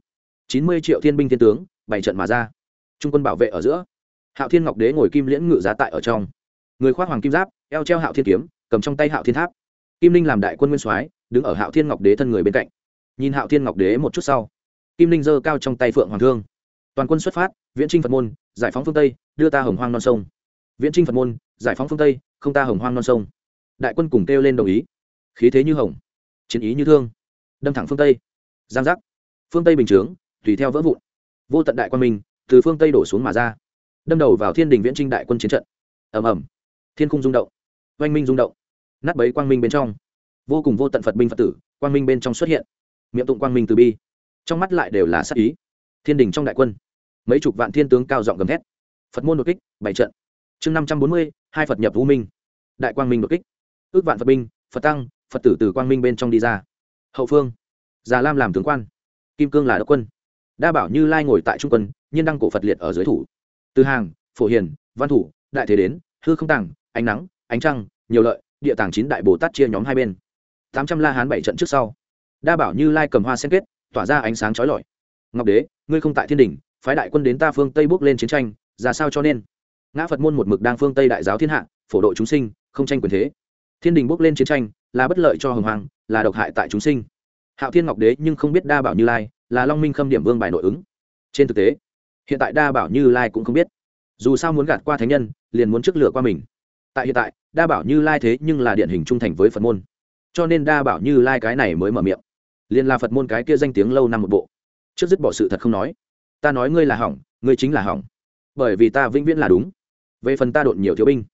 Chín mươi triệu thiên binh thiên tướng bảy trận mà ra. Trung quân bảo vệ ở giữa. Hạo thiên ngọc đế ngồi kim liễn ngự giá tại ở trong. Người khoác hoàng kim giáp, eo treo hạo thiên kiếm, cầm trong tay hạo thiên tháp. Kim linh làm đại quân nguyên soái, đứng ở hạo thiên ngọc đế thân người bên cạnh. Nhìn hạo thiên ngọc đế một chút sau, kim linh giơ cao trong tay phượng hoàng thương toàn quân xuất phát, viễn trinh phật môn, giải phóng phương tây, đưa ta hồng hoang non sông. Viễn trinh phật môn, giải phóng phương tây, không ta hồng hoang non sông. Đại quân cùng kêu lên đồng ý. Khí thế như hồng, chiến ý như thương. Đâm thẳng phương tây. Giang giác. Phương tây bình chướng, tùy theo vỡ vụn. Vô tận đại quân minh, từ phương tây đổ xuống mà ra. Đâm đầu vào thiên đình viễn trinh đại quân chiến trận. Ầm ầm. Thiên khung rung động. Oanh minh rung động. Nát bấy quang minh bên trong. Vô cùng vô tận phật binh phật tử, quang minh bên trong xuất hiện. Miệng tụng quang minh từ bi. Trong mắt lại đều là sắc ý. Thiên đình trong đại quân mấy chục vạn thiên tướng cao giọng gầm thét. Phật môn đột kích bảy trận. Chương năm trăm bốn mươi, hai phật nhập vũ minh. Đại quang minh đột kích. Ước vạn phật binh, phật tăng, phật tử từ quang minh bên trong đi ra. Hậu phương, già lam làm tướng quan. Kim cương là đốc quân. Đa bảo như lai ngồi tại trung quân, nhiên đăng cổ phật liệt ở dưới thủ. Từ hàng, phổ hiền, văn thủ, đại thế đến, hư không tàng, ánh nắng, ánh trăng, nhiều lợi, địa tàng chín đại bồ tát chia nhóm hai bên. Tám trăm la hán bảy trận trước sau. Đa bảo như lai cầm hoa sen kết, tỏa ra ánh sáng trói lọi. Ngọc đế, ngươi không tại thiên đình phái đại quân đến ta phương tây bước lên chiến tranh, ra sao cho nên? Ngã phật môn một mực đang phương tây đại giáo thiên hạ, phổ độ chúng sinh, không tranh quyền thế. Thiên đình bước lên chiến tranh, là bất lợi cho hồng hoàng, là độc hại tại chúng sinh. Hạo thiên ngọc đế nhưng không biết đa bảo như lai, là long minh khâm điểm vương bài nội ứng. Trên thực tế, hiện tại đa bảo như lai cũng không biết. Dù sao muốn gạt qua thánh nhân, liền muốn trước lửa qua mình. Tại hiện tại, đa bảo như lai thế nhưng là điển hình trung thành với phật môn. Cho nên đa bảo như lai cái này mới mở miệng. Liền là phật môn cái kia danh tiếng lâu năm một bộ. Trước dứt bỏ sự thật không nói ta nói ngươi là hỏng, ngươi chính là hỏng. Bởi vì ta vĩnh viễn là đúng. Về phần ta đột nhiều thiếu binh,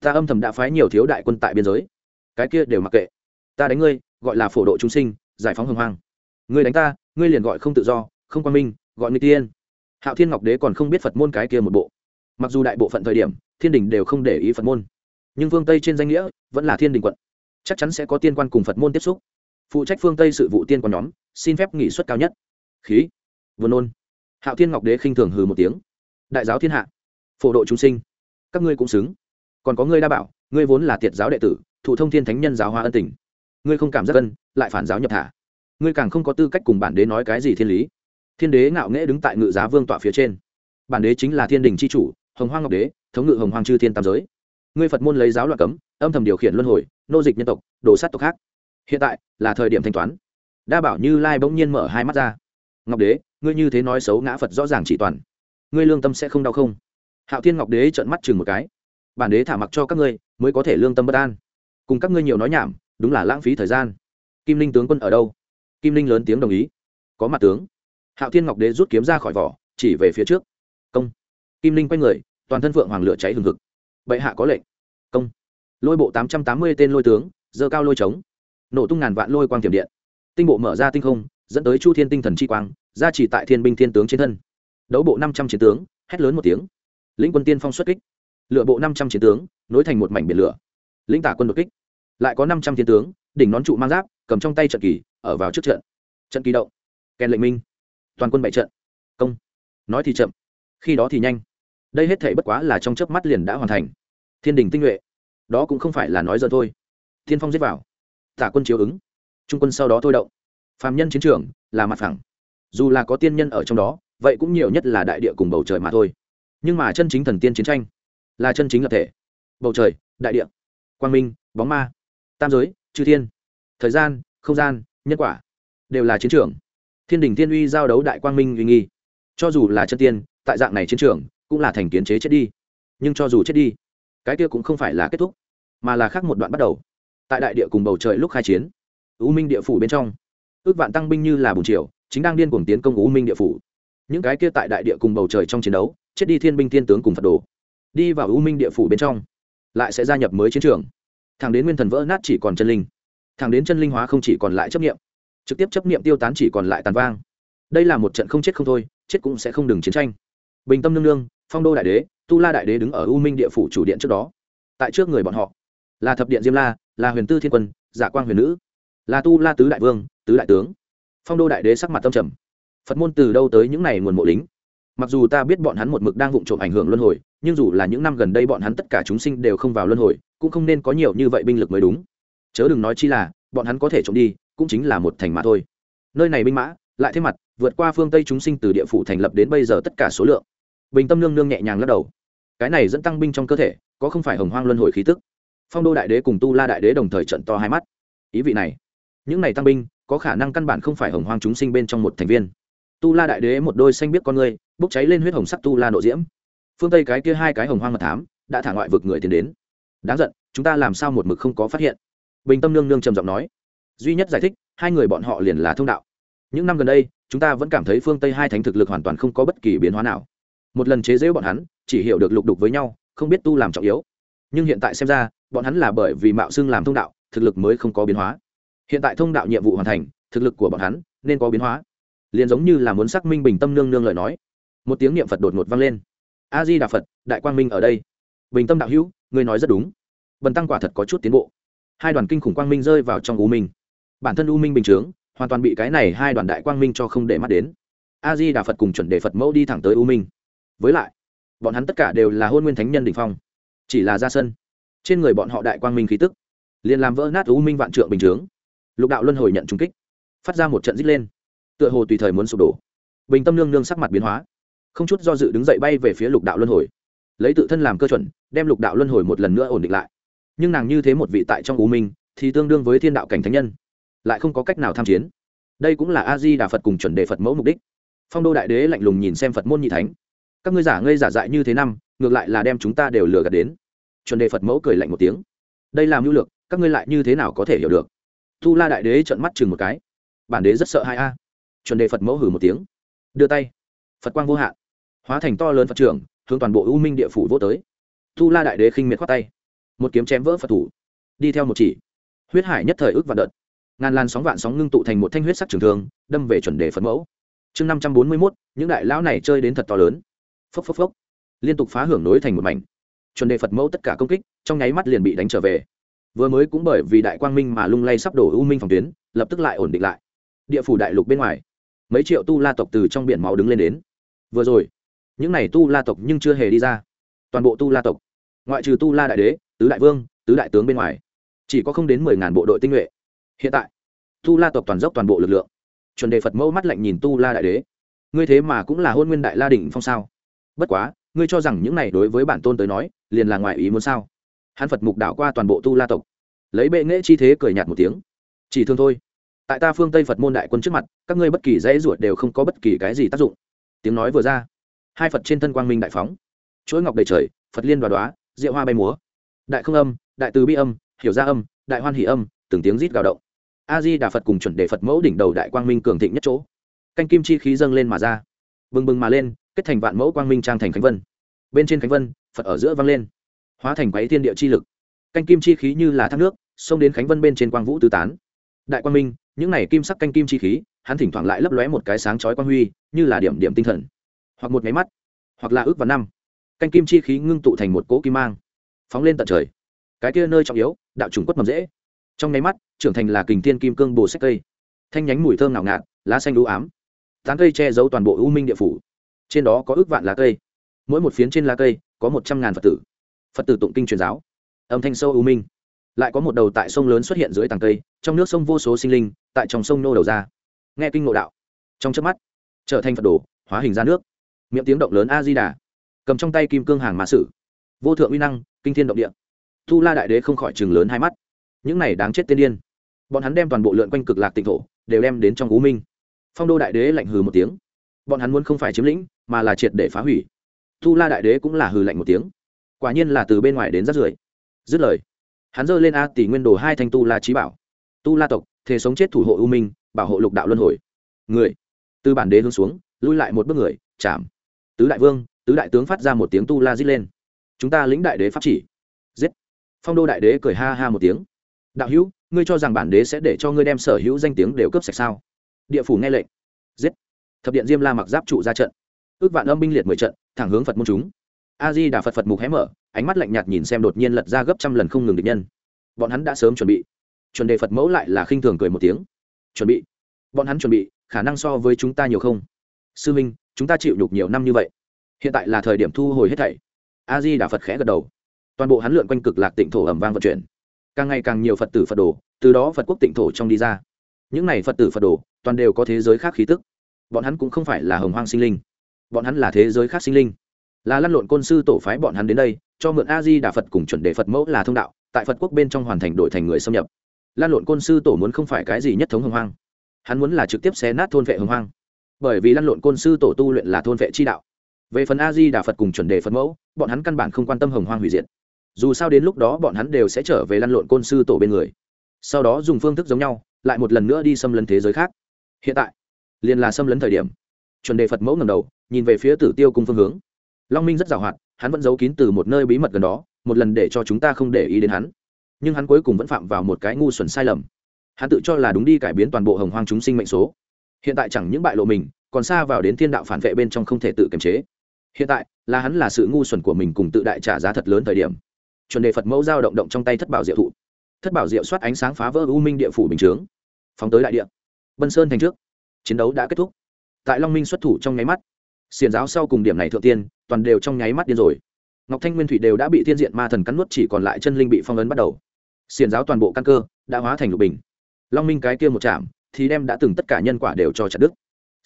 ta âm thầm đã phái nhiều thiếu đại quân tại biên giới. Cái kia đều mặc kệ. Ta đánh ngươi, gọi là phổ độ chúng sinh, giải phóng hồng hoang. Ngươi đánh ta, ngươi liền gọi không tự do, không quan minh, gọi người tiên. Hạo thiên ngọc đế còn không biết phật môn cái kia một bộ. Mặc dù đại bộ phận thời điểm, thiên đình đều không để ý phật môn. Nhưng phương tây trên danh nghĩa, vẫn là thiên đình quận. Chắc chắn sẽ có tiên quan cùng phật môn tiếp xúc. Phụ trách phương tây sự vụ tiên quan nhóm, xin phép nghỉ suất cao nhất. Khí. Vừa nôn hạo thiên ngọc đế khinh thường hừ một tiếng. Đại giáo thiên hạ, phổ độ chúng sinh, các ngươi cũng xứng. Còn có ngươi đa bảo, ngươi vốn là tiệt giáo đệ tử, thụ thông thiên thánh nhân giáo hoa ân tình. Ngươi không cảm giác ân, lại phản giáo nhập thả. Ngươi càng không có tư cách cùng bản đế nói cái gì thiên lý. Thiên đế ngạo nghễ đứng tại ngự giá vương tọa phía trên. Bản đế chính là thiên đình c h i chủ, hồng hoang ngọc đế, thống ngự hồng hoang chư thiên tam giới. Ngươi phật môn lấy giáo loạn cấm, âm thầm điều khiển luân hồi, nô dịch nhân tộc đổ sát tộc khác. Hiện tại là thời điểm thanh toán. Đa bảo như lai bỗng nhiên mở hai mắt ra ngọc đế, ngươi như thế nói xấu ngã phật rõ ràng chỉ toàn. Ngươi lương tâm sẽ không đau không? Hạo thiên ngọc đế trợn mắt chừng một cái. Bản đế thả mặc cho các ngươi, mới có thể lương tâm bất an. Cùng các ngươi nhiều nói nhảm, đúng là lãng phí thời gian. Kim linh tướng quân ở đâu? Kim linh lớn tiếng đồng ý. Có mặt tướng. Hạo thiên ngọc đế rút kiếm ra khỏi vỏ, chỉ về phía trước. Công. Kim linh quay người, toàn thân phượng hoàng lửa cháy hừng hực. Bệ hạ có lệnh. Công. Lôi bộ tám trăm tám mươi tên lôi tướng, dơ cao lôi trống. Nổ tung ngàn vạn lôi quang tiềm điện. Tinh bộ mở ra tinh không dẫn tới chu thiên tinh thần chi quang ra chỉ tại thiên binh thiên tướng trên thân. Đấu bộ năm trăm chiến tướng, hét lớn một tiếng. Lĩnh quân tiên phong xuất kích. Lựa bộ năm trăm chiến tướng, nối thành một mảnh biển lửa. Lĩnh tả quân đột kích. Lại có năm trăm thiên tướng, đỉnh nón trụ mang giáp, cầm trong tay trận kỳ, ở vào trước trận. Trận kỳ động. Kèn lệnh minh. Toàn quân bại trận. Công. Nói thì chậm, khi đó thì nhanh. Đây hết thể bất quá là trong chớp mắt liền đã hoàn thành. Thiên đình tinh nhuệ. Đó cũng không phải là nói giờ thôi. Thiên phong giết vào. Tả quân chiếu ứng. Trung quân sau đó thôi động phàm nhân chiến trường là mặt phẳng. Dù là có tiên nhân ở trong đó, vậy cũng nhiều nhất là đại địa cùng bầu trời mà thôi. Nhưng mà chân chính thần tiên chiến tranh là chân chính lập thể. Bầu trời, đại địa, quang minh, bóng ma, tam giới, chư thiên, thời gian, không gian, nhân quả đều là chiến trường. Thiên đình thiên uy giao đấu đại quang minh uy nghi. Cho dù là chân tiên, tại dạng này chiến trường cũng là thành kiến chế chết đi. Nhưng cho dù chết đi, cái kia cũng không phải là kết thúc, mà là khác một đoạn bắt đầu. Tại đại địa cùng bầu trời lúc khai chiến ưu minh địa phủ bên trong ước vạn tăng binh như là bùn triều, chính đang điên cuồng tiến công u minh địa phủ. Những cái kia tại đại địa cùng bầu trời trong chiến đấu, chết đi thiên binh thiên tướng cùng phật đồ. Đi vào u minh địa phủ bên trong, lại sẽ gia nhập mới chiến trường. Thẳng đến nguyên thần vỡ nát chỉ còn chân linh. Thẳng đến chân linh hóa không chỉ còn lại chấp nghiệm trực tiếp chấp nghiệm tiêu tán chỉ còn lại tàn vang. Đây là một trận không chết không thôi, chết cũng sẽ không đừng chiến tranh. Bình tâm nương nương, phong đô đại đế, tu la đại đế đứng ở u minh địa phủ chủ điện trước đó. Tại trước người bọn họ, là thập điện diêm la, là huyền tư thiên quân giả quang huyền nữ, là tu la tứ đại vương tứ đại tướng. Phong đô đại đế sắc mặt tâm trầm. Phật môn từ đâu tới những n à y nguồn mộ lính? Mặc dù ta biết bọn hắn một mực đang vụng trộm ảnh hưởng luân hồi, nhưng dù là những năm gần đây bọn hắn tất cả chúng sinh đều không vào luân hồi, cũng không nên có nhiều như vậy binh lực mới đúng. Chớ đừng nói chi là, bọn hắn có thể trộm đi, cũng chính là một thành mã thôi. Nơi này binh mã, lại thêm mặt, vượt qua phương tây chúng sinh từ địa phủ thành lập đến bây giờ tất cả số lượng. Bình tâm nương nương nhẹ nhàng lắc đầu. Cái này dẫn tăng binh trong cơ thể, có không phải hồng hoang luân hồi khí tức? Phong đô đại đế cùng tu la đại đế đồng thời trận to hai mắt. Ý vị này, những này tăng binh có khả năng căn bản không phải hồng hoang chúng sinh bên trong một thành viên. Tu la đại đế một đôi xanh biết con người bốc cháy lên huyết hồng sắc tu la nội diễm. Phương tây cái kia hai cái hồng hoang mật thám, đã thả ngoại vực người tiến đến. Đáng giận, chúng ta làm sao một mực không có phát hiện? Bình tâm nương nương trầm giọng nói. Duy nhất giải thích, hai người bọn họ liền là thông đạo. Những năm gần đây, chúng ta vẫn cảm thấy phương tây hai thánh thực lực hoàn toàn không có bất kỳ biến hóa nào. Một lần chế giễu bọn hắn, chỉ hiểu được lục đục với nhau, không biết tu làm trọng yếu. Nhưng hiện tại xem ra, bọn hắn là bởi vì mạo xưng làm thông đạo, thực lực mới không có biến hóa hiện tại thông đạo nhiệm vụ hoàn thành, thực lực của bọn hắn nên có biến hóa. Liền giống như là muốn xác minh bình tâm nương nương lời nói. Một tiếng niệm phật đột ngột vang lên. A di đà phật, đại quang minh ở đây. Bình tâm đạo hữu, ngươi nói rất đúng. Bần tăng quả thật có chút tiến bộ. Hai đoàn kinh khủng quang minh rơi vào trong u minh. Bản thân u minh bình chướng, hoàn toàn bị cái này hai đoàn đại quang minh cho không để mắt đến. A di đà phật cùng chuẩn đề phật mẫu đi thẳng tới u minh. Với lại, bọn hắn tất cả đều là hôn nguyên thánh nhân đình phong. Chỉ là ra sân. Trên người bọn họ đại quang minh khí tức, liền làm vỡ nát u minh vạn trượng bình chướng lục đạo luân hồi nhận trung kích. Phát ra một trận dít lên. Tựa hồ tùy thời muốn sụp đổ. Bình tâm nương nương sắc mặt biến hóa. Không chút do dự đứng dậy bay về phía lục đạo luân hồi. Lấy tự thân làm cơ chuẩn, đem lục đạo luân hồi một lần nữa ổn định lại. Nhưng nàng như thế một vị tại trong u minh, thì tương đương với thiên đạo cảnh thánh nhân. Lại không có cách nào tham chiến. Đây cũng là a di đà phật cùng chuẩn đề phật mẫu mục đích. Phong đô đại đế lạnh lùng nhìn xem phật môn nhị thánh. Các ngươi giả ngây giả dại như thế năm, ngược lại là đem chúng ta đều lừa gạt đến. Chuẩn đề phật mẫu cười lạnh một tiếng. Đây làm mưu lược, các ngươi lại như thế nào có thể hiểu được? Tu la đại đế trợn mắt chừng một cái. Bản đế rất sợ hai a. Chuẩn đề phật mẫu hử một tiếng. Đưa tay. Phật quang vô hạn. Hóa thành to lớn phật trưởng, hướng toàn bộ u minh địa phủ vô tới. Tu la đại đế khinh miệt khoát tay. Một kiếm chém vỡ phật thủ. Đi theo một chỉ. Huyết hải nhất thời ước vạn đợt. Ngàn làn sóng vạn sóng ngưng tụ thành một thanh huyết sắc trường thương, đâm về chuẩn đề phật mẫu. Chương năm trăm bốn mươi mốt, những đại lão này chơi đến thật to lớn. Phốc phốc phốc. Liên tục phá hưởng nối thành một mảnh. Chuẩn đề phật mẫu tất cả công kích, trong nháy mắt liền bị đánh trở về vừa mới cũng bởi vì đại quang minh mà lung lay sắp đổ u minh phòng tuyến, lập tức lại ổn định lại. Địa phủ đại lục bên ngoài, mấy triệu tu la tộc từ trong biển máu đứng lên đến. Vừa rồi, những n à y tu la tộc nhưng chưa hề đi ra. Toàn bộ tu la tộc, ngoại trừ tu la đại đế, tứ đại vương, tứ đại tướng bên ngoài, chỉ có không đến mười ngàn bộ đội tinh nhuệ. Hiện tại, tu la tộc toàn dốc toàn bộ lực lượng. Chuẩn đề phật mẫu mắt lạnh nhìn tu la đại đế. Ngươi thế mà cũng là hôn nguyên đại la đỉnh phong sao? Bất quá, ngươi cho rằng những này đối với bản tôn tới nói, liền là ngoại ý muốn sao? Hắn phật mục đảo qua toàn bộ tu la tộc. Lấy bệ nghệ chi thế cười nhạt một tiếng. Chỉ thương thôi. Tại ta phương tây phật môn đại quân trước mặt, các ngươi bất kỳ dãy ruột đều không có bất kỳ cái gì tác dụng. Tiếng nói vừa ra, hai phật trên thân quang minh đại phóng. Chuỗi ngọc đầy trời, phật liên đoá đoá diệu hoa bay múa. Đại không âm, đại từ bi âm, hiểu ra âm, đại hoan hỷ âm, từng tiếng rít gào động. A di đà phật cùng chuẩn đề phật mẫu đỉnh đầu đại quang minh cường thịnh nhất chỗ. Canh kim chi khí dâng lên mà ra. Bừng bừng mà lên, kết thành vạn mẫu quang minh trang thành khánh vân. Bên trên khánh vân, phật ở giữa vang lên hóa thành quáy thiên địa chi lực. Canh kim chi khí như là thác nước, xông đến khánh vân bên trên quang vũ tứ tán. Đại quang minh, những này kim sắc canh kim chi khí, hắn thỉnh thoảng lại lấp lóe một cái sáng chói quang huy, như là điểm điểm tinh thần. Hoặc một máy mắt, hoặc là ước và năm. Canh kim chi khí ngưng tụ thành một cỗ kim mang, phóng lên tận trời. Cái kia nơi trọng yếu, đạo trùng quất mầm dễ. Trong nháy mắt, trưởng thành là kình thiên kim cương bồ sách cây. Thanh nhánh mùi thơm ngào ngạt, lá xanh đũ ám. Tán cây che giấu toàn bộ u minh địa phủ. Trên đó có ước vạn lá cây. Mỗi một phiến trên lá cây, có một trăm ngàn phật tử phật tử tụng kinh truyền giáo. Âm thanh sâu u minh. Lại có một đầu tại sông lớn xuất hiện dưới tàng cây, trong nước sông vô số sinh linh, tại trong sông nô đầu ra. Nghe kinh ngộ đạo. Trong chớp mắt, trở thành phật đồ, hóa hình ra nước. Miệng tiếng động lớn a di đà cầm trong tay kim cương hàng mã sử. Vô thượng uy năng, kinh thiên động địa. Thu la đại đế không khỏi chừng lớn hai mắt. Những này đáng chết tiên điên. Bọn hắn đem toàn bộ lượn quanh cực lạc tịnh thổ, đều đem đến trong ú minh. Phong đô đại đế lạnh hừ một tiếng. Bọn hắn muốn không phải chiếm lĩnh, mà là triệt để phá hủy. Thu la đại đế cũng là hừ lạnh một tiếng quả nhiên là từ bên ngoài đến rất rưởi dứt lời, hắn giơ lên a tỷ nguyên đồ hai thanh tu la trí bảo. Tu la tộc thể sống chết thủ hộ u minh, bảo hộ lục đạo luân hồi. Người, từ bản đế hướng xuống, lui lại một bước người, chạm. Tứ đại vương, tứ đại tướng phát ra một tiếng tu la dít lên. Chúng ta lĩnh đại đế pháp chỉ. Giết. Phong đô đại đế cười ha ha một tiếng. Đạo hữu, ngươi cho rằng bản đế sẽ để cho ngươi đem sở hữu danh tiếng đều cướp sạch sao? Địa phủ nghe lệnh. Giết. Thập điện diêm la mặc giáp trụ ra trận. Ước vạn âm binh liệt mười trận, thẳng hướng phật môn chúng a di đà phật phật mục hé mở, ánh mắt lạnh nhạt nhìn xem đột nhiên lật ra gấp trăm lần không ngừng địch nhân. Bọn hắn đã sớm chuẩn bị. Chuẩn đề phật mẫu lại là khinh thường cười một tiếng. Chuẩn bị. Bọn hắn chuẩn bị, khả năng so với chúng ta nhiều không? Sư minh, chúng ta chịu nhục nhiều năm như vậy. Hiện tại là thời điểm thu hồi hết thảy. A di đà phật khẽ gật đầu. Toàn bộ hắn lượn quanh cực lạc tịnh thổ ẩm vang vận chuyển. Càng ngày càng nhiều phật tử phật đồ, từ đó phật quốc tịnh thổ trong đi ra. Những này phật tử phật đồ, toàn đều có thế giới khác khí tức. Bọn hắn cũng không phải là hồng hoang sinh linh. Bọn hắn là thế giới khác sinh linh là lăn lộn côn sư tổ phái bọn hắn đến đây, cho mượn a di đà phật cùng chuẩn đề phật mẫu là thông đạo, tại phật quốc bên trong hoàn thành đổi thành người xâm nhập. Lan lộn côn sư tổ muốn không phải cái gì nhất thống hồng hoang. Hắn muốn là trực tiếp xé nát thôn vệ hồng hoang. Bởi vì lan lộn côn sư tổ tu luyện là thôn vệ chi đạo. Về phần a di đà phật cùng chuẩn đề phật mẫu, bọn hắn căn bản không quan tâm hồng hoang hủy diệt. Dù sao đến lúc đó bọn hắn đều sẽ trở về lan lộn côn sư tổ bên người. Sau đó dùng phương thức giống nhau, lại một lần nữa đi xâm lấn thế giới khác. Hiện tại, liền là xâm lấn thời điểm. Chuẩn đề phật mẫu ngầm đầu, nhìn về phía tử tiêu cung phương hướng long minh rất giàu hoạt, hắn vẫn giấu kín từ một nơi bí mật gần đó, một lần để cho chúng ta không để ý đến hắn. Nhưng hắn cuối cùng vẫn phạm vào một cái ngu xuẩn sai lầm. Hắn tự cho là đúng đi cải biến toàn bộ hồng hoang chúng sinh mệnh số. Hiện tại chẳng những bại lộ mình, còn xa vào đến thiên đạo phản vệ bên trong không thể tự kiềm chế. Hiện tại, là hắn là sự ngu xuẩn của mình cùng tự đại trả giá thật lớn thời điểm. Chuẩn đề phật mẫu giao động động trong tay thất bảo diệu thụ. Thất bảo diệu soát ánh sáng phá vỡ u minh địa phủ bình chướng. Phóng tới đại địa. Bân sơn thành trước. Chiến đấu đã kết thúc. Tại long minh xuất thủ trong nháy mắt xiền giáo sau cùng điểm này thượng tiên, toàn đều trong nháy mắt điên rồi. Ngọc thanh nguyên thủy đều đã bị thiên diện ma thần cắn nuốt, chỉ còn lại chân linh bị phong ấn bắt đầu. Xiền giáo toàn bộ căn cơ đã hóa thành lục bình. Long minh cái kia một chạm thì đem đã từng tất cả nhân quả đều cho chặt đức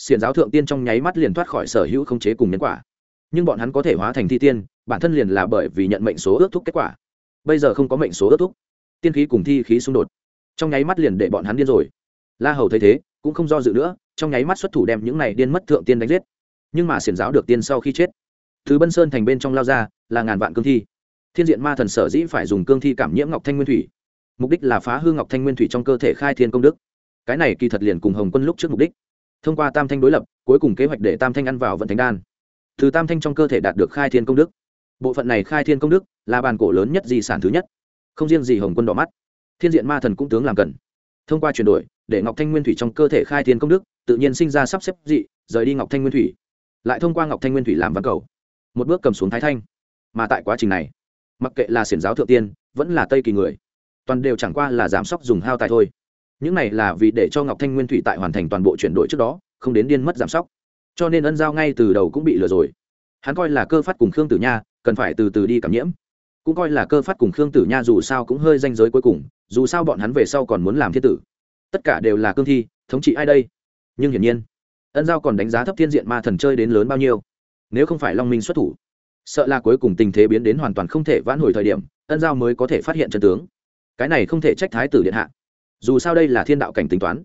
xiền giáo thượng tiên trong nháy mắt liền thoát khỏi sở hữu không chế cùng nhân quả. Nhưng bọn hắn có thể hóa thành thi tiên, bản thân liền là bởi vì nhận mệnh số ước thúc kết quả. Bây giờ không có mệnh số ước thúc, tiên khí cùng thi khí xung đột. Trong nháy mắt liền để bọn hắn điên rồi. La hầu thấy thế, cũng không do dự nữa, trong nháy mắt xuất thủ đem những này điên mất thượng tiên đánh giết nhưng mà xiển giáo được tiên sau khi chết. Thứ bân sơn thành bên trong lao ra là ngàn vạn cương thi. Thiên diện ma thần sở dĩ phải dùng cương thi cảm nhiễm ngọc thanh nguyên thủy. Mục đích là phá hư ngọc thanh nguyên thủy trong cơ thể khai thiên công đức. Cái này kỳ thật liền cùng hồng quân lúc trước mục đích. Thông qua tam thanh đối lập, cuối cùng kế hoạch để tam thanh ăn vào vận thánh đan. Từ tam thanh trong cơ thể đạt được khai thiên công đức. Bộ phận này khai thiên công đức là bàn cổ lớn nhất di sản thứ nhất. Không riêng gì hồng quân đỏ mắt, thiên diện ma thần cũng tướng làm cần. Thông qua chuyển đổi, để ngọc thanh nguyên thủy trong cơ thể khai thiên công đức tự nhiên sinh ra sắp xếp dị, rời đi ngọc thanh nguyên thủy lại thông qua ngọc thanh nguyên thủy làm văn cầu, một bước cầm xuống thái thanh. Mà tại quá trình này, mặc kệ là xiển giáo thượng tiên, vẫn là tây kỳ người, toàn đều chẳng qua là giảm sốc dùng hao tài thôi. Những này là vì để cho ngọc thanh nguyên thủy tại hoàn thành toàn bộ chuyển đổi trước đó, không đến điên mất giảm sốc cho nên ân giao ngay từ đầu cũng bị lừa rồi. Hắn coi là cơ phát cùng khương tử nha, cần phải từ từ đi cảm nhiễm. Cũng coi là cơ phát cùng khương tử nha dù sao cũng hơi danh giới cuối cùng, dù sao bọn hắn về sau còn muốn làm thiên tử. Tất cả đều là cương thi, thống trị ai đây? Nhưng hiển nhiên ân giao còn đánh giá thấp thiên diện ma thần chơi đến lớn bao nhiêu. Nếu không phải long minh xuất thủ, sợ là cuối cùng tình thế biến đến hoàn toàn không thể vãn hồi thời điểm, ân giao mới có thể phát hiện chân tướng. Cái này không thể trách thái tử điện hạ. Dù sao đây là thiên đạo cảnh tính toán,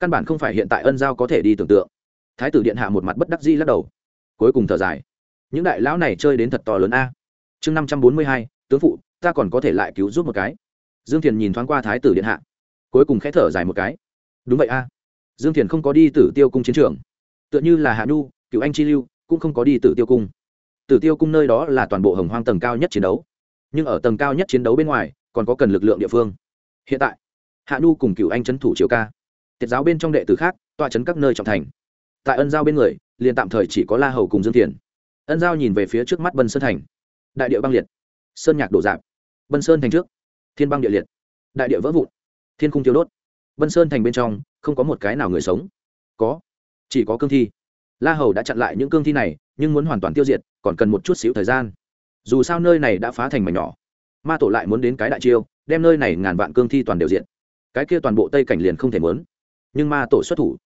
căn bản không phải hiện tại ân giao có thể đi tưởng tượng. Thái tử điện hạ một mặt bất đắc di lắc đầu, cuối cùng thở dài. Những đại lão này chơi đến thật to lớn a. Chương năm trăm bốn mươi hai, tướng phụ, ta còn có thể lại cứu giúp một cái. Dương thiền nhìn thoáng qua thái tử điện hạ, cuối cùng khẽ thở dài một cái. Đúng vậy a dương thiền không có đi tử tiêu cung chiến trường. Tựa như là hạ nhu cựu anh chi lưu, cũng không có đi tử tiêu cung. Tử tiêu cung nơi đó là toàn bộ hồng hoang tầng cao nhất chiến đấu. Nhưng ở tầng cao nhất chiến đấu bên ngoài, còn có cần lực lượng địa phương. Hiện tại, hạ nhu cùng cựu anh c h ấ n thủ triều ca. Tiết giáo bên trong đệ tử khác, tọa chấn các nơi trọng thành. Tại ân giao bên người, liền tạm thời chỉ có la hầu cùng dương thiền. Ân giao nhìn về phía trước mắt bân sơn thành. Đại địa băng liệt. Sơn nhạc đổ dạp. Bân sơn thành trước. Thiên băng địa liệt. Đại địa vỡ vụn. Thiên cung tiêu đốt. Bân sơn thành bên trong không có một cái nào người sống. Có. Chỉ có cương thi. La hầu đã chặn lại những cương thi này, nhưng muốn hoàn toàn tiêu diệt, còn cần một chút xíu thời gian. Dù sao nơi này đã phá thành mảnh nhỏ. Ma tổ lại muốn đến cái đại chiêu, đem nơi này ngàn vạn cương thi toàn đều diện cái kia toàn bộ tây cảnh liền không thể muốn. Nhưng ma tổ xuất thủ,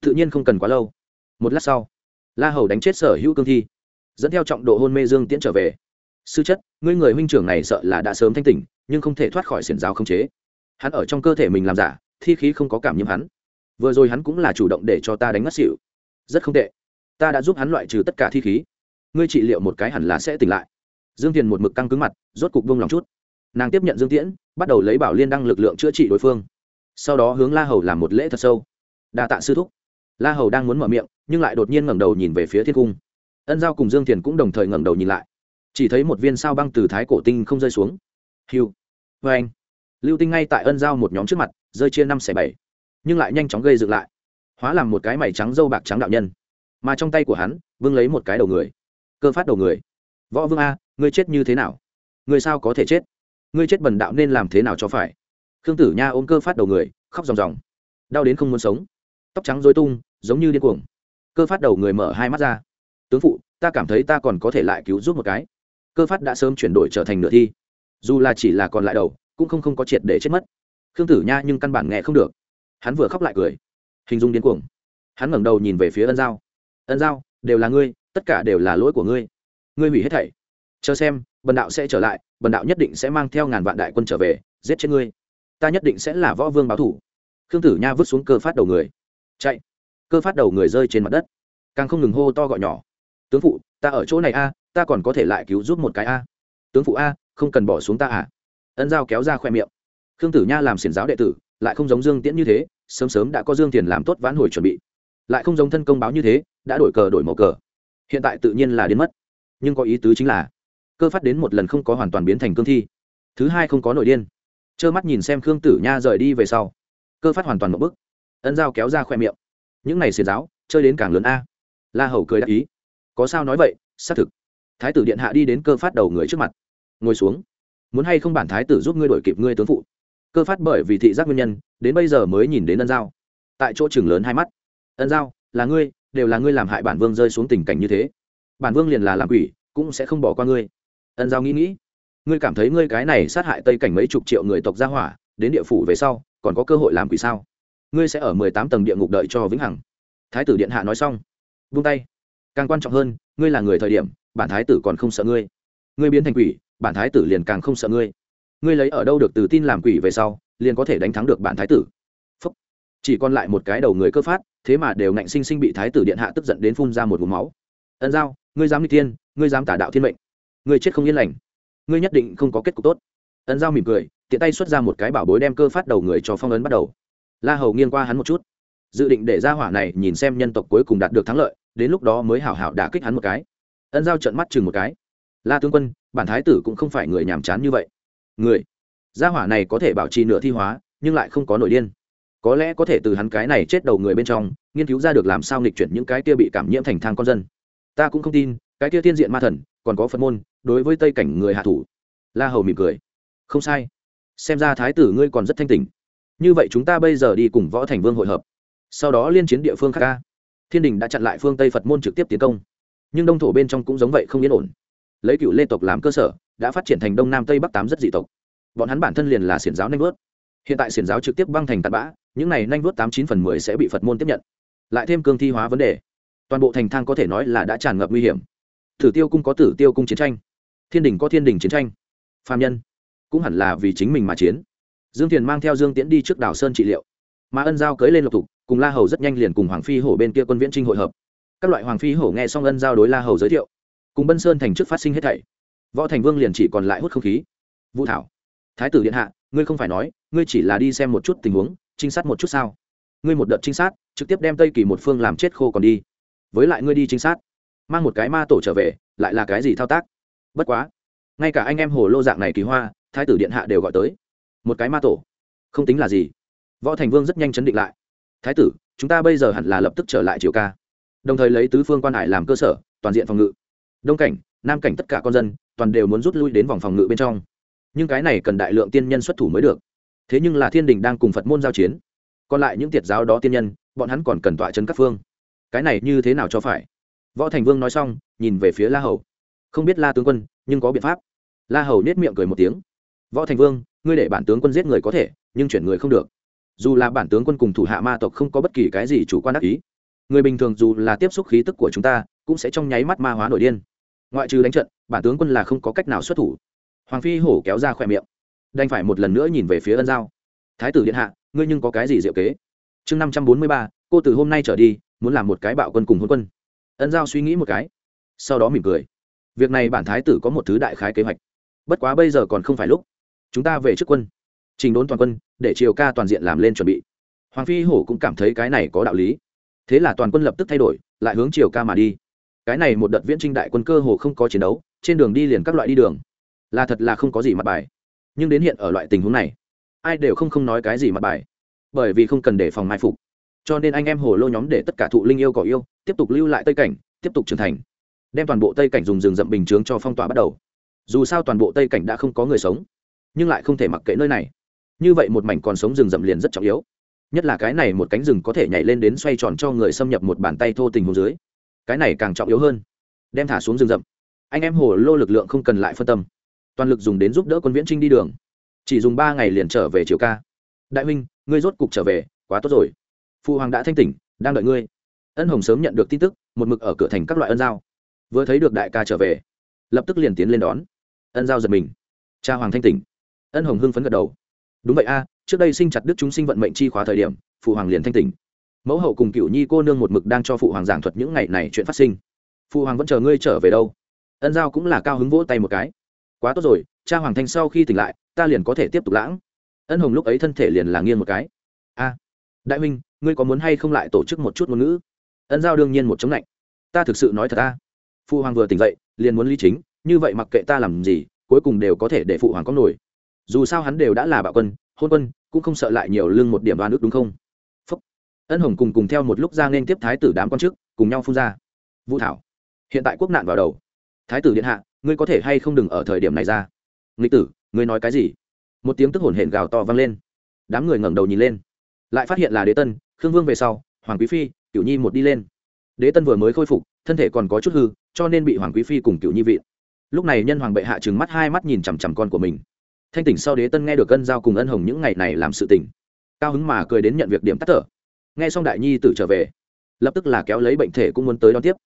tự nhiên không cần quá lâu. Một lát sau, la hầu đánh chết sở hữu cương thi, dẫn theo trọng độ hôn mê dương tiễn trở về. Sư chất, ngươi người huynh trưởng này sợ là đã sớm thanh tỉnh, nhưng không thể thoát khỏi xiển giáo không chế. Hắn ở trong cơ thể mình làm giả, thi khí không có cảm nhiễm hắn vừa rồi hắn cũng là chủ động để cho ta đánh ngất xỉu. Rất không tệ. Ta đã giúp hắn loại trừ tất cả thi khí. Ngươi trị liệu một cái hẳn là sẽ tỉnh lại. Dương tiền một mực căng cứng mặt, rốt cục vung lòng chút. Nàng tiếp nhận dương tiễn, bắt đầu lấy bảo liên đăng lực lượng chữa trị đối phương. Sau đó hướng la hầu làm một lễ thật sâu. Đa tạ sư thúc. La hầu đang muốn mở miệng, nhưng lại đột nhiên ngẩng đầu nhìn về phía thiên cung. Ân giao cùng dương thiền cũng đồng thời ngẩng đầu nhìn lại. Chỉ thấy một viên sao băng từ thái cổ tinh không rơi xuống. Hiu. Vê anh lưu tinh ngay tại ân giao một nhóm trước mặt, rơi chia năm xẻ bảy nhưng lại nhanh chóng gây dựng lại. Hóa làm một cái mày trắng dâu bạc trắng đạo nhân. Mà trong tay của hắn, vương lấy một cái đầu người. Cơ phát đầu người. Võ vương a, ngươi chết như thế nào? Ngươi sao có thể chết? Ngươi chết bần đạo nên làm thế nào cho phải? Khương tử nha ôm cơ phát đầu người, khóc ròng ròng. Đau đến không muốn sống. Tóc trắng dối tung, giống như điên cuồng. Cơ phát đầu người mở hai mắt ra. Tướng phụ, ta cảm thấy ta còn có thể lại cứu giúp một cái. Cơ phát đã sớm chuyển đổi trở thành nửa thi. Dù là chỉ là còn lại đầu, cũng không không có triệt để chết mất. Khương tử nha nhưng căn bản nghe không được hắn vừa khóc lại cười. Hình dung điên cuồng. Hắn ngẩng đầu nhìn về phía ân giao. Ân giao, đều là ngươi, tất cả đều là lỗi của ngươi. Ngươi hủy hết thảy. Chờ xem, bần đạo sẽ trở lại, bần đạo nhất định sẽ mang theo ngàn vạn đại quân trở về, giết chết ngươi. Ta nhất định sẽ là võ vương báo thủ. Khương tử nha vứt xuống cơ phát đầu người. Chạy. Cơ phát đầu người rơi trên mặt đất. Càng không ngừng hô to gọi nhỏ. Tướng phụ, ta ở chỗ này a, ta còn có thể lại cứu giúp một cái a. Tướng phụ a, không cần bỏ xuống ta à. Ân giao kéo ra khoe miệng. Khương tử nha làm xiển giáo đệ tử, lại không giống dương tiễn như thế sớm sớm đã có dương tiền làm tốt vãn hồi chuẩn bị. Lại không giống thân công báo như thế, đã đổi cờ đổi màu cờ. Hiện tại tự nhiên là đến mất. Nhưng có ý tứ chính là, cơ phát đến một lần không có hoàn toàn biến thành cương thi. Thứ hai không có nội điên. Trơ mắt nhìn xem khương tử nha rời đi về sau. Cơ phát hoàn toàn một bức ân giao kéo ra khoe miệng. Những này xiền giáo, chơi đến càng lớn a. La hầu cười đáp ý. Có sao nói vậy, xác thực. Thái tử điện hạ đi đến cơ phát đầu người trước mặt. Ngồi xuống. Muốn hay không bản thái tử giúp ngươi đổi kịp ngươi tướng phụ? Cơ phát bởi vì thị giác nguyên nhân, đến bây giờ mới nhìn đến ân giao. Tại chỗ chừng lớn hai mắt. Ân giao, là ngươi, đều là ngươi làm hại bản vương rơi xuống tình cảnh như thế. Bản vương liền là làm quỷ, cũng sẽ không bỏ qua ngươi. Ân giao nghĩ nghĩ. Ngươi cảm thấy ngươi cái này sát hại tây cảnh mấy chục triệu người tộc gia hỏa, đến địa phủ về sau, còn có cơ hội làm quỷ sao? Ngươi sẽ ở mười tám tầng địa ngục đợi cho vĩnh hằng. Thái tử điện hạ nói xong, vung tay. Càng quan trọng hơn, ngươi là người thời điểm, bản thái tử còn không sợ ngươi. Ngươi biến thành quỷ, bản thái tử liền càng không sợ ngươi ngươi lấy ở đâu được từ tin làm quỷ về sau, liền có thể đánh thắng được bản thái tử. Phúc. chỉ còn lại một cái đầu người cơ phát, thế mà đều ngạnh sinh sinh bị thái tử điện hạ tức giận đến phun ra một vùng máu. Ân giao, ngươi dám đi thiên, ngươi dám tả đạo thiên mệnh. Ngươi chết không yên lành. Ngươi nhất định không có kết cục tốt. Ân giao mỉm cười, tiện tay xuất ra một cái bảo bối đem cơ phát đầu người cho phong ấn bắt đầu. La hầu nghiêng qua hắn một chút. Dự định để ra hỏa này nhìn xem nhân tộc cuối cùng đạt được thắng lợi, đến lúc đó mới hảo hảo đả kích hắn một cái. Ân giao trận mắt chừng một cái. La tướng quân, bản thái tử cũng không phải người nhàm chán như vậy người, gia hỏa này có thể bảo trì nửa thi hóa, nhưng lại không có nội điên. Có lẽ có thể từ hắn cái này chết đầu người bên trong, nghiên cứu ra được làm sao nghịch chuyển những cái kia bị cảm nhiễm thành thang con dân. Ta cũng không tin, cái kia tiên diện ma thần, còn có phật môn, đối với tây cảnh người hạ thủ. La hầu mỉm cười. Không sai. Xem ra thái tử ngươi còn rất thanh tỉnh. Như vậy chúng ta bây giờ đi cùng võ thành vương hội hợp. Sau đó liên chiến địa phương khác ca thiên đình đã chặn lại phương tây phật môn trực tiếp tiến công. Nhưng đông thổ bên trong cũng giống vậy không yên ổn. Lấy cựu lê tộc làm cơ sở đã phát triển thành đông nam tây bắc tám rất dị tộc. Bọn hắn bản thân liền là xiển giáo nanh vớt hiện tại xiển giáo trực tiếp băng thành tạt bã, những này nanh vớt tám chín phần mười sẽ bị phật môn tiếp nhận. Lại thêm cương thi hóa vấn đề. Toàn bộ thành thang có thể nói là đã tràn ngập nguy hiểm. Tử tiêu cung có tử tiêu cung chiến tranh. Thiên đình có thiên đình chiến tranh. Phạm nhân cũng hẳn là vì chính mình mà chiến. Dương thiền mang theo dương tiễn đi trước đảo sơn trị liệu. Mà ân giao cưới lên lục thục, cùng la hầu rất nhanh liền cùng hoàng phi hổ bên kia quân viễn trinh hội hợp. Các loại hoàng phi hổ nghe xong ân giao đối la hầu giới thiệu. Cùng bân sơn thành trước phát sinh hết thảy võ thành vương liền chỉ còn lại hút không khí. Vũ thảo, thái tử điện hạ, ngươi không phải nói, ngươi chỉ là đi xem một chút tình huống, trinh sát một chút sao? Ngươi một đợt trinh sát, trực tiếp đem tây kỳ một phương làm chết khô còn đi. Với lại ngươi đi trinh sát, mang một cái ma tổ trở về, lại là cái gì thao tác? Bất quá, ngay cả anh em hồ lô dạng này kỳ hoa, thái tử điện hạ đều gọi tới. Một cái ma tổ, không tính là gì. Võ thành vương rất nhanh chấn định lại. Thái tử, chúng ta bây giờ hẳn là lập tức trở lại triều ca. Đồng thời lấy tứ phương quan hải làm cơ sở, toàn diện phòng ngự. Đông cảnh nam cảnh tất cả con dân, toàn đều muốn rút lui đến vòng phòng ngự bên trong. Nhưng cái này cần đại lượng tiên nhân xuất thủ mới được. Thế nhưng là thiên đình đang cùng phật môn giao chiến. Còn lại những tiệt giáo đó tiên nhân, bọn hắn còn cần tọa chấn các phương. Cái này như thế nào cho phải? Võ thành vương nói xong, nhìn về phía la hầu. Không biết la tướng quân, nhưng có biện pháp. La hầu nết miệng cười một tiếng. Võ thành vương, ngươi để bản tướng quân giết người có thể, nhưng chuyển người không được. Dù là bản tướng quân cùng thủ hạ ma tộc không có bất kỳ cái gì chủ quan đắc ý, người bình thường dù là tiếp xúc khí tức của chúng ta, cũng sẽ trong nháy mắt ma hóa nổi điên ngoại trừ đánh trận, bản tướng quân là không có cách nào xuất thủ. Hoàng phi hổ kéo ra khỏe miệng, đành phải một lần nữa nhìn về phía ân giao. Thái tử điện hạ, ngươi nhưng có cái gì diệu kế? Chương năm trăm bốn mươi ba, cô từ hôm nay trở đi, muốn làm một cái bạo quân cùng hôn quân. Ân giao suy nghĩ một cái, sau đó mỉm cười. Việc này bản thái tử có một thứ đại khái kế hoạch. Bất quá bây giờ còn không phải lúc. Chúng ta về trước quân, trình đốn toàn quân, để triều ca toàn diện làm lên chuẩn bị. Hoàng phi hổ cũng cảm thấy cái này có đạo lý. Thế là toàn quân lập tức thay đổi, lại hướng triều ca mà đi cái này một đợt viễn trinh đại quân cơ hồ không có chiến đấu, trên đường đi liền các loại đi đường. Là thật là không có gì mặt bài. Nhưng đến hiện ở loại tình huống này, ai đều không không nói cái gì mặt bài. Bởi vì không cần để phòng mai phục. Cho nên anh em hồ lô nhóm để tất cả thụ linh yêu cỏ yêu, tiếp tục lưu lại tây cảnh, tiếp tục trưởng thành. Đem toàn bộ tây cảnh dùng rừng rậm bình chướng cho phong tỏa bắt đầu. Dù sao toàn bộ tây cảnh đã không có người sống, nhưng lại không thể mặc kệ nơi này. Như vậy một mảnh còn sống rừng rậm liền rất trọng yếu. Nhất là cái này một cánh rừng có thể nhảy lên đến xoay tròn cho người xâm nhập một bàn tay thô tình hồ dưới cái này càng trọng yếu hơn. Đem thả xuống rừng rậm. Anh em hồ lô lực lượng không cần lại phân tâm. Toàn lực dùng đến giúp đỡ quân viễn trinh đi đường. Chỉ dùng ba ngày liền trở về triều ca. Đại huynh, ngươi rốt cục trở về, quá tốt rồi. Phụ hoàng đã thanh tỉnh, đang đợi ngươi. Ân hồng sớm nhận được tin tức, một mực ở cửa thành các loại ân giao. Vừa thấy được đại ca trở về, lập tức liền tiến lên đón. Ân giao giật mình. Cha hoàng thanh tỉnh. Ân hồng hưng phấn gật đầu. Đúng vậy a, trước đây sinh chặt đức chúng sinh vận mệnh chi khóa thời điểm phụ hoàng liền thanh tỉnh mẫu hậu cùng cựu nhi cô nương một mực đang cho phụ hoàng giảng thuật những ngày này chuyện phát sinh. Phụ hoàng vẫn chờ ngươi trở về đâu? Ân giao cũng là cao hứng vỗ tay một cái. Quá tốt rồi, cha hoàng thanh sau khi tỉnh lại, ta liền có thể tiếp tục lãng. Ân hồng lúc ấy thân thể liền là nghiêng một cái. A, đại huynh, ngươi có muốn hay không lại tổ chức một chút ngôn ngữ? Ân giao đương nhiên một chống lạnh. Ta thực sự nói thật ta phụ hoàng vừa tỉnh dậy, liền muốn lý chính, như vậy mặc kệ ta làm gì, cuối cùng đều có thể để phụ hoàng có nổi. Dù sao hắn đều đã là bạo quân, hôn quân, cũng không sợ lại nhiều lương một điểm đoan ước đúng không? Ân hồng cùng cùng theo một lúc ra nên tiếp thái tử đám con chức, cùng nhau phun ra. Vũ thảo, hiện tại quốc nạn vào đầu. Thái tử điện hạ, ngươi có thể hay không đừng ở thời điểm này ra? Nghịch tử, ngươi nói cái gì? Một tiếng tức hổn hển gào to vang lên. Đám người ngẩng đầu nhìn lên. Lại phát hiện là đế tân, khương vương về sau, hoàng quý phi, cửu nhi một đi lên. Đế tân vừa mới khôi phục, thân thể còn có chút hư, cho nên bị hoàng quý phi cùng cửu nhi vị. Lúc này nhân hoàng bệ hạ trừng mắt hai mắt nhìn chằm chằm con của mình. Thanh tỉnh sau đế tân nghe được ân giao cùng ân hồng những ngày này làm sự tỉnh. Cao hứng mà cười đến nhận việc điểm tắt thở nghe xong đại nhi tử trở về, lập tức là kéo lấy bệnh thể cũng muốn tới đón tiếp.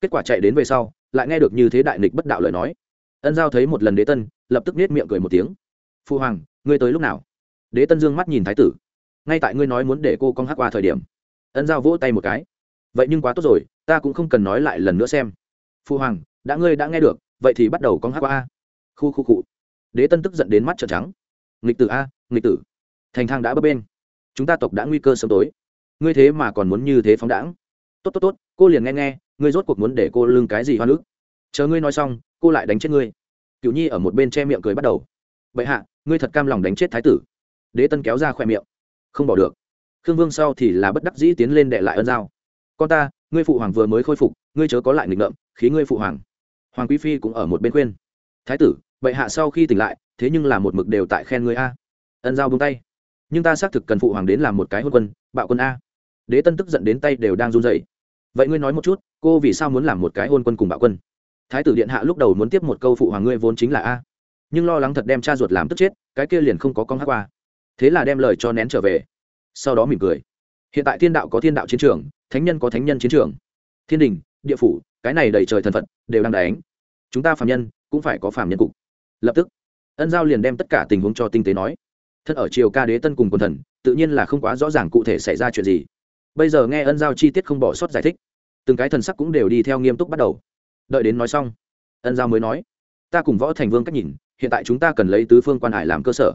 Kết quả chạy đến về sau, lại nghe được như thế đại nịch bất đạo lời nói. Ân giao thấy một lần đế tân, lập tức nết miệng cười một tiếng. Phu hoàng, ngươi tới lúc nào? Đế tân dương mắt nhìn thái tử. Ngay tại ngươi nói muốn để cô con hát qua thời điểm. Ân giao vỗ tay một cái. Vậy nhưng quá tốt rồi, ta cũng không cần nói lại lần nữa xem. Phu hoàng, đã ngươi đã nghe được, vậy thì bắt đầu con hát qua khu khu cụ đế tân tức giận đến mắt trợn trắng. Nghịch tử a, nghịch tử, thành thang đã bấp bên chúng ta tộc đã nguy cơ sớm tối ngươi thế mà còn muốn như thế phóng đãng. Tốt tốt tốt, cô liền nghe nghe, ngươi rốt cuộc muốn để cô lưng cái gì hoa nước? Chờ ngươi nói xong, cô lại đánh chết ngươi. Cựu nhi ở một bên che miệng cười bắt đầu. Vậy hạ, ngươi thật cam lòng đánh chết thái tử. Đế tân kéo ra khoe miệng. Không bỏ được. Khương vương sau thì là bất đắc dĩ tiến lên đệ lại ân giao. Con ta, ngươi phụ hoàng vừa mới khôi phục, ngươi chớ có lại nghịch ngợm, khí ngươi phụ hoàng. Hoàng quý phi cũng ở một bên khuyên. Thái tử, bệ hạ sau khi tỉnh lại, thế nhưng là một mực đều tại khen ngươi a. Ân giao buông tay. Nhưng ta xác thực cần phụ hoàng đến làm một cái hôn quân, bạo quân a đế tân tức giận đến tay đều đang run dậy vậy ngươi nói một chút, cô vì sao muốn làm một cái hôn quân cùng bạo quân? Thái tử điện hạ lúc đầu muốn tiếp một câu phụ hoàng ngươi vốn chính là a. Nhưng lo lắng thật đem cha ruột làm tức chết, cái kia liền không có con hát qua. Thế là đem lời cho nén trở về. Sau đó mỉm cười. Hiện tại thiên đạo có thiên đạo chiến trường, thánh nhân có thánh nhân chiến trường. Thiên đình, địa phủ, cái này đầy trời thần phật, đều đang đánh. Chúng ta phạm nhân, cũng phải có phạm nhân cục. Lập tức, ân giao liền đem tất cả tình huống cho tinh tế nói. Thân ở triều ca đế tân cùng quần thần, tự nhiên là không quá rõ ràng cụ thể xảy ra chuyện gì bây giờ nghe ân giao chi tiết không bỏ sót giải thích. Từng cái thần sắc cũng đều đi theo nghiêm túc bắt đầu. Đợi đến nói xong, ân giao mới nói, ta cùng võ thành vương cách nhìn, hiện tại chúng ta cần lấy tứ phương quan hải làm cơ sở.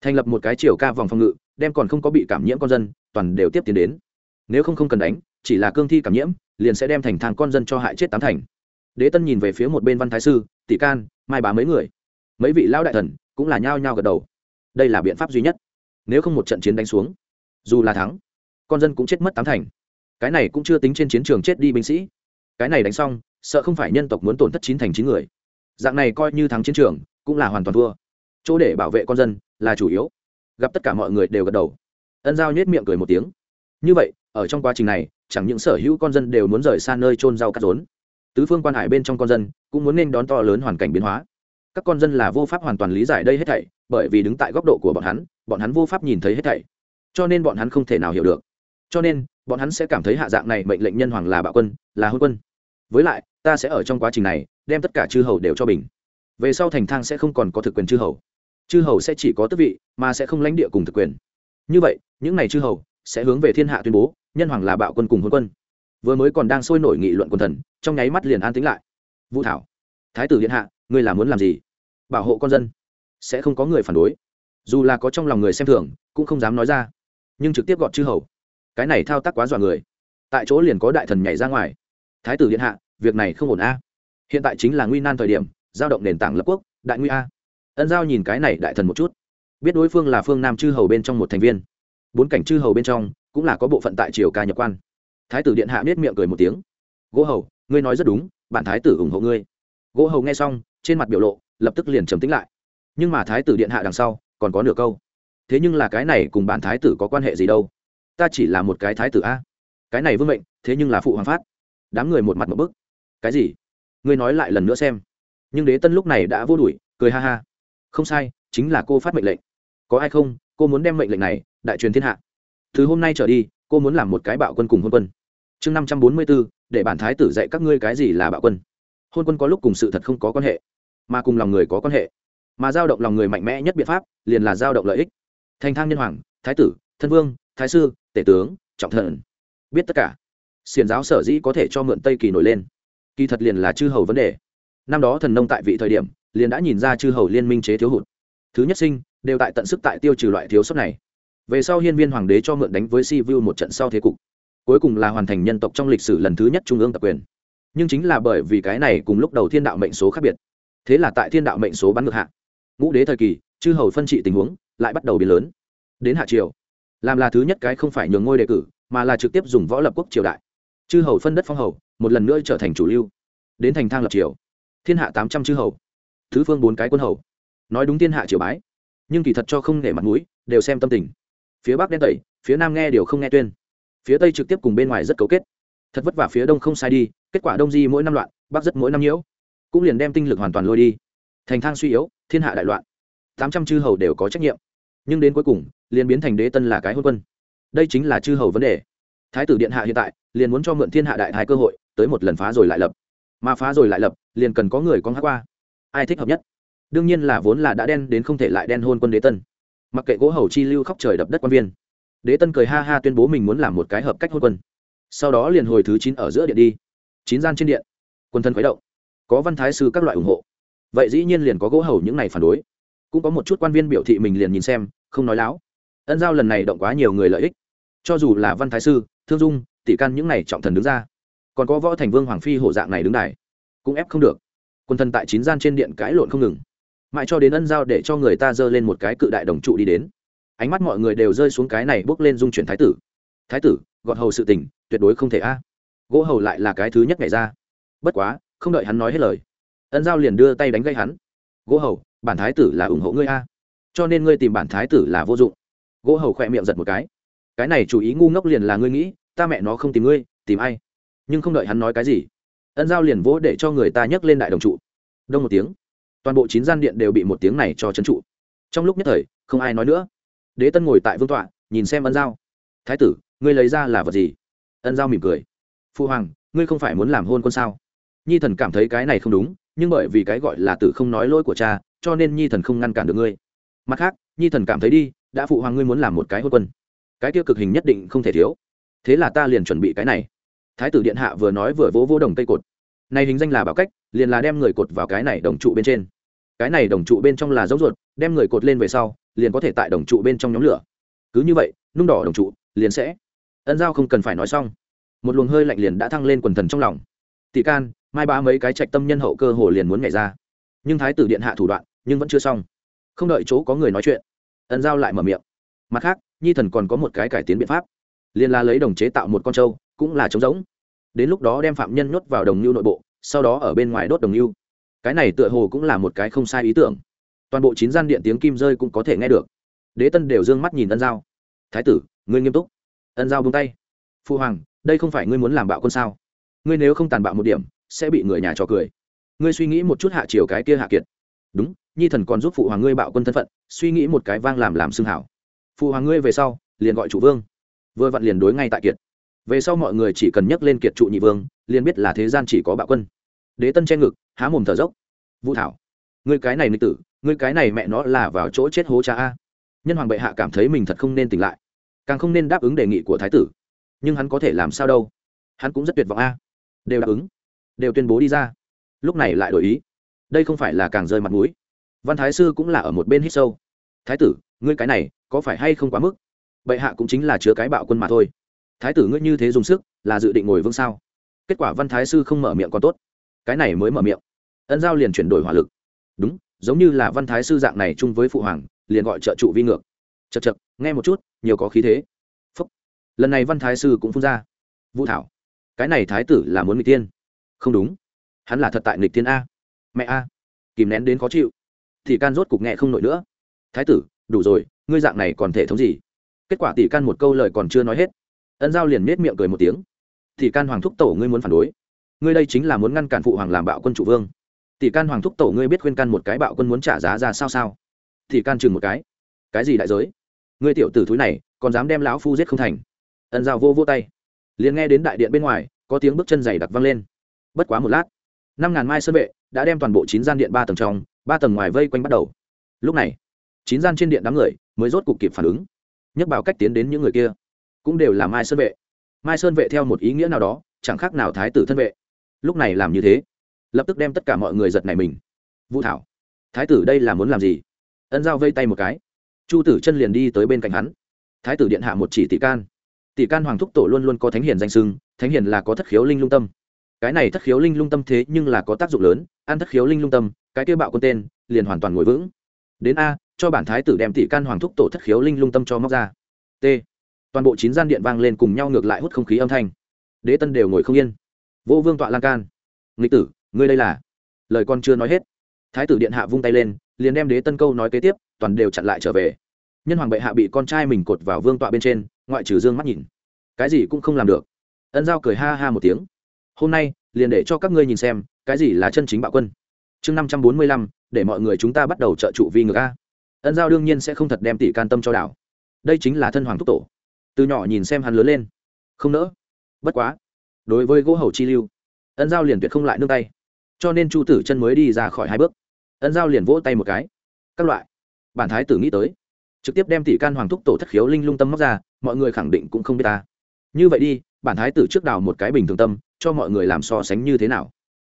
Thành lập một cái triều ca vòng phòng ngự, đem còn không có bị cảm nhiễm con dân, toàn đều tiếp tiến đến. Nếu không không cần đánh, chỉ là cương thi cảm nhiễm, liền sẽ đem thành thang con dân cho hại chết tám thành. Đế tân nhìn về phía một bên văn thái sư, tỷ can, mai bá mấy người? Mấy vị lão đại thần cũng là nhao nhao gật đầu. Đây là biện pháp duy nhất. Nếu không một trận chiến đánh xuống, dù là thắng con dân cũng chết mất tám thành. Cái này cũng chưa tính trên chiến trường chết đi binh sĩ. Cái này đánh xong, sợ không phải nhân tộc muốn tổn thất chín thành chín người. Dạng này coi như thắng chiến trường, cũng là hoàn toàn thua. Chỗ để bảo vệ con dân là chủ yếu. Gặp tất cả mọi người đều gật đầu. Ân giao nhét miệng cười một tiếng. Như vậy, ở trong quá trình này, chẳng những sở hữu con dân đều muốn rời xa nơi trôn rau cắt rốn. Tứ phương quan hải bên trong con dân cũng muốn nên đón to lớn hoàn cảnh biến hóa. Các con dân là vô pháp hoàn toàn lý giải đây hết thảy, bởi vì đứng tại góc độ của bọn hắn bọn hắn vô pháp nhìn thấy hết thảy. Cho nên bọn hắn không thể nào hiểu được cho nên, bọn hắn sẽ cảm thấy hạ dạng này mệnh lệnh nhân hoàng là bạo quân, là hôn quân. Với lại, ta sẽ ở trong quá trình này, đem tất cả chư hầu đều cho bình. Về sau thành thang sẽ không còn có thực quyền chư hầu. Chư hầu sẽ chỉ có tước vị, mà sẽ không lãnh địa cùng thực quyền. Như vậy, những n à y chư hầu sẽ hướng về thiên hạ tuyên bố, nhân hoàng là bạo quân cùng hôn quân. Vừa mới còn đang sôi nổi nghị luận quần thần, trong nháy mắt liền an tính lại. Vũ thảo, thái tử điện hạ, ngươi là muốn làm gì? Bảo hộ con dân. Sẽ không có người phản đối. Dù là có trong lòng người xem thường, cũng không dám nói ra. Nhưng trực tiếp gọn chư hầu cái này thao tác quá dọa người. Tại chỗ liền có đại thần nhảy ra ngoài. Thái tử điện hạ, việc này không ổn a. Hiện tại chính là nguy nan thời điểm, giao động nền tảng lập quốc, đại nguy a. Ân giao nhìn cái này đại thần một chút. Biết đối phương là phương nam chư hầu bên trong một thành viên. Bốn cảnh chư hầu bên trong, cũng là có bộ phận tại triều ca nhập quan. Thái tử điện hạ biết miệng cười một tiếng. Gỗ hầu, ngươi nói rất đúng, bản thái tử ủng hộ ngươi. Gỗ hầu nghe xong, trên mặt biểu lộ, lập tức liền trầm tính lại. Nhưng mà thái tử điện hạ đằng sau, còn có nửa câu. Thế nhưng là cái này cùng bản thái tử có quan hệ gì đâu? Ta chỉ là một cái thái tử a. Cái này vương mệnh, thế nhưng là phụ hoàng phát. Đám người một mặt một bức. Cái gì? Ngươi nói lại lần nữa xem. Nhưng đế tân lúc này đã vô đuổi, cười ha ha. Không sai, chính là cô phát mệnh lệnh. Có ai không? Cô muốn đem mệnh lệnh này, đại truyền thiên hạ. Từ hôm nay trở đi, cô muốn làm một cái bạo quân cùng hôn quân. Chương năm trăm bốn mươi b ố để bản thái tử dạy các ngươi cái gì là bạo quân. Hôn quân có lúc cùng sự thật không có quan hệ, mà cùng lòng người có quan hệ. Mà giao động lòng người mạnh mẽ nhất biện pháp, liền là giao động lợi ích. Thành thang nhân hoàng, thái tử, thân vương, thái sư tể tướng, trọng thần. Biết tất cả. Xiền giáo sở dĩ có thể cho mượn tây kỳ nổi lên. Kỳ thật liền là chư hầu vấn đề. Năm đó thần nông tại vị thời điểm, liền đã nhìn ra chư hầu liên minh chế thiếu hụt. Thứ nhất sinh, đều tại tận sức tại tiêu trừ loại thiếu sót này. Về sau hiên viên hoàng đế cho mượn đánh với si vu một trận sau thế cục. Cuối cùng là hoàn thành nhân tộc trong lịch sử lần thứ nhất trung ương tập quyền. Nhưng chính là bởi vì cái này cùng lúc đầu thiên đạo mệnh số khác biệt. Thế là tại thiên đạo mệnh số bắn ngược hạ. Ngũ đế thời kỳ, chư hầu phân trị tình huống lại bắt đầu biến lớn. Đến hạ triều làm là thứ nhất cái không phải nhường ngôi đề cử, mà là trực tiếp dùng võ lập quốc triều đại. Chư hầu phân đất phong hầu, một lần nữa trở thành chủ lưu. Đến thành thang lập triều. Thiên hạ tám trăm chư hầu. Thứ phương bốn cái quân hầu. Nói đúng thiên hạ triều bái. Nhưng kỳ thật cho không để mặt mũi, đều xem tâm tình. Phía bắc đen tẩy, phía nam nghe điều không nghe tuyên. Phía tây trực tiếp cùng bên ngoài rất cấu kết. Thật vất vả phía đông không sai đi, kết quả đông di mỗi năm loạn, bắc rất mỗi năm nhiễu. Cũng liền đem tinh lực hoàn toàn lôi đi. Thành thang suy yếu, thiên hạ đại loạn. Tám trăm chư hầu đều có trách nhiệm nhưng đến cuối cùng, liền biến thành đế tân là cái hôn quân. Đây chính là chư hầu vấn đề. Thái tử điện hạ hiện tại, liền muốn cho mượn thiên hạ đại thái cơ hội, tới một lần phá rồi lại lập. Mà phá rồi lại lập, liền cần có người con hát qua. Ai thích hợp nhất? Đương nhiên là vốn là đã đen đến không thể lại đen hôn quân đế tân. Mặc kệ gỗ hầu chi lưu khóc trời đập đất quan viên. Đế tân cười ha ha tuyên bố mình muốn làm một cái hợp cách hôn quân. Sau đó liền hồi thứ chín ở giữa điện đi. Chín gian trên điện. Quân thân khuấy động. Có văn thái sư các loại ủng hộ. Vậy dĩ nhiên liền có gỗ hầu những này phản đối cũng có một chút quan viên biểu thị mình liền nhìn xem, không nói láo. Ân giao lần này động quá nhiều người lợi ích. Cho dù là văn thái sư, thương dung, tỷ căn những này trọng thần đứng ra, còn có võ thành vương hoàng phi hổ dạng này đứng đài, cũng ép không được. Quân thần tại chín gian trên điện cãi lộn không ngừng. Mãi cho đến ân giao để cho người ta dơ lên một cái cự đại đồng trụ đi đến, ánh mắt mọi người đều rơi xuống cái này bước lên dung chuyển thái tử. Thái tử, gọt hầu sự tình, tuyệt đối không thể a. Gỗ hầu lại là cái thứ nhất ngày ra. Bất quá, không đợi hắn nói hết lời, ân giao liền đưa tay đánh gây hắn. Gỗ hầu bản thái tử là ủng hộ ngươi a. Cho nên ngươi tìm bản thái tử là vô dụng. Gỗ hầu khỏe miệng giật một cái. Cái này chủ ý ngu ngốc liền là ngươi nghĩ, ta mẹ nó không tìm ngươi, tìm ai? Nhưng không đợi hắn nói cái gì, ân giao liền vỗ để cho người ta nhấc lên đại đồng trụ. Đông một tiếng, toàn bộ chín gian điện đều bị một tiếng này cho trấn trụ. Trong lúc nhất thời, không ai nói nữa. Đế tân ngồi tại vương tọa, nhìn xem ân giao. Thái tử, ngươi lấy ra là vật gì? Ân giao mỉm cười. Phu hoàng, ngươi không phải muốn làm hôn quân sao? Nhi thần cảm thấy cái này không đúng, nhưng bởi vì cái gọi là tử không nói lỗi của cha cho nên nhi thần không ngăn cản được ngươi. Mặt khác, nhi thần cảm thấy đi, đã phụ hoàng ngươi muốn làm một cái hôn quân. Cái tiêu cực hình nhất định không thể thiếu. Thế là ta liền chuẩn bị cái này. Thái tử điện hạ vừa nói vừa vỗ vỗ đồng cây cột. Này hình danh là bảo cách, liền là đem người cột vào cái này đồng trụ bên trên. Cái này đồng trụ bên trong là dấu ruột, đem người cột lên về sau, liền có thể tại đồng trụ bên trong nhóm lửa. Cứ như vậy, nung đỏ đồng trụ, liền sẽ. Ân giao không cần phải nói xong. Một luồng hơi lạnh liền đã thăng lên quần thần trong lòng. Tỷ can, mai ba mấy cái trạch tâm nhân hậu cơ hồ liền muốn nhảy ra. Nhưng thái tử điện hạ thủ đoạn nhưng vẫn chưa xong. Không đợi chỗ có người nói chuyện, ân giao lại mở miệng. Mặt khác, nhi thần còn có một cái cải tiến biện pháp. Liền là lấy đồng chế tạo một con trâu, cũng là trống giống đến lúc đó đem phạm nhân nhốt vào đồng lưu nội bộ, sau đó ở bên ngoài đốt đồng lưu. cái này tựa hồ cũng là một cái không sai ý tưởng. Toàn bộ chín gian điện tiếng kim rơi cũng có thể nghe được. Đế tân đều d ư ơ n g mắt nhìn ân giao. Thái tử, ngươi nghiêm túc. Ân giao bung tay. Phu hoàng, đây không phải ngươi muốn làm bạo quân sao? Ngươi nếu không tàn bạo một điểm, sẽ bị người nhà trò cười. Ngươi suy nghĩ một chút hạ chiều cái kia hạ kiệt. Đúng nhi thần còn giúp phụ hoàng ngươi bạo quân thân phận, suy nghĩ một cái vang làm làm xưng hảo. Phụ hoàng ngươi về sau, liền gọi chủ vương. Vừa vặn liền đối ngay tại kiệt. Về sau mọi người chỉ cần nhắc lên kiệt trụ nhị vương, liền biết là thế gian chỉ có bạo quân. Đế tân che ngực, há mồm thở dốc. Vũ thảo, ngươi cái này nịch tử, ngươi cái này mẹ nó là vào chỗ chết hố cha a. Nhân hoàng bệ hạ cảm thấy mình thật không nên tỉnh lại. Càng không nên đáp ứng đề nghị của thái tử. Nhưng hắn có thể làm sao đâu. Hắn cũng rất tuyệt vọng a. Đều đáp ứng, đều tuyên bố đi ra. Lúc này lại đổi ý. Đây không phải là càng rơi mặt mũi văn thái sư cũng là ở một bên hít sâu. Thái tử, ngươi cái này có phải hay không quá mức? Bệ hạ cũng chính là chứa cái bạo quân mà thôi. Thái tử ngươi như thế dùng sức, là dự định ngồi vương sao? Kết quả văn thái sư không mở miệng còn tốt. Cái này mới mở miệng. Ân giao liền chuyển đổi hỏa lực. Đúng, giống như là văn thái sư dạng này chung với phụ hoàng, liền gọi trợ trụ vi ngược. Chật chật nghe một chút, nhiều có khí thế. Phúc. lần này văn thái sư cũng phun ra. Vũ thảo, cái này thái tử là muốn nghịch tiên. Không đúng, hắn là thật tại nghịch tiên a. Mẹ a. Kìm nén đến khó chịu thì can rốt cục nghe không nổi nữa. Thái tử, đủ rồi, ngươi dạng này còn thể thống gì? Kết quả tỷ can một câu lời còn chưa nói hết. Ân giao liền nết miệng cười một tiếng. Thì can hoàng thúc tổ ngươi muốn phản đối. Ngươi đây chính là muốn ngăn cản phụ hoàng làm bạo quân chủ vương. Tỷ can hoàng thúc tổ ngươi biết khuyên can một cái bạo quân muốn trả giá ra sao sao? Thì can chừng một cái. Cái gì đại giới? Ngươi tiểu tử thúi này, còn dám đem lão phu giết không thành. Ân giao vô vô tay. Liền nghe đến đại điện bên ngoài, có tiếng bước chân dày đặc văng lên. Bất quá một lát, năm ngàn mai sơn vệ đã đem toàn bộ chín gian điện ba tầng trong ba tầng ngoài vây quanh bắt đầu. Lúc này, chín gian trên điện đám người mới rốt cục kịp phản ứng. Nhấc bảo cách tiến đến những người kia, cũng đều là mai sơn vệ. Mai sơn vệ theo một ý nghĩa nào đó, chẳng khác nào thái tử thân vệ. Lúc này làm như thế, lập tức đem tất cả mọi người giật này mình. Vũ thảo, thái tử đây là muốn làm gì? Ân giao vây tay một cái. Chu tử chân liền đi tới bên cạnh hắn. Thái tử điện hạ một chỉ tỷ can. Tỷ can hoàng thúc tổ luôn luôn có thánh hiền danh sưng, thánh hiền là có thất khiếu linh lung tâm. Cái này thất khiếu linh lung tâm thế nhưng là có tác dụng lớn, ăn thất khiếu linh lung tâm cái kia bạo quân tên, liền hoàn toàn ngồi vững. Đến a, cho bản thái tử đem tỷ can hoàng thúc tổ thất khiếu linh lung tâm cho móc ra. T, toàn bộ chín gian điện vang lên cùng nhau ngược lại hút không khí âm thanh. Đế tân đều ngồi không yên. Vô vương tọa lan can. Nghịch tử, ngươi đây là? Lời con chưa nói hết. Thái tử điện hạ vung tay lên, liền đem đế tân câu nói kế tiếp, toàn đều chặn lại trở về. Nhân hoàng bệ hạ bị con trai mình cột vào vương tọa bên trên, ngoại trừ dương mắt nhìn. Cái gì cũng không làm được. Ân giao cười ha ha một tiếng. Hôm nay, liền để cho các ngươi nhìn xem, cái gì là chân chính bạo quân chương năm trăm bốn mươi lăm, để mọi người chúng ta bắt đầu trợ trụ vi ngược a. Ân giao đương nhiên sẽ không thật đem tỷ can tâm cho đảo. Đây chính là thân hoàng thúc tổ. Từ nhỏ nhìn xem hắn lớn lên. Không nỡ. Bất quá. Đối với gỗ hầu chi lưu, ân giao liền tuyệt không lại nương tay. Cho nên chu tử chân mới đi ra khỏi hai bước. Ân giao liền vỗ tay một cái. Các loại. Bản thái tử nghĩ tới. Trực tiếp đem tỷ can hoàng thúc tổ thất khiếu linh lung tâm móc ra, mọi người khẳng định cũng không biết ta. Như vậy đi, bản thái tử trước đào một cái bình thường tâm, cho mọi người làm so sánh như thế nào?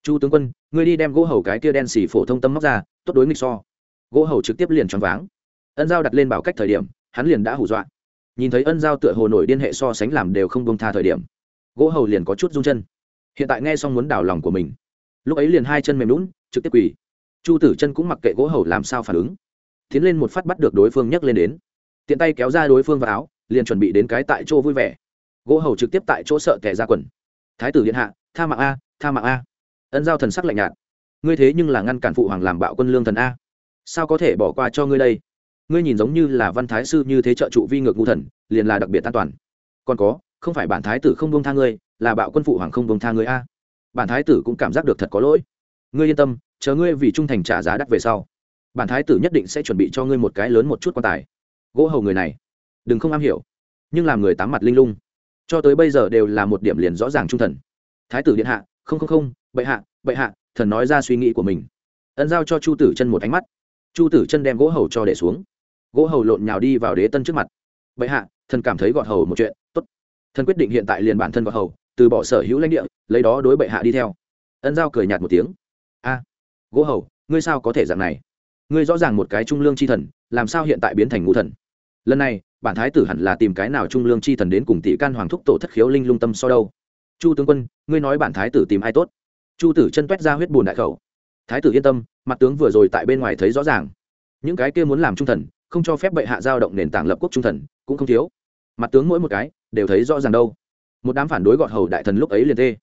Chu tướng quân, ngươi đi đem gỗ hầu cái kia đen xì phổ thông tâm móc ra, tốt đối nghịch so. Gỗ hầu trực tiếp liền choáng váng. Ân giao đặt lên bảo cách thời điểm, hắn liền đã hù dọa. Nhìn thấy ân giao tựa hồ nổi điên hệ so sánh làm đều không bông tha thời điểm, gỗ hầu liền có chút rung chân. Hiện tại nghe xong muốn đảo lòng của mình. Lúc ấy liền hai chân mềm lún, trực tiếp quỳ. Chu tử chân cũng mặc kệ gỗ hầu làm sao phản ứng. Tiến lên một phát bắt được đối phương nhấc lên đến. Tiện tay kéo ra đối phương vào áo, liền chuẩn bị đến cái tại chỗ vui vẻ. Gỗ hầu trực tiếp tại chỗ sợ kẻ ra quần. Thái tử điện hạ, tha mạng a, tha mạng a ân giao thần sắc lạnh nhạt. Ngươi thế nhưng là ngăn cản phụ hoàng làm bạo quân lương thần a. Sao có thể bỏ qua cho ngươi đây? Ngươi nhìn giống như là văn thái sư như thế trợ trụ vi ngược ngu thần, liền là đặc biệt an toàn. Còn có, không phải bản thái tử không bông tha ngươi, là bạo quân phụ hoàng không bông tha ngươi a. Bản thái tử cũng cảm giác được thật có lỗi. Ngươi yên tâm, chờ ngươi vì trung thành trả giá đắt về sau, bản thái tử nhất định sẽ chuẩn bị cho ngươi một cái lớn một chút quan tài. Gỗ hầu người này, đừng không am hiểu, nhưng làm người tám mặt linh lung, cho tới bây giờ đều là một điểm liền rõ ràng trung thần. Thái tử điện hạ, không không không bệ hạ bệ hạ, thần nói ra suy nghĩ của mình. Ân giao cho chu tử chân một ánh mắt. Chu tử chân đem gỗ hầu cho để xuống. Gỗ hầu lộn nhào đi vào đế tân trước mặt. Bệ hạ, thần cảm thấy gọt hầu một chuyện, tốt. Thần quyết định hiện tại liền bản thân gọt hầu, từ bỏ sở hữu lãnh địa, lấy đó đối bệ hạ đi theo. Ân giao cười nhạt một tiếng. A, gỗ hầu, ngươi sao có thể dạng này? Ngươi rõ ràng một cái trung lương c h i thần, làm sao hiện tại biến thành ngũ thần? Lần này, bản thái tử hẳn là tìm cái nào trung lương c h i thần đến cùng tỷ can hoàng thúc tổ thất khiếu linh lung tâm so đâu? Chu tướng quân, ngươi nói bản thái tử tìm ai tốt? Chu tử chân toét ra huyết bùn đại khẩu. Thái tử yên tâm, mặt tướng vừa rồi tại bên ngoài thấy rõ ràng. Những cái kia muốn làm trung thần, không cho phép bệ hạ giao động nền tảng lập quốc trung thần, cũng không thiếu. Mặt tướng mỗi một cái, đều thấy rõ ràng đâu. Một đám phản đối gọt hầu đại thần lúc ấy liền tê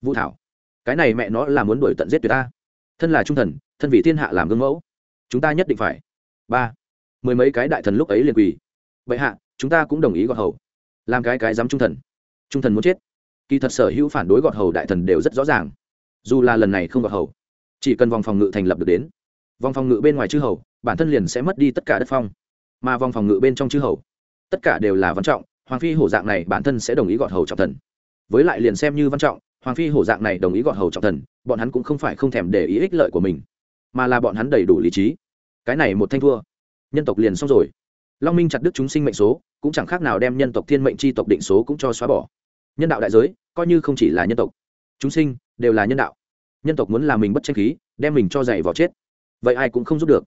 vũ thảo, cái này mẹ nó là muốn đuổi tận giết tuyệt ta. Thân là trung thần, thân vị thiên hạ làm gương mẫu. Chúng ta nhất định phải. Ba, mười mấy cái đại thần lúc ấy liền quỳ. Vậy hạ, chúng ta cũng đồng ý gọt hầu. Làm cái cái dám trung thần. Trung thần muốn chết. Kỳ thật sở hữu phản đối gọt hầu đại thần đều rất rõ ràng dù là lần này không gọt hầu, chỉ cần vòng phòng ngự thành lập được đến, vòng phòng ngự bên ngoài chư hầu, bản thân liền sẽ mất đi tất cả đất phong. Mà vòng phòng ngự bên trong chư hầu, tất cả đều là văn trọng, hoàng phi hổ dạng này bản thân sẽ đồng ý gọt hầu trọng thần. Với lại liền xem như văn trọng, hoàng phi hổ dạng này đồng ý gọt hầu trọng thần, bọn hắn cũng không phải không thèm để ý ích lợi của mình, mà là bọn hắn đầy đủ lý trí. Cái này một thanh thua, nhân tộc liền xong rồi. Long minh chặt đứt chúng sinh mệnh số, cũng chẳng khác nào đem nhân tộc thiên mệnh c h i tộc định số cũng cho xóa bỏ. Nhân đạo đại giới, coi như không chỉ là nhân tộc chúng sinh đều là nhân đạo. Nhân tộc muốn làm mình bất tranh khí, đem mình cho dày vào chết. Vậy ai cũng không giúp được.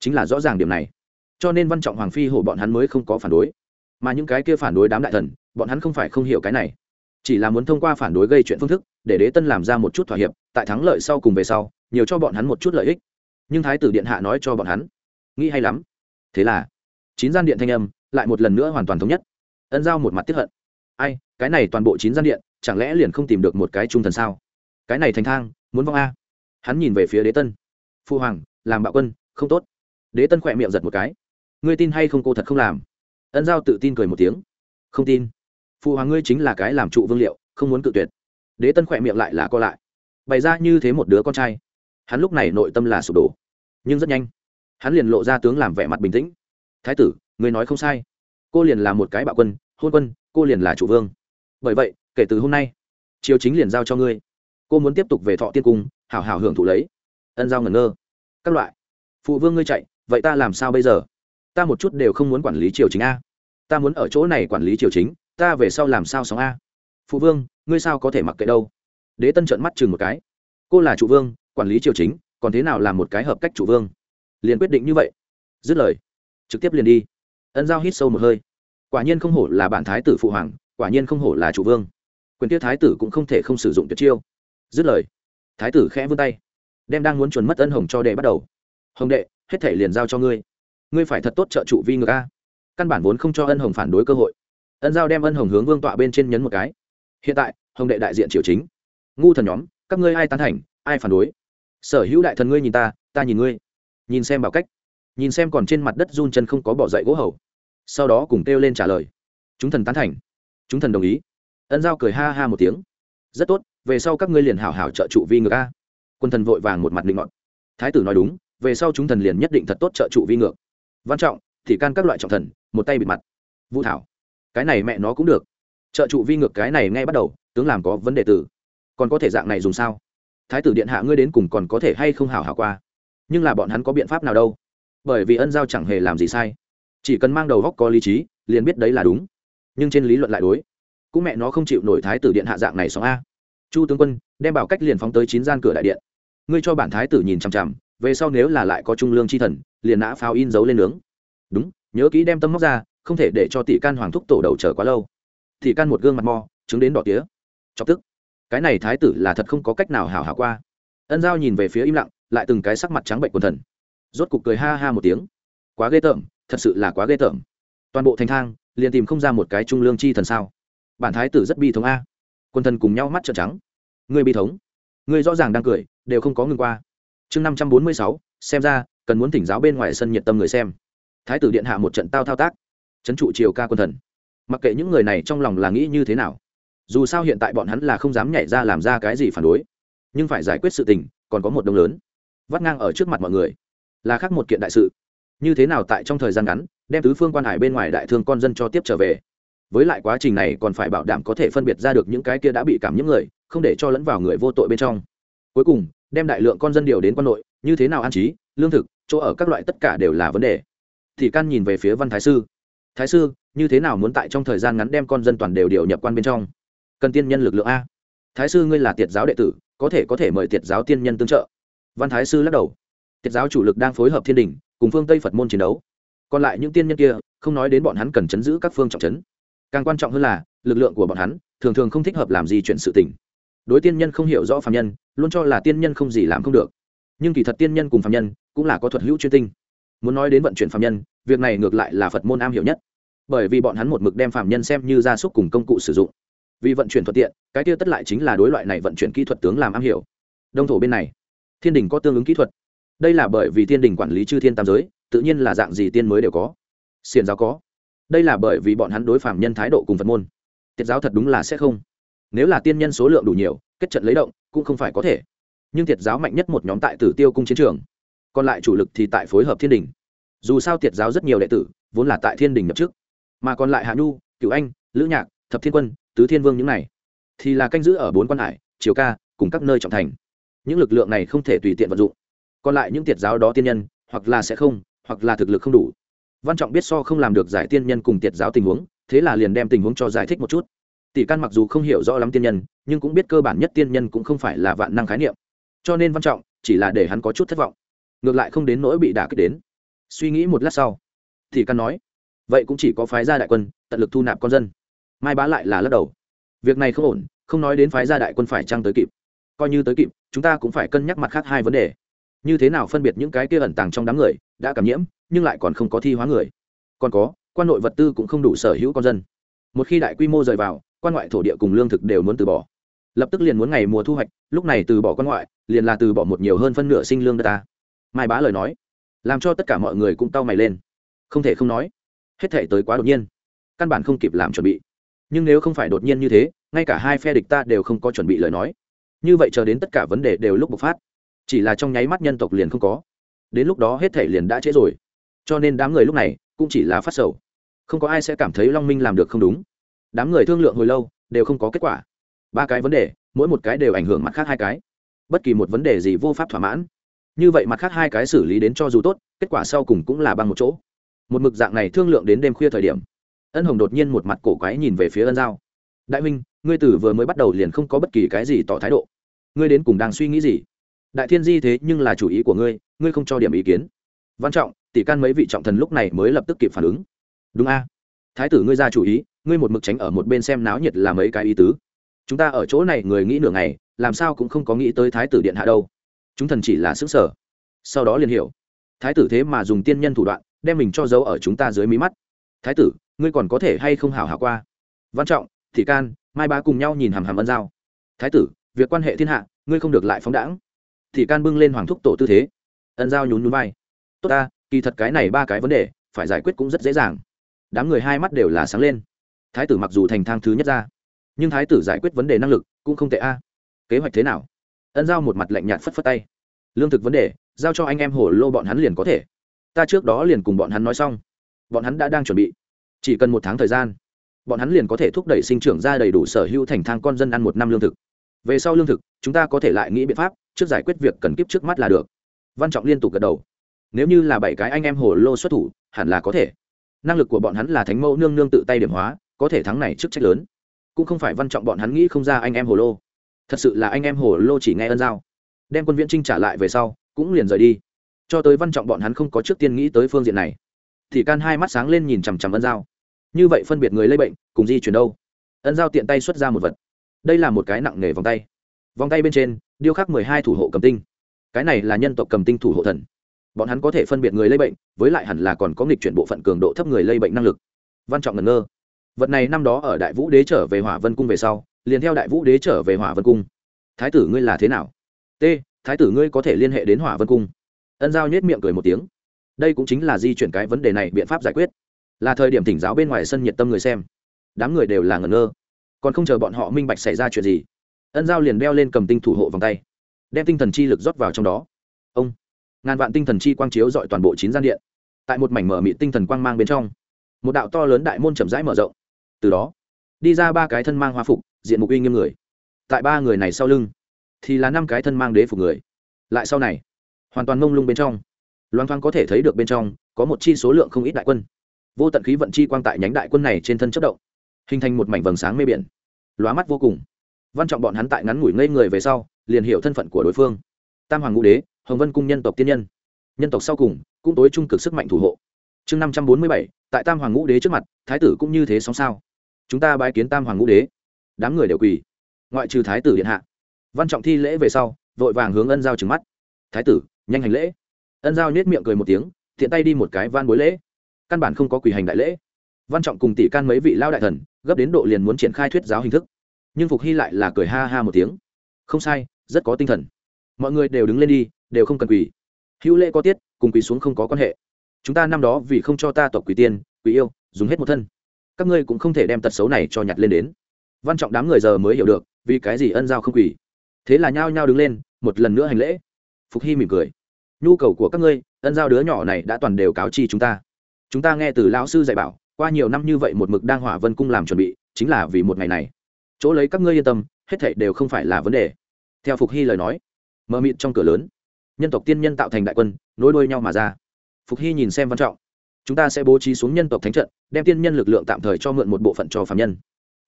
Chính là rõ ràng điểm này. Cho nên văn trọng hoàng phi hổ bọn hắn mới không có phản đối. Mà những cái kia phản đối đám đại thần, bọn hắn không phải không hiểu cái này. Chỉ là muốn thông qua phản đối gây chuyện phương thức, để đế tân làm ra một chút thỏa hiệp, tại thắng lợi sau cùng về sau, nhiều cho bọn hắn một chút lợi ích. Nhưng thái tử điện hạ nói cho bọn hắn, nghĩ hay lắm. Thế là, chín gian điện thanh âm lại một lần nữa hoàn toàn thống nhất. Ân giao một mặt tiếp hận. Ai cái này toàn bộ chín gian điện, chẳng lẽ liền không tìm được một cái trung thần sao? Cái này thành thang, muốn vong a. Hắn nhìn về phía đế tân. Phu hoàng, làm bạo quân, không tốt. Đế tân khỏe miệng giật một cái. Ngươi tin hay không cô thật không làm? Ân giao tự tin cười một tiếng. Không tin. Phụ hoàng ngươi chính là cái làm trụ vương liệu, không muốn cự tuyệt. Đế tân khỏe miệng lại là co lại. Bày ra như thế một đứa con trai. Hắn lúc này nội tâm là sụp đổ. Nhưng rất nhanh, hắn liền lộ ra tướng làm vẻ mặt bình tĩnh. Thái tử người nói không sai. Cô liền là một cái bạo quân, hôn quân, cô liền là chủ vương bởi vậy, kể từ hôm nay triều chính liền giao cho ngươi. Cô muốn tiếp tục về thọ tiên cung, hảo hảo hưởng thụ lấy. Ân giao ngẩn ngơ. Các loại. Phụ vương ngươi chạy, vậy ta làm sao bây giờ? Ta một chút đều không muốn quản lý triều chính a. Ta muốn ở chỗ này quản lý triều chính, ta về sau làm sao sống a? Phụ vương, ngươi sao có thể mặc kệ đâu? Đế tân trợn mắt chừng một cái. Cô là chủ vương, quản lý triều chính, còn thế nào làm một cái hợp cách chủ vương? Liền quyết định như vậy. Dứt lời, trực tiếp liền đi. Ân giao hít sâu một hơi. Quả nhiên không hổ là bản thái tử phụ hoàng quả nhiên không hổ là chủ vương. Quyền tiêu thái tử cũng không thể không sử dụng tuyệt chiêu. Dứt lời, thái tử khẽ vươn tay, đem đang muốn chuẩn mất ân hồng cho đệ bắt đầu. Hồng đệ, hết thể liền giao cho ngươi. Ngươi phải thật tốt trợ trụ vi ngược a. Căn bản vốn không cho ân hồng phản đối cơ hội. Ân giao đem ân hồng hướng vương tọa bên trên nhấn một cái. Hiện tại, hồng đệ đại diện triều chính. Ngu thần nhóm, các ngươi ai tán thành, ai phản đối? Sở hữu đại thần ngươi nhìn ta ta nhìn ngươi. Nhìn xem bảo cách. Nhìn xem còn trên mặt đất run chân không có bỏ dậy gỗ hầu. Sau đó cùng kêu lên trả lời. Chúng thần tán thành chúng thần đồng ý. Ân giao cười ha ha một tiếng. Rất tốt, về sau các ngươi liền hảo hảo trợ trụ vi ngược a. Quân thần vội vàng một mặt linh ngọn thái tử nói đúng, về sau chúng thần liền nhất định thật tốt trợ trụ vi ngược. Văn trọng, thì can các loại trọng thần, một tay bịt mặt. Vũ thảo, cái này mẹ nó cũng được. Trợ trụ vi ngược cái này ngay bắt đầu, tướng làm có vấn đề từ. Còn có thể dạng này dùng sao? Thái tử điện hạ ngươi đến cùng còn có thể hay không hảo hảo qua? Nhưng là bọn hắn có biện pháp nào đâu? Bởi vì ân giao chẳng hề làm gì sai. Chỉ cần mang đầu góc có lý trí, liền biết đấy là đúng nhưng trên lý luận lại đối. Cũng mẹ nó không chịu nổi thái tử điện hạ dạng này sóng a. Chu tướng quân, đem bảo cách liền phóng tới chín gian cửa đại điện. Ngươi cho bản thái tử nhìn chằm chằm, về sau nếu là lại có trung lương chi thần, liền nã pháo in dấu lên nướng. Đúng, nhớ kỹ đem tâm móc ra, không thể để cho tỷ can hoàng thúc tổ đầu chờ quá lâu. Tỷ can một gương mặt mo chứng đến đỏ tía. Chọc tức. Cái này thái tử là thật không có cách nào hảo hảo qua. Ân giao nhìn về phía im lặng, lại từng cái sắc mặt trắng bệnh quần thần. Rốt cục cười ha ha một tiếng. Quá ghê tởm, thật sự là quá ghê tởm. Toàn bộ thành thang liền tìm không ra một cái trung lương chi thần sao? Bản thái tử rất bi thống a. Quân thần cùng nhau mắt trợn trắng. Người bi thống? Người rõ ràng đang cười, đều không có ngừng qua. Chương năm trăm bốn mươi sáu, xem ra, cần muốn tỉnh giáo bên ngoài sân nhiệt tâm người xem. Thái tử điện hạ một trận tao thao tác. Trấn trụ triều ca quân thần. Mặc kệ những người này trong lòng là nghĩ như thế nào, dù sao hiện tại bọn hắn là không dám nhảy ra làm ra cái gì phản đối. Nhưng phải giải quyết sự tình, còn có một đông lớn. Vắt ngang ở trước mặt mọi người. Là khác một kiện đại sự như thế nào tại trong thời gian ngắn, đem tứ phương quan hải bên ngoài đại thương con dân cho tiếp trở về? Với lại quá trình này còn phải bảo đảm có thể phân biệt ra được những cái kia đã bị cảm những người, không để cho lẫn vào người vô tội bên trong. Cuối cùng, đem đại lượng con dân điều đến quân nội, như thế nào an trí, lương thực, chỗ ở các loại tất cả đều là vấn đề. Thì can nhìn về phía văn thái sư. Thái sư, như thế nào muốn tại trong thời gian ngắn đem con dân toàn đều điều nhập quan bên trong? Cần tiên nhân lực lượng a. Thái sư ngươi là tiệt giáo đệ tử, có thể có thể mời tiệt giáo tiên nhân tương trợ. Văn thái sư lắc đầu. Tiệt giáo chủ lực đang phối hợp thiên đình cùng phương tây phật môn chiến đấu. Còn lại những tiên nhân kia, không nói đến bọn hắn cần chấn giữ các phương trọng chấn. Càng quan trọng hơn là, lực lượng của bọn hắn, thường thường không thích hợp làm gì chuyện sự tình. Đối tiên nhân không hiểu rõ phạm nhân, luôn cho là tiên nhân không gì làm không được. Nhưng kỳ thật tiên nhân cùng phạm nhân, cũng là có thuật hữu chuyên tinh. Muốn nói đến vận chuyển phạm nhân, việc này ngược lại là phật môn am hiểu nhất. Bởi vì bọn hắn một mực đem phạm nhân xem như gia súc cùng công cụ sử dụng. Vì vận chuyển thuận tiện, cái tiêu tất lại chính là đối loại này vận chuyển kỹ thuật tướng làm am hiểu. Đông thổ bên này, thiên đình có tương ứng kỹ thuật đây là bởi vì thiên đình quản lý chư thiên tam giới, tự nhiên là dạng gì tiên mới đều có. Xiền giáo có. Đây là bởi vì bọn hắn đối phạm nhân thái độ cùng phật môn. Tiết giáo thật đúng là sẽ không. Nếu là tiên nhân số lượng đủ nhiều, kết trận lấy động, cũng không phải có thể. Nhưng tiết giáo mạnh nhất một nhóm tại tử tiêu cung chiến trường. Còn lại chủ lực thì tại phối hợp thiên đình. Dù sao tiết giáo rất nhiều đệ tử, vốn là tại thiên đình nhập chức. Mà còn lại hạ nhu cựu anh, lữ nhạc, thập thiên quân, tứ thiên vương những này, thì là canh giữ ở bốn quan hải, triều ca, cùng các nơi trọng thành. Những lực lượng này không thể tùy tiện vận dụng còn lại những tiệt giáo đó tiên nhân, hoặc là sẽ không, hoặc là thực lực không đủ. Văn trọng biết so không làm được giải tiên nhân cùng tiệt giáo tình huống, thế là liền đem tình huống cho giải thích một chút. Tỷ căn mặc dù không hiểu rõ lắm tiên nhân, nhưng cũng biết cơ bản nhất tiên nhân cũng không phải là vạn năng khái niệm. Cho nên văn trọng chỉ là để hắn có chút thất vọng. Ngược lại không đến nỗi bị đả kích đến. Suy nghĩ một lát sau thì căn nói, vậy cũng chỉ có phái gia đại quân tận lực thu nạp con dân. Mai bá lại là lắc đầu, việc này không ổn, không nói đến phái gia đại quân phải trăng tới kịp. Coi như tới kịp, chúng ta cũng phải cân nhắc mặt khác hai vấn đề như thế nào phân biệt những cái kia ẩn tàng trong đám người đã cảm nhiễm, nhưng lại còn không có thi hóa người. Còn có, quan nội vật tư cũng không đủ sở hữu con dân. Một khi đại quy mô rời vào, quan ngoại thổ địa cùng lương thực đều muốn từ bỏ. Lập tức liền muốn ngày mùa thu hoạch, lúc này từ bỏ quan ngoại, liền là từ bỏ một nhiều hơn phân nửa sinh lương đất ta. Mai bá lời nói, làm cho tất cả mọi người cũng tao mày lên. Không thể không nói, hết thể tới quá đột nhiên. Căn bản không kịp làm chuẩn bị. Nhưng nếu không phải đột nhiên như thế, ngay cả hai phe địch ta đều không có chuẩn bị lời nói. Như vậy chờ đến tất cả vấn đề đều lúc bộc phát chỉ là trong nháy mắt nhân tộc liền không có. Đến lúc đó hết thể liền đã trễ rồi. Cho nên đám người lúc này cũng chỉ là phát sầu. Không có ai sẽ cảm thấy long minh làm được không đúng. Đám người thương lượng hồi lâu, đều không có kết quả. Ba cái vấn đề, mỗi một cái đều ảnh hưởng mặt khác hai cái. Bất kỳ một vấn đề gì vô pháp thỏa mãn. Như vậy mặt khác hai cái xử lý đến cho dù tốt, kết quả sau cùng cũng là bằng một chỗ. Một mực dạng này thương lượng đến đêm khuya thời điểm, ân hồng đột nhiên một mặt cổ quái nhìn về phía ân giao. Đại huynh, ngươi tử vừa mới bắt đầu liền không có bất kỳ cái gì tỏ thái độ. Ngươi đến cùng đang suy nghĩ gì? Đại thiên di thế nhưng là chủ ý của ngươi ngươi không cho điểm ý kiến. Văn trọng, tỷ can mấy vị trọng thần lúc này mới lập tức kịp phản ứng. Đúng a. Thái tử ngươi ra chủ ý, ngươi một mực tránh ở một bên xem náo nhiệt là mấy cái ý tứ. Chúng ta ở chỗ này người nghĩ nửa ngày, làm sao cũng không có nghĩ tới thái tử điện hạ đâu. Chúng thần chỉ là xứng sở sau đó liền hiểu. Thái tử thế mà dùng tiên nhân thủ đoạn, đem mình cho giấu ở chúng ta dưới mí mắt. Thái tử, ngươi còn có thể hay không hảo hảo qua? Văn trọng thị can, mai ba cùng nhau nhìn hàm hàm ân giao. Thái tử, việc quan hệ thiên hạ, ngươi không được lại phóng đãng thì can bưng lên hoàng thúc tổ tư thế. Ân giao nhún nhún vai. Tốt ta, kỳ thật cái này ba cái vấn đề, phải giải quyết cũng rất dễ dàng. Đám người hai mắt đều là sáng lên. Thái tử mặc dù thành thang thứ nhất ra, nhưng thái tử giải quyết vấn đề năng lực cũng không tệ a. Kế hoạch thế nào? Ân giao một mặt lạnh nhạt phất phất tay. Lương thực vấn đề, giao cho anh em hồ lô bọn hắn liền có thể. Ta trước đó liền cùng bọn hắn nói xong. Bọn hắn đã đang chuẩn bị. Chỉ cần một tháng thời gian, bọn hắn liền có thể thúc đẩy sinh trưởng ra đầy đủ sở hữu thành thang con dân ăn một năm lương thực. Về sau lương thực, chúng ta có thể lại nghĩ biện pháp trước giải quyết việc cần kiếp trước mắt là được. Văn trọng liên tục gật đầu. Nếu như là bảy cái anh em hồ lô xuất thủ, hẳn là có thể. Năng lực của bọn hắn là thánh mẫu nương nương tự tay điểm hóa, có thể thắng này trước trách lớn. Cũng không phải văn trọng bọn hắn nghĩ không ra anh em hồ lô. Thật sự là anh em hồ lô chỉ nghe ân giao. Đem quân viễn trinh trả lại về sau, cũng liền rời đi. Cho tới văn trọng bọn hắn không có trước tiên nghĩ tới phương diện này. Thì can hai mắt sáng lên nhìn chằm chằm ân giao. Như vậy phân biệt người lây bệnh, cùng di chuyển đâu? Ân giao tiện tay xuất ra một vật. Đây là một cái nặng nề vòng tay vòng tay bên trên, điêu khắc mười hai thủ hộ cầm tinh. Cái này là nhân tộc cầm tinh thủ hộ thần. Bọn hắn có thể phân biệt người lây bệnh, với lại hẳn là còn có nghịch chuyển bộ phận cường độ thấp người lây bệnh năng lực. Văn trọng ngẩn ngơ. Vật này năm đó ở đại vũ đế trở về hỏa vân cung về sau, liền theo đại vũ đế trở về hỏa vân cung. Thái tử ngươi là thế nào? T, thái tử ngươi có thể liên hệ đến hỏa vân cung. Ân giao nhét miệng cười một tiếng. Đây cũng chính là di chuyển cái vấn đề này biện pháp giải quyết. Là thời điểm thỉnh giáo bên ngoài sân nhiệt tâm người xem. Đám người đều là ngẩn ngơ. Còn không chờ bọn họ minh bạch xảy ra chuyện gì ân giao liền đeo lên cầm tinh thủ hộ vòng tay, đem tinh thần chi lực rót vào trong đó. Ông, ngàn vạn tinh thần chi quang chiếu dọi toàn bộ chín gian điện, tại một mảnh mở mịt tinh thần quang mang bên trong, một đạo to lớn đại môn chậm rãi mở rộng. Từ đó, đi ra ba cái thân mang hoa phục, diện mục uy nghiêm người. Tại ba người này sau lưng, thì là năm cái thân mang đế phục người. Lại sau này, hoàn toàn mông lung bên trong. Loan thoáng có thể thấy được bên trong, có một chi số lượng không ít đại quân. Vô tận khí vận chi quang tại nhánh đại quân này trên thân chất động, hình thành một mảnh vầng sáng mê biển. Lóa mắt vô cùng văn trọng bọn hắn tại ngắn ngủi ngây người về sau, liền hiểu thân phận của đối phương. Tam hoàng ngũ đế, hồng vân cung nhân tộc tiên nhân. Nhân tộc sau cùng, cũng tối trung cực sức mạnh thủ hộ. Chương năm trăm bốn mươi bảy, tại tam hoàng ngũ đế trước mặt, thái tử cũng như thế sóng sao. Chúng ta bái kiến tam hoàng ngũ đế. Đám người đều quỳ. Ngoại trừ thái tử điện hạ. Văn trọng thi lễ về sau, vội vàng hướng ân giao trừng mắt. Thái tử, nhanh hành lễ. Ân giao nhét miệng cười một tiếng, thiện tay đi một cái van bối lễ. Căn bản không có quỳ hành đại lễ. Văn trọng cùng tỷ can mấy vị lao đại thần, gấp đến độ liền muốn triển khai thuyết giáo hình thức nhưng phục hy lại là cười ha ha một tiếng. Không sai, rất có tinh thần. Mọi người đều đứng lên đi, đều không cần quỳ. Hữu lễ có tiết, cùng quỳ xuống không có quan hệ. Chúng ta năm đó vì không cho ta tộc quỳ tiên quỳ yêu, dùng hết một thân. Các ngươi cũng không thể đem tật xấu này cho nhặt lên đến. Văn trọng đám người giờ mới hiểu được, vì cái gì ân giao không quỳ. Thế là nhao nhao đứng lên, một lần nữa hành lễ. Phục hy mỉm cười. Nhu cầu của các ngươi, ân giao đứa nhỏ này đã toàn đều cáo chi chúng ta. Chúng ta nghe từ lão sư dạy bảo, qua nhiều năm như vậy một mực đang hỏa vân cung làm chuẩn bị, chính là vì một ngày này chỗ lấy các ngươi yên tâm, hết thảy đều không phải là vấn đề. Theo phục hy lời nói mờ mịt trong cửa lớn, nhân tộc tiên nhân tạo thành đại quân, nối đuôi nhau mà ra. Phục hy nhìn xem văn trọng, chúng ta sẽ bố trí xuống nhân tộc thánh trận, đem tiên nhân lực lượng tạm thời cho mượn một bộ phận cho phạm nhân.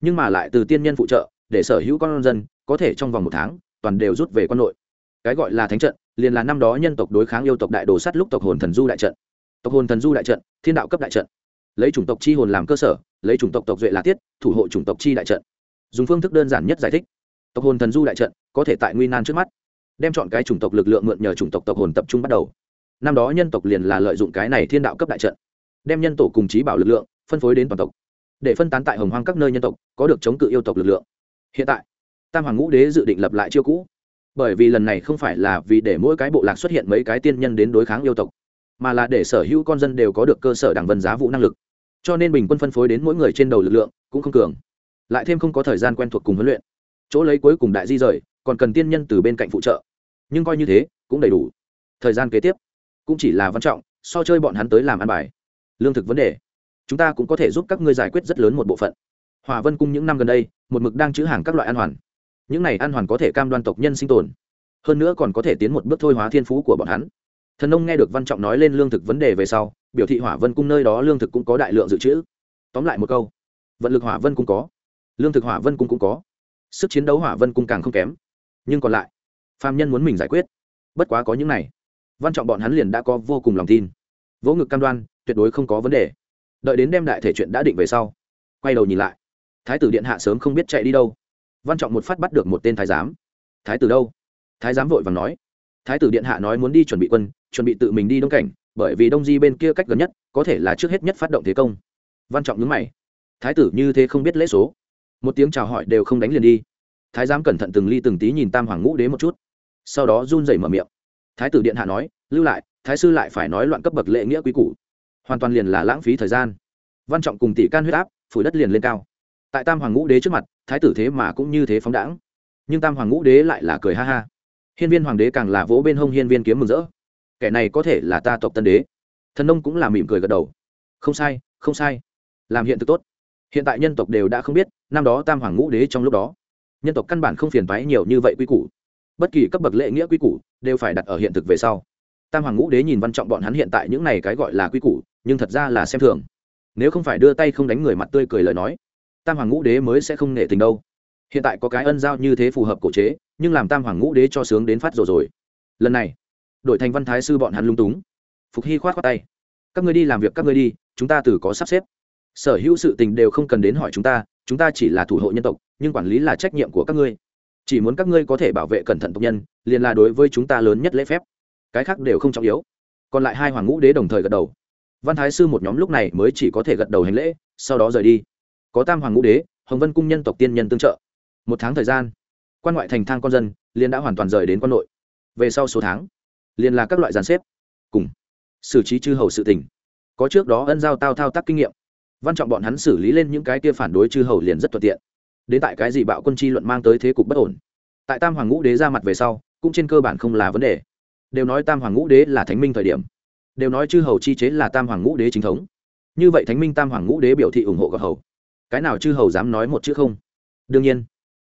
Nhưng mà lại từ tiên nhân phụ trợ, để sở hữu con dân, có thể trong vòng một tháng, toàn đều rút về quân nội. Cái gọi là thánh trận, liền là năm đó nhân tộc đối kháng yêu tộc đại đồ sắt lúc tộc hồn thần du đại trận. Tộc hồn thần du đại trận, thiên đạo cấp đại trận. Lấy chủng tộc chi hồn làm cơ sở, lấy chủng tộc tộc duệ là tiết, thủ hộ chủng tộc chi đại trận dùng phương thức đơn giản nhất giải thích. Tộc hồn thần du đại trận, có thể tại nguy nan trước mắt. Đem chọn cái chủng tộc lực lượng mượn nhờ chủng tộc tộc hồn tập trung bắt đầu. Năm đó nhân tộc liền là lợi dụng cái này thiên đạo cấp đại trận. Đem nhân tổ cùng trí bảo lực lượng phân phối đến toàn tộc. Để phân tán tại hồng hoang các nơi nhân tộc, có được chống cự yêu tộc lực lượng. Hiện tại, tam hoàng ngũ đế dự định lập lại chiêu cũ. Bởi vì lần này không phải là vì để mỗi cái bộ lạc xuất hiện mấy cái tiên nhân đến đối kháng yêu tộc, mà là để sở hữu con dân đều có được cơ sở đảng vân giá vụ năng lực. Cho nên bình quân phân phối đến mỗi người trên đầu lực lượng cũng không cường lại thêm không có thời gian quen thuộc cùng huấn luyện. Chỗ lấy cuối cùng đại di rời, còn cần tiên nhân từ bên cạnh phụ trợ. Nhưng coi như thế, cũng đầy đủ. Thời gian kế tiếp cũng chỉ là văn trọng, so chơi bọn hắn tới làm ăn bài. Lương thực vấn đề. Chúng ta cũng có thể giúp các ngươi giải quyết rất lớn một bộ phận. Hòa vân cung những năm gần đây, một mực đang chữ hàng các loại ăn hoàn. Những này ăn hoàn có thể cam đoan tộc nhân sinh tồn. Hơn nữa còn có thể tiến một bước thôi hóa thiên phú của bọn hắn. Thần nông nghe được văn trọng nói lên lương thực vấn đề về sau, biểu thị hỏa vân cung nơi đó lương thực cũng có đại lượng dự trữ. Tóm lại một câu, vận lực hỏa vân cung có lương thực hỏa vân cung cũng có. Sức chiến đấu hỏa vân cung càng không kém. Nhưng còn lại phạm nhân muốn mình giải quyết. Bất quá có những này. Văn trọng bọn hắn liền đã có vô cùng lòng tin. Vỗ ngực cam đoan, tuyệt đối không có vấn đề. Đợi đến đem đại thể chuyện đã định về sau, quay đầu nhìn lại. Thái tử điện hạ sớm không biết chạy đi đâu. Văn trọng một phát bắt được một tên thái giám. Thái tử đâu? Thái giám vội vàng nói. Thái tử điện hạ nói muốn đi chuẩn bị quân, chuẩn bị tự mình đi đông cảnh, bởi vì đông di bên kia cách gần nhất, có thể là trước hết nhất phát động thế công. Văn trọng nhướng mày. Thái tử như thế không biết lễ số một tiếng chào hỏi đều không đánh liền đi. Thái giám cẩn thận từng ly từng tí nhìn tam hoàng ngũ đế một chút sau đó run rẩy mở miệng. Thái tử điện hạ nói lưu lại thái sư lại phải nói loạn cấp bậc lệ nghĩa quý cũ, hoàn toàn liền là lãng phí thời gian. Văn trọng cùng tỷ can huyết áp phủi đất liền lên cao. Tại tam hoàng ngũ đế trước mặt thái tử thế mà cũng như thế phóng đãng. Nhưng tam hoàng ngũ đế lại là cười ha ha. Hiên viên hoàng đế càng là vỗ bên hông hiên viên kiếm mừng rỡ. Kẻ này có thể là ta tộc tân đế. Thần nông cũng là mỉm cười gật đầu. Không sai không sai. Làm hiện thực tốt. Hiện tại nhân tộc đều đã không biết năm đó tam hoàng ngũ đế trong lúc đó. Nhân tộc căn bản không phiền thoái nhiều như vậy quy củ. Bất kỳ cấp bậc lễ nghĩa quy củ đều phải đặt ở hiện thực về sau. Tam hoàng ngũ đế nhìn văn trọng bọn hắn hiện tại những này cái gọi là quy củ, nhưng thật ra là xem thường. Nếu không phải đưa tay không đánh người mặt tươi cười lời nói, tam hoàng ngũ đế mới sẽ không nể tình đâu. Hiện tại có cái ân giao như thế phù hợp cổ chế, nhưng làm tam hoàng ngũ đế cho sướng đến phát rồi rồi. Lần này, đổi thành văn thái sư bọn hắn lung túng. Phục hy khoát khoát tay. Các ngươi đi làm việc các ngươi đi, chúng ta từ có sắp xếp sở hữu sự tình đều không cần đến hỏi chúng ta chúng ta chỉ là thủ hộ nhân tộc, nhưng quản lý là trách nhiệm của các ngươi. Chỉ muốn các ngươi có thể bảo vệ cẩn thận tộc nhân, liền là đối với chúng ta lớn nhất lễ phép. Cái khác đều không trọng yếu. Còn lại hai hoàng ngũ đế đồng thời gật đầu. Văn thái sư một nhóm lúc này mới chỉ có thể gật đầu hành lễ, sau đó rời đi. Có tam hoàng ngũ đế, hồng vân cung nhân tộc tiên nhân tương trợ. Một tháng thời gian, quan ngoại thành thang con dân liền đã hoàn toàn rời đến quan nội. Về sau số tháng, liền là các loại giàn xếp, cùng xử trí chư hầu sự tình. Có trước đó ân giao tao thao tác kinh nghiệm văn trọng bọn hắn xử lý lên những cái kia phản đối chư hầu liền rất thuận tiện. Đến tại cái gì bạo quân chi luận mang tới thế cục bất ổn. Tại tam hoàng ngũ đế ra mặt về sau, cũng trên cơ bản không là vấn đề. Đều nói tam hoàng ngũ đế là thánh minh thời điểm. Đều nói chư hầu chi chế là tam hoàng ngũ đế chính thống. Như vậy thánh minh tam hoàng ngũ đế biểu thị ủng hộ gọt hầu. Cái nào chư hầu dám nói một chữ không? Đương nhiên,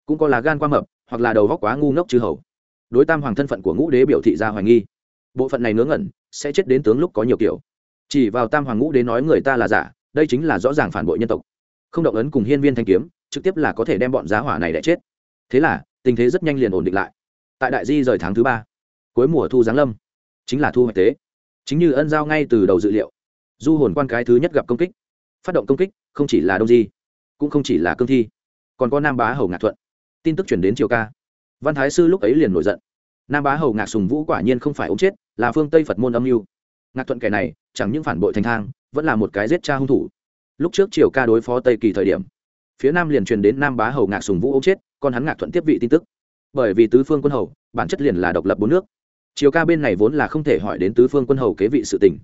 cũng có là gan qua mập, hoặc là đầu góc quá ngu ngốc chư hầu. Đối tam hoàng thân phận của ngũ đế biểu thị ra hoài nghi. Bộ phận này ngớ ngẩn, sẽ chết đến tướng lúc có nhiều kiểu. Chỉ vào tam hoàng ngũ đế nói người ta là giả đây chính là rõ ràng phản bội nhân tộc. Không động ấn cùng hiên viên thanh kiếm, trực tiếp là có thể đem bọn giá hỏa này đ chết. Thế là, tình thế rất nhanh liền ổn định lại. Tại đại di rời tháng thứ ba, cuối mùa thu giáng lâm, chính là thu hoạch tế. Chính như ân giao ngay từ đầu dự liệu, du hồn quan cái thứ nhất gặp công kích. Phát động công kích, không chỉ là đông di, cũng không chỉ là cương thi, còn có nam bá hầu ngạc thuận. Tin tức chuyển đến triều ca. Văn thái sư lúc ấy liền nổi giận. Nam bá hầu ngạc sùng vũ quả nhiên không phải ống chết, là phương tây phật môn âm mưu ngạc thuận kẻ này, chẳng những phản bội thành thang, vẫn là một cái giết cha hung thủ. Lúc trước triều ca đối phó tây kỳ thời điểm, phía nam liền truyền đến nam bá hầu ngạc sùng vũ ống chết, Còn hắn ngạc thuận tiếp vị tin tức. Bởi vì tứ phương quân hầu, bản chất liền là độc lập bốn nước. Triều ca bên này vốn là không thể hỏi đến tứ phương quân hầu kế vị sự tình.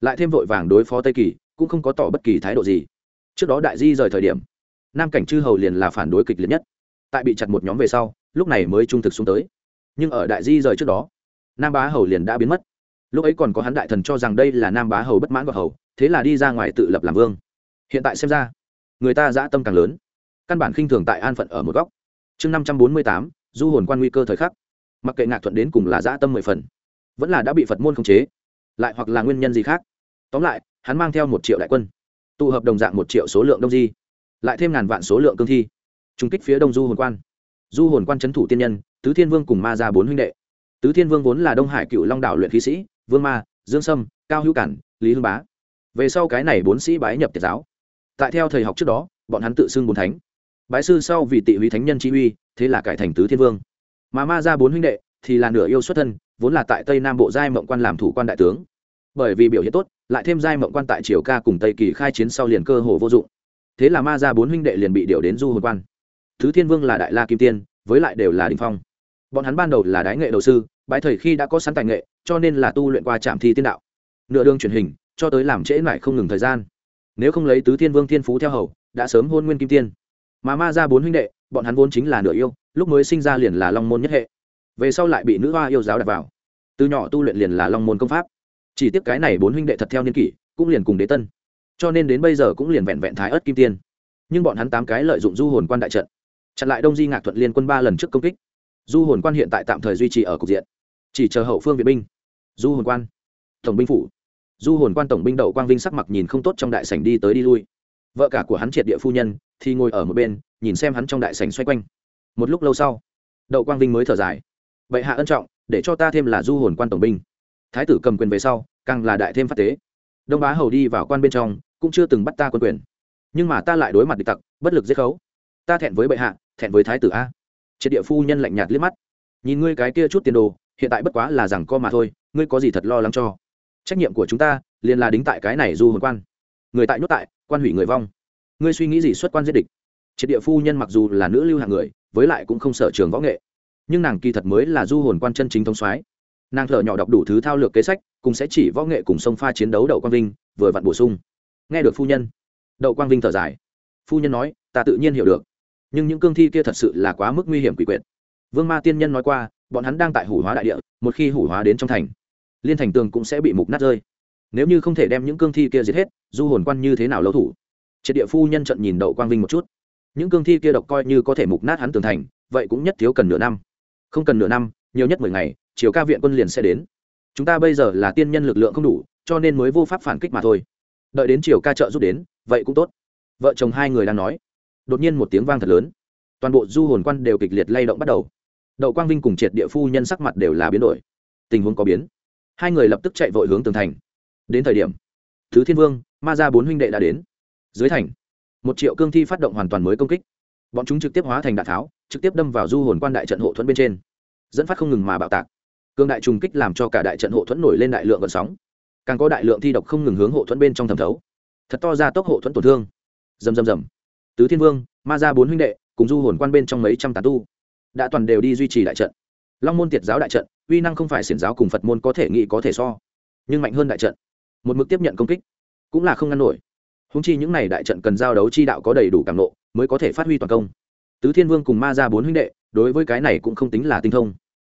Lại thêm vội vàng đối phó tây kỳ, cũng không có tỏ bất kỳ thái độ gì. Trước đó đại di rời thời điểm, nam cảnh chư hầu liền là phản đối kịch liệt nhất. Tại bị chặt một nhóm về sau, lúc này mới trung thực xuống tới. Nhưng ở đại di rời trước đó, nam bá hầu liền đã biến mất lúc ấy còn có hắn đại thần cho rằng đây là nam bá hầu bất mãn vào hầu, thế là đi ra ngoài tự lập làm vương. Hiện tại xem ra, người ta dã tâm càng lớn. Căn bản khinh thường tại an phận ở một góc. Chương năm trăm bốn mươi tám, du hồn quan nguy cơ thời khắc. Mặc kệ ngạc thuận đến cùng là dã tâm mười phần, vẫn là đã bị phật môn khống chế, lại hoặc là nguyên nhân gì khác. Tóm lại, hắn mang theo một triệu đại quân, tụ hợp đồng dạng một triệu số lượng đông di, lại thêm ngàn vạn số lượng cương thi trung kích phía đông du hồn quan. Du hồn quan c thủ tiên nhân, tứ thiên vương cùng ma ra bốn huynh đệ. Tứ thiên vương vốn là đông hải cựu long đảo luyện khí sĩ vương ma, dương sâm, cao hữu cản, lý hưng bá. Về sau cái này bốn sĩ bái nhập tiệt giáo. Tại theo thầy học trước đó, bọn hắn tự xưng bốn thánh. Bái sư sau vì tị húy thánh nhân chi uy, thế là cải thành tứ thiên vương. Mà ma ra bốn huynh đệ thì là nửa yêu xuất thân, vốn là tại tây nam bộ giai mộng quan làm thủ quan đại tướng. Bởi vì biểu hiện tốt, lại thêm giai mộng quan tại triều ca cùng tây kỳ khai chiến sau liền cơ hồ vô dụng. Thế là ma ra bốn huynh đệ liền bị điều đến du hồn quan. Thứ thiên vương là đại la kim tiên, với lại đều là đình phong. Bọn hắn ban đầu là đái nghệ đầu sư, bái thời khi đã có sẵn tài nghệ cho nên là tu luyện qua trạm thi tiên đạo. Nửa đường truyền hình, cho tới làm trễ lại không ngừng thời gian. Nếu không lấy tứ thiên vương thiên phú theo hầu, đã sớm hôn nguyên kim tiên. Mà ma ra bốn huynh đệ, bọn hắn vốn chính là nửa yêu, lúc mới sinh ra liền là long môn nhất hệ. Về sau lại bị nữ hoa yêu giáo đặt vào. Từ nhỏ tu luyện liền là long môn công pháp. Chỉ tiếc cái này bốn huynh đệ thật theo niên kỷ, cũng liền cùng đế tân. Cho nên đến bây giờ cũng liền vẹn vẹn thái ớt kim tiên. Nhưng bọn hắn tám cái lợi dụng du hồn quan đại trận. Chặn lại đông di ngạc thuận liên quân ba lần trước công kích. Du hồn quan hiện tại tạm thời duy trì ở cục diện. Chỉ chờ hậu phương viện binh du hồn quan. Tổng binh phủ. Du hồn quan tổng binh đậu quang vinh sắc mặt nhìn không tốt trong đại sảnh đi tới đi lui. Vợ cả của hắn triệt địa phu nhân, thì ngồi ở một bên, nhìn xem hắn trong đại sảnh xoay quanh. Một lúc lâu sau, đậu quang vinh mới thở dài. Vậy hạ ân trọng, để cho ta thêm là du hồn quan tổng binh. Thái tử cầm quyền về sau, càng là đại thêm phát tế. Đông bá hầu đi vào quan bên trong, cũng chưa từng bắt ta quân quyền. Nhưng mà ta lại đối mặt địch tặc, bất lực giết khấu. Ta thẹn với bệ hạ, thẹn với thái tử a. Triệt địa phu nhân lạnh nhạt liếc mắt. Nhìn ngươi cái kia chút tiền đồ hiện tại bất quá là rằng co mà thôi, ngươi có gì thật lo lắng cho? Trách nhiệm của chúng ta liền là đính tại cái này du hồn quan. Người tại nhốt tại, quan hủy người vong. Ngươi suy nghĩ gì xuất quan giết địch? Triệt địa phu nhân mặc dù là nữ lưu hạng người, với lại cũng không sở trường võ nghệ. Nhưng nàng kỳ thật mới là du hồn quan chân chính thông soái. Nàng thở nhỏ đọc đủ thứ thao lược kế sách, cùng sẽ chỉ võ nghệ cùng sông pha chiến đấu đậu quang vinh, vừa vặn bổ sung. Nghe được phu nhân, đậu quang vinh thở dài. Phu nhân nói, ta tự nhiên hiểu được, nhưng những cương thi kia thật sự là quá mức nguy hiểm quỷ quyệt. Vương ma tiên nhân nói qua bọn hắn đang tại hủ hóa đại địa, một khi hủ hóa đến trong thành, liên thành tường cũng sẽ bị mục nát rơi. Nếu như không thể đem những cương thi kia giết hết, du hồn quan như thế nào lâu thủ? Triệt địa phu nhân trận nhìn đậu quang vinh một chút. Những cương thi kia độc coi như có thể mục nát hắn tường thành, vậy cũng nhất thiếu cần nửa năm. Không cần nửa năm, nhiều nhất mười ngày chiều ca viện quân liền sẽ đến. Chúng ta bây giờ là tiên nhân lực lượng không đủ, cho nên mới vô pháp phản kích mà thôi. Đợi đến chiều ca trợ giúp đến, vậy cũng tốt. Vợ chồng hai người đang nói. Đột nhiên một tiếng vang thật lớn. Toàn bộ du hồn quan đều kịch liệt lay động bắt đầu đậu quang vinh cùng triệt địa phu nhân sắc mặt đều là biến đổi. Tình huống có biến. Hai người lập tức chạy vội hướng tường thành. Đến thời điểm, thứ thiên vương, ma ra bốn huynh đệ đã đến. Dưới thành, một triệu cương thi phát động hoàn toàn mới công kích. Bọn chúng trực tiếp hóa thành đạn tháo, trực tiếp đâm vào du hồn quan đại trận hộ thuẫn bên trên. Dẫn phát không ngừng mà bạo tạc. Cương đại trùng kích làm cho cả đại trận hộ thuẫn nổi lên đại lượng vận sóng. Càng có đại lượng thi độc không ngừng hướng hộ thuẫn bên trong thẩm thấu. Thật to ra tốc hộ thuẫn tổn thương. Rầm rầm rầm. Tứ thiên vương, ma ra bốn huynh đệ, cùng du hồn quan bên trong mấy trăm tán tu đã toàn đều đi duy trì đại trận. Long môn tiệt giáo đại trận, uy năng không phải xiển giáo cùng phật môn có thể nghĩ có thể so, nhưng mạnh hơn đại trận, một mực tiếp nhận công kích, cũng là không ngăn nổi. Húng chi những n à y đại trận cần giao đấu chi đạo có đầy đủ cảm nộ, mới có thể phát huy toàn công. Tứ thiên vương cùng ma ra bốn huynh đệ, đối với cái này cũng không tính là tinh thông.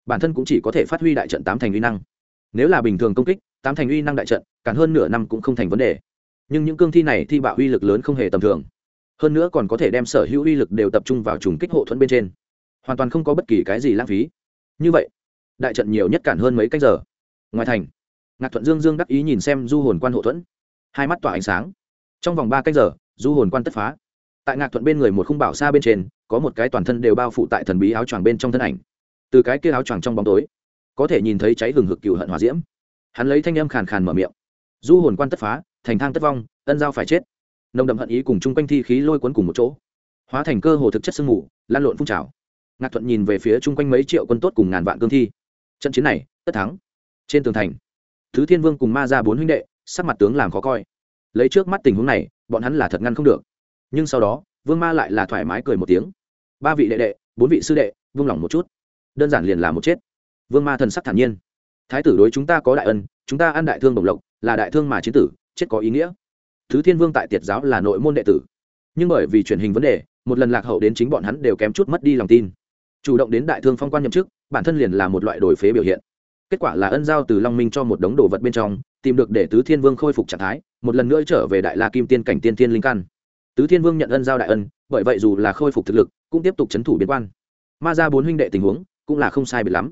Bản thân cũng chỉ có thể phát huy đại trận tám thành uy năng. Nếu là bình thường công kích, tám thành uy năng đại trận, cản hơn nửa năm cũng không thành vấn đề. Nhưng những cương thi này thi bạo uy lực lớn không hề tầm thường. Hơn nữa còn có thể đem sở hữu uy lực đều tập trung vào trùng kích hộ thuẫn bên trên hoàn toàn không có bất kỳ cái gì lãng phí. Như vậy, đại trận nhiều nhất cản hơn mấy cách giờ. Ngoài thành, ngạc thuận dương dương đắc ý nhìn xem du hồn quan hộ thuẫn. Hai mắt tỏa ánh sáng. Trong vòng ba cách giờ, du hồn quan tất phá. Tại ngạc thuận bên người một khung bảo xa bên trên, có một cái toàn thân đều bao phủ tại thần bí áo choàng bên trong thân ảnh. Từ cái kia áo choàng trong bóng tối, có thể nhìn thấy cháy hừng hực cựu hận hòa diễm. Hắn lấy thanh âm khàn khàn mở miệng. Du hồn quan tất phá, thành thang tất vong, ân giao phải chết. Nồng đậm hận ý cùng chung quanh thi khí lôi cuốn cùng một chỗ. Hóa thành cơ hồ thực chất sương mù, lan lộn phun trào ngạc thuận nhìn về phía chung quanh mấy triệu quân tốt cùng ngàn vạn cương thi. Trận chiến này, tất thắng. Trên tường thành, thứ thiên vương cùng ma ra bốn huynh đệ, sắc mặt tướng làm khó coi. Lấy trước mắt tình huống này, bọn hắn là thật ngăn không được. Nhưng sau đó, vương ma lại là thoải mái cười một tiếng. Ba vị đệ đệ, bốn vị sư đệ, vung lòng một chút. Đơn giản liền là một chết. Vương ma thần sắc thản nhiên. Thái tử đối chúng ta có đại ân, chúng ta ăn đại thương bổng lộc, là đại thương mà chiến tử, chết có ý nghĩa. Thứ thiên vương tại tiệt giáo là nội môn đệ tử. Nhưng bởi vì truyền hình vấn đề, một lần lạc hậu đến chính bọn hắn đều kém chút mất đi lòng tin chủ động đến đại thương phong quan nhậm chức, bản thân liền là một loại đổi phế biểu hiện. Kết quả là ân giao từ long minh cho một đống đồ vật bên trong, tìm được để tứ thiên vương khôi phục trạng thái, một lần nữa trở về đại la kim tiên cảnh tiên thiên linh căn. Tứ thiên vương nhận ân giao đại ân, bởi vậy dù là khôi phục thực lực, cũng tiếp tục c h ấ n thủ biến quan. Ma ra bốn huynh đệ tình huống, cũng là không sai biệt lắm.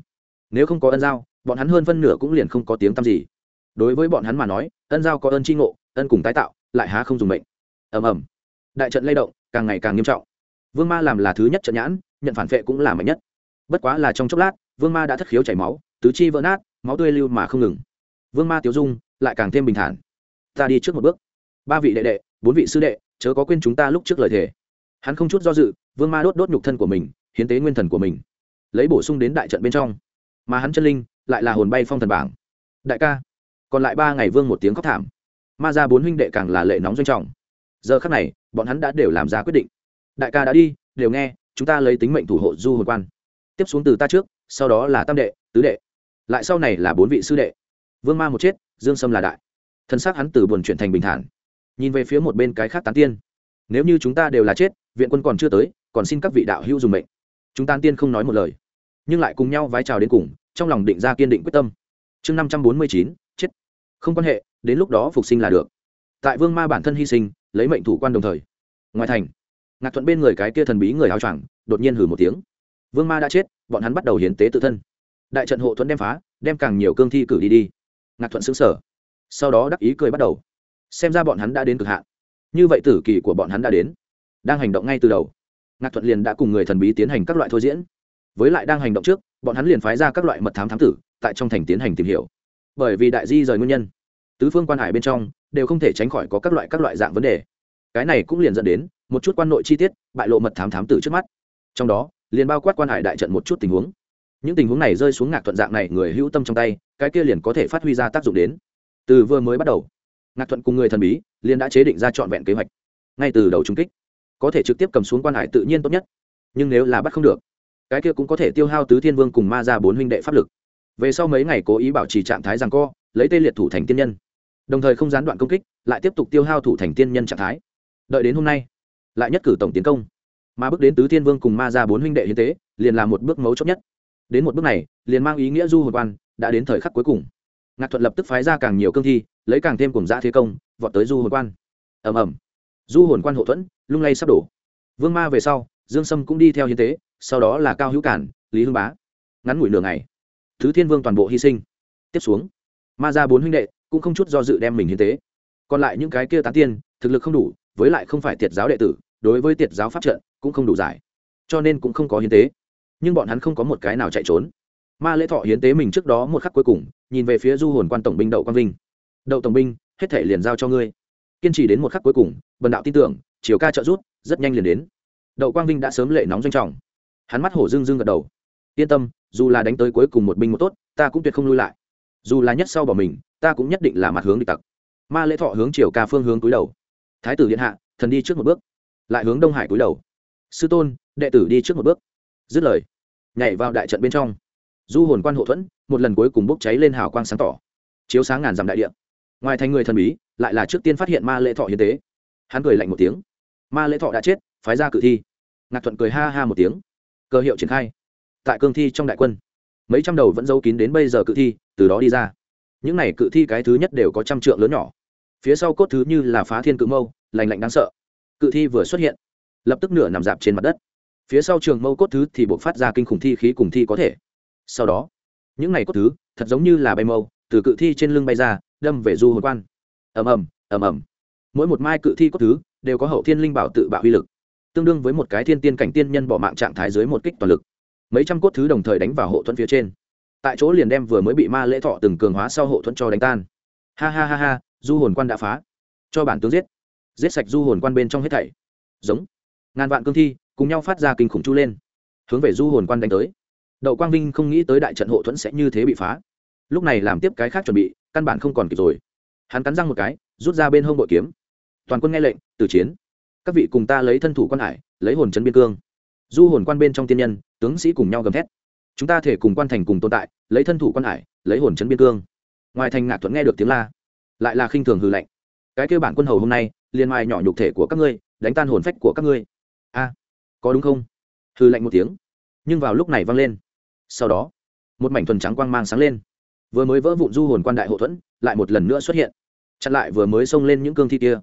Nếu không có ân giao, bọn hắn hơn phân nửa cũng liền không có tiếng tăm gì. Đối với bọn hắn mà nói, ân giao có ân tri ngộ, ân cùng tái tạo, lại há không dùng mệnh. Ầm ầm. Đại trận lay động, càng ngày càng nghiêm trọng. Vương ma làm là thứ nhất trận nhãn nhận phản vệ cũng là mạnh nhất. Bất quá là trong chốc lát, vương ma đã thất khiếu chảy máu, tứ chi vỡ nát, máu tươi lưu mà không ngừng. Vương ma tiêu dung, lại càng thêm bình thản. Ta đi trước một bước. Ba vị đệ đệ, bốn vị sư đệ, chớ có quên chúng ta lúc trước lời thề. Hắn không chút do dự, vương ma đốt đốt nhục thân của mình, hiến tế nguyên thần của mình. Lấy bổ sung đến đại trận bên trong. Mà hắn chân linh, lại là hồn bay phong thần bảng. Đại ca, còn lại ba ngày vương một tiếng khóc thảm. Ma ra bốn huynh đệ càng là lệ nóng doanh trọng. Giờ khắc này, bọn hắn đã đều làm ra quyết định. Đại ca đã đi, đều nghe chúng ta lấy tính mệnh thủ hộ du hồn quan. Tiếp xuống từ ta trước, sau đó là tam đệ, tứ đệ. Lại sau này là bốn vị sư đệ. Vương ma một chết, dương sâm là đại. Thân xác hắn từ buồn chuyển thành bình thản. Nhìn về phía một bên cái khác tán tiên. Nếu như chúng ta đều là chết, viện quân còn chưa tới, còn xin các vị đạo hữu dùng mệnh. Chúng tán tiên không nói một lời. Nhưng lại cùng nhau vái chào đến cùng, trong lòng định ra kiên định quyết tâm. Chương năm trăm bốn mươi chín, chết. Không quan hệ, đến lúc đó phục sinh là được. Tại vương ma bản thân hy sinh, lấy mệnh thủ quan đồng thời. Ngoài thành ngạc thuận bên người cái kia thần bí người áo choàng đột nhiên hử một tiếng. Vương ma đã chết, bọn hắn bắt đầu hiến tế tự thân. Đại trận hộ thuẫn đem phá, đem càng nhiều cương thi cử đi đi. Ngạc thuận xứng sở sau đó đắc ý cười bắt đầu. Xem ra bọn hắn đã đến cực hạn. Như vậy tử kỳ của bọn hắn đã đến. Đang hành động ngay từ đầu. Ngạc thuận liền đã cùng người thần bí tiến hành các loại thôi diễn. Với lại đang hành động trước, bọn hắn liền phái ra các loại mật thám thám tử, tại trong thành tiến hành tìm hiểu. Bởi vì đại di rời nguyên nhân, tứ phương quan hải bên trong đều không thể tránh khỏi có các loại các loại dạng vấn đề. Cái này cũng liền dẫn đến một chút quan nội chi tiết, bại lộ mật thám thám tử trước mắt. Trong đó, liền bao quát quan hải đại trận một chút tình huống. Những tình huống này rơi xuống ngạc thuận dạng này người hữu tâm trong tay, cái kia liền có thể phát huy ra tác dụng đến. Từ vừa mới bắt đầu, ngạc thuận cùng người thần bí liền đã chế định ra trọn vẹn kế hoạch. Ngay từ đầu trung kích, có thể trực tiếp cầm xuống quan hải tự nhiên tốt nhất. Nhưng nếu là bắt không được, cái kia cũng có thể tiêu hao tứ thiên vương cùng ma ra bốn huynh đệ pháp lực. Về sau mấy ngày cố ý bảo trì trạng thái rằng co, lấy tê liệt thủ thành tiên nhân. Đồng thời không gián đoạn công kích, lại tiếp tục tiêu hao thủ thành tiên nhân trạng thái. Đợi đến hôm nay lại nhất cử tổng tiến công. Mà bước đến tứ thiên vương cùng ma ra bốn huynh đệ hiến tế, liền là một bước mấu chốt nhất. Đến một bước này, liền mang ý nghĩa du hồn quan đã đến thời khắc cuối cùng. Ngạc thuận lập tức phái ra càng nhiều cương thi, lấy càng thêm cùng giã thế công, vọt tới du hồn quan. Ầm ầm. Du hồn quan hậu thuẫn, lung lay sắp đổ. Vương ma về sau, dương sâm cũng đi theo hiến tế, sau đó là cao hữu cản, lý hưng bá. Ngắn ngủi nửa ngày thứ thiên vương toàn bộ hy sinh. Tiếp xuống, ma ra bốn huynh đệ cũng không chút do dự đem mình hiến tế. Còn lại những cái kia tán tiên, thực lực không đủ, với lại không phải tiệt giáo đệ tử đối với tiệt giáo pháp trận cũng không đủ giải, cho nên cũng không có hiến tế. Nhưng bọn hắn không có một cái nào chạy trốn. Ma lễ thọ hiến tế mình trước đó một khắc cuối cùng, nhìn về phía du hồn quan tổng binh đậu quang vinh. Đậu tổng binh, hết thể liền giao cho ngươi. Kiên trì đến một khắc cuối cùng, bần đạo tin tưởng, chiều ca trợ rút rất nhanh liền đến. Đậu quang vinh đã sớm lệ nóng doanh trọng. Hắn mắt hổ dưng dưng gật đầu. Yên tâm, dù là đánh tới cuối cùng một binh một tốt, ta cũng tuyệt không lui lại. Dù là nhất sau bỏ mình, ta cũng nhất định là mặt hướng địch tặc. Ma lễ thọ hướng chiều ca phương hướng túi đầu. Thái tử điện hạ, thần đi trước một bước lại hướng đông hải cúi đầu. Sư tôn, đệ tử đi trước một bước. Dứt lời, nhảy vào đại trận bên trong. Du hồn quan hộ thuẫn, một lần cuối cùng bốc cháy lên hào quang sáng tỏ. Chiếu sáng ngàn dặm đại địa. Ngoài thành người thần bí, lại là trước tiên phát hiện ma lễ thọ hiến tế. Hắn cười lạnh một tiếng. Ma lễ thọ đã chết, phái ra cự thi. Ngạc thuận cười ha ha một tiếng. Cơ hiệu triển khai. Tại cương thi trong đại quân, mấy trăm đầu vẫn giấu kín đến bây giờ cự thi, từ đó đi ra. Những này cự thi cái thứ nhất đều có trăm trượng lớn nhỏ. Phía sau cốt thứ như là phá thiên cự mâu, lành lạnh đáng sợ cự thi vừa xuất hiện, lập tức nửa nằm dạp trên mặt đất. Phía sau trường mâu cốt thứ thì buộc phát ra kinh khủng thi khí cùng thi có thể. Sau đó, những này cốt thứ, thật giống như là bay mâu, từ cự thi trên lưng bay ra, đâm về du hồn quan. Ầm ầm ầm ầm. Mỗi một mai cự thi cốt thứ đều có hậu thiên linh bảo tự bạo uy lực, tương đương với một cái thiên tiên cảnh tiên nhân bỏ mạng trạng thái dưới một kích toàn lực. Mấy trăm cốt thứ đồng thời đánh vào hộ thuẫn phía trên. Tại chỗ liền đem vừa mới bị ma lễ thọ từng cường hóa sau hộ thuẫn cho đánh tan. Ha ha ha ha, du hồn quan đã phá. Cho bản tướng giết giết sạch du hồn quan bên trong hết thảy. Giống. Ngàn vạn cương thi cùng nhau phát ra kinh khủng chu lên, hướng về du hồn quan đánh tới. Đậu quang vinh không nghĩ tới đại trận hộ thuẫn sẽ như thế bị phá. Lúc này làm tiếp cái khác chuẩn bị, căn bản không còn kịp rồi. Hắn cắn răng một cái, rút ra bên hông bội kiếm. Toàn quân nghe lệnh từ chiến. Các vị cùng ta lấy thân thủ quan hải, lấy hồn chấn biên cương. Du hồn quan bên trong tiên nhân, tướng sĩ cùng nhau gầm thét. Chúng ta thể cùng quan thành cùng tồn tại, lấy thân thủ quan hải, lấy hồn chấn biên cương. Ngoài thành ngạc thuận nghe được tiếng la, lại là khinh thường hư lệnh cái kêu bản quân hầu hôm nay liên mai nhỏ nhục thể của các ngươi, đánh tan hồn phách của các ngươi. A, có đúng không? Hư lệnh một tiếng. Nhưng vào lúc này vang lên. Sau đó, một mảnh thuần trắng quang mang sáng lên. Vừa mới vỡ vụn du hồn quan đại hộ thuẫn, lại một lần nữa xuất hiện. Chặn lại vừa mới xông lên những cương thi kia.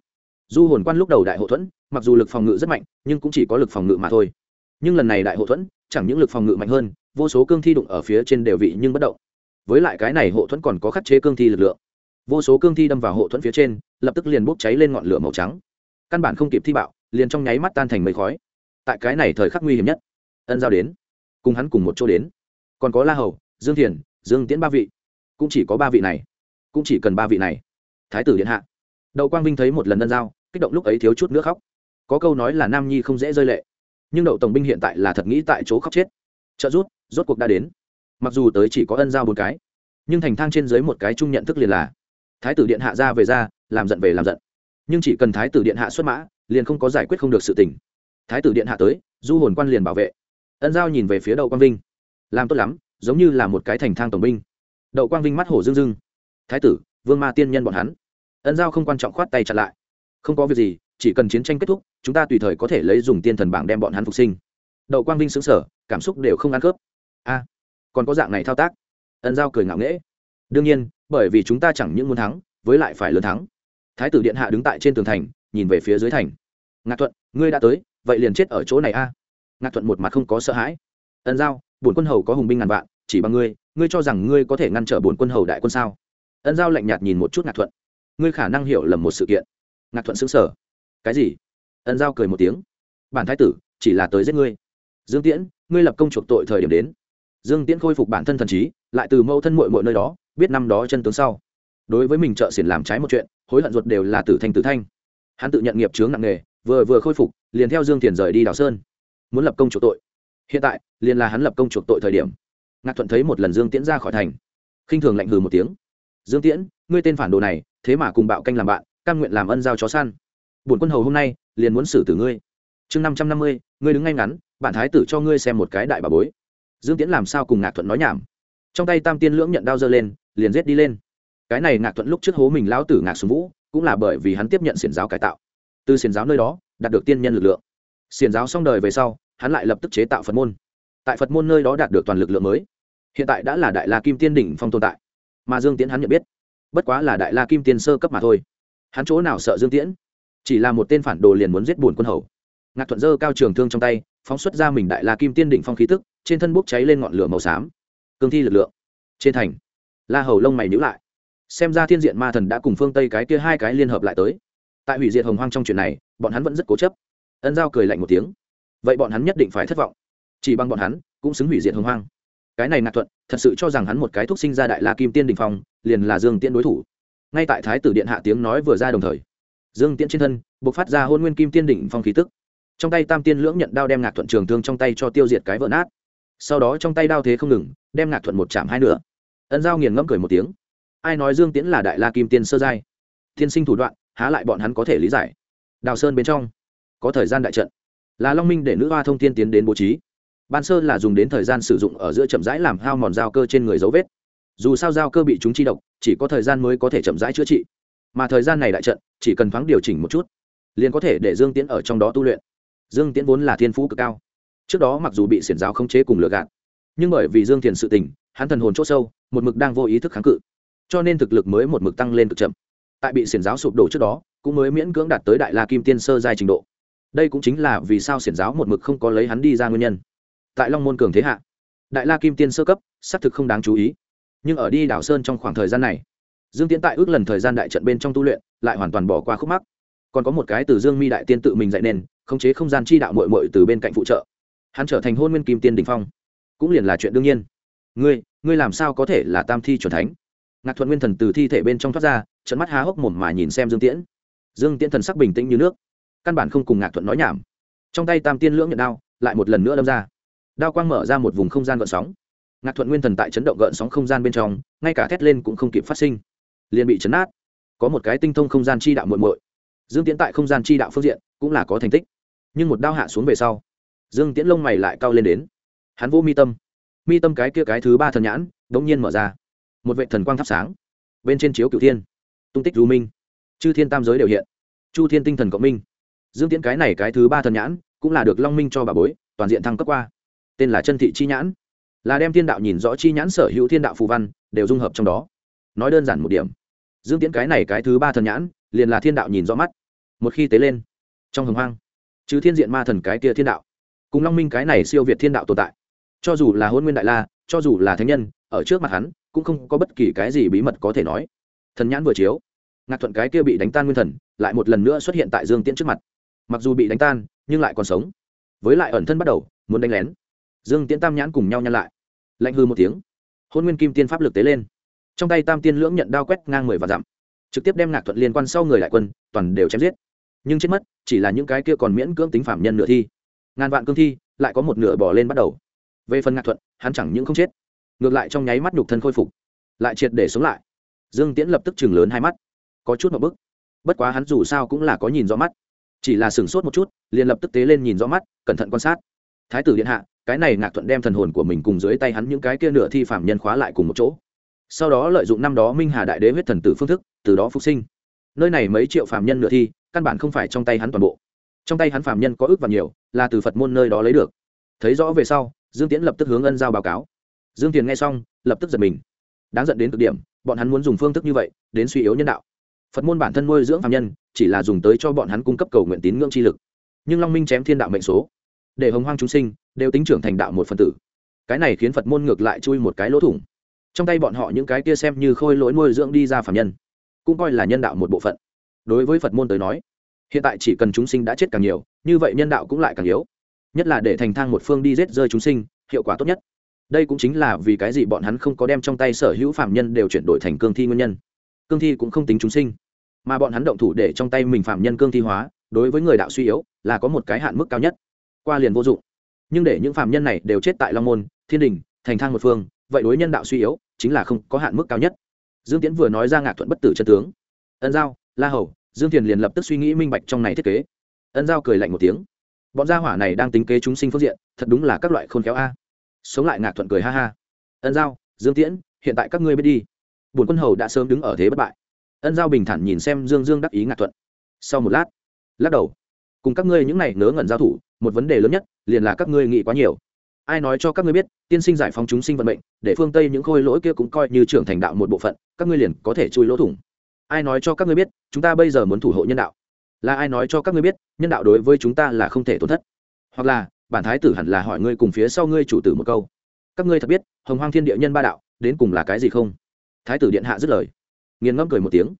Du hồn quan lúc đầu đại hộ thuẫn, mặc dù lực phòng ngự rất mạnh, nhưng cũng chỉ có lực phòng ngự mà thôi. Nhưng lần này đại hộ thuẫn, chẳng những lực phòng ngự mạnh hơn, vô số cương thi đụng ở phía trên đều vị nhưng bất động. Với lại cái này hộ thuẫn còn có khắc chế cương thi lực lượng vô số cương thi đâm vào hộ thuẫn phía trên, lập tức liền bốc cháy lên ngọn lửa màu trắng. Căn bản không kịp thi bạo, liền trong nháy mắt tan thành mây khói. Tại cái này thời khắc nguy hiểm nhất, ân giao đến, cùng hắn cùng một chỗ đến. Còn có la hầu, dương thiền, dương tiễn ba vị. Cũng chỉ có ba vị này. Cũng chỉ cần ba vị này. Thái tử điện hạ. Đậu quang vinh thấy một lần ân giao, kích động lúc ấy thiếu chút nữa khóc. Có câu nói là nam nhi không dễ rơi lệ. Nhưng đậu tổng binh hiện tại là thật nghĩ tại chỗ khóc chết. Trợ rút rốt cuộc đã đến. Mặc dù tới chỉ có ân giao một cái, nhưng thành thang trên dưới một cái chung nhận thức liền là thái tử điện hạ ra về ra, làm giận về làm giận. Nhưng chỉ cần thái tử điện hạ xuất mã, liền không có giải quyết không được sự tình. Thái tử điện hạ tới, du hồn quan liền bảo vệ. Ân giao nhìn về phía đậu quang vinh. Làm tốt lắm, giống như là một cái thành thang tổng binh. Đậu quang vinh mắt hổ dưng dưng thái tử, vương ma tiên nhân bọn hắn. Ân giao không quan trọng khoát tay chặn lại. Không có việc gì, chỉ cần chiến tranh kết thúc, chúng ta tùy thời có thể lấy dùng tiên thần bảng đem bọn hắn phục sinh. Đậu quang vinh xứng sở cảm xúc đều không ăn khớp. A, còn có dạng này thao tác. Ân giao cười ngạo nghễ. Đương nhiên bởi vì chúng ta chẳng những muốn thắng, với lại phải lớn thắng. Thái tử điện hạ đứng tại trên tường thành, nhìn về phía dưới thành. Ngạc thuận, ngươi đã tới, vậy liền chết ở chỗ này a. Ngạc thuận một mặt không có sợ hãi. Ân giao, bổn quân hầu có hùng binh ngàn vạn, chỉ bằng ngươi ngươi cho rằng ngươi có thể ngăn trở bổn quân hầu đại quân sao? Ân giao lạnh nhạt nhìn một chút ngạc thuận. Ngươi khả năng hiểu lầm một sự kiện. Ngạc thuận xứng sở cái gì? Ân giao cười một tiếng. Bản thái tử, chỉ là tới giết ngươi. Dương tiễn, ngươi lập công chuộc tội thời điểm đến. Dương tiễn khôi phục bản thân thần trí, lại từ mâu thân mội mội nơi đó biết năm đó chân tướng sau. Đối với mình trợ xiển làm trái một chuyện, hối hận ruột đều là tử thanh tử thanh. Hắn tự nhận nghiệp chướng nặng nề, vừa vừa khôi phục, liền theo dương tiền rời đi đào sơn. Muốn lập công chuộc tội. Hiện tại, liền là hắn lập công chuộc tội thời điểm. Ngạc thuận thấy một lần dương tiễn ra khỏi thành. Khinh thường lạnh hừ một tiếng. Dương tiễn, ngươi tên phản đồ này, thế mà cùng bạo canh làm bạn căn nguyện làm ân giao chó săn. Bổn quân hầu hôm nay, liền muốn xử tử ngươi. Chương năm trăm năm mươi, ngươi đứng ngay ngắn bản thái tử cho ngươi xem một cái đại bà bối. Dương tiễn làm sao cùng ngạc thuận nói nhảm trong tay tam tiên lưỡng nhận đao dơ lên, liền giết đi lên. Cái này ngạc thuận lúc trước hố mình lão tử ngạc xuống vũ, cũng là bởi vì hắn tiếp nhận xiển giáo cải tạo. Từ xiển giáo nơi đó, đạt được tiên nhân lực lượng. Xiển giáo xong đời về sau, hắn lại lập tức chế tạo phật môn. Tại phật môn nơi đó đạt được toàn lực lượng mới. Hiện tại đã là đại la kim tiên đỉnh phong tồn tại. Mà dương tiễn hắn nhận biết, bất quá là đại la kim tiên sơ cấp mà thôi. Hắn chỗ nào sợ dương tiễn? Chỉ là một tên phản đồ liền muốn giết bùn quân hầu. Ngạc thuận dơ cao trường thương trong tay, phóng xuất ra mình đại la kim tiên đỉnh phong khí tức, trên thân bốc cháy lên ngọn lửa màu xám cương thi lực lượng. Trên thành, la hầu lông mày nhữ lại. Xem ra thiên diện ma thần đã cùng phương tây cái kia hai cái liên hợp lại tới. Tại hủy diệt hồng hoang trong chuyện này, bọn hắn vẫn rất cố chấp. Ân giao cười lạnh một tiếng. Vậy bọn hắn nhất định phải thất vọng. Chỉ bằng bọn hắn, cũng xứng hủy diệt hồng hoang. Cái này nạc thuận, thật sự cho rằng hắn một cái thúc sinh ra đại la kim tiên đình phong, liền là dương tiễn đối thủ. Ngay tại thái tử điện hạ tiếng nói vừa ra đồng thời, dương tiễn trên thân buộc phát ra hôn nguyên kim tiên đỉnh phong khí tức. Trong tay tam tiên lưỡng nhận đao đem ngạc thuận trường thương trong tay cho tiêu diệt cái vỡ nát. Sau đó trong tay đao thế không ngừng đem ngạc thuận một chạm hai nửa. Ân giao nghiền ngẫm cười một tiếng. Ai nói dương tiễn là đại la kim tiên sơ giai? Tiên sinh thủ đoạn, há lại bọn hắn có thể lý giải. Đào sơn bên trong, có thời gian đại trận. Là long minh để nữ hoa thông tiên tiến đến bố trí. Ban sơ là dùng đến thời gian sử dụng ở giữa chậm rãi làm hao mòn dao cơ trên người dấu vết. Dù sao dao cơ bị chúng chi độc, chỉ có thời gian mới có thể chậm rãi chữa trị. Mà thời gian này đại trận, chỉ cần thoáng điều chỉnh một chút, liền có thể để dương tiễn ở trong đó tu luyện. Dương tiễn vốn là thiên phú cực cao. Trước đó mặc dù bị xiển giáo không chế cùng lừa gạt nhưng bởi vì dương thiền sự tình, hắn thần hồn c h ỗ sâu, một mực đang vô ý thức kháng cự. Cho nên thực lực mới một mực tăng lên cực chậm. Tại bị xiển giáo sụp đổ trước đó, cũng mới miễn cưỡng đạt tới đại la kim tiên sơ giai trình độ. Đây cũng chính là vì sao xiển giáo một mực không có lấy hắn đi ra nguyên nhân. Tại long môn cường thế hạ, đại la kim tiên sơ cấp, xác thực không đáng chú ý. Nhưng ở đi đảo sơn trong khoảng thời gian này, dương tiến tại ước lần thời gian đại trận bên trong tu luyện, lại hoàn toàn bỏ qua khúc mắc. Còn có một cái từ dương mi đại tiên tự mình dạy nên khống chế không gian chi đạo mội mội từ bên cạnh phụ trợ. Hắn trở thành hôn nguyên kim tiên đình phong cũng liền là chuyện đương nhiên. Ngươi ngươi làm sao có thể là tam thi c thánh? Ngạc thuận nguyên thần từ thi thể bên trong thoát ra trận mắt há hốc mồm mà nhìn xem dương tiễn. Dương tiễn thần sắc bình tĩnh như nước, căn bản không cùng ngạc thuận nói nhảm. Trong tay tam tiên lưỡng nhận đao, lại một lần nữa đâm ra. Đao quang mở ra một vùng không gian gợn sóng. Ngạc thuận nguyên thần tại chấn động gợn sóng không gian bên trong, ngay cả thét lên cũng không kịp phát sinh. Liền bị chấn át có một cái tinh thông không gian chi đạo muộn muội. Dương tiễn tại không gian chi đạo phương diện cũng là có thành tích. Nhưng một đao hạ xuống về sau, dương tiễn lông mày lại cao lên đến hắn vô mi tâm. Mi tâm cái kia cái thứ ba thần nhãn đ ỗ n g nhiên mở ra. Một vệ thần quang thắp sáng. Bên trên chiếu cựu thiên. Tung tích du minh. Chư thiên tam giới đều hiện. Chu thiên tinh thần cộng minh. Dương tiễn cái này cái thứ ba thần nhãn, cũng là được long minh cho bà bối, toàn diện thăng cấp qua. Tên là chân thị chi nhãn. Là đem thiên đạo nhìn rõ chi nhãn sở hữu thiên đạo phù văn, đều dung hợp trong đó. Nói đơn giản một điểm. Dương tiễn cái này cái thứ ba thần nhãn, liền là thiên đạo nhìn rõ mắt. Một khi tế lên, trong hồng hoang chứ thiên diện ma thần cái kia thiên đạo, cùng long minh cái này siêu việt thiên đạo tồn tại cho dù là hôn nguyên đại la, cho dù là thánh nhân, ở trước mặt hắn, cũng không có bất kỳ cái gì bí mật có thể nói. Thần nhãn vừa chiếu, ngạc thuận cái kia bị đánh tan nguyên thần, lại một lần nữa xuất hiện tại dương tiễn trước mặt. Mặc dù bị đánh tan, nhưng lại còn sống. Với lại ẩn thân bắt đầu, muốn đánh lén. Dương tiễn tam nhãn cùng nhau nhăn lại. Lạnh hư một tiếng, hôn nguyên kim tiên pháp lực tế lên. Trong tay tam tiên lưỡng nhận đao quét ngang mười và dặm. Trực tiếp đem ngạc thuận liên quan sau người đại quân, toàn đều chém giết. Nhưng chết mất, chỉ là những cái kia còn miễn cưỡng tính phạm nhân nửa thi. Ngàn vạn cương thi, lại có một nửa bỏ lên bắt đầu về phần ngạc thuận, hắn chẳng những không chết, ngược lại trong nháy mắt nhục thân khôi phục, lại triệt để sống lại. Dương tiễn lập tức chừng lớn hai mắt, có chút một bức. Bất quá hắn dù sao cũng là có nhìn rõ mắt, chỉ là sửng sốt một chút, liền lập tức tế lên nhìn rõ mắt, cẩn thận quan sát. Thái tử điện hạ, cái này ngạc thuận đem thần hồn của mình cùng dưới tay hắn những cái kia nửa thi phạm nhân khóa lại cùng một chỗ. Sau đó lợi dụng năm đó minh hà đại đế huyết thần tử phương thức, từ đó phục sinh. Nơi này mấy triệu phạm nhân nửa thi, căn bản không phải trong tay hắn toàn bộ. Trong tay hắn phạm nhân có ước và nhiều, là từ phật môn nơi đó lấy được. Thấy rõ về sau dương tiễn lập tức hướng ân giao báo cáo. Dương tiền nghe xong, lập tức giật mình. Đáng dẫn đến cực điểm, bọn hắn muốn dùng phương thức như vậy, đến suy yếu nhân đạo. Phật môn bản thân nuôi dưỡng phạm nhân, chỉ là dùng tới cho bọn hắn cung cấp cầu nguyện tín ngưỡng chi lực. Nhưng long minh chém thiên đạo mệnh số, để hồng hoang chúng sinh đều tính trưởng thành đạo một phần tử. Cái này khiến phật môn ngược lại chui một cái lỗ thủng. Trong tay bọn họ những cái kia xem như khôi lỗi nuôi dưỡng đi ra phạm nhân, cũng coi là nhân đạo một bộ phận. Đối với phật môn tới nói, hiện tại chỉ cần chúng sinh đã chết càng nhiều, như vậy nhân đạo cũng lại càng yếu nhất là để thành thang một phương đi rết rơi chúng sinh, hiệu quả tốt nhất. Đây cũng chính là vì cái gì bọn hắn không có đem trong tay sở hữu phạm nhân đều chuyển đổi thành cương thi nguyên nhân. Cương thi cũng không tính chúng sinh, mà bọn hắn động thủ để trong tay mình phạm nhân cương thi hóa, đối với người đạo suy yếu, là có một cái hạn mức cao nhất. Qua liền vô dụng. Nhưng để những phạm nhân này đều chết tại long môn, thiên đình, thành thang một phương, vậy đối nhân đạo suy yếu, chính là không có hạn mức cao nhất. Dương tiễn vừa nói ra ngạc thuận bất tử chân tướng. Ân giao, la hầu, dương thiền liền lập tức suy nghĩ minh bạch trong này thiết kế. Ân giao cười lạnh một tiếng bọn gia hỏa này đang tính kế chúng sinh phương diện, thật đúng là các loại khôn khéo a. Sống lại ngạc thuận cười ha ha. Ân giao, dương tiễn, hiện tại các ngươi biết đi. Bùn quân hầu đã sớm đứng ở thế bất bại. Ân giao bình thản nhìn xem dương dương đắc ý ngạc thuận. Sau một lát, lắc đầu. Cùng các ngươi những này nớ ngẩn giao thủ, một vấn đề lớn nhất, liền là các ngươi nghĩ quá nhiều. Ai nói cho các ngươi biết, tiên sinh giải phóng chúng sinh vận mệnh, để phương tây những khôi lỗi kia cũng coi như trưởng thành đạo một bộ phận, các ngươi liền có thể chui lỗ thủng. Ai nói cho các ngươi biết, chúng ta bây giờ muốn thủ hộ nhân đạo là ai nói cho các ngươi biết, nhân đạo đối với chúng ta là không thể tổn thất. Hoặc là, bản thái tử hẳn là hỏi ngươi cùng phía sau ngươi chủ tử một câu. Các ngươi thật biết, hồng hoang thiên địa nhân ba đạo, đến cùng là cái gì không? Thái tử điện hạ dứt lời. Nghiền ngẫm cười một tiếng.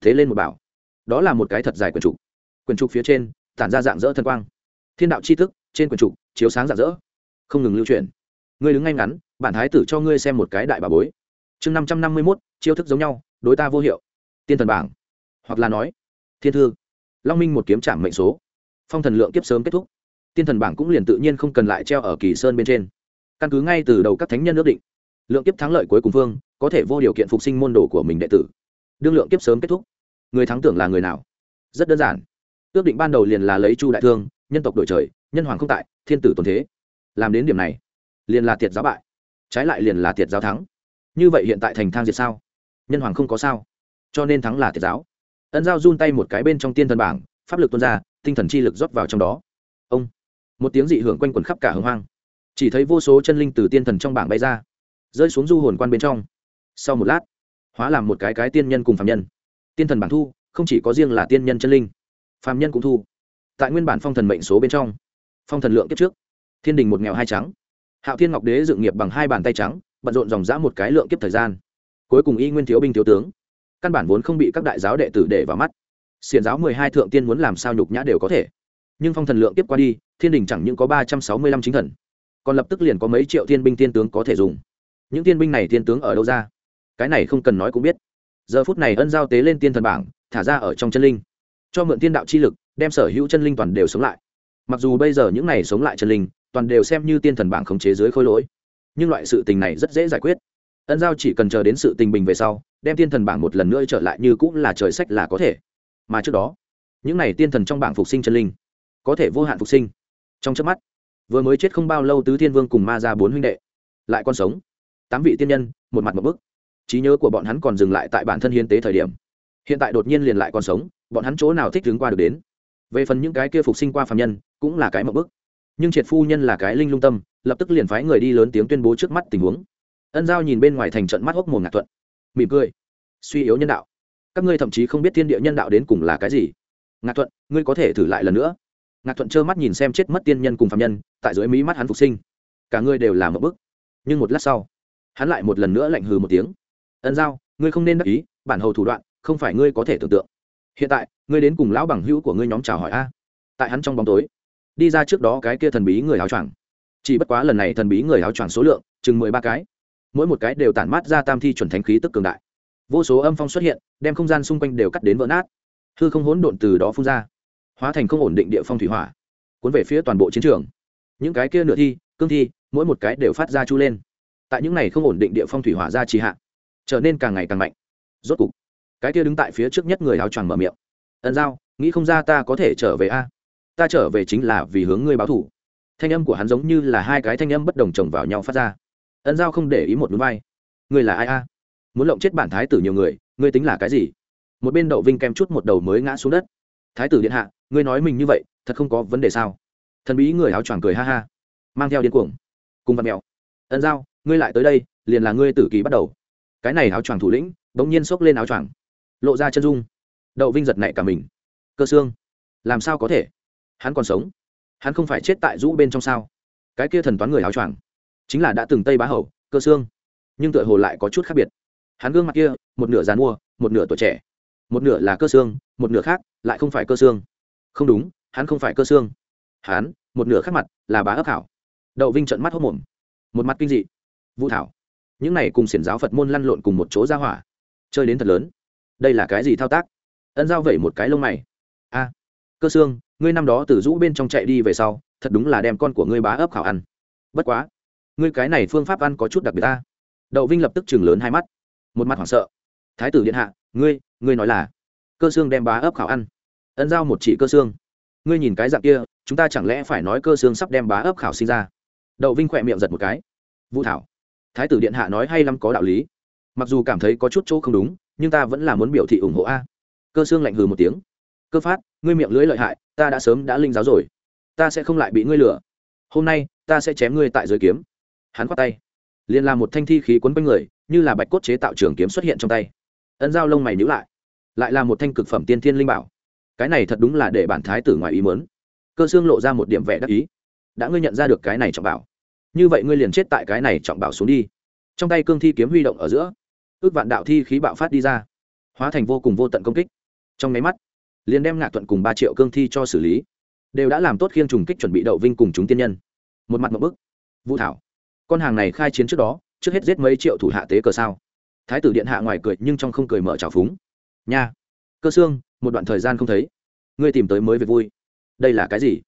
Thế lên một bảo. Đó là một cái thật dài quyển trục. Quyển trục phía trên, tản ra dạng dỡ thân quang. Thiên đạo c h i thức, trên quyển trục, chiếu sáng dạng dỡ. Không ngừng lưu truyền ngươi đứng ngay ngắn, bản thái tử cho ngươi xem một cái đại bà bối. Chương năm trăm năm mươi mốt, chiêu thức giống nhau, đối ta vô hiệu. Tiên thần bảng. Hoặc là nói, thiên thư long minh một kiếm trạm mệnh số. Phong thần lượng kiếp sớm kết thúc. Tiên thần bảng cũng liền tự nhiên không cần lại treo ở kỳ sơn bên trên. Căn cứ ngay từ đầu các thánh nhân ước định, lượng kiếp thắng lợi cuối cùng phương có thể vô điều kiện phục sinh môn đồ của mình đệ tử. Đương lượng kiếp sớm kết thúc, người thắng tưởng là người nào? Rất đơn giản. Ước định ban đầu liền là lấy chu đại thương, nhân tộc đổi trời, nhân hoàng không tại, thiên tử tồn thế. Làm đến điểm này, liền là tiệt giáo bại, trái lại liền là tiệt giáo thắng. Như vậy hiện tại thành thang diệt sao? Nhân hoàng không có sao, cho nên thắng là tiệt giáo ân giao run tay một cái bên trong tiên thần bảng, pháp lực tuôn ra, tinh thần chi lực rót vào trong đó. Ông, một tiếng dị hưởng quanh quẩn khắp cả hưng hoang. Chỉ thấy vô số chân linh từ tiên thần trong bảng bay ra, rơi xuống du hồn quan bên trong. Sau một lát, hóa làm một cái cái tiên nhân cùng phạm nhân. Tiên thần bảng thu, không chỉ có riêng là tiên nhân chân linh phạm nhân cũng thu. Tại nguyên bản phong thần mệnh số bên trong, phong thần lượng kiếp trước, thiên đình một nghèo hai trắng, hạo thiên ngọc đế dựng nghiệp bằng hai bàn tay trắng, bận rộn dòng dã một cái lượng kiếp thời gian. Cuối cùng y nguyên thiếu binh thiếu tướng căn bản vốn không bị các đại giáo đệ tử để vào mắt. Xiển giáo mười hai thượng tiên muốn làm sao nhục nhã đều có thể. Nhưng phong thần lượng tiếp qua đi, thiên đình chẳng những có ba trăm sáu mươi lăm chính thần, còn lập tức liền có mấy triệu thiên binh thiên tướng có thể dùng. Những thiên binh này thiên tướng ở đâu ra? Cái này không cần nói cũng biết. Giờ phút này ân giao tế lên tiên thần bảng, thả ra ở trong chân linh. Cho mượn tiên đạo chi lực, đem sở hữu chân linh toàn đều sống lại. Mặc dù bây giờ những này sống lại chân linh, toàn đều xem như tiên thần bảng khống chế dưới khối lỗi, nhưng loại sự tình này rất dễ giải quyết. Ân giao chỉ cần chờ đến sự tình bình về sau đem tiên thần bảng một lần nữa trở lại như cũng là trời sách là có thể. Mà trước đó, những n à y tiên thần trong bảng phục sinh chân linh, có thể vô hạn phục sinh. Trong trước mắt, vừa mới chết không bao lâu tứ thiên vương cùng ma ra bốn huynh đệ, lại còn sống. Tám vị tiên nhân, một mặt một bức. Trí nhớ của bọn hắn còn dừng lại tại bản thân hiến tế thời điểm. Hiện tại đột nhiên liền lại còn sống, bọn hắn chỗ nào thích đứng qua được đến. Về phần những cái kia phục sinh qua phạm nhân, cũng là cái mậu bức. Nhưng triệt phu nhân là cái linh lung tâm, lập tức liền phái người đi lớn tiếng tuyên bố trước mắt tình huống. Ân giao nhìn bên ngoài thành trận mắt hốc mồm ngạc thuận mỉm cười. Suy yếu nhân đạo. Các ngươi thậm chí không biết thiên địa nhân đạo đến cùng là cái gì. Ngạc thuận, ngươi có thể thử lại lần nữa. Ngạc thuận trơ mắt nhìn xem chết mất tiên nhân cùng phạm nhân, tại dưới mỹ mắt hắn phục sinh. Cả ngươi đều làm một bức. Nhưng một lát sau, hắn lại một lần nữa lạnh hừ một tiếng. Ân giao, ngươi không nên đắc ý, bản hầu thủ đoạn, không phải ngươi có thể tưởng tượng. Hiện tại, ngươi đến cùng lão bằng hữu của ngươi nhóm chào hỏi a. Tại hắn trong bóng tối, đi ra trước đó cái kia thần bí người áo choàng. Chỉ bất quá lần này thần bí người áo choàng số lượng chừng mười ba cái mỗi một cái đều tản mát ra tam thi chuẩn thánh khí tức cường đại. Vô số âm phong xuất hiện, đem không gian xung quanh đều cắt đến vỡ nát. Hư không hỗn độn từ đó phun ra, hóa thành không ổn định địa phong thủy hỏa, cuốn về phía toàn bộ chiến trường. Những cái kia nửa thi, cương thi, mỗi một cái đều phát ra chu lên. Tại những này không ổn định địa phong thủy hỏa ra trì hạ, trở nên càng ngày càng mạnh. Rốt cục, cái kia đứng tại phía trước nhất người áo choàng mở miệng. Ẩn giao, nghĩ không ra ta có thể trở về a. Ta trở về chính là vì hướng ngươi báo thủ thanh âm của hắn giống như là hai cái thanh âm bất đồng chồng vào nhau phát ra ân giao không để ý một núi vai ngươi là ai a? Muốn lộng chết bản thái tử nhiều người, ngươi tính là cái gì? Một bên đậu vinh kem chút một đầu mới ngã xuống đất. Thái tử điện hạ, ngươi nói mình như vậy, thật không có vấn đề sao? Thần bí người áo choàng cười ha ha. Mang theo điên cuồng. Cùng văn mèo. Ân giao, ngươi lại tới đây, liền là ngươi tử kỳ bắt đầu. Cái này áo choàng thủ lĩnh, bỗng nhiên xốc lên áo choàng. Lộ ra chân dung. Đậu vinh giật nảy cả mình. Cơ xương. Làm sao có thể? Hắn còn sống. Hắn không phải chết tại rũ bên trong sao? Cái kia thần toán người áo choàng chính là đã từng tây bá hậu cơ xương. Nhưng tựa hồ lại có chút khác biệt. Hắn gương mặt kia, một nửa dàn mua một nửa tuổi trẻ. Một nửa là cơ xương, một nửa khác lại không phải cơ xương. Không đúng, hắn không phải cơ xương. Hắn, một nửa khác mặt là bá ấp hảo. Đậu vinh trận mắt hốc mồm. Một mặt kinh dị. Vũ thảo. Những này cùng xiển giáo phật môn lăn lộn cùng một chỗ ra hỏa. Chơi đến thật lớn. Đây là cái gì thao tác? Ân giao vẩy một cái lông mày. A, cơ xương, ngươi năm đó từ rũ bên trong chạy đi về sau, thật đúng là đem con của ngươi bá ấp khảo ăn. Bất quá ngươi cái này phương pháp ăn có chút đặc biệt ta. Đậu vinh lập tức chừng lớn hai mắt. Một mặt hoảng sợ. Thái tử điện hạ, ngươi ngươi nói là cơ xương đem bá ấp khảo ăn. Ân giao một chỉ cơ xương. Ngươi nhìn cái dạng kia, chúng ta chẳng lẽ phải nói cơ xương sắp đem bá ấp khảo sinh ra? Đậu vinh khỏe miệng giật một cái. Vũ thảo, thái tử điện hạ nói hay lắm có đạo lý. Mặc dù cảm thấy có chút chỗ không đúng, nhưng ta vẫn là muốn biểu thị ủng hộ a. Cơ xương lạnh hừ một tiếng. Cơ phát, ngươi miệng lưỡi lợi hại, ta đã sớm đã linh giáo rồi. Ta sẽ không lại bị ngươi lừa. Hôm nay, ta sẽ chém ngươi tại dưới kiếm hắn khoát tay. Liền làm một thanh thi khí quấn quanh người, như là bạch cốt chế tạo trường kiếm xuất hiện trong tay. Ấn dao lông mày nhữ lại lại là một thanh cực phẩm tiên thiên linh bảo. Cái này thật đúng là để bản thái tử ngoài ý mớn cơ xương lộ ra một điểm vẻ đắc ý. Đã ngươi nhận ra được cái này trọng bảo, như vậy ngươi liền chết tại cái này trọng bảo xuống đi. Trong tay cương thi kiếm huy động ở giữa, ước vạn đạo thi khí bạo phát đi ra, hóa thành vô cùng vô tận công kích. Trong máy mắt, liền đem ngạc thuận cùng ba triệu cương thi cho xử lý, đều đã làm tốt khiên trùng kích chuẩn bị đậu vinh cùng chúng tiên nhân. Một mặt một bức, vũ thảo con hàng này khai chiến trước đó, trước hết giết mấy triệu thủ hạ tế cờ sao? Thái tử điện hạ ngoài cười nhưng trong không cười mở trào phúng. Nha. Cơ xương, một đoạn thời gian không thấy. Ngươi tìm tới mới về vui. Đây là cái gì?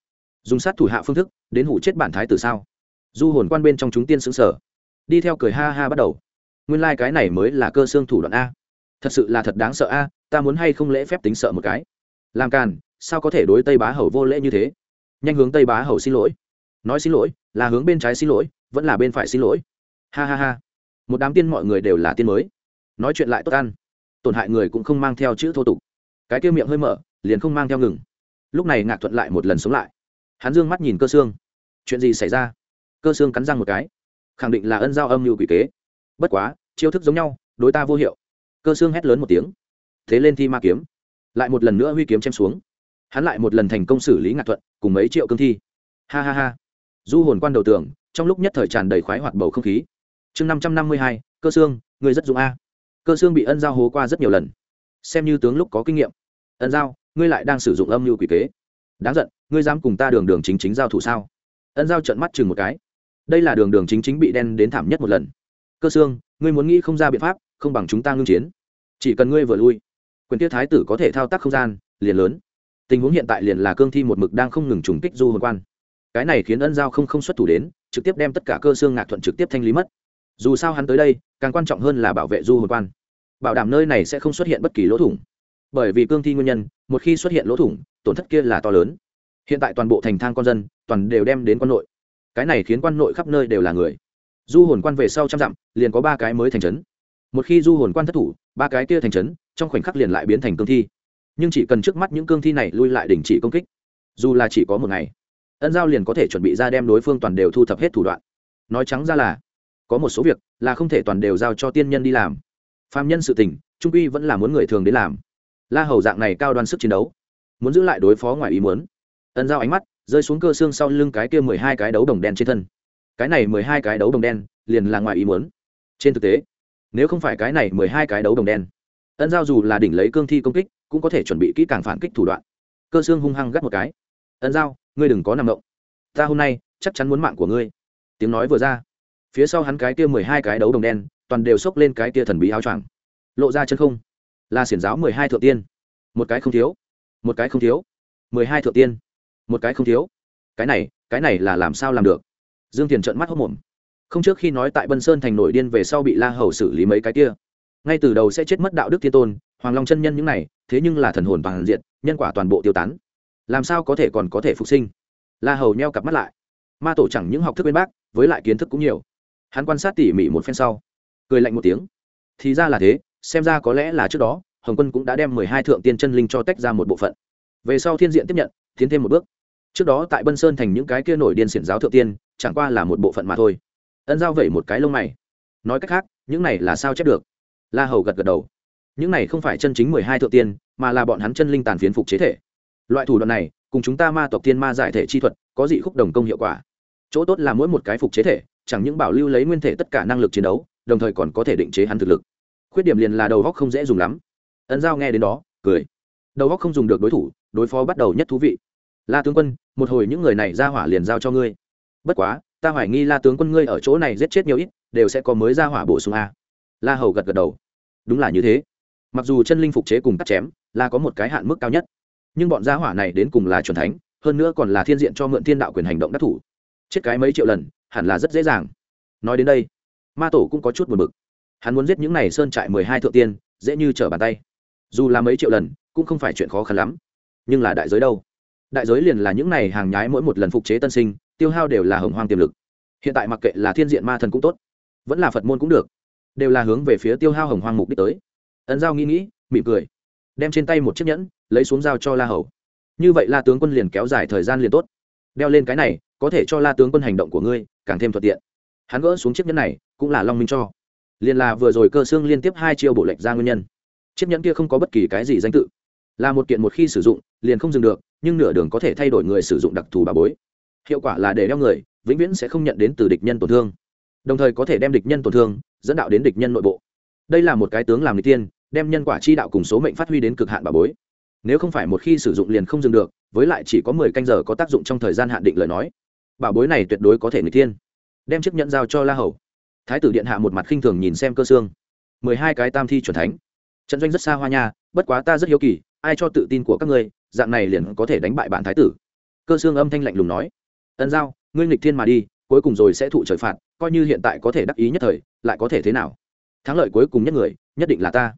Dùng sát thủ hạ phương thức, đến hủ chết bản thái tử sao? Du hồn quan bên trong chúng tiên xứng sở đi theo cười ha ha bắt đầu. Nguyên lai、like、cái này mới là cơ xương thủ đoạn a. Thật sự là thật đáng sợ a, ta muốn hay không lễ phép tính sợ một cái? Làm càn, sao có thể đối tây bá hầu vô lễ như thế? Nhanh hướng tây bá hầu xin lỗi. Nói xin lỗi, là hướng bên trái xin lỗi vẫn là bên phải xin lỗi. Ha ha ha. Một đám tiên mọi người đều là tiên mới. Nói chuyện lại tốt ăn. Tổn hại người cũng không mang theo chữ thô tục. Cái kia miệng hơi mở, liền không mang theo ngừng. Lúc này ngạc thuận lại một lần sống lại. Hắn dương mắt nhìn cơ xương chuyện gì xảy ra? Cơ xương cắn răng một cái. Khẳng định là ân giao âm mưu quỷ kế. Bất quá, chiêu thức giống nhau, đối ta vô hiệu. Cơ xương hét lớn một tiếng. Thế lên thi ma kiếm. Lại một lần nữa huy kiếm chém xuống. Hắn lại một lần thành công xử lý ngạc thuận, cùng mấy triệu cương thi. Ha ha ha du hồn quan đầu tường, trong lúc nhất thời tràn đầy khoái hoạt bầu không khí. Chương năm trăm năm mươi hai, cơ xương người rất dụng a. Cơ xương bị ân giao hố qua rất nhiều lần. Xem như tướng lúc có kinh nghiệm. Ân giao, ngươi lại đang sử dụng âm mưu quỷ kế. Đáng giận, ngươi dám cùng ta đường đường chính chính giao thủ sao? Ân giao trợn mắt chừng một cái. Đây là đường đường chính chính bị đen đến thảm nhất một lần. Cơ xương ngươi muốn nghĩ không ra biện pháp, không bằng chúng ta ngưng chiến. Chỉ cần ngươi vừa lui, quyền tiết thái tử có thể thao tác không gian, liền lớn. Tình huống hiện tại liền là cương thi một mực đang không ngừng trùng kích du hồn quan cái này khiến ân giao không không xuất thủ đến, trực tiếp đem tất cả cơ xương ngạc thuận trực tiếp thanh lý mất. Dù sao hắn tới đây, càng quan trọng hơn là bảo vệ du hồn quan. Bảo đảm nơi này sẽ không xuất hiện bất kỳ lỗ thủng. Bởi vì cương thi nguyên nhân, một khi xuất hiện lỗ thủng, tổn thất kia là to lớn. Hiện tại toàn bộ thành thang con dân, toàn đều đem đến quan nội. Cái này khiến quan nội khắp nơi đều là người. Du hồn quan về sau trăm dặm, liền có ba cái mới thành trấn. Một khi du hồn quan thất thủ, ba cái kia thành trấn, trong khoảnh khắc liền lại biến thành cương thi. Nhưng chỉ cần trước mắt những cương thi này lui lại đình chỉ công kích. Dù là chỉ có một ngày ân giao liền có thể chuẩn bị ra đem đối phương toàn đều thu thập hết thủ đoạn. Nói trắng ra là, có một số việc là không thể toàn đều giao cho tiên nhân đi làm. Phạm nhân sự tình, trung quy vẫn là muốn người thường đến làm. La hầu dạng này cao đoan sức chiến đấu, muốn giữ lại đối phó ngoài ý muốn. Ân giao ánh mắt rơi xuống cơ xương sau lưng cái kia mười hai cái đấu đồng đen trên thân. Cái này mười hai cái đấu đồng đen liền là ngoài ý muốn. Trên thực tế, nếu không phải cái này mười hai cái đấu đồng đen, ân giao dù là đỉnh lấy cương thi công kích, cũng có thể chuẩn bị kỹ càng phản kích thủ đoạn. Cơ xương hung hăng gắt một cái ân giao, ngươi đừng có nằm động. Ta hôm nay chắc chắn muốn mạng của ngươi. Tiếng nói vừa ra, phía sau hắn cái kia mười hai cái đấu đồng đen, toàn đều xốc lên cái kia thần bí áo choàng. Lộ ra chân không. Là xiển giáo mười hai thượng tiên. Một cái không thiếu, một cái không thiếu. mười hai thượng tiên, một cái không thiếu. Cái này cái này là làm sao làm được? Dương thiền trợn mắt hốc mồm không trước khi nói tại bân sơn thành nổi điên về sau bị la hầu xử lý mấy cái kia. Ngay từ đầu sẽ chết mất đạo đức thiên tôn, hoàng long chân nhân những này, thế nhưng là thần hồn toàn diện, nhân quả toàn bộ tiêu tán làm sao có thể còn có thể phục sinh? La hầu nheo cặp mắt lại. Ma tổ chẳng những học thức bên bác, với lại kiến thức cũng nhiều. Hắn quan sát tỉ mỉ một phen sau, cười lạnh một tiếng. Thì ra là thế, xem ra có lẽ là trước đó, hồng quân cũng đã đem mười hai thượng tiên chân linh cho tách ra một bộ phận. Về sau thiên diện tiếp nhận, tiến thêm một bước. Trước đó tại bân sơn thành những cái kia nổi điên xiển giáo thượng tiên, chẳng qua là một bộ phận mà thôi. Ân giao vẩy một cái lông mày. Nói cách khác, những này là sao chép được? La hầu gật gật đầu. Những này không phải chân chính mười hai thượng tiên, mà là bọn hắn chân linh tàn phiến phục chế thể loại thủ đoạn này, cùng chúng ta ma tộc thiên ma giải thể chi thuật, có dị khúc đồng công hiệu quả. Chỗ tốt là mỗi một cái phục chế thể, chẳng những bảo lưu lấy nguyên thể tất cả năng lực chiến đấu, đồng thời còn có thể định chế hắn thực lực. Khuyết điểm liền là đầu góc không dễ dùng lắm. Ân giao nghe đến đó, cười. Đầu góc không dùng được đối thủ, đối phó bắt đầu nhất thú vị. La tướng quân, một hồi những người này ra hỏa liền giao cho ngươi. Bất quá, ta hoài nghi la tướng quân ngươi ở chỗ này giết chết nhiều ít, đều sẽ có mới ra hỏa bổ sung a. La hầu gật gật đầu. Đúng là như thế. Mặc dù chân linh phục chế cùng cắt chém là có một cái hạn mức cao nhất nhưng bọn gia hỏa này đến cùng là c thánh, hơn nữa còn là thiên diện cho mượn thiên đạo quyền hành động đắc thủ. Chết cái mấy triệu lần, hẳn là rất dễ dàng. Nói đến đây, ma tổ cũng có chút buồn bực. Hắn muốn giết những này sơn trại mười hai thượng tiên, dễ như trở bàn tay. Dù là mấy triệu lần, cũng không phải chuyện khó khăn lắm. Nhưng là đại giới đâu? Đại giới liền là những này hàng nhái mỗi một lần phục chế tân sinh, tiêu hao đều là hồng hoang tiềm lực. Hiện tại mặc kệ là thiên diện ma thần cũng tốt, vẫn là phật môn cũng được, đều là hướng về phía tiêu hao hồng hoang mục đích tới. Ấn giao nghĩ nghĩ, mỉm cười đem trên tay một chiếc nhẫn, lấy xuống giao cho la hầu. Như vậy la tướng quân liền kéo dài thời gian liền tốt. Đeo lên cái này, có thể cho la tướng quân hành động của ngươi càng thêm thuận tiện. Hắn gỡ xuống chiếc nhẫn này, cũng là long minh cho. Liền là vừa rồi cơ xương liên tiếp hai chiêu bộ lệnh ra nguyên nhân. Chiếc nhẫn kia không có bất kỳ cái gì danh tự. Là một kiện một khi sử dụng, liền không dừng được, nhưng nửa đường có thể thay đổi người sử dụng đặc thù bà bối. Hiệu quả là để đeo người, vĩnh viễn sẽ không nhận đến từ địch nhân tổn thương. Đồng thời có thể đem địch nhân tổn thương, dẫn đạo đến địch nhân nội bộ. Đây là một cái tướng làm n tiên đem nhân quả chi đạo cùng số mệnh phát huy đến cực hạn bà bối. Nếu không phải một khi sử dụng liền không dừng được, với lại chỉ có mười canh giờ có tác dụng trong thời gian hạn định lời nói bảo bối này tuyệt đối có thể người tiên đem chiếc nhẫn giao cho la hầu. Thái tử điện hạ một mặt khinh thường nhìn xem cơ xương. Mười hai cái tam thi c thánh. Trận doanh rất xa hoa nha, bất quá ta rất hiếu kỳ, ai cho tự tin của các ngươi, dạng này liền có thể đánh bại bản thái tử. Cơ xương âm thanh lạnh lùng nói. Ân giao, ngươi nghịch thiên mà đi, cuối cùng rồi sẽ thụ trời phạt, coi như hiện tại có thể đắc ý nhất thời, lại có thể thế nào? Thắng lợi cuối cùng nhất người, nhất định là ta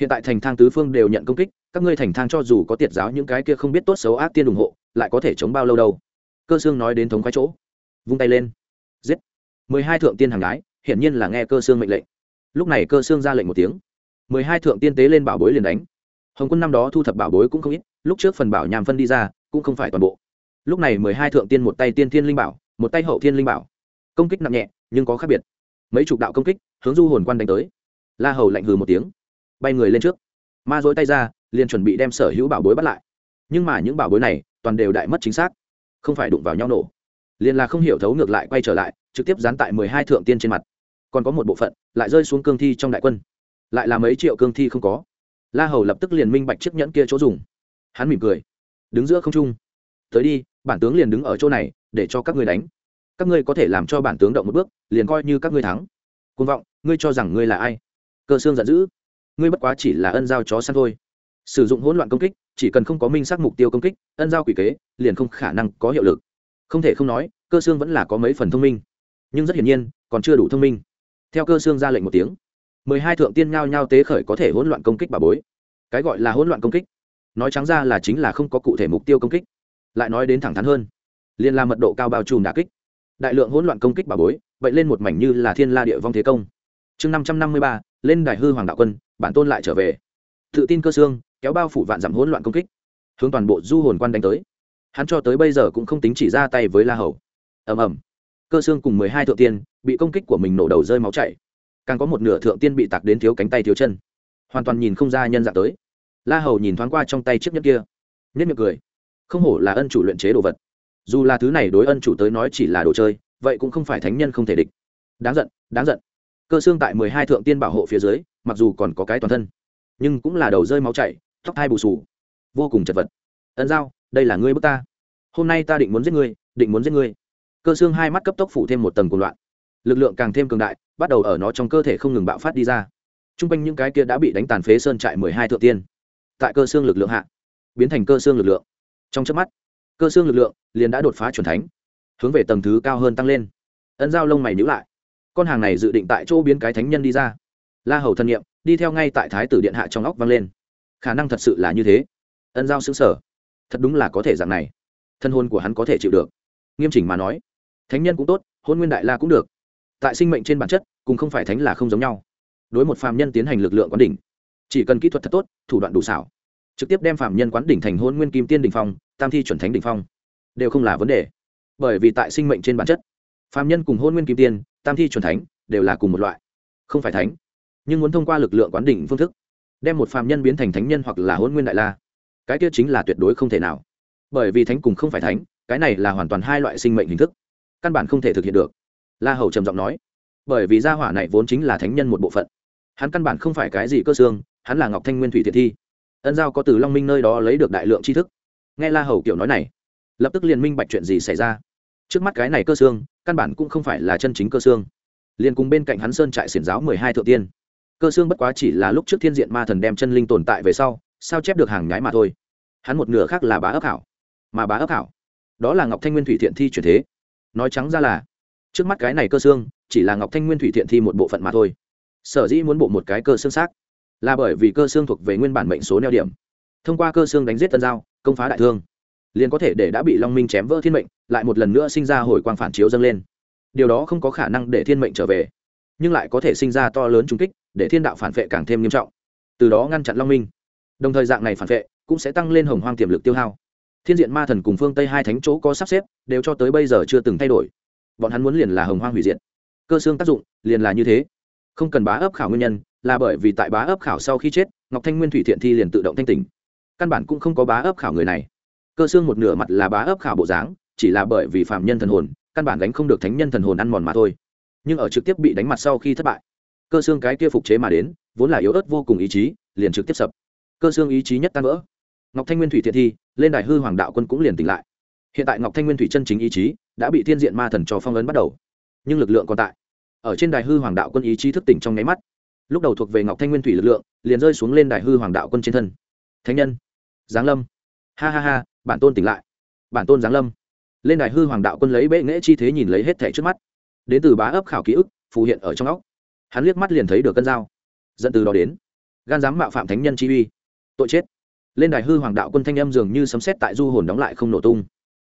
hiện tại thành thang tứ phương đều nhận công kích, các ngươi thành thang cho dù có tiệt giáo những cái kia không biết tốt xấu ác tiên ủng hộ, lại có thể chống bao lâu đâu? Cơ xương nói đến thống khoái chỗ, vung tay lên. Giết. Mười hai thượng tiên hàng gái, hiển nhiên là nghe cơ xương mệnh lệnh. Lúc này cơ xương ra lệnh một tiếng. Mười hai thượng tiên tế lên bảo bối liền đánh. Hồng quân năm đó thu thập bảo bối cũng không ít, lúc trước phần bảo nhàm phân đi ra, cũng không phải toàn bộ. Lúc này mười hai thượng tiên một tay tiên thiên linh bảo, một tay hậu thiên linh bảo. Công kích nặng nhẹ, nhưng có khác biệt. Mấy chục đạo công kích, hướng du hồn quan đánh tới. La hầu lạnh hừ một tiếng bay người lên trước. Ma dối tay ra, liền chuẩn bị đem sở hữu bảo bối bắt lại. Nhưng mà những bảo bối này, toàn đều đại mất chính xác. Không phải đụng vào nhau nổ. Liền là không hiểu thấu ngược lại quay trở lại, trực tiếp dán tại mười hai thượng tiên trên mặt. Còn có một bộ phận, lại rơi xuống cương thi trong đại quân. Lại là mấy triệu cương thi không có. La hầu lập tức liền minh bạch chiếc nhẫn kia chỗ dùng. Hắn mỉm cười. Đứng giữa không trung. Tới đi, bản tướng liền đứng ở chỗ này, để cho các ngươi đánh. Các ngươi có thể làm cho bản tướng động một bước, liền coi như các ngươi thắng. Côn vọng, ngươi cho rằng ngươi là ai? Cơ xương giận dữ ngươi bất quá chỉ là ân giao chó săn thôi. Sử dụng hỗn loạn công kích, chỉ cần không có minh xác mục tiêu công kích, ân giao quỷ kế, liền không khả năng có hiệu lực. Không thể không nói, cơ xương vẫn là có mấy phần thông minh. Nhưng rất hiển nhiên, còn chưa đủ thông minh. Theo cơ xương ra lệnh một tiếng, mười hai thượng tiên ngao nhao tế khởi có thể hỗn loạn công kích bà bối. Cái gọi là hỗn loạn công kích, nói trắng ra là chính là không có cụ thể mục tiêu công kích. Lại nói đến thẳng thắn hơn liên la mật độ cao bao trùm đà kích. Đại lượng hỗn loạn công kích bà bối, vậy lên một mảnh như là thiên la địa vong thế công. Chương năm trăm năm mươi ba, lên đài hư hoàng đạo quân bản tôn lại trở về. Tự tin cơ xương, kéo bao phủ vạn dặm hỗn loạn công kích, hướng toàn bộ du hồn quan đánh tới. Hắn cho tới bây giờ cũng không tính chỉ ra tay với la hầu. Ầm ầm. Cơ xương cùng mười hai thượng tiên bị công kích của mình nổ đầu rơi máu chảy. Càng có một nửa thượng tiên bị tạc đến thiếu cánh tay thiếu chân. Hoàn toàn nhìn không ra nhân dạng tới. La hầu nhìn thoáng qua trong tay chiếc nhẫn kia nhất miệng cười. Không hổ là ân chủ luyện chế đồ vật. Dù là thứ này đối ân chủ tới nói chỉ là đồ chơi, vậy cũng không phải thánh nhân không thể địch. Đáng giận đáng giận. Cơ xương tại mười hai thượng tiên bảo hộ phía dưới mặc dù còn có cái toàn thân, nhưng cũng là đầu rơi máu chảy, tóc hai bù sù vô cùng chật vật. Ân giao, đây là ngươi bước ta. Hôm nay ta định muốn giết ngươi, định muốn giết ngươi. Cơ xương hai mắt cấp tốc phủ thêm một tầng cuồng loạn. Lực lượng càng thêm cường đại, bắt đầu ở nó trong cơ thể không ngừng bạo phát đi ra. T r u n g quanh những cái kia đã bị đánh tàn phế sơn trại mười hai thượng tiên. Tại cơ xương lực lượng hạ, biến thành cơ xương lực lượng. Trong trước mắt, cơ xương lực lượng liền đã đột phá c h u ẩ n thánh, hướng về tầng thứ cao hơn tăng lên. Ân giao lông mày nhữ lại. Con hàng này dự định tại chỗ biến cái thánh nhân đi ra la hầu thân nhiệm, đi theo ngay tại thái tử điện hạ trong óc vang lên. Khả năng thật sự là như thế. Ân giao xứng sở thật đúng là có thể dạng này. Thân hôn của hắn có thể chịu được. Nghiêm chỉnh mà nói. Thánh nhân cũng tốt, hôn nguyên đại la cũng được. Tại sinh mệnh trên bản chất, cùng không phải thánh là không giống nhau. Đối một phàm nhân tiến hành lực lượng quán đỉnh. Chỉ cần kỹ thuật thật tốt, thủ đoạn đủ xảo. Trực tiếp đem phàm nhân quán đỉnh thành hôn nguyên kim tiên đỉnh phong, tam thi chuẩn thánh đỉnh phong. Đều không là vấn đề. Bởi vì tại sinh mệnh trên bản chất, phàm nhân cùng hôn nguyên kim tiên, tam thi chuẩn thánh, đều là cùng một loại. Không phải thánh nhưng muốn thông qua lực lượng quán đỉnh phương thức, đem một phàm nhân biến thành thánh nhân hoặc là hôn nguyên đại la, cái kia chính là tuyệt đối không thể nào. Bởi vì thánh cùng không phải thánh, cái này là hoàn toàn hai loại sinh mệnh hình thức, căn bản không thể thực hiện được. La hầu trầm giọng nói, bởi vì gia hỏa này vốn chính là thánh nhân một bộ phận, hắn căn bản không phải cái gì cơ xương, hắn là ngọc thanh nguyên thủy thiện thi. Ân giao có từ long minh nơi đó lấy được đại lượng tri thức. Nghe la hầu kiểu nói này, lập tức liền minh bạch chuyện gì xảy ra. Trước mắt cái này cơ xương, căn bản cũng không phải là chân chính cơ xương. Liền cùng bên cạnh hắn sơn trại xiển giáo mười hai thượng tiên cơ xương bất quá chỉ là lúc trước thiên diện ma thần đem chân linh tồn tại về sau, sao chép được hàng nhái mà thôi. Hắn một nửa khác là bá ấp hảo. Mà bá ấp hảo, đó là ngọc thanh nguyên thủy thiện thi chuyển thế. Nói trắng ra là, trước mắt cái này cơ xương, chỉ là ngọc thanh nguyên thủy thiện thi một bộ phận mà thôi. Sở dĩ muốn bộ một cái cơ xương xác, là bởi vì cơ xương thuộc về nguyên bản mệnh số neo điểm. Thông qua cơ xương đánh giết tân giao, công phá đại thương, liền có thể để đã bị long minh chém vỡ thiên mệnh, lại một lần nữa sinh ra hồi quang phản chiếu dâng lên. Điều đó không có khả năng để thiên mệnh trở về, nhưng lại có thể sinh ra to lớn trung kích để thiên đạo phản vệ càng thêm nghiêm trọng. Từ đó ngăn chặn long minh. Đồng thời dạng này phản vệ cũng sẽ tăng lên hồng hoang tiềm lực tiêu hao. Thiên diện ma thần cùng phương tây hai thánh chỗ có sắp xếp, đều cho tới bây giờ chưa từng thay đổi. Bọn hắn muốn liền là hồng hoang hủy diệt. Cơ xương tác dụng liền là như thế. Không cần bá ấp khảo nguyên nhân, là bởi vì tại bá ấp khảo sau khi chết, ngọc thanh nguyên thủy thiện thi liền tự động thanh tỉnh. Căn bản cũng không có bá ấp khảo người này. Cơ xương một nửa mặt là bá ấp khảo bộ dáng, chỉ là bởi vì phạm nhân thần hồn, căn bản đánh không được thánh nhân thần hồn ăn mòn mà thôi. Nhưng ở trực tiếp bị đánh mặt sau khi thất bại cơ xương cái kia phục chế mà đến, vốn là yếu ớt vô cùng ý chí, liền trực tiếp sập. Cơ xương ý chí nhất tan vỡ. Ngọc thanh nguyên thủy thiện thi, lên đài hư hoàng đạo quân cũng liền tỉnh lại. Hiện tại ngọc thanh nguyên thủy chân chính ý chí đã bị thiên diện ma thần cho phong ấn bắt đầu. Nhưng lực lượng còn tại. Ở trên đài hư hoàng đạo quân ý chí thức tỉnh trong nháy mắt, lúc đầu thuộc về ngọc thanh nguyên thủy lực lượng, liền rơi xuống lên đài hư hoàng đạo quân trên thân. Thánh nhân, giáng lâm. Ha ha ha, bản tôn tỉnh lại. Bản tôn giáng lâm. Lên đài hư hoàng đạo quân lấy bệ nghễ chi thế nhìn lấy hết thẻ trước mắt. Đến từ bá ấp khảo ký ức, phù hiện ở trong óc hắn liếc mắt liền thấy được cân dao. Dẫn từ đó đến. Gan dám mạo phạm thánh nhân chi uy. Tội chết. Lên đài hư hoàng đạo quân thanh âm dường như sấm xét tại du hồn đóng lại không nổ tung.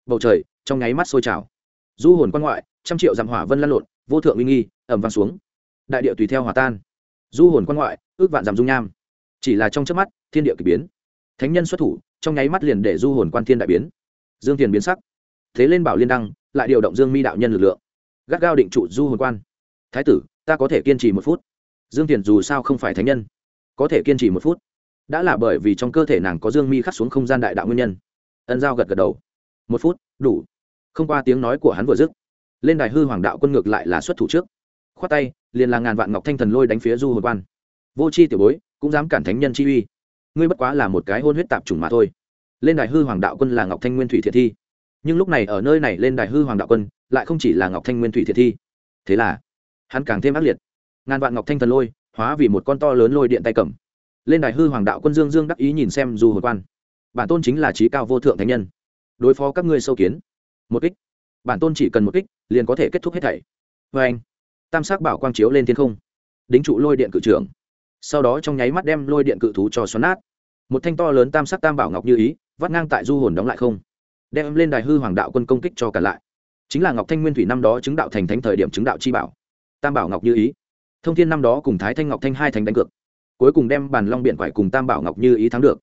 Bầu trời, trong nháy mắt sôi trào. Du hồn quan ngoại, trăm triệu dặm hỏa vân lăn lộn, vô thượng uy nghi ẩm vang xuống. Đại địa tùy theo hòa tan. Du hồn quan ngoại, ước vạn dặm dung nham. Chỉ là trong trước mắt, thiên địa k ỳ biến. Thánh nhân xuất thủ, trong nháy mắt liền để du hồn quan thiên đại biến. Dương tiền biến sắc. Thế lên bảo liên đăng, lại điều động dương mi đạo nhân lực lượng. Gắt gao định trụ du hồn quan. Thái tử ta có thể kiên trì một phút. Dương tiền dù sao không phải thánh nhân, có thể kiên trì một phút. Đã là bởi vì trong cơ thể nàng có dương mi khắc xuống không gian đại đạo nguyên nhân. Ân giao gật gật đầu. Một phút, đủ. Không qua tiếng nói của hắn vừa dứt, lên đài hư hoàng đạo quân ngược lại là xuất thủ trước. Khoát tay, liền là ngàn vạn ngọc thanh thần lôi đánh phía du hồi quan. Vô c h i tiểu bối, cũng dám cản thánh nhân chi uy. Ngươi bất quá là một cái hôn huyết tạp chủng mà thôi. Lên đài hư hoàng đạo quân là ngọc thanh nguyên thủy thiệt thi. Nhưng lúc này ở nơi này lên đài hư hoàng đạo quân, lại không chỉ là ngọc thanh nguyên thủy thiệt thi. Thế là hắn càng thêm ác liệt. Ngàn vạn ngọc thanh thần lôi, hóa vì một con to lớn lôi điện tay cầm. Lên đài hư hoàng đạo quân dương dương đắc ý nhìn xem du hồn quan. Bản tôn chính là trí cao vô thượng thánh nhân. Đối phó các ngươi sâu kiến. Một kích. Bản tôn chỉ cần một kích, liền có thể kết thúc hết thảy. Vê anh, tam sắc bảo quang chiếu lên thiên không. Đính trụ lôi điện cự trưởng. Sau đó trong nháy mắt đem lôi điện cự thú cho xoắn nát. Một thanh to lớn tam sắc tam bảo ngọc như ý, vắt ngang tại du hồn đóng lại không. Đem lên đài hư hoàng đạo quân công kích cho cả lại. Chính là ngọc thanh nguyên thủy năm đó chứng đạo thành thánh thời điểm chứng đạo chi bảo tam bảo ngọc như ý thông thiên năm đó cùng thái thanh ngọc thanh hai thành đánh cược cuối cùng đem bàn long biện quải cùng tam bảo ngọc như ý thắng được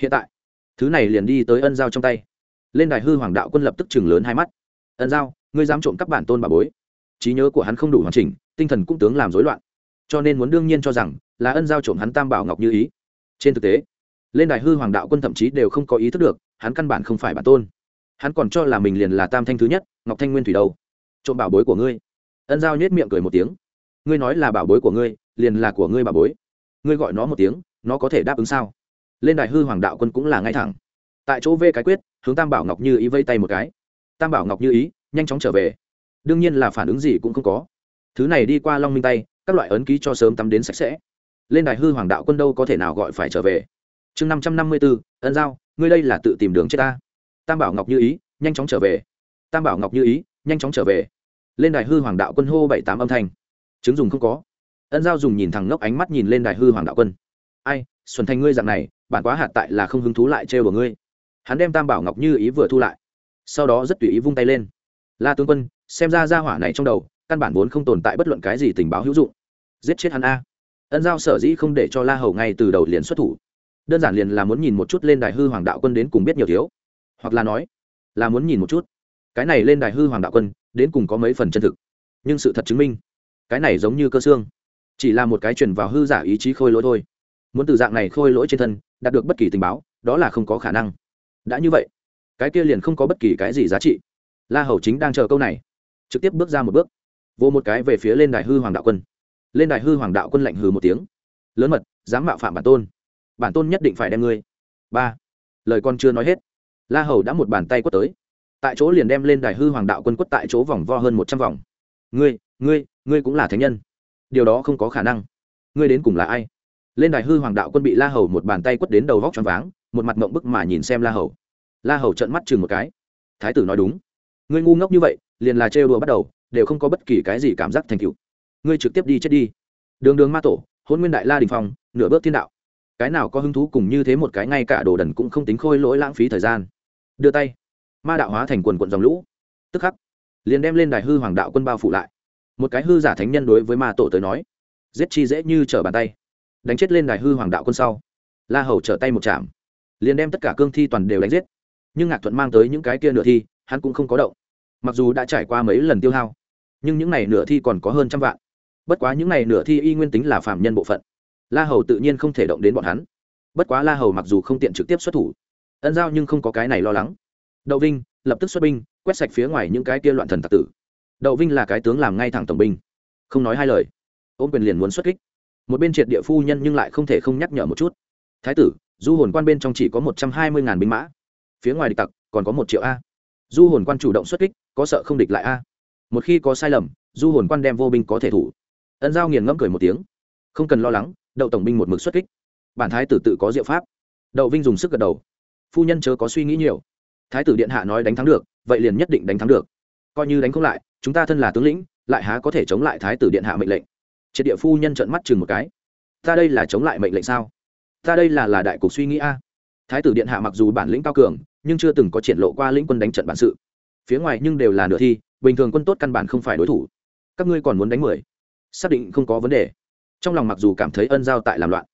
hiện tại thứ này liền đi tới ân giao trong tay lên đài hư hoàng đạo quân lập tức chừng lớn hai mắt ân giao ngươi dám trộm các bản tôn bà bối trí nhớ của hắn không đủ hoàn chỉnh tinh thần cũng tướng làm rối loạn cho nên muốn đương nhiên cho rằng là ân giao trộm hắn tam bảo ngọc như ý trên thực tế lên đài hư hoàng đạo quân thậm chí đều không có ý thức được hắn căn bản không phải bản tôn hắn còn cho là mình liền là tam thanh thứ nhất ngọc thanh nguyên thủy đâu trộm bảo bối của ngươi ân giao nhếch miệng cười một tiếng. Ngươi nói là bảo bối của ngươi, liền là của ngươi bảo bối. Ngươi gọi nó một tiếng, nó có thể đáp ứng sao? Lên đài hư hoàng đạo quân cũng là ngay thẳng. Tại chỗ vê cái quyết, hướng tam bảo ngọc như ý vây tay một cái. Tam bảo ngọc như ý, nhanh chóng trở về. Đương nhiên là phản ứng gì cũng không có. Thứ này đi qua long minh tay, các loại ấn ký cho sớm tắm đến sạch sẽ. Lên đài hư hoàng đạo quân đâu có thể nào gọi phải trở về. Chương năm trăm năm mươi bốn ân giao, ngươi đây là tự tìm đường chết ta. Tam bảo ngọc như ý, nhanh chóng trở về. Tam bảo ngọc như ý, nhanh chóng trở về lên đài hư hoàng đạo quân hô bảy tám âm thanh. Chứng dùng không có. Ân giao dùng nhìn thẳng ngốc ánh mắt nhìn lên đài hư hoàng đạo quân. Ai, xuân thành ngươi dạng này, bản quá hạt tại là không hứng thú lại trêu của ngươi. Hắn đem tam bảo ngọc như ý vừa thu lại. Sau đó rất tùy ý vung tay lên. La tướng quân, xem ra ra hỏa này trong đầu, căn bản vốn không tồn tại bất luận cái gì tình báo hữu dụng. Giết chết hắn a. Ân giao sở dĩ không để cho la hầu ngay từ đầu liền xuất thủ. Đơn giản liền là muốn nhìn một chút lên đài hư hoàng đạo quân đến cùng biết nhiều thiếu. Hoặc là nói, là muốn nhìn một chút. Cái này lên đài hư hoàng đạo quân đến cùng có mấy phần chân thực. Nhưng sự thật chứng minh, cái này giống như cơ xương. Chỉ là một cái truyền vào hư giả ý chí khôi lỗi thôi. Muốn từ dạng này khôi lỗi trên thân, đạt được bất kỳ tình báo, đó là không có khả năng. Đã như vậy, cái kia liền không có bất kỳ cái gì giá trị. La hầu chính đang chờ câu này, trực tiếp bước ra một bước vô một cái về phía lên đài hư hoàng đạo quân. Lên đài hư hoàng đạo quân lạnh hừ một tiếng, lớn mật, dám mạo phạm bản tôn. Bản tôn nhất định phải đem ngươi. Ba, lời con chưa nói hết, la hầu đã một bàn tay quất tới tại chỗ liền đem lên đài hư hoàng đạo quân quất tại chỗ vòng vo hơn một trăm vòng. Ngươi ngươi ngươi cũng là thánh nhân. Điều đó không có khả năng. Ngươi đến cùng là ai? Lên đài hư hoàng đạo quân bị la hầu một bàn tay quất đến đầu vóc t r váng, một mặt mộng bức mà nhìn xem la hầu. La hầu trận mắt chừng một cái. Thái tử nói đúng. Ngươi ngu ngốc như vậy, liền là trêu đùa bắt đầu, đều không có bất kỳ cái gì cảm giác thành cựu ngươi trực tiếp đi chết đi. Đường đường ma tổ, hôn nguyên đại la đình phong, nửa bước thiên đạo. Cái nào có hứng thú cùng như thế một cái ngay cả đồ đần cũng không tính khôi lỗi lãng phí thời gian. Đưa tay ma đạo hóa thành quần quận dòng lũ. Tức khắc, liền đem lên đài hư hoàng đạo quân bao phủ lại. Một cái hư giả thánh nhân đối với ma tổ tới nói, giết chi dễ như trở bàn tay. Đánh chết lên đài hư hoàng đạo quân sau, la hầu trở tay một chạm, liền đem tất cả cương thi toàn đều đánh giết. Nhưng ngạc thuận mang tới những cái kia nửa thi, hắn cũng không có động. Mặc dù đã trải qua mấy lần tiêu hao, nhưng những n à y nửa thi còn có hơn trăm vạn. Bất quá những n à y nửa thi y nguyên tính là phạm nhân bộ phận. La hầu tự nhiên không thể động đến bọn hắn. Bất quá la hầu mặc dù không tiện trực tiếp xuất thủ, ân giao nhưng không có cái này lo lắng đậu vinh lập tức xuất binh, quét sạch phía ngoài những cái kia loạn thần tặc tử. Đậu vinh là cái tướng làm ngay thẳng tổng binh. Không nói hai lời, ôm quyền liền muốn xuất kích. Một bên triệt địa phu nhân nhưng lại không thể không nhắc nhở một chút. Thái tử, du hồn quan bên trong chỉ có một trăm hai mươi ngàn binh mã. Phía ngoài địch tặc còn có một triệu a. Du hồn quan chủ động xuất kích, có sợ không địch lại a. Một khi có sai lầm, du hồn quan đem vô binh có thể thủ. Ân giao nghiền ngẫm cười một tiếng. Không cần lo lắng, đậu tổng binh một mực xuất kích. Bản thái tử tự có diệu pháp. Đậu vinh dùng sức gật đầu. Phu nhân chớ có suy nghĩ nhiều thái tử điện hạ nói đánh thắng được, vậy liền nhất định đánh thắng được. Coi như đánh không lại, chúng ta thân là tướng lĩnh, lại há có thể chống lại thái tử điện hạ mệnh lệnh? Triệt địa phu nhân trợn mắt chừng một cái. Ta đây là chống lại mệnh lệnh sao? Ta đây là là đại cục suy nghĩ a. Thái tử điện hạ mặc dù bản lĩnh cao cường, nhưng chưa từng có triển lộ qua lĩnh quân đánh trận bản sự. Phía ngoài nhưng đều là nửa thi, bình thường quân tốt căn bản không phải đối thủ. Các ngươi còn muốn đánh mười? Xác định không có vấn đề. Trong lòng mặc dù cảm thấy ân giao tại làm loạn,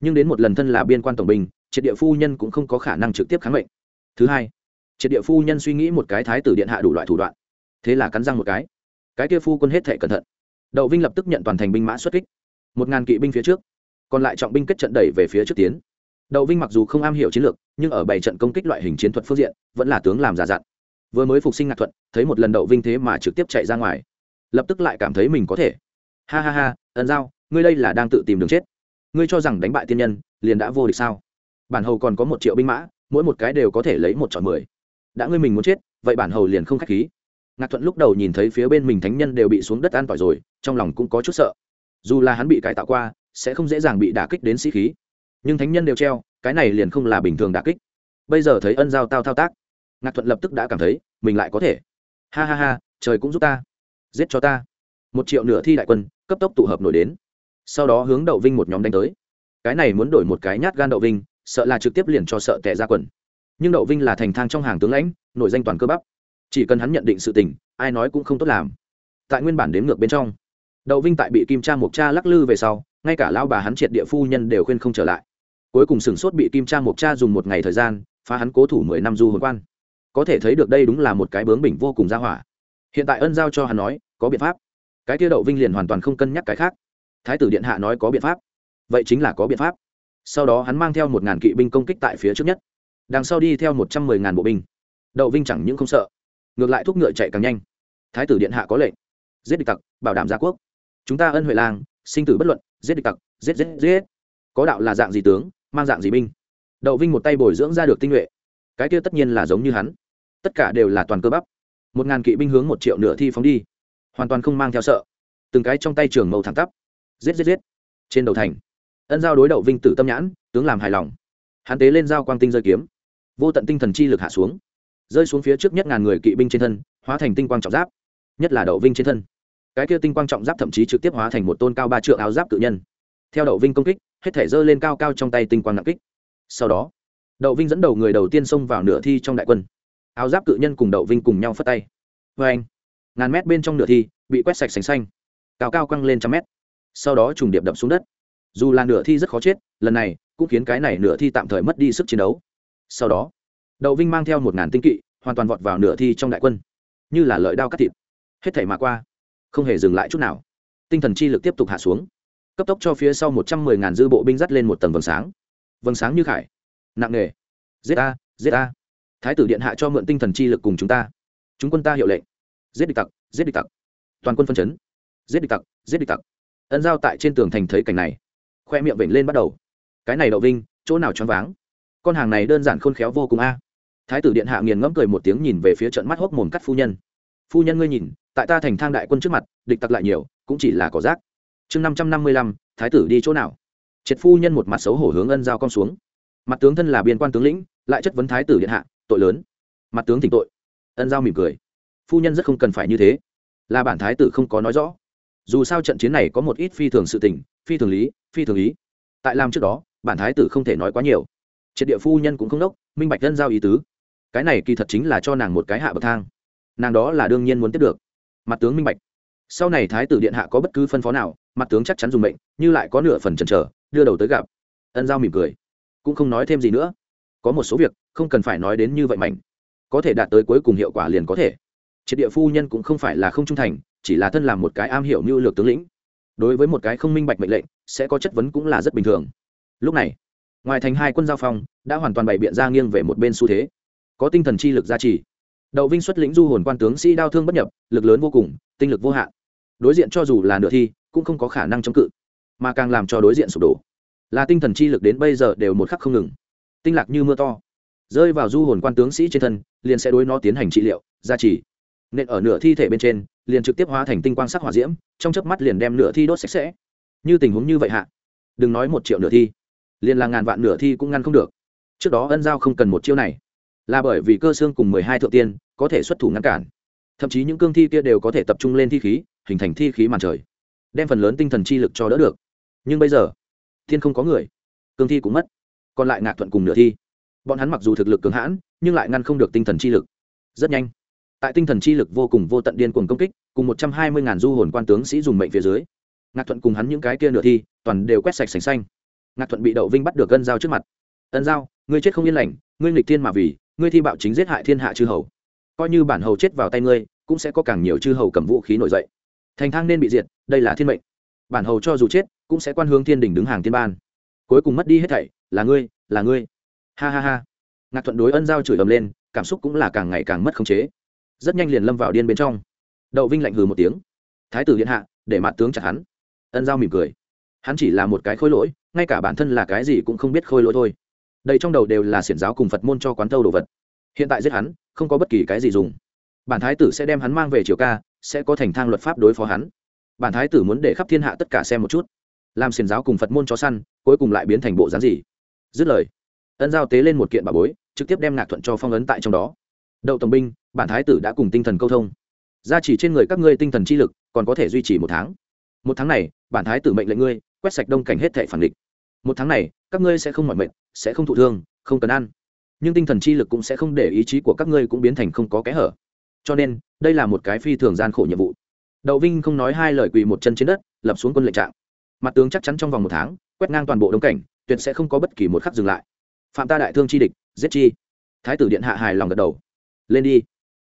nhưng đến một lần thân là biên quan tổng binh, triệt địa phu nhân cũng không có khả năng trực tiếp kháng mệnh. Thứ hai triệt địa phu nhân suy nghĩ một cái thái tử điện hạ đủ loại thủ đoạn. Thế là cắn răng một cái. Cái kia phu quân hết thể cẩn thận. Đậu vinh lập tức nhận toàn thành binh mã xuất kích. Một ngàn kỵ binh phía trước. Còn lại trọng binh kết trận đẩy về phía trước tiến. Đậu vinh mặc dù không am hiểu chiến lược, nhưng ở bảy trận công kích loại hình chiến thuật phương diện, vẫn là tướng làm giả dặn. Vừa mới phục sinh ngạc thuận, thấy một lần đậu vinh thế mà trực tiếp chạy ra ngoài. Lập tức lại cảm thấy mình có thể. Ha ha ha ẩn giao, ngươi đây là đang tự tìm đường chết. Ngươi cho rằng đánh bại tiên nhân, liền đã vô địch sao? Bản hầu còn có một triệu binh mã, mỗi một cái đều có thể lấy một trò mười đã ngươi mình muốn chết, vậy bản hầu liền không k h á c h khí. Ngạc thuận lúc đầu nhìn thấy phía bên mình thánh nhân đều bị xuống đất an tỏi rồi, trong lòng cũng có chút sợ. Dù là hắn bị cải tạo qua, sẽ không dễ dàng bị đả kích đến sĩ khí. Nhưng thánh nhân đều treo, cái này liền không là bình thường đả kích. Bây giờ thấy ân giao tao thao tác, ngạc thuận lập tức đã cảm thấy, mình lại có thể. Ha ha ha, trời cũng giúp ta. Giết cho ta. Một triệu nửa thi đại quân, cấp tốc tụ hợp nổi đến. Sau đó hướng đậu vinh một nhóm đánh tới. Cái này muốn đổi một cái nhát gan đậu vinh, sợ là trực tiếp liền cho sợ tệ ra quần nhưng đậu vinh là thành thang trong hàng tướng lãnh, nội danh toàn cơ bắp. Chỉ cần hắn nhận định sự tình, ai nói cũng không tốt làm. Tại nguyên bản đếm ngược bên trong, đậu vinh tại bị kim cha mộc cha lắc lư về sau, ngay cả lao bà hắn triệt địa phu nhân đều khuyên không trở lại. Cuối cùng sửng sốt bị kim cha mộc cha dùng một ngày thời gian, phá hắn cố thủ mười năm du hồn quan. Có thể thấy được đây đúng là một cái bướng bỉnh vô cùng ra hỏa. Hiện tại ân giao cho hắn nói, có biện pháp. Cái kia đậu vinh liền hoàn toàn không cân nhắc cái khác. Thái tử điện hạ nói có biện pháp. Vậy chính là có biện pháp. Sau đó hắn mang theo một ngàn kỵ binh công kích tại phía trước nhất đằng sau đi theo một trăm mười ngàn bộ binh. Đậu vinh chẳng những không sợ, ngược lại thúc ngựa chạy càng nhanh. Thái tử điện hạ có lệnh, giết địch tặc, bảo đảm gia quốc. Chúng ta ân huệ lang sinh tử bất luận, giết địch tặc, giết giết giết. Có đạo là dạng gì tướng, mang dạng gì binh. Đậu vinh một tay bồi dưỡng ra được tinh nhuệ. Cái kia tất nhiên là giống như hắn. Tất cả đều là toàn cơ bắp. Một ngàn kỵ binh hướng một triệu nửa thi phóng đi, hoàn toàn không mang theo sợ. Từng cái trong tay trường màu thẳng tắp, giết giết giết. Trên đầu thành, ân giao đối đậu vinh tử tâm nhãn, tướng làm hài lòng. Hắn tế lên giao quang tinh rơi kiếm vô tận tinh thần chi lực hạ xuống, rơi xuống phía trước nhất ngàn người kỵ binh trên thân, hóa thành tinh quang trọng giáp, nhất là đậu vinh trên thân. Cái kia tinh quang trọng giáp thậm chí trực tiếp hóa thành một tôn cao ba trượng áo giáp tự nhân. Theo đậu vinh công kích, hết thể dơ lên cao cao trong tay tinh quang nặng kích. Sau đó, đậu vinh dẫn đầu người đầu tiên xông vào nửa thi trong đại quân. Áo giáp cự nhân cùng đậu vinh cùng nhau phất tay. Vê anh, ngàn mét bên trong nửa thi, bị quét sạch sành xanh, cao cao căng lên trăm mét. Sau đó trùng điệp đập xuống đất. Dù là nửa thi rất khó chết, lần này cũng khiến cái này nửa thi tạm thời mất đi sức chiến đấu sau đó, đậu vinh mang theo một ngàn tinh kỵ, hoàn toàn vọt vào nửa thi trong đại quân. Như là lợi đao cắt thịt. Hết thảy mà qua, không hề dừng lại chút nào. Tinh thần chi lực tiếp tục hạ xuống. Cấp tốc cho phía sau một trăm mười ngàn dư bộ binh dắt lên một tầng vầng sáng. Vầng sáng như khải. Nặng nề. Giết a giết a. Thái tử điện hạ cho mượn tinh thần chi lực cùng chúng ta. Chúng quân ta hiệu lệnh. Giết địch tặc, giết địch tặc. Toàn quân phân chấn. Giết địch tặc, giết địch tặc. Ân giao tại trên tường thành thấy cảnh này. Khoe miệng vểnh lên bắt đầu. Cái này đậu vinh, chỗ nào choáng váng? Con hàng này đơn giản khôn khéo vô cùng a. Thái tử điện hạ nghiền ngẫm cười một tiếng nhìn về phía trận mắt hốc mồm cắt phu nhân. Phu nhân ngươi nhìn, tại ta thành thang đại quân trước mặt, địch tặc lại nhiều, cũng chỉ là cỏ rác. Chương năm trăm năm mươi lăm, thái tử đi chỗ nào? Triệt phu nhân một mặt xấu hổ hướng ân giao con xuống. Mặt tướng thân là biên quan tướng lĩnh, lại chất vấn thái tử điện hạ, tội lớn. Mặt tướng thỉnh tội. Ân giao mỉm cười. Phu nhân rất không cần phải như thế. Là bản thái tử không có nói rõ. Dù sao trận chiến này có một ít phi thường sự tình, phi thường lý, phi thường ý. Tại làm trước đó, bản thái tử không thể nói quá nhiều triệt địa phu nhân cũng không đốc, minh bạch dân giao ý tứ. Cái này kỳ thật chính là cho nàng một cái hạ bậc thang. Nàng đó là đương nhiên muốn tiếp được. Mặt tướng minh bạch. Sau này thái tử điện hạ có bất cứ phân phó nào, mặt tướng chắc chắn dùng mệnh, như lại có nửa phần chần chờ, đưa đầu tới gặp. Ân giao mỉm cười. Cũng không nói thêm gì nữa. Có một số việc, không cần phải nói đến như vậy mạnh có thể đạt tới cuối cùng hiệu quả liền có thể. Triệt địa phu nhân cũng không phải là không trung thành, chỉ là thân làm một cái am hiểu mưu lược tướng lĩnh. Đối với một cái không minh bạch mệnh lệnh, sẽ có chất vấn cũng là rất bình thường. Lúc này ngoài thành hai quân giao phong, đã hoàn toàn bày biện ra nghiêng về một bên xu thế. Có tinh thần chi lực gia trì. Đậu vinh xuất lĩnh du hồn quan tướng sĩ đao thương bất nhập, lực lớn vô cùng, tinh lực vô hạn. Đối diện cho dù là nửa thi, cũng không có khả năng chống cự, mà càng làm cho đối diện sụp đổ. Là tinh thần chi lực đến bây giờ đều một khắc không ngừng. Tinh lạc như mưa to. Rơi vào du hồn quan tướng sĩ trên thân, liền sẽ đối nó tiến hành trị liệu, gia trì. Nên ở nửa thi thể bên trên, liền trực tiếp hóa thành tinh quang sắc hỏa diễm, trong chớp mắt liền đem nửa thi đốt sạch sẽ. Như tình huống như vậy hạ, đừng nói một triệu nửa thi liền là ngàn vạn nửa thi cũng ngăn không được. Trước đó ân giao không cần một chiêu này. Là bởi vì cơ xương cùng mười hai thượng tiên có thể xuất thủ ngăn cản. Thậm chí những cương thi kia đều có thể tập trung lên thi khí, hình thành thi khí màn trời, đem phần lớn tinh thần chi lực cho đỡ được. Nhưng bây giờ, thiên không có người, cương thi cũng mất, còn lại ngạc thuận cùng nửa thi. Bọn hắn mặc dù thực lực cường hãn, nhưng lại ngăn không được tinh thần chi lực. Rất nhanh, tại tinh thần chi lực vô cùng vô tận điên cuồng công kích, cùng một trăm hai mươi ngàn du hồn quan tướng sĩ dùng mệnh phía dưới, ngạc thuận cùng hắn những cái kia nửa thi, toàn đều quét sạch sành xanh ngạc thuận bị đậu vinh bắt được ân giao trước mặt. Ân giao, ngươi chết không yên lành, ngươi nghịch thiên mà vì, ngươi thi bạo chính giết hại thiên hạ chư hầu. Coi như bản hầu chết vào tay ngươi, cũng sẽ có càng nhiều chư hầu cầm vũ khí nổi dậy. Thành thang nên bị diệt, đây là thiên mệnh. Bản hầu cho dù chết, cũng sẽ quan hướng thiên đình đứng hàng tiên ban. Cuối cùng mất đi hết thảy, là ngươi là ngươi. Ha ha ha. Ngạc thuận đối ân giao chửi ầm lên, cảm xúc cũng là càng ngày càng mất khống chế. Rất nhanh liền lâm vào điên bên trong. Đậu vinh lạnh hừ một tiếng. Thái tử điện hạ, để mặt tướng chặt hắn. Ân giao mỉm cười. Hắn chỉ là một cái khối lỗi ngay cả bản thân là cái gì cũng không biết khôi lỗi thôi. Đây trong đầu đều là xiển giáo cùng phật môn cho quán thâu đồ vật. Hiện tại giết hắn, không có bất kỳ cái gì dùng. Bản thái tử sẽ đem hắn mang về triều ca, sẽ có thành thang luật pháp đối phó hắn. Bản thái tử muốn để khắp thiên hạ tất cả xem một chút. Làm xiển giáo cùng phật môn cho săn, cuối cùng lại biến thành bộ dáng gì? Dứt lời, ân giao tế lên một kiện bà bối, trực tiếp đem ngạc thuận cho phong ấn tại trong đó. Đậu tổng binh, bản thái tử đã cùng tinh thần câu thông. Gia chỉ trên người các ngươi tinh thần chi lực, còn có thể duy trì một tháng. Một tháng này, bản thái tử mệnh lệnh ngươi, quét sạch đông cảnh hết thệ phản địch một tháng này các ngươi sẽ không mỏi mệt, sẽ không thụ thương không cần ăn. Nhưng tinh thần chi lực cũng sẽ không để ý chí của các ngươi cũng biến thành không có kẽ hở. Cho nên đây là một cái phi thường gian khổ nhiệm vụ. Đậu vinh không nói hai lời quỳ một chân trên đất lập xuống quân lệnh trạng. Mặt tướng chắc chắn trong vòng một tháng quét ngang toàn bộ đông cảnh tuyệt sẽ không có bất kỳ một khắc dừng lại. Phạm ta đại thương chi địch giết chi. Thái tử điện hạ hài lòng gật đầu. Lên đi.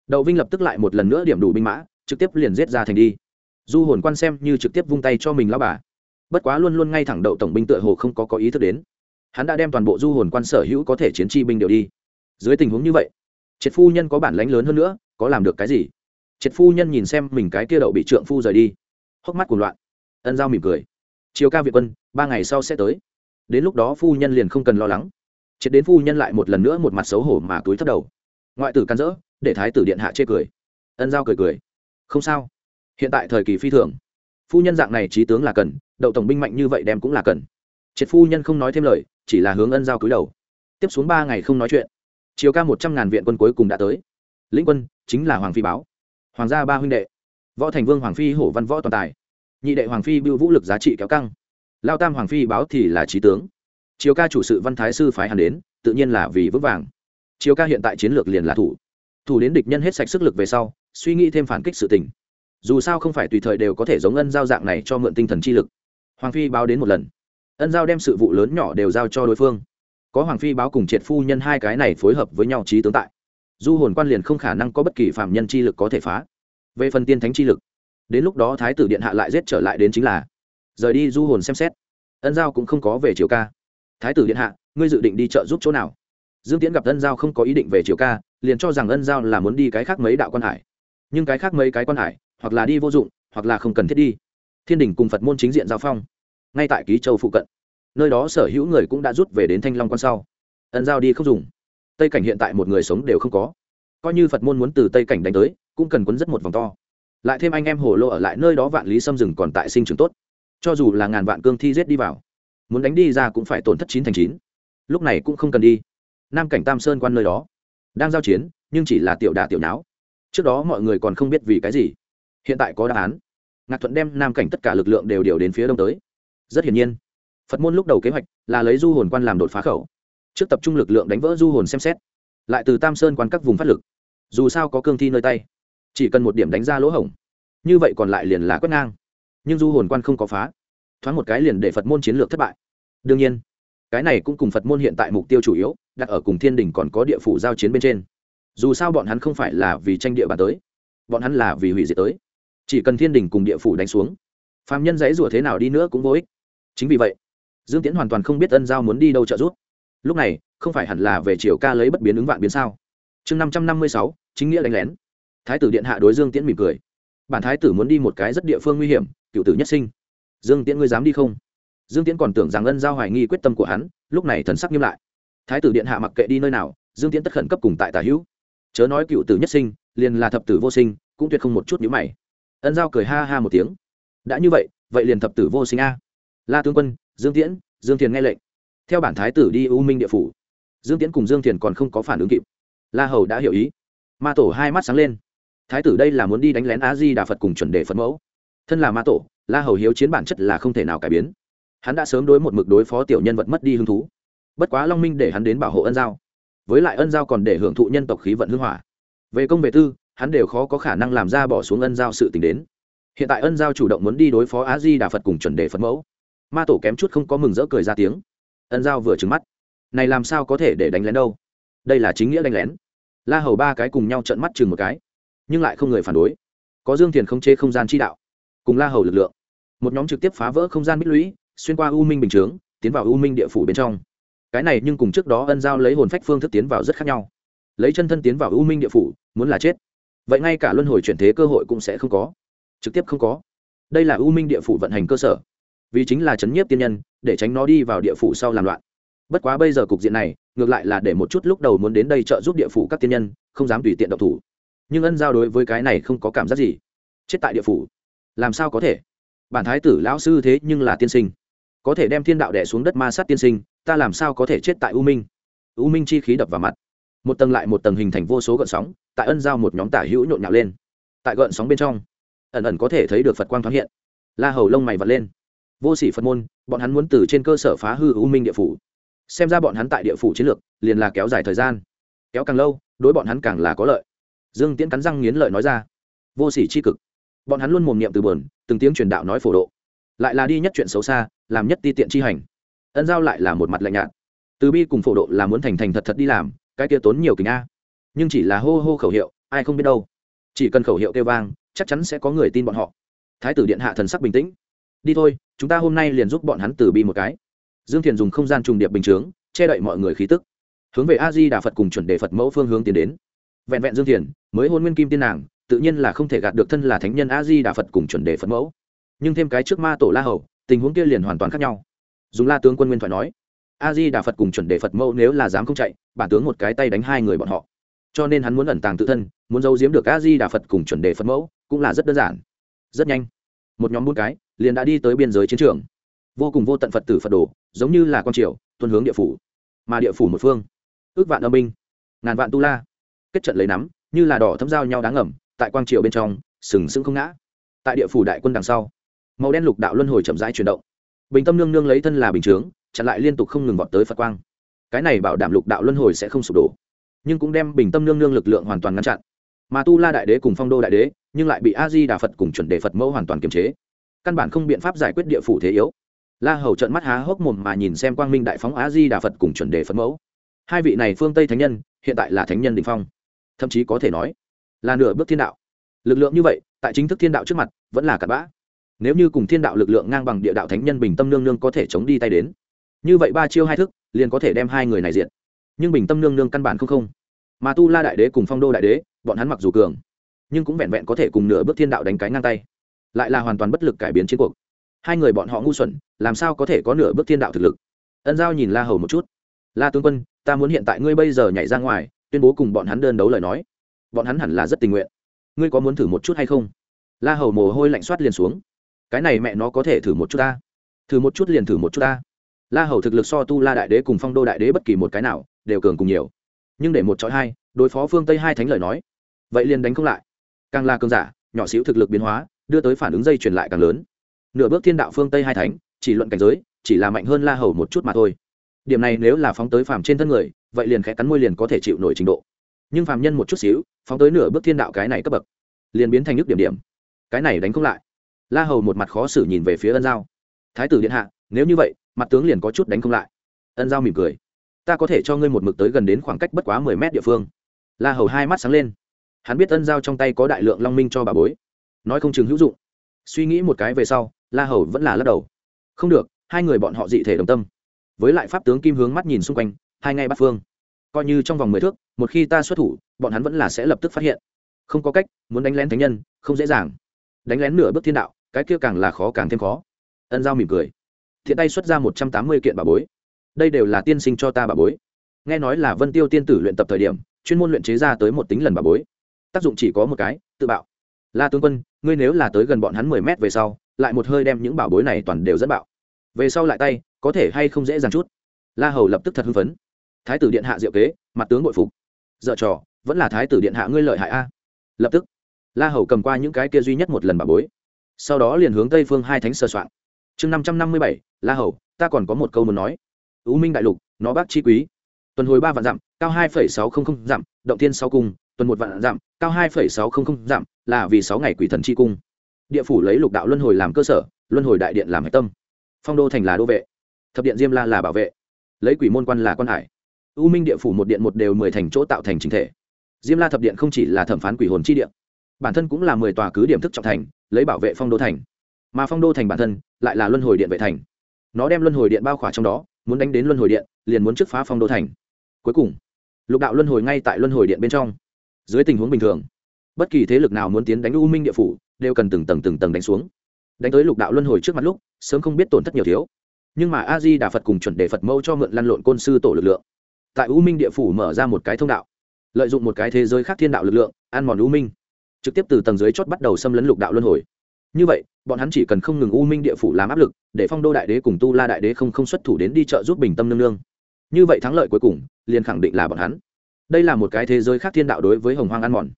Đậu vinh lập tức lại một lần nữa điểm đủ binh mã trực tiếp liền giết ra thành đi. Du hồn quan xem như trực tiếp vung tay cho mình lao bà bất quá luôn luôn ngay thẳng đậu tổng binh tựa hồ không có có ý thức đến. Hắn đã đem toàn bộ du hồn quan sở hữu có thể chiến chi binh đều đi. Dưới tình huống như vậy, triệt phu nhân có bản lãnh lớn hơn nữa, có làm được cái gì? Triệt phu nhân nhìn xem mình cái kia đậu bị trượng phu rời đi. Hốc mắt cuồng loạn, ân giao mỉm cười. Chiều ca việt quân, ba ngày sau sẽ tới. Đến lúc đó phu nhân liền không cần lo lắng. Triệt đến phu nhân lại một lần nữa một mặt xấu hổ mà túi thất đầu. Ngoại tử can dỡ, để thái tử điện hạ chê cười. Ân giao cười cười. Không sao. Hiện tại thời kỳ phi thường phu nhân dạng này trí tướng là cần, đậu tổng binh mạnh như vậy đem cũng là cần. Triệt phu nhân không nói thêm lời, chỉ là hướng ân giao cúi đầu. Tiếp xuống ba ngày không nói chuyện. Chiều ca một trăm ngàn viện quân cuối cùng đã tới. Lĩnh quân, chính là hoàng phi báo. Hoàng gia ba huynh đệ. Võ thành vương hoàng phi hổ văn võ toàn tài. Nhị đệ hoàng phi bưu vũ lực giá trị kéo căng. Lao tam hoàng phi báo thì là trí tướng. Chiều ca chủ sự văn thái sư phái hàn đến, tự nhiên là vì vững vàng. Chiều ca hiện tại chiến lược liền là thủ. Thủ đến địch nhân hết sạch sức lực về sau, suy nghĩ thêm phản kích sự tình dù sao không phải tùy thời đều có thể giống ân giao dạng này cho mượn tinh thần chi lực. Hoàng phi báo đến một lần. Ân giao đem sự vụ lớn nhỏ đều giao cho đối phương. Có hoàng phi báo cùng triệt phu nhân hai cái này phối hợp với nhau trí tướng tại. Du hồn quan liền không khả năng có bất kỳ phạm nhân chi lực có thể phá. Về phần tiên thánh chi lực, đến lúc đó thái tử điện hạ lại giết trở lại đến chính là. Rời đi du hồn xem xét. Ân giao cũng không có về triều ca. Thái tử điện hạ, ngươi dự định đi chợ giúp chỗ nào? Dương tiễn gặp ân giao không có ý định về triều ca, liền cho rằng ân giao là muốn đi cái khác mấy đạo quan hải. Nhưng cái khác mấy cái quan hải hoặc là đi vô dụng, hoặc là không cần thiết đi. Thiên đình cùng phật môn chính diện giao phong, ngay tại ký châu phụ cận. Nơi đó sở hữu người cũng đã rút về đến thanh long quan sau. Ẩn giao đi không dùng. Tây cảnh hiện tại một người sống đều không có. Coi như phật môn muốn từ tây cảnh đánh tới, cũng cần quấn rất một vòng to. Lại thêm anh em hồ lô ở lại nơi đó vạn lý xâm rừng còn tại sinh trường tốt. Cho dù là ngàn vạn cương thi giết đi vào, muốn đánh đi ra cũng phải tổn thất chín thành chín. Lúc này cũng không cần đi. Nam cảnh tam sơn quan nơi đó đang giao chiến, nhưng chỉ là tiểu đà tiểu não trước đó mọi người còn không biết vì cái gì hiện tại có đáp án. Ngạc thuận đem nam cảnh tất cả lực lượng đều điều đến phía đông tới. Rất hiển nhiên, phật môn lúc đầu kế hoạch là lấy du hồn quan làm đột phá khẩu. Trước tập trung lực lượng đánh vỡ du hồn xem xét, lại từ tam sơn quan các vùng phát lực. Dù sao có cương thi nơi tay, chỉ cần một điểm đánh ra lỗ hổng, như vậy còn lại liền là quét ngang. Nhưng du hồn quan không có phá, thoáng một cái liền để phật môn chiến lược thất bại. Đương nhiên, cái này cũng cùng phật môn hiện tại mục tiêu chủ yếu, đặt ở cùng thiên đình còn có địa phủ giao chiến bên trên. Dù sao bọn hắn không phải là vì tranh địa bàn tới, bọn hắn là vì hủy diệt tới chỉ cần thiên đình cùng địa phủ đánh xuống phạm nhân dãy rủa thế nào đi nữa cũng vô ích. Chính vì vậy, dương tiễn hoàn toàn không biết ân giao muốn đi đâu trợ giúp. Lúc này, không phải hẳn là về chiều ca lấy bất biến ứng vạn biến sao? Chương năm trăm năm mươi sáu, chính nghĩa đánh lén. Thái tử điện hạ đối dương tiễn mỉm cười. Bản thái tử muốn đi một cái rất địa phương nguy hiểm, cựu tử nhất sinh. Dương tiễn ngươi dám đi không? Dương tiễn còn tưởng rằng ân giao hoài nghi quyết tâm của hắn, lúc này thần sắc nghiêm lại. Thái tử điện hạ mặc kệ đi nơi nào, dương tiễn tất khẩn cấp cùng tại tà hữu. Chớ nói cựu tử nhất sinh, liền là thập tử vô sinh, cũng tuyệt không một chút nhữ mày ân giao cười ha ha một tiếng. Đã như vậy vậy liền thập tử vô sinh a. La tướng quân, dương tiễn, dương thiền nghe lệnh. Theo bản thái tử đi u minh địa phủ, dương tiễn cùng dương thiền còn không có phản ứng kịp. La hầu đã hiểu ý. Ma tổ hai mắt sáng lên. Thái tử đây là muốn đi đánh lén á di đà phật cùng chuẩn đề phật mẫu. Thân là ma tổ, la hầu hiếu chiến bản chất là không thể nào cải biến. Hắn đã sớm đối một mực đối phó tiểu nhân vật mất đi hứng thú. Bất quá long minh để hắn đến bảo hộ ân giao. Với lại ân giao còn để hưởng thụ nhân tộc khí vận hưng hỏa. Về công về tư hắn đều khó có khả năng làm ra bỏ xuống ân giao sự t ì n h đến. Hiện tại ân giao chủ động muốn đi đối phó á di đà phật cùng chuẩn đề phật mẫu. Ma tổ kém chút không có mừng rỡ cười ra tiếng. Ân giao vừa trứng mắt. Này làm sao có thể để đánh lén đâu? Đây là chính nghĩa đánh lén. La hầu ba cái cùng nhau trận mắt chừng một cái, nhưng lại không người phản đối. Có dương thiền không chế không gian chi đạo, cùng la hầu lực lượng. Một nhóm trực tiếp phá vỡ không gian bích lũy, xuyên qua u minh bình chướng, tiến vào u minh địa phủ bên trong. Cái này nhưng cùng trước đó ân giao lấy hồn phách phương thức tiến vào rất khác nhau. Lấy chân thân tiến vào u minh địa phủ, muốn là chết vậy ngay cả luân hồi chuyển thế cơ hội cũng sẽ không có. Trực tiếp không có. Đây là u minh địa phủ vận hành cơ sở. Vì chính là chấn nhiếp tiên nhân, để tránh nó đi vào địa phủ sau làm loạn. Bất quá bây giờ cục diện này, ngược lại là để một chút lúc đầu muốn đến đây trợ giúp địa phủ các tiên nhân, không dám tùy tiện độc thủ. Nhưng ân giao đối với cái này không có cảm giác gì. Chết tại địa phủ. Làm sao có thể? Bản thái tử lão sư thế nhưng là tiên sinh. Có thể đem thiên đạo đẻ xuống đất ma sát tiên sinh, ta làm sao có thể chết tại u minh? U minh chi khí đập vào mặt một tầng lại một tầng hình thành vô số gợn sóng, tại ân giao một nhóm tả hữu nhộn nhạo lên. Tại gợn sóng bên trong, ẩn ẩn có thể thấy được phật quang thoáng hiện. La hầu lông mày vật lên. Vô sĩ phật môn, bọn hắn muốn từ trên cơ sở phá hư u minh địa phủ. Xem ra bọn hắn tại địa phủ chiến lược, liền là kéo dài thời gian. Kéo càng lâu, đối bọn hắn càng là có lợi. Dương tiễn cắn răng nghiến lợi nói ra. Vô sỉ c h i cực. Bọn hắn luôn mồm niệm từ bờn từng tiếng truyền đạo nói phổ độ. Lại là đi nhất chuyện xấu xa, làm nhất ti tiện chi hành. Ân giao lại là một mặt lạnh nhạt. Từ bi cùng phổ độ là muốn thành thành thật thật đi làm cái kia tốn nhiều kính a. Nhưng chỉ là hô hô khẩu hiệu, ai không biết đâu. Chỉ cần khẩu hiệu kêu vang, chắc chắn sẽ có người tin bọn họ. Thái tử điện hạ thần sắc bình tĩnh. Đi thôi, chúng ta hôm nay liền giúp bọn hắn từ bi một cái. Dương thiền dùng không gian trùng điệp bình chướng, che đậy mọi người khí tức. Hướng về a di đà phật cùng chuẩn đề phật mẫu phương hướng tiến đến. Vẹn vẹn dương thiền, mới hôn nguyên kim tiên nàng, tự nhiên là không thể gạt được thân là thánh nhân a di đà phật cùng chuẩn đề phật mẫu. Nhưng thêm cái trước ma tổ la hầu, tình huống kia liền hoàn toàn khác nhau. Dùng la tướng quân nguyên thoại nói a di đà phật cùng chuẩn đề phật mẫu nếu là dám không chạy, bản tướng một cái tay đánh hai người bọn họ. Cho nên hắn muốn ẩn tàng tự thân, muốn giấu giếm được a di đà phật cùng chuẩn đề phật mẫu, cũng là rất đơn giản. Rất nhanh, một nhóm bốn cái liền đã đi tới biên giới chiến trường. Vô cùng vô tận phật tử phật đồ, giống như là con triều, tuân hướng địa phủ, mà địa phủ một phương. Ước vạn âm binh, ngàn vạn tu la. Kết trận lấy nắm, như là đỏ thấm dao nhau đáng ngẩm. tại quang triều bên trong, sừng sững không ngã. Tại địa phủ đại quân đằng sau, màu đen lục đạo luân hồi chậm rãi chuyển động. Bình tâm nương nương lấy thân là bình chướng chặn lại liên tục không ngừng vọt tới phật quang. Cái này bảo đảm lục đạo luân hồi sẽ không sụp đổ, nhưng cũng đem bình tâm nương nương lực lượng hoàn toàn ngăn chặn. Mà tu la đại đế cùng phong đô đại đế, nhưng lại bị a di đà phật cùng chuẩn đề phật mẫu hoàn toàn kiềm chế. Căn bản không biện pháp giải quyết địa phủ thế yếu. La hầu trận mắt há hốc mồm mà nhìn xem quang minh đại phóng a di đà phật cùng chuẩn đề phật mẫu. Hai vị này phương tây thánh nhân, hiện tại là thánh nhân đình phong. Thậm chí có thể nói, là nửa bước thiên đạo. Lực lượng như vậy, tại chính thức thiên đạo trước mặt, vẫn là cặn bã. Nếu như cùng thiên đạo lực lượng ngang bằng địa đạo thánh nhân bình tâm nương nương có thể chống đi tay đến như vậy ba chiêu hai thức, liền có thể đem hai người này diện nhưng bình tâm nương nương căn bản không không. Mà tu la đại đế cùng phong đô đại đế, bọn hắn mặc dù cường, nhưng cũng vẹn vẹn có thể cùng nửa bước thiên đạo đánh cái ngang tay. Lại là hoàn toàn bất lực cải biến chiến cuộc. Hai người bọn họ ngu xuẩn, làm sao có thể có nửa bước thiên đạo thực lực? Ân giao nhìn la hầu một chút. La tướng quân, ta muốn hiện tại ngươi bây giờ nhảy ra ngoài, tuyên bố cùng bọn hắn đơn đấu lời nói. Bọn hắn hẳn là rất tình nguyện. Ngươi có muốn thử một chút hay không? La hầu mồ hôi lạnh soát liền xuống. Cái này mẹ nó có thể thử một chút ta. Thử một chút liền thử một chút ta la hầu thực lực so tu la đại đế cùng phong đô đại đế bất kỳ một cái nào, đều cường cùng nhiều. Nhưng để một chọi hai, đối phó phương tây hai thánh lời nói, vậy liền đánh không lại. Càng là cường giả, nhỏ xíu thực lực biến hóa, đưa tới phản ứng dây truyền lại càng lớn. Nửa bước thiên đạo phương tây hai thánh, chỉ luận cảnh giới, chỉ là mạnh hơn la hầu một chút mà thôi. Điểm này nếu là phóng tới phàm trên thân người, vậy liền khẽ cắn môi liền có thể chịu nổi trình độ. Nhưng phàm nhân một chút xíu, phóng tới nửa bước thiên đạo cái này cấp bậc, liền biến thành nước điểm điểm. Cái này đánh không lại. La hầu một mặt khó xử nhìn về phía ân giao. Thái tử điện hạ, nếu như vậy mặt tướng liền có chút đánh không lại. Ân giao mỉm cười. Ta có thể cho ngươi một mực tới gần đến khoảng cách bất quá mười mét địa phương. La hầu hai mắt sáng lên. Hắn biết ân giao trong tay có đại lượng long minh cho bà bối. Nói không chừng hữu dụng. Suy nghĩ một cái về sau, la hầu vẫn là lắc đầu. Không được, hai người bọn họ dị thể đồng tâm. Với lại pháp tướng kim hướng mắt nhìn xung quanh, hai ngay bắt phương. Coi như trong vòng mười thước, một khi ta xuất thủ, bọn hắn vẫn là sẽ lập tức phát hiện. Không có cách, muốn đánh lén thánh nhân, không dễ dàng. Đánh lén nửa bước thiên đạo, cái kia càng là khó càng thêm khó. Ân giao mỉm cười thiện tay xuất ra một trăm tám mươi kiện bà bối. Đây đều là tiên sinh cho ta bà bối. Nghe nói là vân tiêu tiên tử luyện tập thời điểm, chuyên môn luyện chế ra tới một tính lần bà bối. Tác dụng chỉ có một cái, tự bạo. La tướng quân, ngươi nếu là tới gần bọn hắn mười mét về sau, lại một hơi đem những bảo bối này toàn đều dẫn bạo. Về sau lại tay, có thể hay không dễ dàng chút? La hầu lập tức thật hưng phấn. Thái tử điện hạ diệu kế, mặt tướng bội phục. Dợ trò, vẫn là thái tử điện hạ ngươi lợi hại a. Lập tức, la hầu cầm qua những cái kia duy nhất một lần bà bối. Sau đó liền hướng tây phương hai thánh sơ soạn chương năm trăm năm mươi bảy, la hầu, ta còn có một câu muốn nói. Ưu minh đại lục, nó bác chi quý. Tuần hồi ba vạn dặm, cao hai phẩy sáu không không dặm, động thiên sau cung, tuần một vạn dặm, cao hai phẩy sáu không không dặm, là vì sáu ngày quỷ thần chi cung. Địa phủ lấy lục đạo luân hồi làm cơ sở, luân hồi đại điện làm hạch tâm. Phong đô thành là đô vệ, thập điện diêm la là bảo vệ. Lấy quỷ môn quan là quan hải. U minh địa phủ một điện một đều mười thành chỗ tạo thành chính thể. Diêm la thập điện không chỉ là thẩm phán quỷ hồn chi điện bản thân cũng là mười tòa cứ điểm thức trọng thành, lấy bảo vệ phong đô thành mà phong đô thành bản thân lại là luân hồi điện vệ thành. Nó đem luân hồi điện bao khỏa trong đó, muốn đánh đến luân hồi điện, liền muốn trước phá phong đô thành. Cuối cùng, lục đạo luân hồi ngay tại luân hồi điện bên trong. Dưới tình huống bình thường, bất kỳ thế lực nào muốn tiến đánh u minh địa phủ, đều cần từng tầng từng tầng đánh xuống. Đánh tới lục đạo luân hồi trước mặt lúc, sớm không biết tổn thất nhiều thiếu. Nhưng mà a di đà phật cùng chuẩn đề phật mâu cho mượn lăn lộn côn sư tổ lực lượng. Tại u minh địa phủ mở ra một cái thông đạo, lợi dụng một cái thế giới khác thiên đạo lực lượng, ăn mòn u minh. Trực tiếp từ tầng dưới chót bắt đầu xâm lấn lục đạo luân hồi như vậy, bọn hắn chỉ cần không ngừng u minh địa phủ làm áp lực, để phong đô đại đế cùng tu la đại đế không không xuất thủ đến đi chợ giúp bình tâm nương nương. Như vậy thắng lợi cuối cùng, liền khẳng định là bọn hắn. Đây là một cái thế giới khác thiên đạo đối với hồng hoang ăn mòn.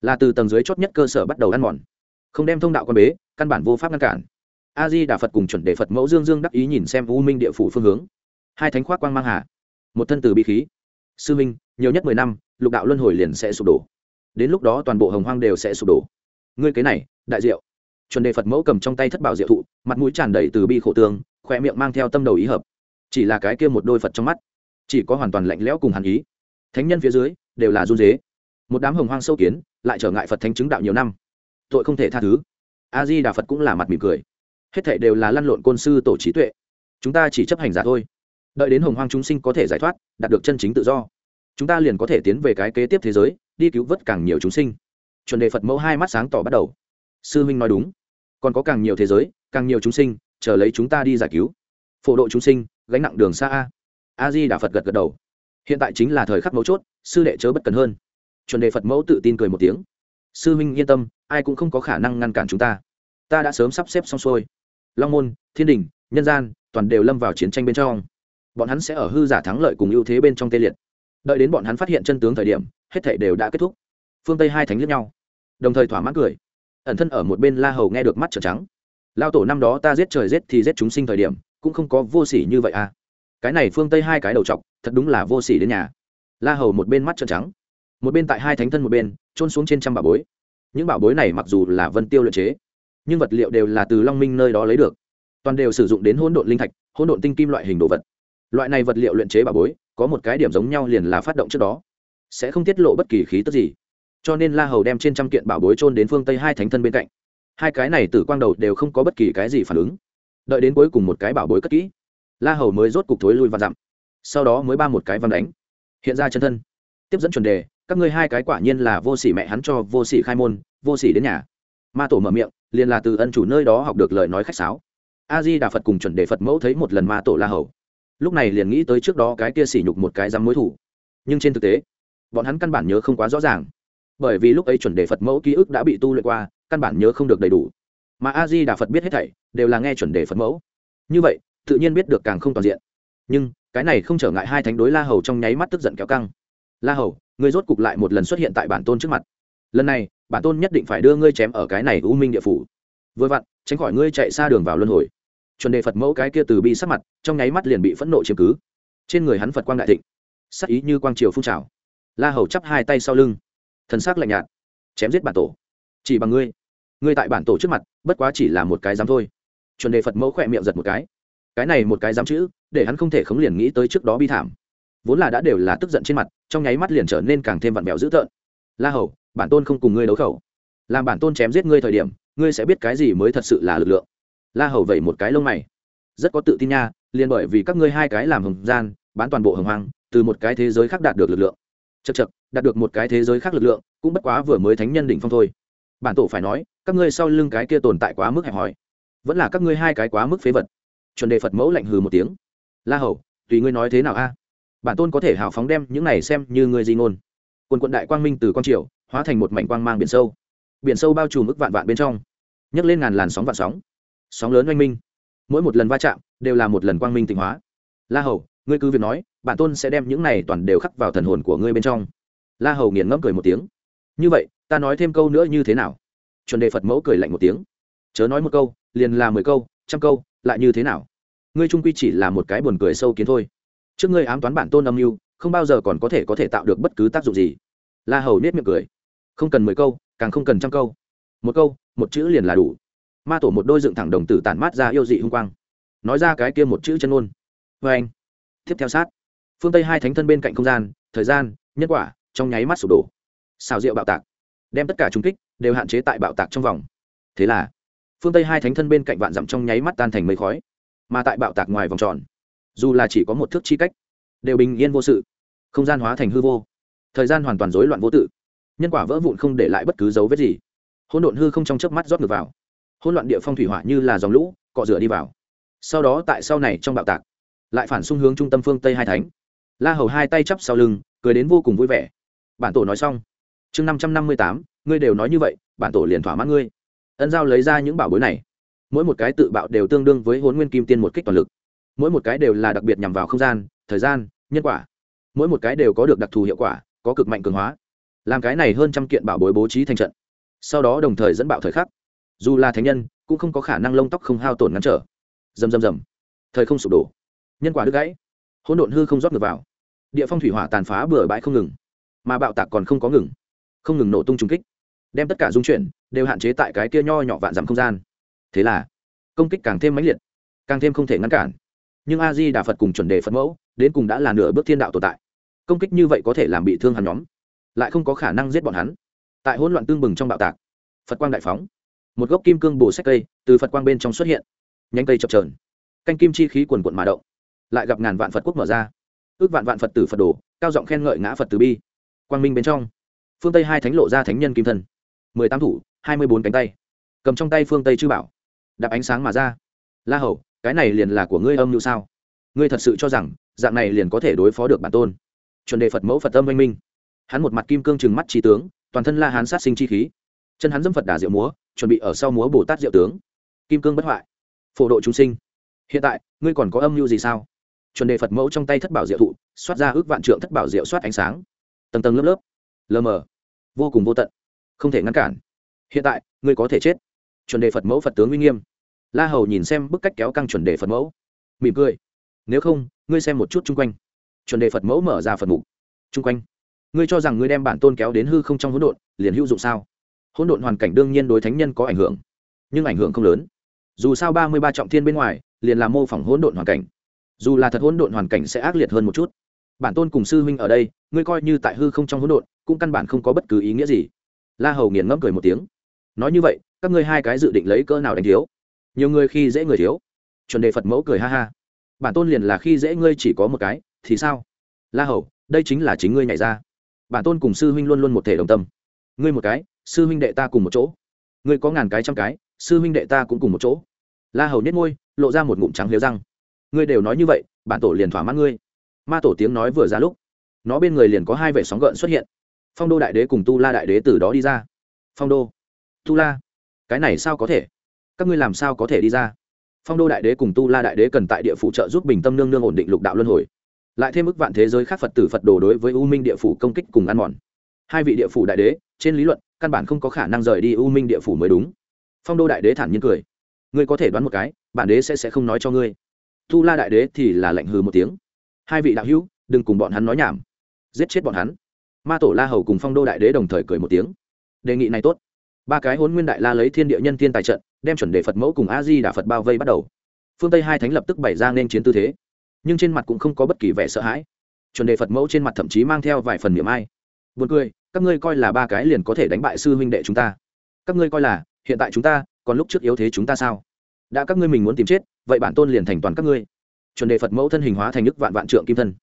Là từ tầng dưới chót nhất cơ sở bắt đầu ăn mòn. Không đem thông đạo quan bế, căn bản vô pháp ngăn cản. A di đà phật cùng chuẩn đề phật mẫu dương dương đắc ý nhìn xem u minh địa phủ phương hướng. Hai thánh khoác quang mang hà. Một thân từ bi khí. Sư minh, nhiều nhất mười năm, lục đạo luân hồi liền sẽ sụp đổ. Đến lúc đó toàn bộ hồng hoang đều sẽ sụp đổ. Ngươi cái này, đại diệu chuẩn đề phật mẫu cầm trong tay thất bảo diệu thụ, mặt mũi tràn đầy từ bi khổ tương khoe miệng mang theo tâm đầu ý hợp. Chỉ là cái kia một đôi phật trong mắt, chỉ có hoàn toàn lạnh lẽo cùng hàn ý. Thánh nhân phía dưới, đều là run dế một đám hồng hoang sâu kiến, lại trở ngại phật thánh chứng đạo nhiều năm. Tội không thể tha thứ. A di đà phật cũng là mặt mỉm cười. Hết thệ đều là lăn lộn côn sư tổ trí tuệ. Chúng ta chỉ chấp hành giả thôi. Đợi đến hồng hoang chúng sinh có thể giải thoát, đạt được chân chính tự do, chúng ta liền có thể tiến về cái kế tiếp thế giới, đi cứu vớt càng nhiều chúng sinh. Chuẩn đề phật mẫu hai mắt sáng tỏ bắt đầu sư huynh nói đúng. Còn có càng nhiều thế giới, càng nhiều chúng sinh, chờ lấy chúng ta đi giải cứu. Phổ độ chúng sinh, gánh nặng đường xa a. A di đà phật gật gật đầu. Hiện tại chính là thời khắc mấu chốt, sư đệ chớ bất cần hơn. Chuẩn đề phật mẫu tự tin cười một tiếng. Sư huynh yên tâm, ai cũng không có khả năng ngăn cản chúng ta. Ta đã sớm sắp xếp xong xuôi. Long môn, thiên đình, nhân gian, toàn đều lâm vào chiến tranh bên trong. Bọn hắn sẽ ở hư giả thắng lợi cùng ưu thế bên trong tê liệt. Đợi đến bọn hắn phát hiện chân tướng thời điểm, hết thể đều đã kết thúc. Phương tây hai thánh liếc nhau. Đồng thời thỏa mãn cười ẩn thân ở một bên la hầu nghe được mắt trợn trắng. Lao tổ năm đó ta giết trời giết thì giết chúng sinh thời điểm, cũng không có vô sỉ như vậy à. Cái này phương tây hai cái đầu t thật đúng là vô sỉ đến nhà. La hầu một bên mắt trợn trắng, một bên tại hai thánh thân một bên trôn xuống trên trăm bảo bối. Những bảo bối này mặc dù là vân tiêu luyện chế, nhưng vật liệu đều là từ long minh nơi đó lấy được. Toàn đều sử dụng đến hỗn độn linh thạch, hỗn độn tinh kim loại hình đồ vật. Loại này vật liệu luyện chế bảo bối, có một cái điểm giống nhau liền là phát động trước đó. Sẽ không tiết lộ bất kỳ khí tức gì cho nên la hầu đem trên trăm kiện bảo bối trôn đến phương tây hai thánh thân bên cạnh. Hai cái này từ quang đầu đều không có bất kỳ cái gì phản ứng. Đợi đến cuối cùng một cái bảo bối cất kỹ, la hầu mới rốt cục thối lui và dặm. Sau đó mới ba một cái văn đánh. Hiện ra chân thân. Tiếp dẫn chuẩn đề, các ngươi hai cái quả nhiên là vô sỉ mẹ hắn cho vô sỉ khai môn, vô sỉ đến nhà. Ma tổ mở miệng, liền là từ ân chủ nơi đó học được lời nói khách sáo. A di đà phật cùng chuẩn đề phật mẫu thấy một lần ma tổ la hầu. Lúc này liền nghĩ tới trước đó cái kia sỉ nhục một cái dám mối thủ. Nhưng trên thực tế, bọn hắn căn bản nhớ không quá rõ ràng bởi vì lúc ấy chuẩn đề phật mẫu ký ức đã bị tu luyện qua, căn bản nhớ không được đầy đủ. Mà a di đà phật biết hết thảy, đều là nghe chuẩn đề phật mẫu. Như vậy, tự nhiên biết được càng không toàn diện. Nhưng, cái này không trở ngại hai thánh đối la hầu trong nháy mắt tức giận kéo căng. La hầu, ngươi rốt cục lại một lần xuất hiện tại bản tôn trước mặt. Lần này, bản tôn nhất định phải đưa ngươi chém ở cái này u minh địa phủ. Vừa vặn, tránh khỏi ngươi chạy xa đường vào luân hồi. Chuẩn đề phật mẫu cái kia từ bi sắc mặt, trong nháy mắt liền bị phẫn nộ chiếm cứ. Trên người hắn phật quang đại thịnh. Sắc ý như quang triều phun trào. La hầu chắp hai tay sau lưng thần sắc lạnh nhạt, chém giết bản tổ. Chỉ bằng ngươi ngươi tại bản tổ trước mặt, bất quá chỉ là một cái dám thôi. Chuẩn đề phật mẫu khỏe miệng giật một cái. Cái này một cái dám chữ, để hắn không thể khống liền nghĩ tới trước đó bi thảm. Vốn là đã đều là tức giận trên mặt, trong nháy mắt liền trở nên càng thêm vặn vẹo dữ tợn. La hầu, bản tôn không cùng ngươi đấu khẩu. Làm bản tôn chém giết ngươi thời điểm, ngươi sẽ biết cái gì mới thật sự là lực lượng. La hầu vẩy một cái lông mày. Rất có tự tin nha, liền bởi vì các ngươi hai cái làm hồng gian, bán toàn bộ hồng hoang, từ một cái thế giới khác đạt được lực lượng chật chật, đạt được một cái thế giới khác lực lượng, cũng bất quá vừa mới thánh nhân đỉnh phong thôi. Bản tổ phải nói, các ngươi sau lưng cái kia tồn tại quá mức hẹp hòi, vẫn là các ngươi hai cái quá mức phế vật. Chuẩn đề phật mẫu lạnh hừ một tiếng. La hầu, tùy ngươi nói thế nào a? À? Bản tôn có thể hào phóng đem những này xem như ngươi di ngôn. Quần quận đại quang minh từ quang triều, hóa thành một mảnh quang mang biển sâu. Biển sâu bao trùm ức vạn vạn bên trong. Nhấc lên ngàn làn sóng vạn sóng. Sóng lớn oanh minh. Mỗi một lần va chạm đều là một lần quang minh tịnh hóa. La hầu, ngươi cứ việc nói bản tôn sẽ đem những này toàn đều khắc vào thần hồn của ngươi bên trong. La hầu nghiền ngẫm cười một tiếng. Như vậy, ta nói thêm câu nữa như thế nào? Chuẩn đề phật mẫu cười lạnh một tiếng. Chớ nói một câu, liền là mười câu, trăm câu, lại như thế nào? Ngươi trung quy chỉ là một cái buồn cười sâu kiến thôi. Trước ngươi ám toán bản tôn âm mưu, không bao giờ còn có thể có thể tạo được bất cứ tác dụng gì. La hầu nết miệng cười. Không cần mười câu, càng không cần trăm câu. Một câu, một chữ liền là đủ. Ma tổ một đôi dựng thẳng đồng tử tản mát ra yêu dị hung quang. Nói ra cái kia một chữ chân ôn vê anh tiếp theo sát phương tây hai thánh thân bên cạnh không gian thời gian nhân quả trong nháy mắt sụp đổ xào rượu bạo tạc đem tất cả trung kích đều hạn chế tại bạo tạc trong vòng thế là phương tây hai thánh thân bên cạnh vạn dặm trong nháy mắt tan thành mây khói mà tại bạo tạc ngoài vòng tròn dù là chỉ có một thước chi cách đều bình yên vô sự không gian hóa thành hư vô thời gian hoàn toàn rối loạn vô tự nhân quả vỡ vụn không để lại bất cứ dấu vết gì hỗn độn hư không trong chớp mắt rót ngược vào hỗn loạn địa phong thủy hỏa như là dòng lũ cọ rửa đi vào sau đó tại sau này trong bạo tạc lại phản xung hướng trung tâm phương tây hai thánh la hầu hai tay chắp sau lưng, cười đến vô cùng vui vẻ. Bản tổ nói xong. Chương năm trăm năm mươi tám, ngươi đều nói như vậy, bản tổ liền thỏa mãn ngươi. Ân giao lấy ra những bảo bối này. Mỗi một cái tự bạo đều tương đương với hôn nguyên kim tiên một kích toàn lực. Mỗi một cái đều là đặc biệt nhằm vào không gian, thời gian, nhân quả. Mỗi một cái đều có được đặc thù hiệu quả, có cực mạnh cường hóa. Làm cái này hơn trăm kiện bảo bối bố trí thành trận. Sau đó đồng thời dẫn bạo thời khắc. Dù là thánh nhân, cũng không có khả năng lông tóc không hao tổn ngăn trở. Dầm dầm dầm thời không sụp đổ. Nhân quả đứt gãy hỗn độn hư không rót ngược vào. Địa phong thủy hỏa tàn phá bừa bãi không ngừng, mà bạo tạc còn không có ngừng, không ngừng nổ tung trùng kích, đem tất cả dung chuyển, đều hạn chế tại cái kia nho nhỏ vạn dặm không gian. Thế là, công kích càng thêm mãnh liệt, càng thêm không thể ngăn cản. Nhưng a di đà phật cùng chuẩn đề phật mẫu, đến cùng đã là nửa bước thiên đạo tồn tại. Công kích như vậy có thể làm bị thương hắn nhóm, lại không có khả năng giết bọn hắn. Tại hỗn loạn tương bừng trong bạo tạc, phật quang đại phóng. Một gốc kim cương bồ sách cây từ phật quang bên trong xuất hiện, nhánh cây chập trờn canh kim chi khí quần quận mà động lại gặp ngàn vạn phật quốc mở ra. Ước vạn vạn phật tử phật đồ, cao giọng khen ngợi ngã phật từ bi. Quang minh bên trong, phương tây hai thánh lộ ra thánh nhân kim thân. Mười tám thủ, hai mươi bốn cánh tay. Cầm trong tay phương tây chư bảo, đạp ánh sáng mà ra. La hầu, cái này liền là của ngươi âm như sao? Ngươi thật sự cho rằng, dạng này liền có thể đối phó được bản tôn? Chuẩn đề phật mẫu phật âm oanh minh. Hắn một mặt kim cương trừng mắt trí tướng, toàn thân la hán sát sinh chi khí. Chân hắn dâm phật đà diệu múa, chuẩn bị ở sau múa bồ tát diệu tướng. Kim cương bất hoại. Phổ độ chúng sinh. Hiện tại, ngươi còn có âm mưu gì sao? Chuẩn đề phật mẫu trong tay thất bảo diệu thụ, xoát ra ước vạn trượng thất bảo diệu xoát ánh sáng. Tầng tầng lớp lớp. Lờ mờ. Vô cùng vô tận. Không thể ngăn cản. Hiện tại, ngươi có thể chết. Chuẩn đề phật mẫu phật tướng uy nghiêm. La hầu nhìn xem bức cách kéo căng chuẩn đề phật mẫu. Mỉm cười. Nếu không, ngươi xem một chút chung quanh. Chuẩn đề phật mẫu mở ra phật mục. Chung quanh. Ngươi cho rằng ngươi đem bản tôn kéo đến hư không trong hỗn độn, liền hữu dụng sao? Hỗn độn hoàn cảnh đương nhiên đối thánh nhân có ảnh hưởng, nhưng ảnh hưởng không lớn. Dù sao ba mươi ba trọng thiên bên ngoài, liền là mô phỏng hỗn độn hoàn cảnh dù là thật hỗn độn hoàn cảnh sẽ ác liệt hơn một chút. Bản tôn cùng sư huynh ở đây, ngươi coi như tại hư không trong hỗn độn, cũng căn bản không có bất cứ ý nghĩa gì. La hầu nghiền ngẫm cười một tiếng. Nói như vậy, các ngươi hai cái dự định lấy cỡ nào đánh thiếu? Nhiều người khi dễ người thiếu. Chuẩn đề phật mẫu cười ha ha. Bản tôn liền là khi dễ ngươi chỉ có một cái, thì sao? La hầu, đây chính là chính ngươi nhảy ra. Bản tôn cùng sư huynh luôn luôn một thể đồng tâm. Ngươi một cái, sư huynh đệ ta cùng một chỗ. Ngươi có ngàn cái trăm cái, sư huynh đệ ta cũng cùng một chỗ. La hầu nhất ngôi lộ ra một ngụm trắng liếu răng ngươi đều nói như vậy, bản tổ liền thỏa mãn ngươi. Ma tổ tiếng nói vừa ra lúc, nó bên người liền có hai vệ sóng gợn xuất hiện. Phong đô đại đế cùng tu la đại đế từ đó đi ra. Phong đô, tu la, cái này sao có thể? Các ngươi làm sao có thể đi ra? Phong đô đại đế cùng tu la đại đế cần tại địa phủ trợ giúp bình tâm nương nương ổn định lục đạo luân hồi. Lại thêm ức vạn thế giới khác phật tử phật đồ đối với u minh địa phủ công kích cùng ăn mòn. Hai vị địa phủ đại đế, trên lý luận, căn bản không có khả năng rời đi u minh địa phủ mới đúng. Phong đô đại đế thản nhiên cười. Ngươi có thể đoán một cái, bản đế sẽ sẽ không nói cho ngươi tu la đại đế thì là lạnh hừ một tiếng. Hai vị đạo hữu, đừng cùng bọn hắn nói nhảm. Giết chết bọn hắn. Ma tổ la hầu cùng phong đô đại đế đồng thời cười một tiếng. Đề nghị này tốt. Ba cái hôn nguyên đại la lấy thiên địa nhân tiên tài trận, đem chuẩn đề phật mẫu cùng a di đà phật bao vây bắt đầu. Phương tây hai thánh lập tức bày ra nên chiến tư thế. Nhưng trên mặt cũng không có bất kỳ vẻ sợ hãi. Chuẩn đề phật mẫu trên mặt thậm chí mang theo vài phần niềm ai. Buồn cười, các ngươi coi là ba cái liền có thể đánh bại sư huynh đệ chúng ta. Các ngươi coi là, hiện tại chúng ta, còn lúc trước yếu thế chúng ta sao? Đã các ngươi mình muốn tìm chết vậy bản tôn liền thành toàn các ngươi. Chuẩn đề phật mẫu thân hình hóa thành nước vạn vạn trượng kim thân.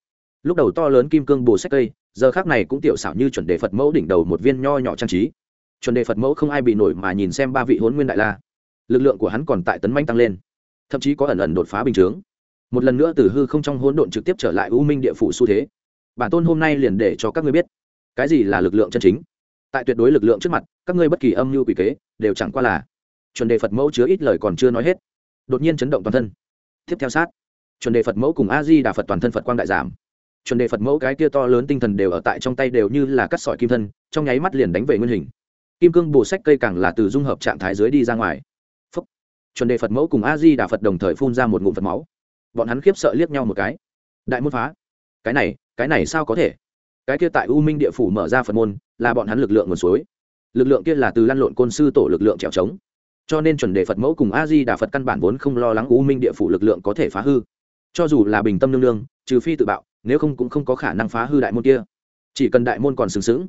Lúc đầu to lớn kim cương bồ sách cây, giờ khác này cũng tiểu xảo như chuẩn đề phật mẫu đỉnh đầu một viên nho nhỏ trang trí. Chuẩn đề phật mẫu không ai bị nổi mà nhìn xem ba vị huấn nguyên đại la. Lực lượng của hắn còn tại tấn manh tăng lên, thậm chí có ẩn ẩn đột phá bình chướng. Một lần nữa từ hư không trong hỗn độn trực tiếp trở lại u minh địa phủ xu thế. Bản tôn hôm nay liền để cho các ngươi biết, cái gì là lực lượng chân chính. Tại tuyệt đối lực lượng trước mặt, các ngươi bất kỳ âm mưu quỷ kế đều chẳng qua là. Chuẩn đề phật mẫu chứa ít lời còn chưa nói hết đột nhiên chấn động toàn thân. Tiếp theo sát. Chuẩn đề phật mẫu cùng a di đà phật toàn thân phật quang đại giảm. Chuẩn đề phật mẫu cái kia to lớn tinh thần đều ở tại trong tay đều như là cắt sỏi kim thân, trong nháy mắt liền đánh về nguyên hình. Kim cương bồ sách cây càng là từ dung hợp trạng thái dưới đi ra ngoài. Phúc. chuẩn đề phật mẫu cùng a di đà phật đồng thời phun ra một ngụm phật máu. Bọn hắn khiếp sợ liếc nhau một cái. Đại môn phá. Cái này cái này sao có thể? Cái kia tại u minh địa phủ mở ra phật môn, là bọn hắn lực lượng nguồn suối. Lực lượng kia là từ lăn lộn côn sư tổ lực lượng trèo trống cho nên chuẩn đề phật mẫu cùng a di đà phật căn bản vốn không lo lắng u minh địa phủ lực lượng có thể phá hư. Cho dù là bình tâm nương nương, trừ phi tự bạo, nếu không cũng không có khả năng phá hư đại môn kia. Chỉ cần đại môn còn sừng sững,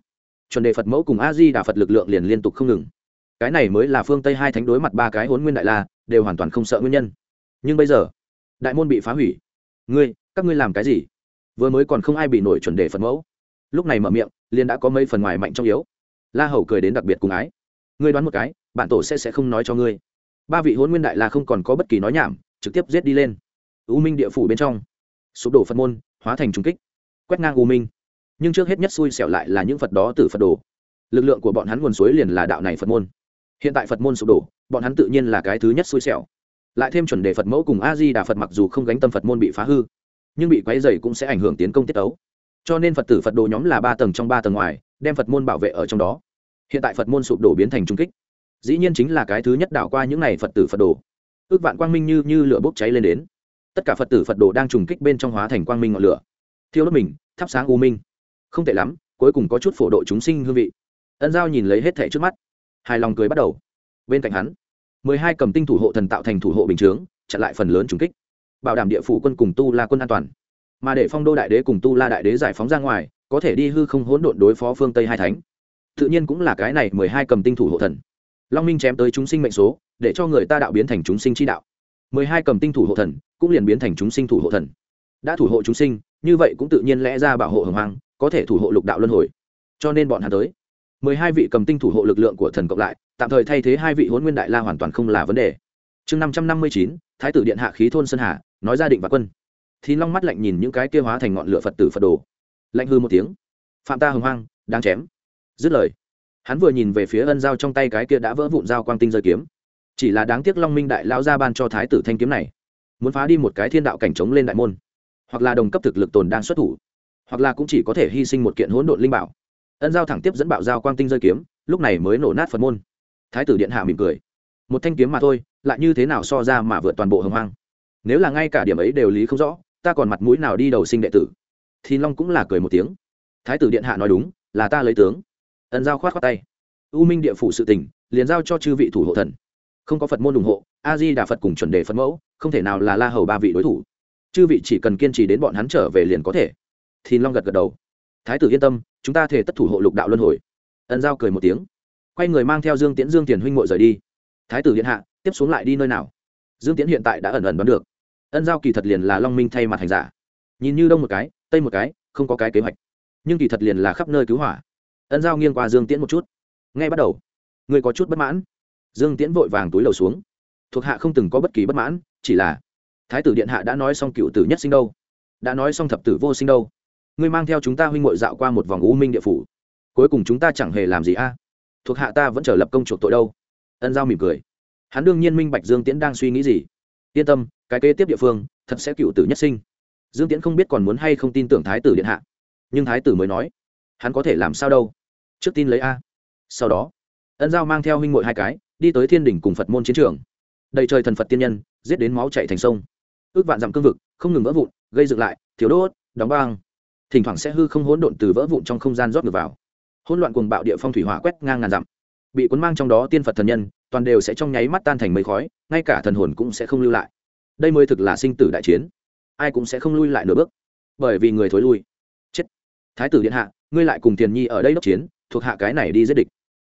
chuẩn đề phật mẫu cùng a di đà phật lực lượng liền liên tục không ngừng. Cái này mới là phương tây hai thánh đối mặt ba cái hốn nguyên đại la, đều hoàn toàn không sợ nguyên nhân. Nhưng bây giờ, đại môn bị phá hủy. Ngươi, các ngươi làm cái gì? Vừa mới còn không ai bị nổi chuẩn đề phật mẫu. Lúc này mở miệng, liền đã có mấy phần ngoài mạnh trong yếu. La hầu cười đến đặc biệt cùng ái ngươi đoán một cái, bản tổ sẽ sẽ không nói cho ngươi. Ba vị hôn nguyên đại la không còn có bất kỳ nói nhảm, trực tiếp giết đi lên. U minh địa phủ bên trong, sụp đổ phật môn, hóa thành trung kích, quét ngang u minh. Nhưng trước hết nhất xui xẻo lại là những phật đó từ phật đồ. Lực lượng của bọn hắn nguồn suối liền là đạo này phật môn. Hiện tại phật môn sụp đổ, bọn hắn tự nhiên là cái thứ nhất xui xẻo. Lại thêm chuẩn đề phật mẫu cùng a di đà phật mặc dù không gánh tâm phật môn bị phá hư, nhưng bị quáy dày cũng sẽ ảnh hưởng tiến công tiết tấu. Cho nên phật tử phật đồ nhóm là ba tầng trong ba tầng ngoài, đem phật môn bảo vệ ở trong đó hiện tại phật môn sụp đổ biến thành trung kích. Dĩ nhiên chính là cái thứ nhất đảo qua những n à y phật tử phật đồ. Ước vạn quang minh như như lửa bốc cháy lên đến. Tất cả phật tử phật đồ đang trùng kích bên trong hóa thành quang minh ngọn lửa. Thiêu đốt mình, thắp sáng u minh. Không tệ lắm, cuối cùng có chút phổ độ chúng sinh hương vị. Ân giao nhìn lấy hết thẻ trước mắt. Hài lòng cười bắt đầu. Bên cạnh hắn, mười hai cầm tinh thủ hộ thần tạo thành thủ hộ bình chướng, chặn lại phần lớn trùng kích. Bảo đảm địa phủ quân cùng tu la quân an toàn. Mà để phong đô đại đế cùng tu la đại đế giải phóng ra ngoài, có thể đi hư không hỗn độn đối phó phương tây hai thánh tự nhiên cũng là cái này mười hai cầm tinh thủ hộ thần. Long minh chém tới chúng sinh mệnh số, để cho người ta đạo biến thành chúng sinh chi đạo. Mười hai cầm tinh thủ hộ thần cũng liền biến thành chúng sinh thủ hộ thần. Đã thủ hộ chúng sinh, như vậy cũng tự nhiên lẽ ra bảo hộ hồng hoang, có thể thủ hộ lục đạo luân hồi. Cho nên bọn hắn tới. Mười hai vị cầm tinh thủ hộ lực lượng của thần cộng lại, tạm thời thay thế hai vị huấn nguyên đại la hoàn toàn không là vấn đề. Chương năm trăm năm mươi chín, thái tử điện hạ khí thôn sơn hà, nói gia định và quân. Thì long mắt lạnh nhìn những cái kia hóa thành ngọn lửa phật tử phật đồ. Lạnh hư một tiếng. Phạm ta hồng hoang, đang chém dứt lời, hắn vừa nhìn về phía ân giao trong tay cái kia đã vỡ vụn dao quang tinh rơi kiếm. Chỉ là đáng tiếc long minh đại lao ra ban cho thái tử thanh kiếm này, muốn phá đi một cái thiên đạo cảnh trống lên đại môn, hoặc là đồng cấp thực lực tồn đang xuất thủ, hoặc là cũng chỉ có thể hy sinh một kiện hỗn độn linh bảo. Ân giao thẳng tiếp dẫn bạo giao quang tinh rơi kiếm, lúc này mới nổ nát phật môn. Thái tử điện hạ mỉm cười. Một thanh kiếm mà thôi, lại như thế nào so ra mà vượt toàn bộ hồng hoang? Nếu là ngay cả điểm ấy đều lý không rõ, ta còn mặt mũi nào đi đầu sinh đệ tử? Thì long cũng là cười một tiếng. Thái tử điện hạ nói đúng, là ta lấy tướng ân giao khoát khoát tay. U minh địa phủ sự tình, liền giao cho chư vị thủ hộ thần. Không có phật môn ủng hộ, a di đà phật cùng chuẩn đề phật mẫu, không thể nào là la hầu ba vị đối thủ. Chư vị chỉ cần kiên trì đến bọn hắn trở về liền có thể. Thì long gật gật đầu. Thái tử yên tâm, chúng ta thể tất thủ hộ lục đạo luân hồi. Ân giao cười một tiếng. Quay người mang theo dương tiễn dương tiền huynh ngội rời đi. Thái tử điện hạ, tiếp xuống lại đi nơi nào? Dương tiễn hiện tại đã ẩn ẩn đoán được. Ân giao kỳ thật liền là long minh thay mặt hành giả. Nhìn như đông một cái, tây một cái, không có cái kế hoạch. Nhưng kỳ thật liền là khắp nơi cứu hỏa ân giao nghiêng qua dương tiễn một chút. Ngay bắt đầu ngươi có chút bất mãn. Dương tiễn vội vàng túi lầu xuống. Thuộc hạ không từng có bất kỳ bất mãn, chỉ là, thái tử điện hạ đã nói xong cựu tử nhất sinh đâu. Đã nói xong thập tử vô sinh đâu. Ngươi mang theo chúng ta huynh ngội dạo qua một vòng u minh địa phủ. Cuối cùng chúng ta chẳng hề làm gì a. Thuộc hạ ta vẫn chờ lập công chuộc tội đâu. Ân giao mỉm cười. Hắn đương nhiên minh bạch dương tiễn đang suy nghĩ gì. Yên tâm, cái kế tiếp địa phương, thật sẽ cựu tử nhất sinh. Dương tiễn không biết còn muốn hay không tin tưởng thái tử điện hạ. Nhưng thái tử mới nói, hắn có thể làm sao đâu trước tin lấy a. Sau đó, ân giao mang theo huynh mội hai cái, đi tới thiên đình cùng phật môn chiến trường. Đầy trời thần phật tiên nhân, giết đến máu chạy thành sông. Ước vạn dặm cương vực, không ngừng vỡ vụn, gây dựng lại thiếu đốt, đóng băng. Thỉnh thoảng sẽ hư không hỗn độn từ vỡ vụn trong không gian rót ngược vào. Hỗn loạn cuồng bạo địa phong thủy hỏa quét ngang ngàn dặm. Bị cuốn mang trong đó tiên phật thần nhân, toàn đều sẽ trong nháy mắt tan thành mây khói, ngay cả thần hồn cũng sẽ không lưu lại. Đây mới thực là sinh tử đại chiến. Ai cũng sẽ không lui lại nửa bước. Bởi vì người thối lui. Chết. Thái tử điện hạ, ngươi lại cùng tiền nhi ở đây đốc chiến thuộc hạ cái này đi giết địch.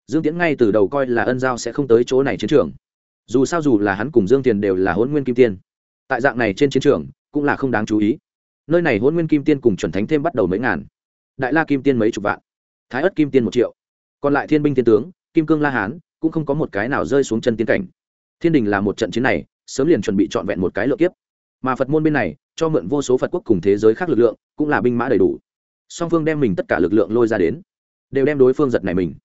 Dương tiễn ngay từ đầu coi là ân giao sẽ không tới chỗ này chiến trường. Dù sao dù là hắn cùng dương tiền đều là hôn nguyên kim tiên, tại dạng này trên chiến trường cũng là không đáng chú ý. Nơi này hôn nguyên kim tiên cùng chuẩn thánh thêm bắt đầu mấy ngàn, đại la kim tiên mấy chục vạn, thái ất kim tiên một triệu. Còn lại thiên binh thiên tướng, kim cương la hán cũng không có một cái nào rơi xuống chân tiên cảnh. Thiên đình là một trận chiến này, sớm liền chuẩn bị trọn vẹn một cái lượng kiếp. Mà phật môn bên này, cho mượn vô số phật quốc cùng thế giới khác lực lượng, cũng là binh mã đầy đủ. Song phương đem mình tất cả lực lượng lôi ra đến đều đem đối phương giật này mình.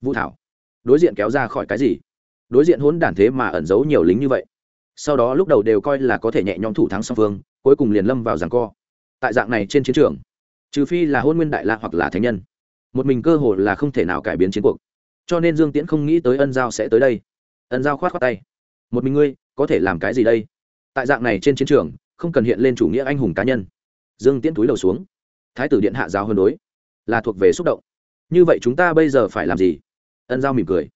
Vũ thảo, đối diện kéo ra khỏi cái gì? Đối diện hỗn đản thế mà ẩn giấu nhiều lính như vậy. Sau đó lúc đầu đều coi là có thể nhẹ nhõm thủ thắng song phương, cuối cùng liền lâm vào giằng co. Tại dạng này trên chiến trường, trừ phi là hôn nguyên đại la hoặc là thánh nhân, một mình cơ hồ là không thể nào cải biến chiến cuộc. Cho nên dương tiễn không nghĩ tới ân giao sẽ tới đây. Ân giao khoát khoát tay. Một mình ngươi, có thể làm cái gì đây? Tại dạng này trên chiến trường, không cần hiện lên chủ nghĩa anh hùng cá nhân. Dương tiễn túi đầu xuống. Thái tử điện hạ giao hơn đối, là thuộc về xúc động như vậy chúng ta bây giờ phải làm gì? Ân giao mỉm cười.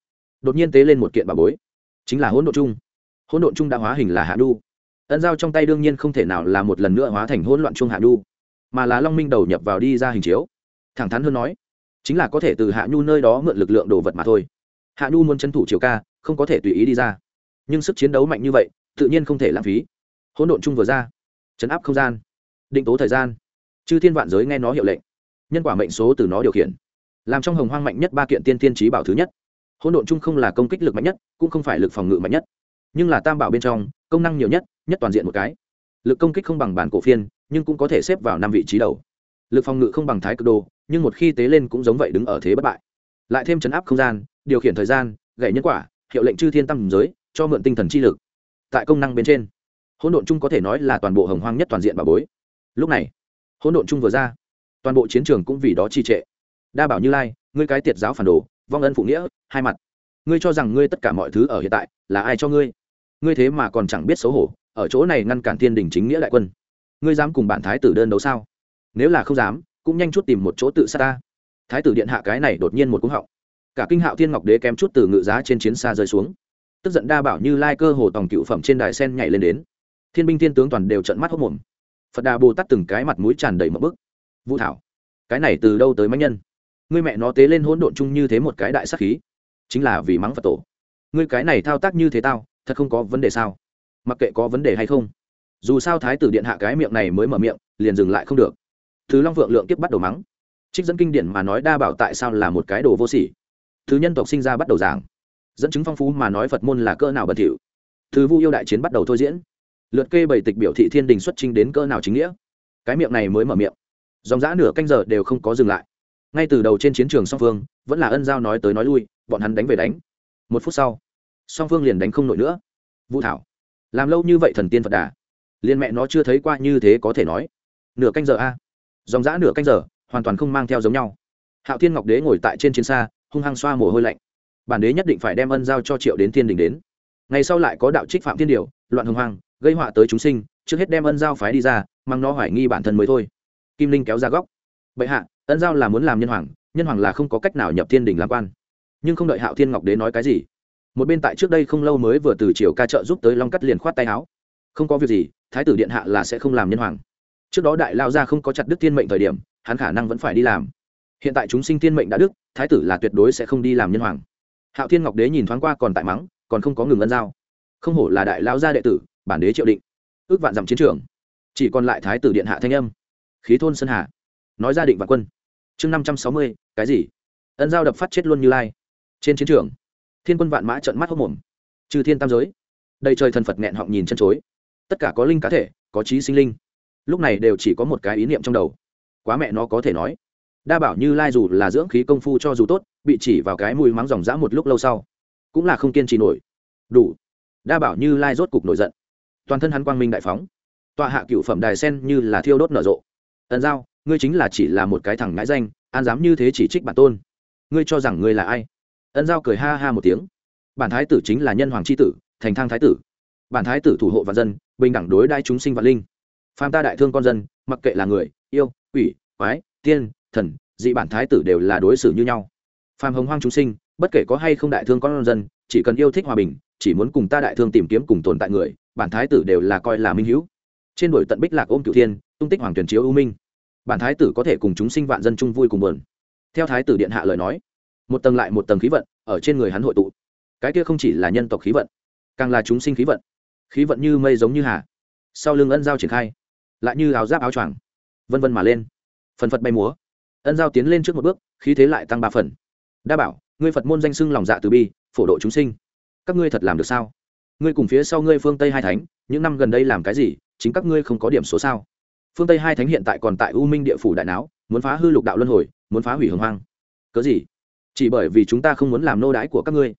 Đột nhiên tế lên một kiện bà bối. Chính là hỗn độn chung. Hỗn độn chung đã hóa hình là hạ đu. Ân giao trong tay đương nhiên không thể nào là một lần nữa hóa thành hỗn loạn chung hạ đu, mà là long minh đầu nhập vào đi ra hình chiếu. Thẳng thắn hơn nói, chính là có thể từ hạ nhu nơi đó mượn lực lượng đồ vật mà thôi. Hạ nhu muốn tranh thủ chiều ca, không có thể tùy ý đi ra. Nhưng sức chiến đấu mạnh như vậy, tự nhiên không thể lãng phí. Hỗn độn chung vừa ra, chấn áp không gian, định tố thời gian. Chư thiên vạn giới nghe nó hiệu lệnh. Nhân quả mệnh số từ nó điều khiển làm trong hồng hoang mạnh nhất ba kiện tiên tiên trí bảo thứ nhất. Hỗn độn chung không là công kích lực mạnh nhất, cũng không phải lực phòng ngự mạnh nhất. Nhưng là tam bảo bên trong, công năng nhiều nhất nhất toàn diện một cái. Lực công kích không bằng bản cổ phiên, nhưng cũng có thể xếp vào năm vị trí đầu. Lực phòng ngự không bằng thái cực đô nhưng một khi tế lên cũng giống vậy đứng ở thế bất bại. Lại thêm chấn áp không gian, điều khiển thời gian gậy nhân quả, hiệu lệnh chư thiên tâm giới, cho mượn tinh thần chi lực. Tại công năng bên trên, hỗn độn chung có thể nói là toàn bộ hồng hoang nhất toàn diện bà bối. Lúc này, hỗn độn chung vừa ra, toàn bộ chiến trường cũng vì đó trì trệ đa bảo như lai, ngươi cái tiệt giáo phản đồ, vong ân phụ nghĩa, hai mặt. Ngươi cho rằng ngươi tất cả mọi thứ ở hiện tại là ai cho ngươi? Ngươi thế mà còn chẳng biết xấu hổ, ở chỗ này ngăn cản thiên đình chính nghĩa đại quân. Ngươi dám cùng bản thái tử đơn đấu sao? Nếu là không dám, cũng nhanh chút tìm một chỗ tự sát ta. Thái tử điện hạ cái này đột nhiên một cúng họng. Cả kinh hạo thiên ngọc đế kém chút từ ngự giá trên chiến xa rơi xuống. Tức giận đa bảo như lai cơ hồ tòng cựu phẩm trên đài sen nhảy lên đến. Thiên binh thiên tướng toàn đều trận mắt hốc mồm phật đà bồ tát từng cái mặt mũi tràn đầy một bức. Vũ thảo, cái này từ đâu tới máy nhân? Ngươi mẹ nó tế lên hỗn độn chung như thế một cái đại sắc khí. Chính là vì mắng phật tổ. Ngươi cái này thao tác như thế tao, thật không có vấn đề sao? Mặc kệ có vấn đề hay không, dù sao thái tử điện hạ cái miệng này mới mở miệng, liền dừng lại không được. Thứ long vượng lượng tiếp bắt đầu mắng. Trích dẫn kinh điển mà nói đa bảo tại sao là một cái đồ vô sỉ. Thứ nhân tộc sinh ra bắt đầu giảng. Dẫn chứng phong phú mà nói phật môn là cỡ nào bẩn thỉu. Thứ vu yêu đại chiến bắt đầu thôi diễn. Lượt kê bảy tịch biểu thị thiên đình xuất trình đến cỡ nào chính nghĩa. Cái miệng này mới mở miệng. Dòng dã nửa canh giờ đều không có dừng lại ngay từ đầu trên chiến trường song phương, vẫn là ân giao nói tới nói lui, bọn hắn đánh về đánh. Một phút sau, song phương liền đánh không nổi nữa. Vũ thảo, làm lâu như vậy thần tiên phật đà liên mẹ nó chưa thấy qua như thế có thể nói. Nửa canh giờ a. Dòng dã nửa canh giờ, hoàn toàn không mang theo giống nhau. Hạo thiên ngọc đế ngồi tại trên chiến xa, hung hăng xoa mồ hôi lạnh. Bản đế nhất định phải đem ân giao cho triệu đến thiên đình đến. Ngày sau lại có đạo trích phạm thiên điều, loạn hưng hoang, gây họa tới chúng sinh, trước hết đem ân giao phái đi ra, mang nó hoài nghi bản thân mới thôi. Kim linh kéo ra góc. Bệ hạ ân giao là muốn làm nhân hoàng nhân hoàng là không có cách nào nhập thiên đình làm quan. Nhưng không đợi hạo thiên ngọc đế nói cái gì, một bên tại trước đây không lâu mới vừa từ triều ca trợ giúp tới long cắt liền khoát tay áo. Không có việc gì, thái tử điện hạ là sẽ không làm nhân hoàng. Trước đó đại lao ra không có chặt đức thiên mệnh thời điểm, hắn khả năng vẫn phải đi làm. Hiện tại chúng sinh thiên mệnh đã đức thái tử là tuyệt đối sẽ không đi làm nhân hoàng. Hạo thiên ngọc đế nhìn thoáng qua còn tại mắng, còn không có ngừng ân giao. Không hổ là đại lao gia đệ tử, bản đế triệu định, ước vạn dặm chiến trường. Chỉ còn lại thái tử điện hạ thanh âm. Khí thôn sơn hà. Nói gia định vạn quân chương năm trăm sáu mươi, cái gì? Ân giao đập phát chết luôn như lai. Trên chiến trường, thiên quân vạn mã trận mắt hốc mồm. Trừ thiên tam giới, đầy trời thần phật nghẹn họng nhìn chân chối. Tất cả có linh cá thể, có trí sinh linh. Lúc này đều chỉ có một cái ý niệm trong đầu. Quá mẹ nó có thể nói. Đa bảo như lai dù là dưỡng khí công phu cho dù tốt, bị chỉ vào cái mùi mắng dòng dã một lúc lâu sau, cũng là không kiên trì nổi. Đủ. Đa bảo như lai rốt cục nổi giận. Toàn thân hắn quang minh đại phóng. Tọa hạ cựu phẩm đài sen như là thiêu đốt nở rộ. Ẩn giao ngươi chính là chỉ là một cái thằng ngãi danh, an dám như thế chỉ trích bản tôn. Ngươi cho rằng ngươi là ai? Ân giao cười ha ha một tiếng. Bản thái tử chính là nhân hoàng c h i tử, thành thang thái tử. Bản thái tử thủ hộ và dân, bình đẳng đối đai chúng sinh và linh. Phàm ta đại thương con dân, mặc kệ là người, yêu, quỷ, quái, tiên, thần, dị bản thái tử đều là đối xử như nhau. Phàm hồng hoang chúng sinh, bất kể có hay không đại thương con dân, chỉ cần yêu thích hòa bình, chỉ muốn cùng ta đại thương tìm kiếm cùng tồn tại người, bản thái tử đều là coi là minh hữu. Trên đổi tận bích lạc ôm cửu thiên, tung tích hoàng tuyển chiếu ưu minh bản thái tử có thể cùng chúng sinh vạn dân chung vui cùng buồn. Theo thái tử điện hạ lời nói, một tầng lại một tầng khí vận ở trên người hắn hội tụ. Cái kia không chỉ là nhân tộc khí vận, càng là chúng sinh khí vận. Khí vận như mây giống như hà, sau lưng ân giao triển khai, lại như áo giáp áo choàng, vân vân mà lên. Phần phật bay múa. Ân giao tiến lên trước một bước, khí thế lại tăng ba phần. Đa bảo, ngươi phật môn danh xưng lòng dạ từ bi, phổ độ chúng sinh. Các ngươi thật làm được sao? Ngươi cùng phía sau ngươi phương tây hai thánh, những năm gần đây làm cái gì, chính các ngươi không có điểm số sao? Phương tây hai thánh hiện tại còn tại u minh địa phủ đại não muốn phá hư lục đạo luân hồi muốn phá hủy hồng hoang cớ gì chỉ bởi vì chúng ta không muốn làm nô đái của các ngươi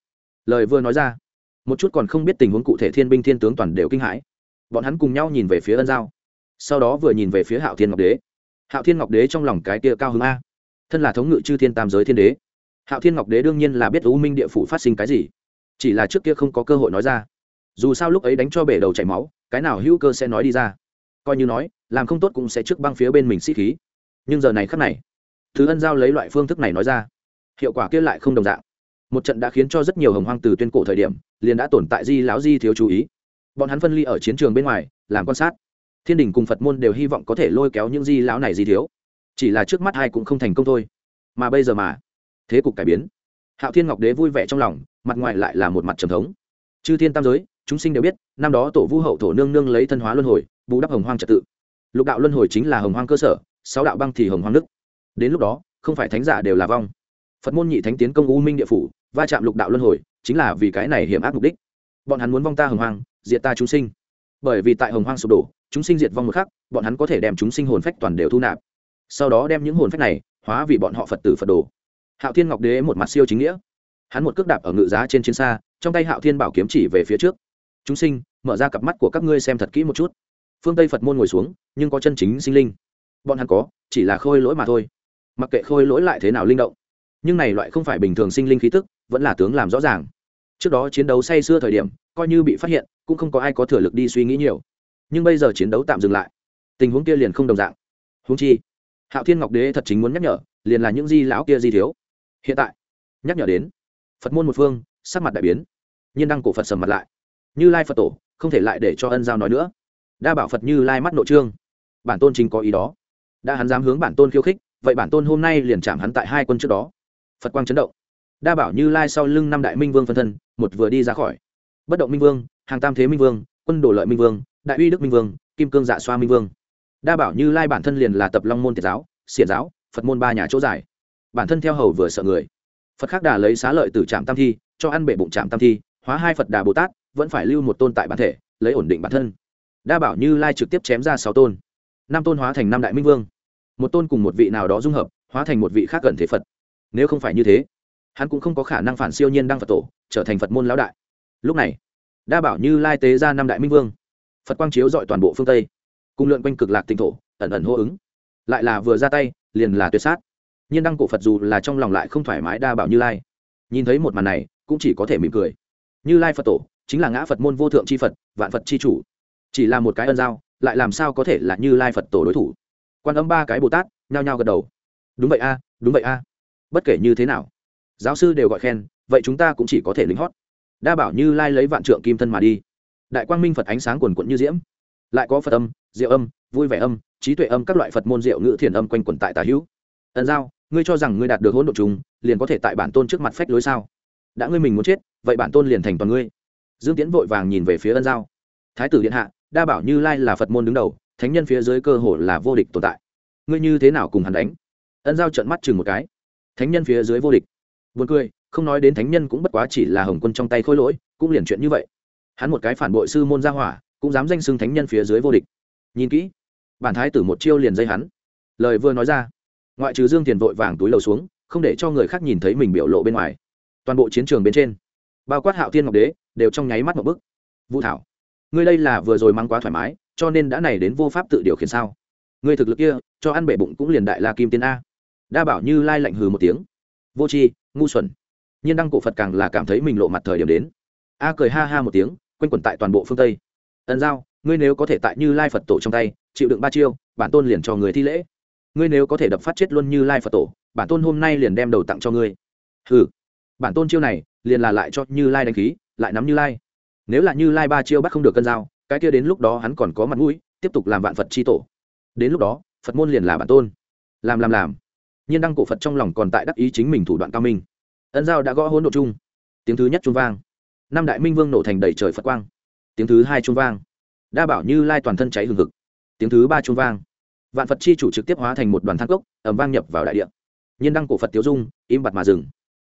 lời vừa nói ra một chút còn không biết tình huống cụ thể thiên binh thiên tướng toàn đều kinh hãi bọn hắn cùng nhau nhìn về phía ân giao sau đó vừa nhìn về phía hạo thiên ngọc đế hạo thiên ngọc đế trong lòng cái kia cao hứng a thân là thống ngự chư thiên tam giới thiên đế hạo thiên ngọc đế đương nhiên là biết u minh địa phủ phát sinh cái gì chỉ là trước kia không có cơ hội nói ra dù sao lúc ấy đánh cho bể đầu chảy máu cái nào hữu cơ sẽ nói đi ra coi như nói làm không tốt cũng sẽ trước băng phía bên mình sĩ khí. Nhưng giờ này khắc này, thứ ân giao lấy loại phương thức này nói ra, hiệu quả kia lại không đồng dạng. Một trận đã khiến cho rất nhiều hồng hoang từ tuyên cổ thời điểm, liền đã tồn tại di láo di thiếu chú ý. Bọn hắn phân ly ở chiến trường bên ngoài, làm quan sát. Thiên đình cùng phật môn đều hy vọng có thể lôi kéo những di lão này di thiếu. Chỉ là trước mắt hai cũng không thành công thôi. Mà bây giờ mà, thế cục cải biến. Hạo thiên ngọc đế vui vẻ trong lòng, mặt ngoài lại là một mặt trầm thống. Chư thiên tam giới, chúng sinh đều biết, năm đó tổ vu hậu thổ nương nương lấy thân hóa luân hồi, bù đắp hồng hoang trật tự lục đạo luân hồi chính là hồng hoang cơ sở, sáu đạo băng thì hồng hoang đức đến lúc đó, không phải thánh giả đều là vong. Phật môn nhị thánh tiến công u minh địa phủ, va chạm lục đạo luân hồi, chính là vì cái này hiểm ác mục đích. Bọn hắn muốn vong ta hồng hoang, diệt ta chúng sinh. Bởi vì tại hồng hoang sụp đổ, chúng sinh diệt vong một khắc, bọn hắn có thể đem chúng sinh hồn phách toàn đều thu nạp. Sau đó đem những hồn phách này hóa vì bọn họ phật tử phật đồ. Hạo thiên ngọc đế một mặt siêu chính nghĩa. Hắn một cước đạp ở ngự giá trên chiến xa, trong tay hạo thiên bảo kiếm chỉ về phía trước. Chúng sinh, mở ra cặp mắt của các ngươi xem thật kỹ một chút phương tây phật môn ngồi xuống, nhưng có chân chính sinh linh. Bọn hắn có, chỉ là khôi lỗi mà thôi. Mặc kệ khôi lỗi lại thế nào linh động, nhưng này loại không phải bình thường sinh linh khí tức, vẫn là tướng làm rõ ràng. Trước đó chiến đấu say xưa thời điểm, coi như bị phát hiện, cũng không có ai có thừa lực đi suy nghĩ nhiều. Nhưng bây giờ chiến đấu tạm dừng lại, tình huống kia liền không đồng dạng. Huống chi, hạo thiên ngọc đế thật chính muốn nhắc nhở, liền là những di lão kia di thiếu. Hiện tại, nhắc nhở đến, phật môn một phương, sắc mặt đại biến, nhiên đăng cổ phật sầm mặt lại. Như lai phật tổ, không thể lại để cho ân giao nói nữa đa bảo phật như lai mắt nội trương. Bản tôn chính có ý đó. Đã hắn dám hướng bản tôn khiêu khích, vậy bản tôn hôm nay liền chạm hắn tại hai quân trước đó. Phật quang chấn động. Đa bảo như lai sau lưng năm đại minh vương phân thân, một vừa đi ra khỏi. Bất động minh vương, hàng tam thế minh vương, quân đồ lợi minh vương, đại uy đức minh vương, kim cương dạ xoa minh vương. Đa bảo như lai bản thân liền là tập long môn tiệt giáo, xiển giáo, phật môn ba nhà chỗ giải. Bản thân theo hầu vừa sợ người. Phật khác đà lấy xá lợi từ trạm tam thi, cho ăn bể bụng trạm tam thi, hóa hai phật đà bồ tát, vẫn phải lưu một tôn tại bản thể, lấy ổn định bản thân đa bảo như lai trực tiếp chém ra sáu tôn. Năm tôn hóa thành năm đại minh vương. Một tôn cùng một vị nào đó dung hợp, hóa thành một vị khác gần thế phật. Nếu không phải như thế, hắn cũng không có khả năng phản siêu nhiên đăng phật tổ, trở thành phật môn lão đại. Lúc này, đa bảo như lai tế ra năm đại minh vương. Phật quang chiếu dọi toàn bộ phương tây. Cùng lượn quanh cực lạc tỉnh thổ, ẩn ẩn hô ứng. Lại là vừa ra tay, liền là tuyệt sát. Nhiên đăng cổ phật dù là trong lòng lại không thoải mái đa bảo như lai. Nhìn thấy một màn này, cũng chỉ có thể mỉm cười. Như lai phật tổ, chính là ngã phật môn vô thượng c h i phật, vạn phật c h i chủ chỉ là một cái ân giao, lại làm sao có thể là như lai phật tổ đối thủ? Quan âm ba cái bồ tát nhao nhao gật đầu. Đúng vậy a, đúng vậy a. Bất kể như thế nào, giáo sư đều gọi khen, vậy chúng ta cũng chỉ có thể lính hót. Đa bảo như lai lấy vạn trượng kim thân mà đi. Đại quang minh phật ánh sáng quần quận như diễm. Lại có phật âm, diệu âm, vui vẻ âm, trí tuệ âm các loại phật môn diệu ngữ thiền âm quanh quẩn tại tà hữu. Ẩn giao, ngươi cho rằng ngươi đạt được hỗn độ trùng, liền có thể tại bản tôn trước mặt phách lối sao? Đã ngươi mình muốn chết, vậy bản tôn liền thành toàn ngươi. Dương tiến vội vàng nhìn về phía ân giao. Thái tử điện hạ đa bảo như lai là phật môn đứng đầu thánh nhân phía dưới cơ hồ là vô địch tồn tại ngươi như thế nào cùng hắn đánh ân giao trợn mắt chừng một cái thánh nhân phía dưới vô địch buồn cười, không nói đến thánh nhân cũng bất quá chỉ là hồng quân trong tay khôi lỗi, cũng liền chuyện như vậy. Hắn một cái phản bội sư môn gia hỏa, cũng dám danh xưng thánh nhân phía dưới vô địch. Nhìn kỹ, bản thái tử một chiêu liền dây hắn. Lời vừa nói ra, ngoại trừ dương tiền vội vàng túi lầu xuống, không để cho người khác nhìn thấy mình biểu lộ bên ngoài. Toàn bộ chiến trường bên trên, bao quát hạo thiên ngọc đế, đều trong nháy mắt một bức vũ thảo ngươi đây là vừa rồi mang quá thoải mái, cho nên đã này đến vô pháp tự điều khiển sao? Ngươi thực lực kia, cho ăn bể bụng cũng liền đại la kim tiên a. Đa bảo như lai lạnh hừ một tiếng. Vô tri, ngu xuẩn. Nhiên đăng cổ phật càng là cảm thấy mình lộ mặt thời điểm đến. A cười ha ha một tiếng, quanh quẩn tại toàn bộ phương tây. Ẩn giao, ngươi nếu có thể tại như lai phật tổ trong tay, chịu đựng ba chiêu, bản tôn liền cho người thi lễ. Ngươi nếu có thể đập phát chết luôn như lai phật tổ, bản tôn hôm nay liền đem đầu tặng cho ngươi. Ừ bản tôn chiêu này, liền là lại cho như lai đánh khí, lại nắm như lai nếu là như lai ba chiêu bắt không được cân dao cái kia đến lúc đó hắn còn có mặt mũi, tiếp tục làm vạn phật c tổ. Đến lúc đó, phật môn liền là bản tôn. Làm làm làm. Nhiên đăng cổ phật trong lòng còn tại đắc ý chính mình thủ đoạn cao minh. Ân giao đã gõ hỗn độ chung. Tiếng thứ nhất trung vang. Năm đại minh vương nổ thành đầy trời phật quang. Tiếng thứ hai trung vang. Đa bảo như lai toàn thân cháy hừng hực. Tiếng thứ ba trung vang. Vạn phật chi chủ trực tiếp hóa thành một đoàn thang gốc ẩm vang nhập vào đại địa. Nhiên đăng cổ phật tiếu dung, im bặt mà dừng.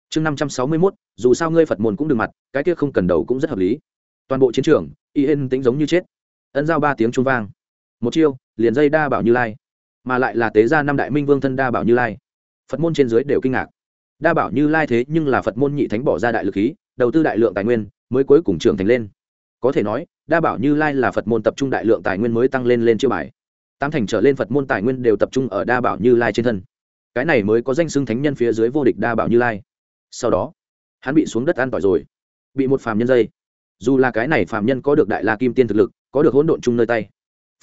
Chương năm trăm sáu mươi mốt, dù sao ngươi phật môn cũng đừng mặt, cái kia không cần đầu cũng rất hợp lý toàn bộ chiến trường y hên tính giống như chết. Ân giao ba tiếng trung vang. Một chiêu, liền dây đa bảo như lai. Mà lại là tế gia năm đại minh vương thân đa bảo như lai. Phật môn trên dưới đều kinh ngạc. Đa bảo như lai thế nhưng là phật môn nhị thánh bỏ ra đại lực khí, đầu tư đại lượng tài nguyên, mới cuối cùng trưởng thành lên. Có thể nói, đa bảo như lai là phật môn tập trung đại lượng tài nguyên mới tăng lên lên chiêu bài. Tám thành trở lên phật môn tài nguyên đều tập trung ở đa bảo như lai trên thân. Cái này mới có danh xưng thánh nhân phía dưới vô địch đa bảo như lai. Sau đó, hắn bị xuống đất an tỏi rồi. Bị một phàm nhân dây dù là cái này phàm nhân có được đại la kim tiên thực lực, có được hỗn độn chung nơi tay,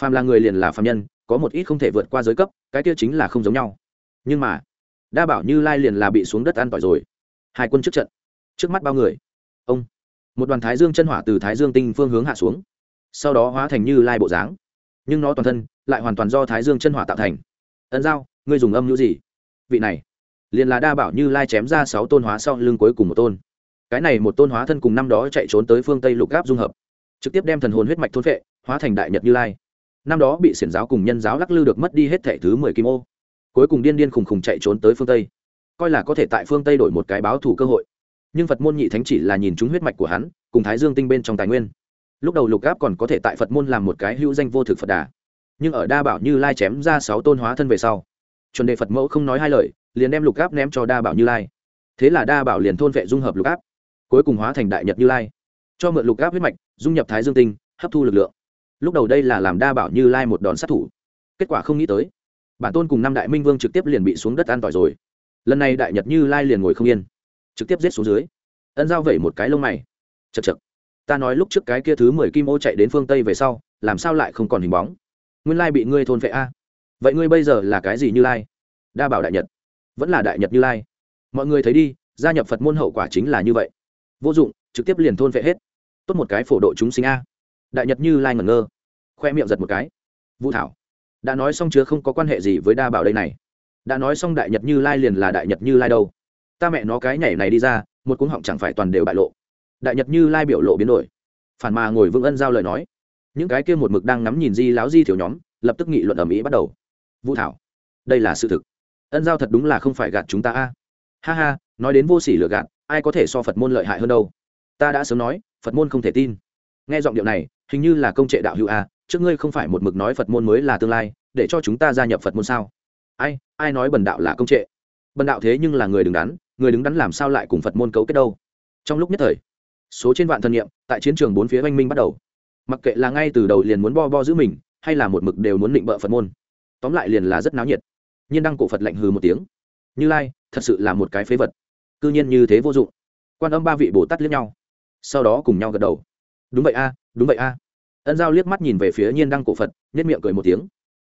phàm là người liền là phàm nhân, có một ít không thể vượt qua giới cấp, cái kia chính là không giống nhau. Nhưng mà, đa bảo như lai liền là bị xuống đất an tỏi rồi. Hai quân trước trận, trước mắt bao người? Ông, một đoàn thái dương chân hỏa từ thái dương tinh phương hướng hạ xuống, sau đó hóa thành như lai bộ dáng. Nhưng nó toàn thân lại hoàn toàn do thái dương chân hỏa tạo thành. Ấn giao, ngươi dùng âm ngữ gì? Vị này, liền là đa bảo như lai chém ra sáu tôn hóa sau lưng cuối cùng một tôn cái này một tôn hóa thân cùng năm đó chạy trốn tới phương tây lục gáp dung hợp. Trực tiếp đem thần hồn huyết mạch thôn vệ hóa thành đại nhật như lai. Năm đó bị xiển giáo cùng nhân giáo lắc lư được mất đi hết thẻ thứ mười kim ô. Cuối cùng điên điên khùng khùng chạy trốn tới phương tây. Coi là có thể tại phương tây đổi một cái báo thủ cơ hội. Nhưng phật môn nhị thánh chỉ là nhìn chúng huyết mạch của hắn, cùng thái dương tinh bên trong tài nguyên. Lúc đầu lục gáp còn có thể tại phật môn làm một cái hữu danh vô thực phật đà. Nhưng ở đa bảo như lai chém ra sáu tôn hóa thân về sau, chuẩn đề phật mẫu không nói hai lời, liền đem lục gáp ném cho đa bảo như lai. Thế là đa bảo liền thôn vệ dung hợp lục áp cuối cùng hóa thành đại nhật như lai, cho mượn lục áp huyết mạch, dung nhập thái dương tinh, hấp thu lực lượng. Lúc đầu đây là làm đa bảo như lai một đòn sát thủ, kết quả không nghĩ tới, bản tôn cùng năm đại minh vương trực tiếp liền bị xuống đất an tỏi rồi. Lần này đại nhật như lai liền ngồi không yên, trực tiếp giết xuống dưới, ân giao vẩy một cái lông mày, chật chật. Ta nói lúc trước cái kia thứ mười kim ô chạy đến phương tây về sau, làm sao lại không còn hình bóng? Nguyên lai bị ngươi thôn vệ a. Vậy ngươi bây giờ là cái gì như lai? Đa bảo đại nhật, vẫn là đại nhật như lai. Mọi người thấy đi, gia nhập phật môn hậu quả chính là như vậy vô dụng, trực tiếp liền thôn vệ hết. Tốt một cái phổ độ chúng sinh a. Đại nhật như lai ngẩn ngơ, khoe miệng giật một cái. Vũ thảo, đã nói xong chứa không có quan hệ gì với đa bảo đây này. Đã nói xong đại nhật như lai liền là đại nhật như lai đâu. Ta mẹ nó cái nhảy này đi ra, một cuống họng chẳng phải toàn đều bại lộ. Đại nhật như lai biểu lộ biến đổi. Phản mà ngồi vững ân giao lời nói. Những cái kia một mực đang ngắm nhìn di láo di thiểu nhóm, lập tức nghị luận ở mỹ bắt đầu. Vũ thảo, đây là sự thực. Ân giao thật đúng là không phải gạt chúng ta a. Ha ha, nói đến vô sỉ lừa gạt ai có thể so phật môn lợi hại hơn đâu? Ta đã sớm nói, phật môn không thể tin. Nghe giọng điệu này, hình như là công trệ đạo hữu a trước ngươi không phải một mực nói phật môn mới là tương lai, để cho chúng ta gia nhập phật môn sao? Ai ai nói bần đạo là công trệ? Bần đạo thế nhưng là người đứng đắn, người đứng đắn làm sao lại cùng phật môn cấu kết đâu? Trong lúc nhất thời, số trên vạn thân nhiệm tại chiến trường bốn phía oanh minh bắt đầu. Mặc kệ là ngay từ đầu liền muốn bo bo giữ mình, hay là một mực đều muốn định bợ phật môn. Tóm lại liền là rất náo nhiệt. Nhiên đăng cổ phật lạnh hừ một tiếng. Như lai, thật sự là một cái phế vật cư nhiên như thế vô dụng. Quan âm ba vị bồ tát liếc nhau, sau đó cùng nhau gật đầu. Đúng vậy a, đúng vậy a. Ân giao liếc mắt nhìn về phía nhiên đăng cổ phật nhất miệng cười một tiếng.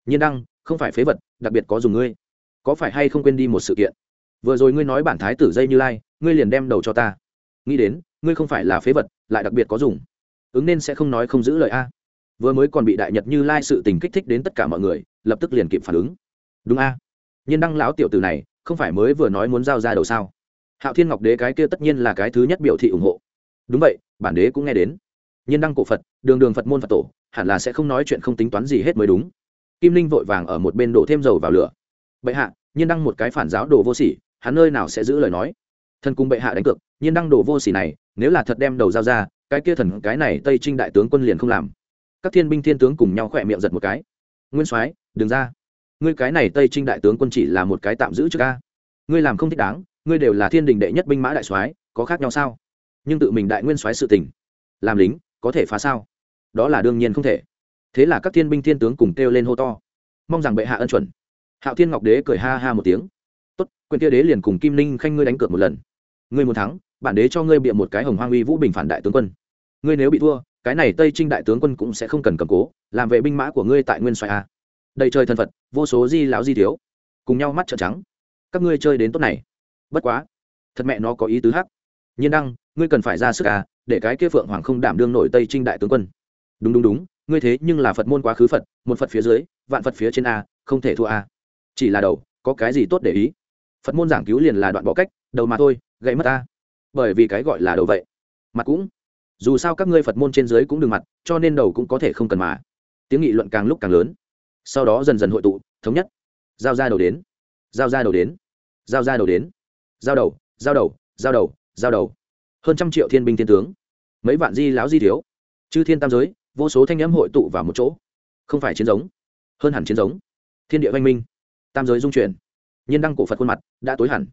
Nhiên đăng, không phải phế vật, đặc biệt có dùng ngươi. Có phải hay không quên đi một sự kiện? Vừa rồi ngươi nói bản thái tử dây như lai, ngươi liền đem đầu cho ta. Nghĩ đến, ngươi không phải là phế vật, lại đặc biệt có dùng. Ứng nên sẽ không nói không giữ lời a. Vừa mới còn bị đại nhật như lai sự tình kích thích đến tất cả mọi người, lập tức liền kịp phản ứng. Đúng a. Nhiên đăng lão tiểu tử này, không phải mới vừa nói muốn giao ra đầu sao? Hạo thiên ngọc đế cái kia tất nhiên là cái thứ nhất biểu thị ủng hộ. Đúng vậy, bản đế cũng nghe đến. Nhiên đăng cổ phật, đường đường phật môn phật tổ, hẳn là sẽ không nói chuyện không tính toán gì hết mới đúng. Kim linh vội vàng ở một bên đổ thêm dầu vào lửa. Bệ hạ, nhiên đăng một cái phản giáo đồ vô sỉ, hắn nơi nào sẽ giữ lời nói? Thần cung bệ hạ đánh cược, nhiên đăng đồ vô sỉ này, nếu là thật đem đầu giao ra, cái kia thần, cái này tây trinh đại tướng quân liền không làm. Các thiên binh thiên tướng cùng nhau khỏe miệng giật một cái. Nguyên soái, đừng ra. Ngươi cái này tây trinh đại tướng quân chỉ là một cái tạm giữ trước ca. Ngươi làm không thích đáng ngươi đều là thiên đình đệ nhất binh mã đại soái, có khác nhau sao? Nhưng tự mình đại nguyên soái sự tình, làm lính, có thể phá sao? Đó là đương nhiên không thể. Thế là các thiên binh thiên tướng cùng kêu lên hô to. Mong rằng bệ hạ ân chuẩn. Hạo thiên ngọc đế cười ha ha một tiếng. Tốt, quyền kia đế liền cùng kim ninh khanh ngươi đánh cược một lần. Ngươi muốn thắng, bản đế cho ngươi bịa một cái hồng hoang uy vũ bình phản đại tướng quân. Ngươi nếu bị thua, cái này tây trinh đại tướng quân cũng sẽ không cần cầm cố, làm vệ binh mã của ngươi tại nguyên xoài a. Đầy trời thần phật, vô số di lão di thiếu, cùng nhau mắt trợn trắng. Các ngươi chơi đến tốt này bất quá, thật mẹ nó có ý tứ hắc. Nhiên đăng, ngươi cần phải ra sức à để cái kia phượng hoàng không đảm đương nổi tây trinh đại tướng quân. Đúng đúng đúng, ngươi thế nhưng là phật môn quá khứ phật, một phật phía dưới, vạn phật phía trên a, không thể thua a. Chỉ là đầu, có cái gì tốt để ý? Phật môn giảng cứu liền là đoạn bỏ cách, đầu mà thôi, gãy mất ta bởi vì cái gọi là đầu vậy. Mặt cũng, dù sao các ngươi phật môn trên dưới cũng đừng mặt, cho nên đầu cũng có thể không cần mà. Tiếng nghị luận càng lúc càng lớn. Sau đó dần dần hội tụ, thống nhất. Giao ra đầu đến. Giao ra đầu đến. Giao ra đầu đến giao đầu giao đầu giao đầu giao đầu. Hơn trăm triệu thiên binh thiên tướng. Mấy vạn di lão di thiếu. Chư thiên tam giới, vô số thanh n hội tụ vào một chỗ. Không phải chiến giống, hơn hẳn chiến giống. Thiên địa văn minh. Tam giới dung chuyển. Nhiên đăng cổ phật khuôn mặt, đã tối hẳn.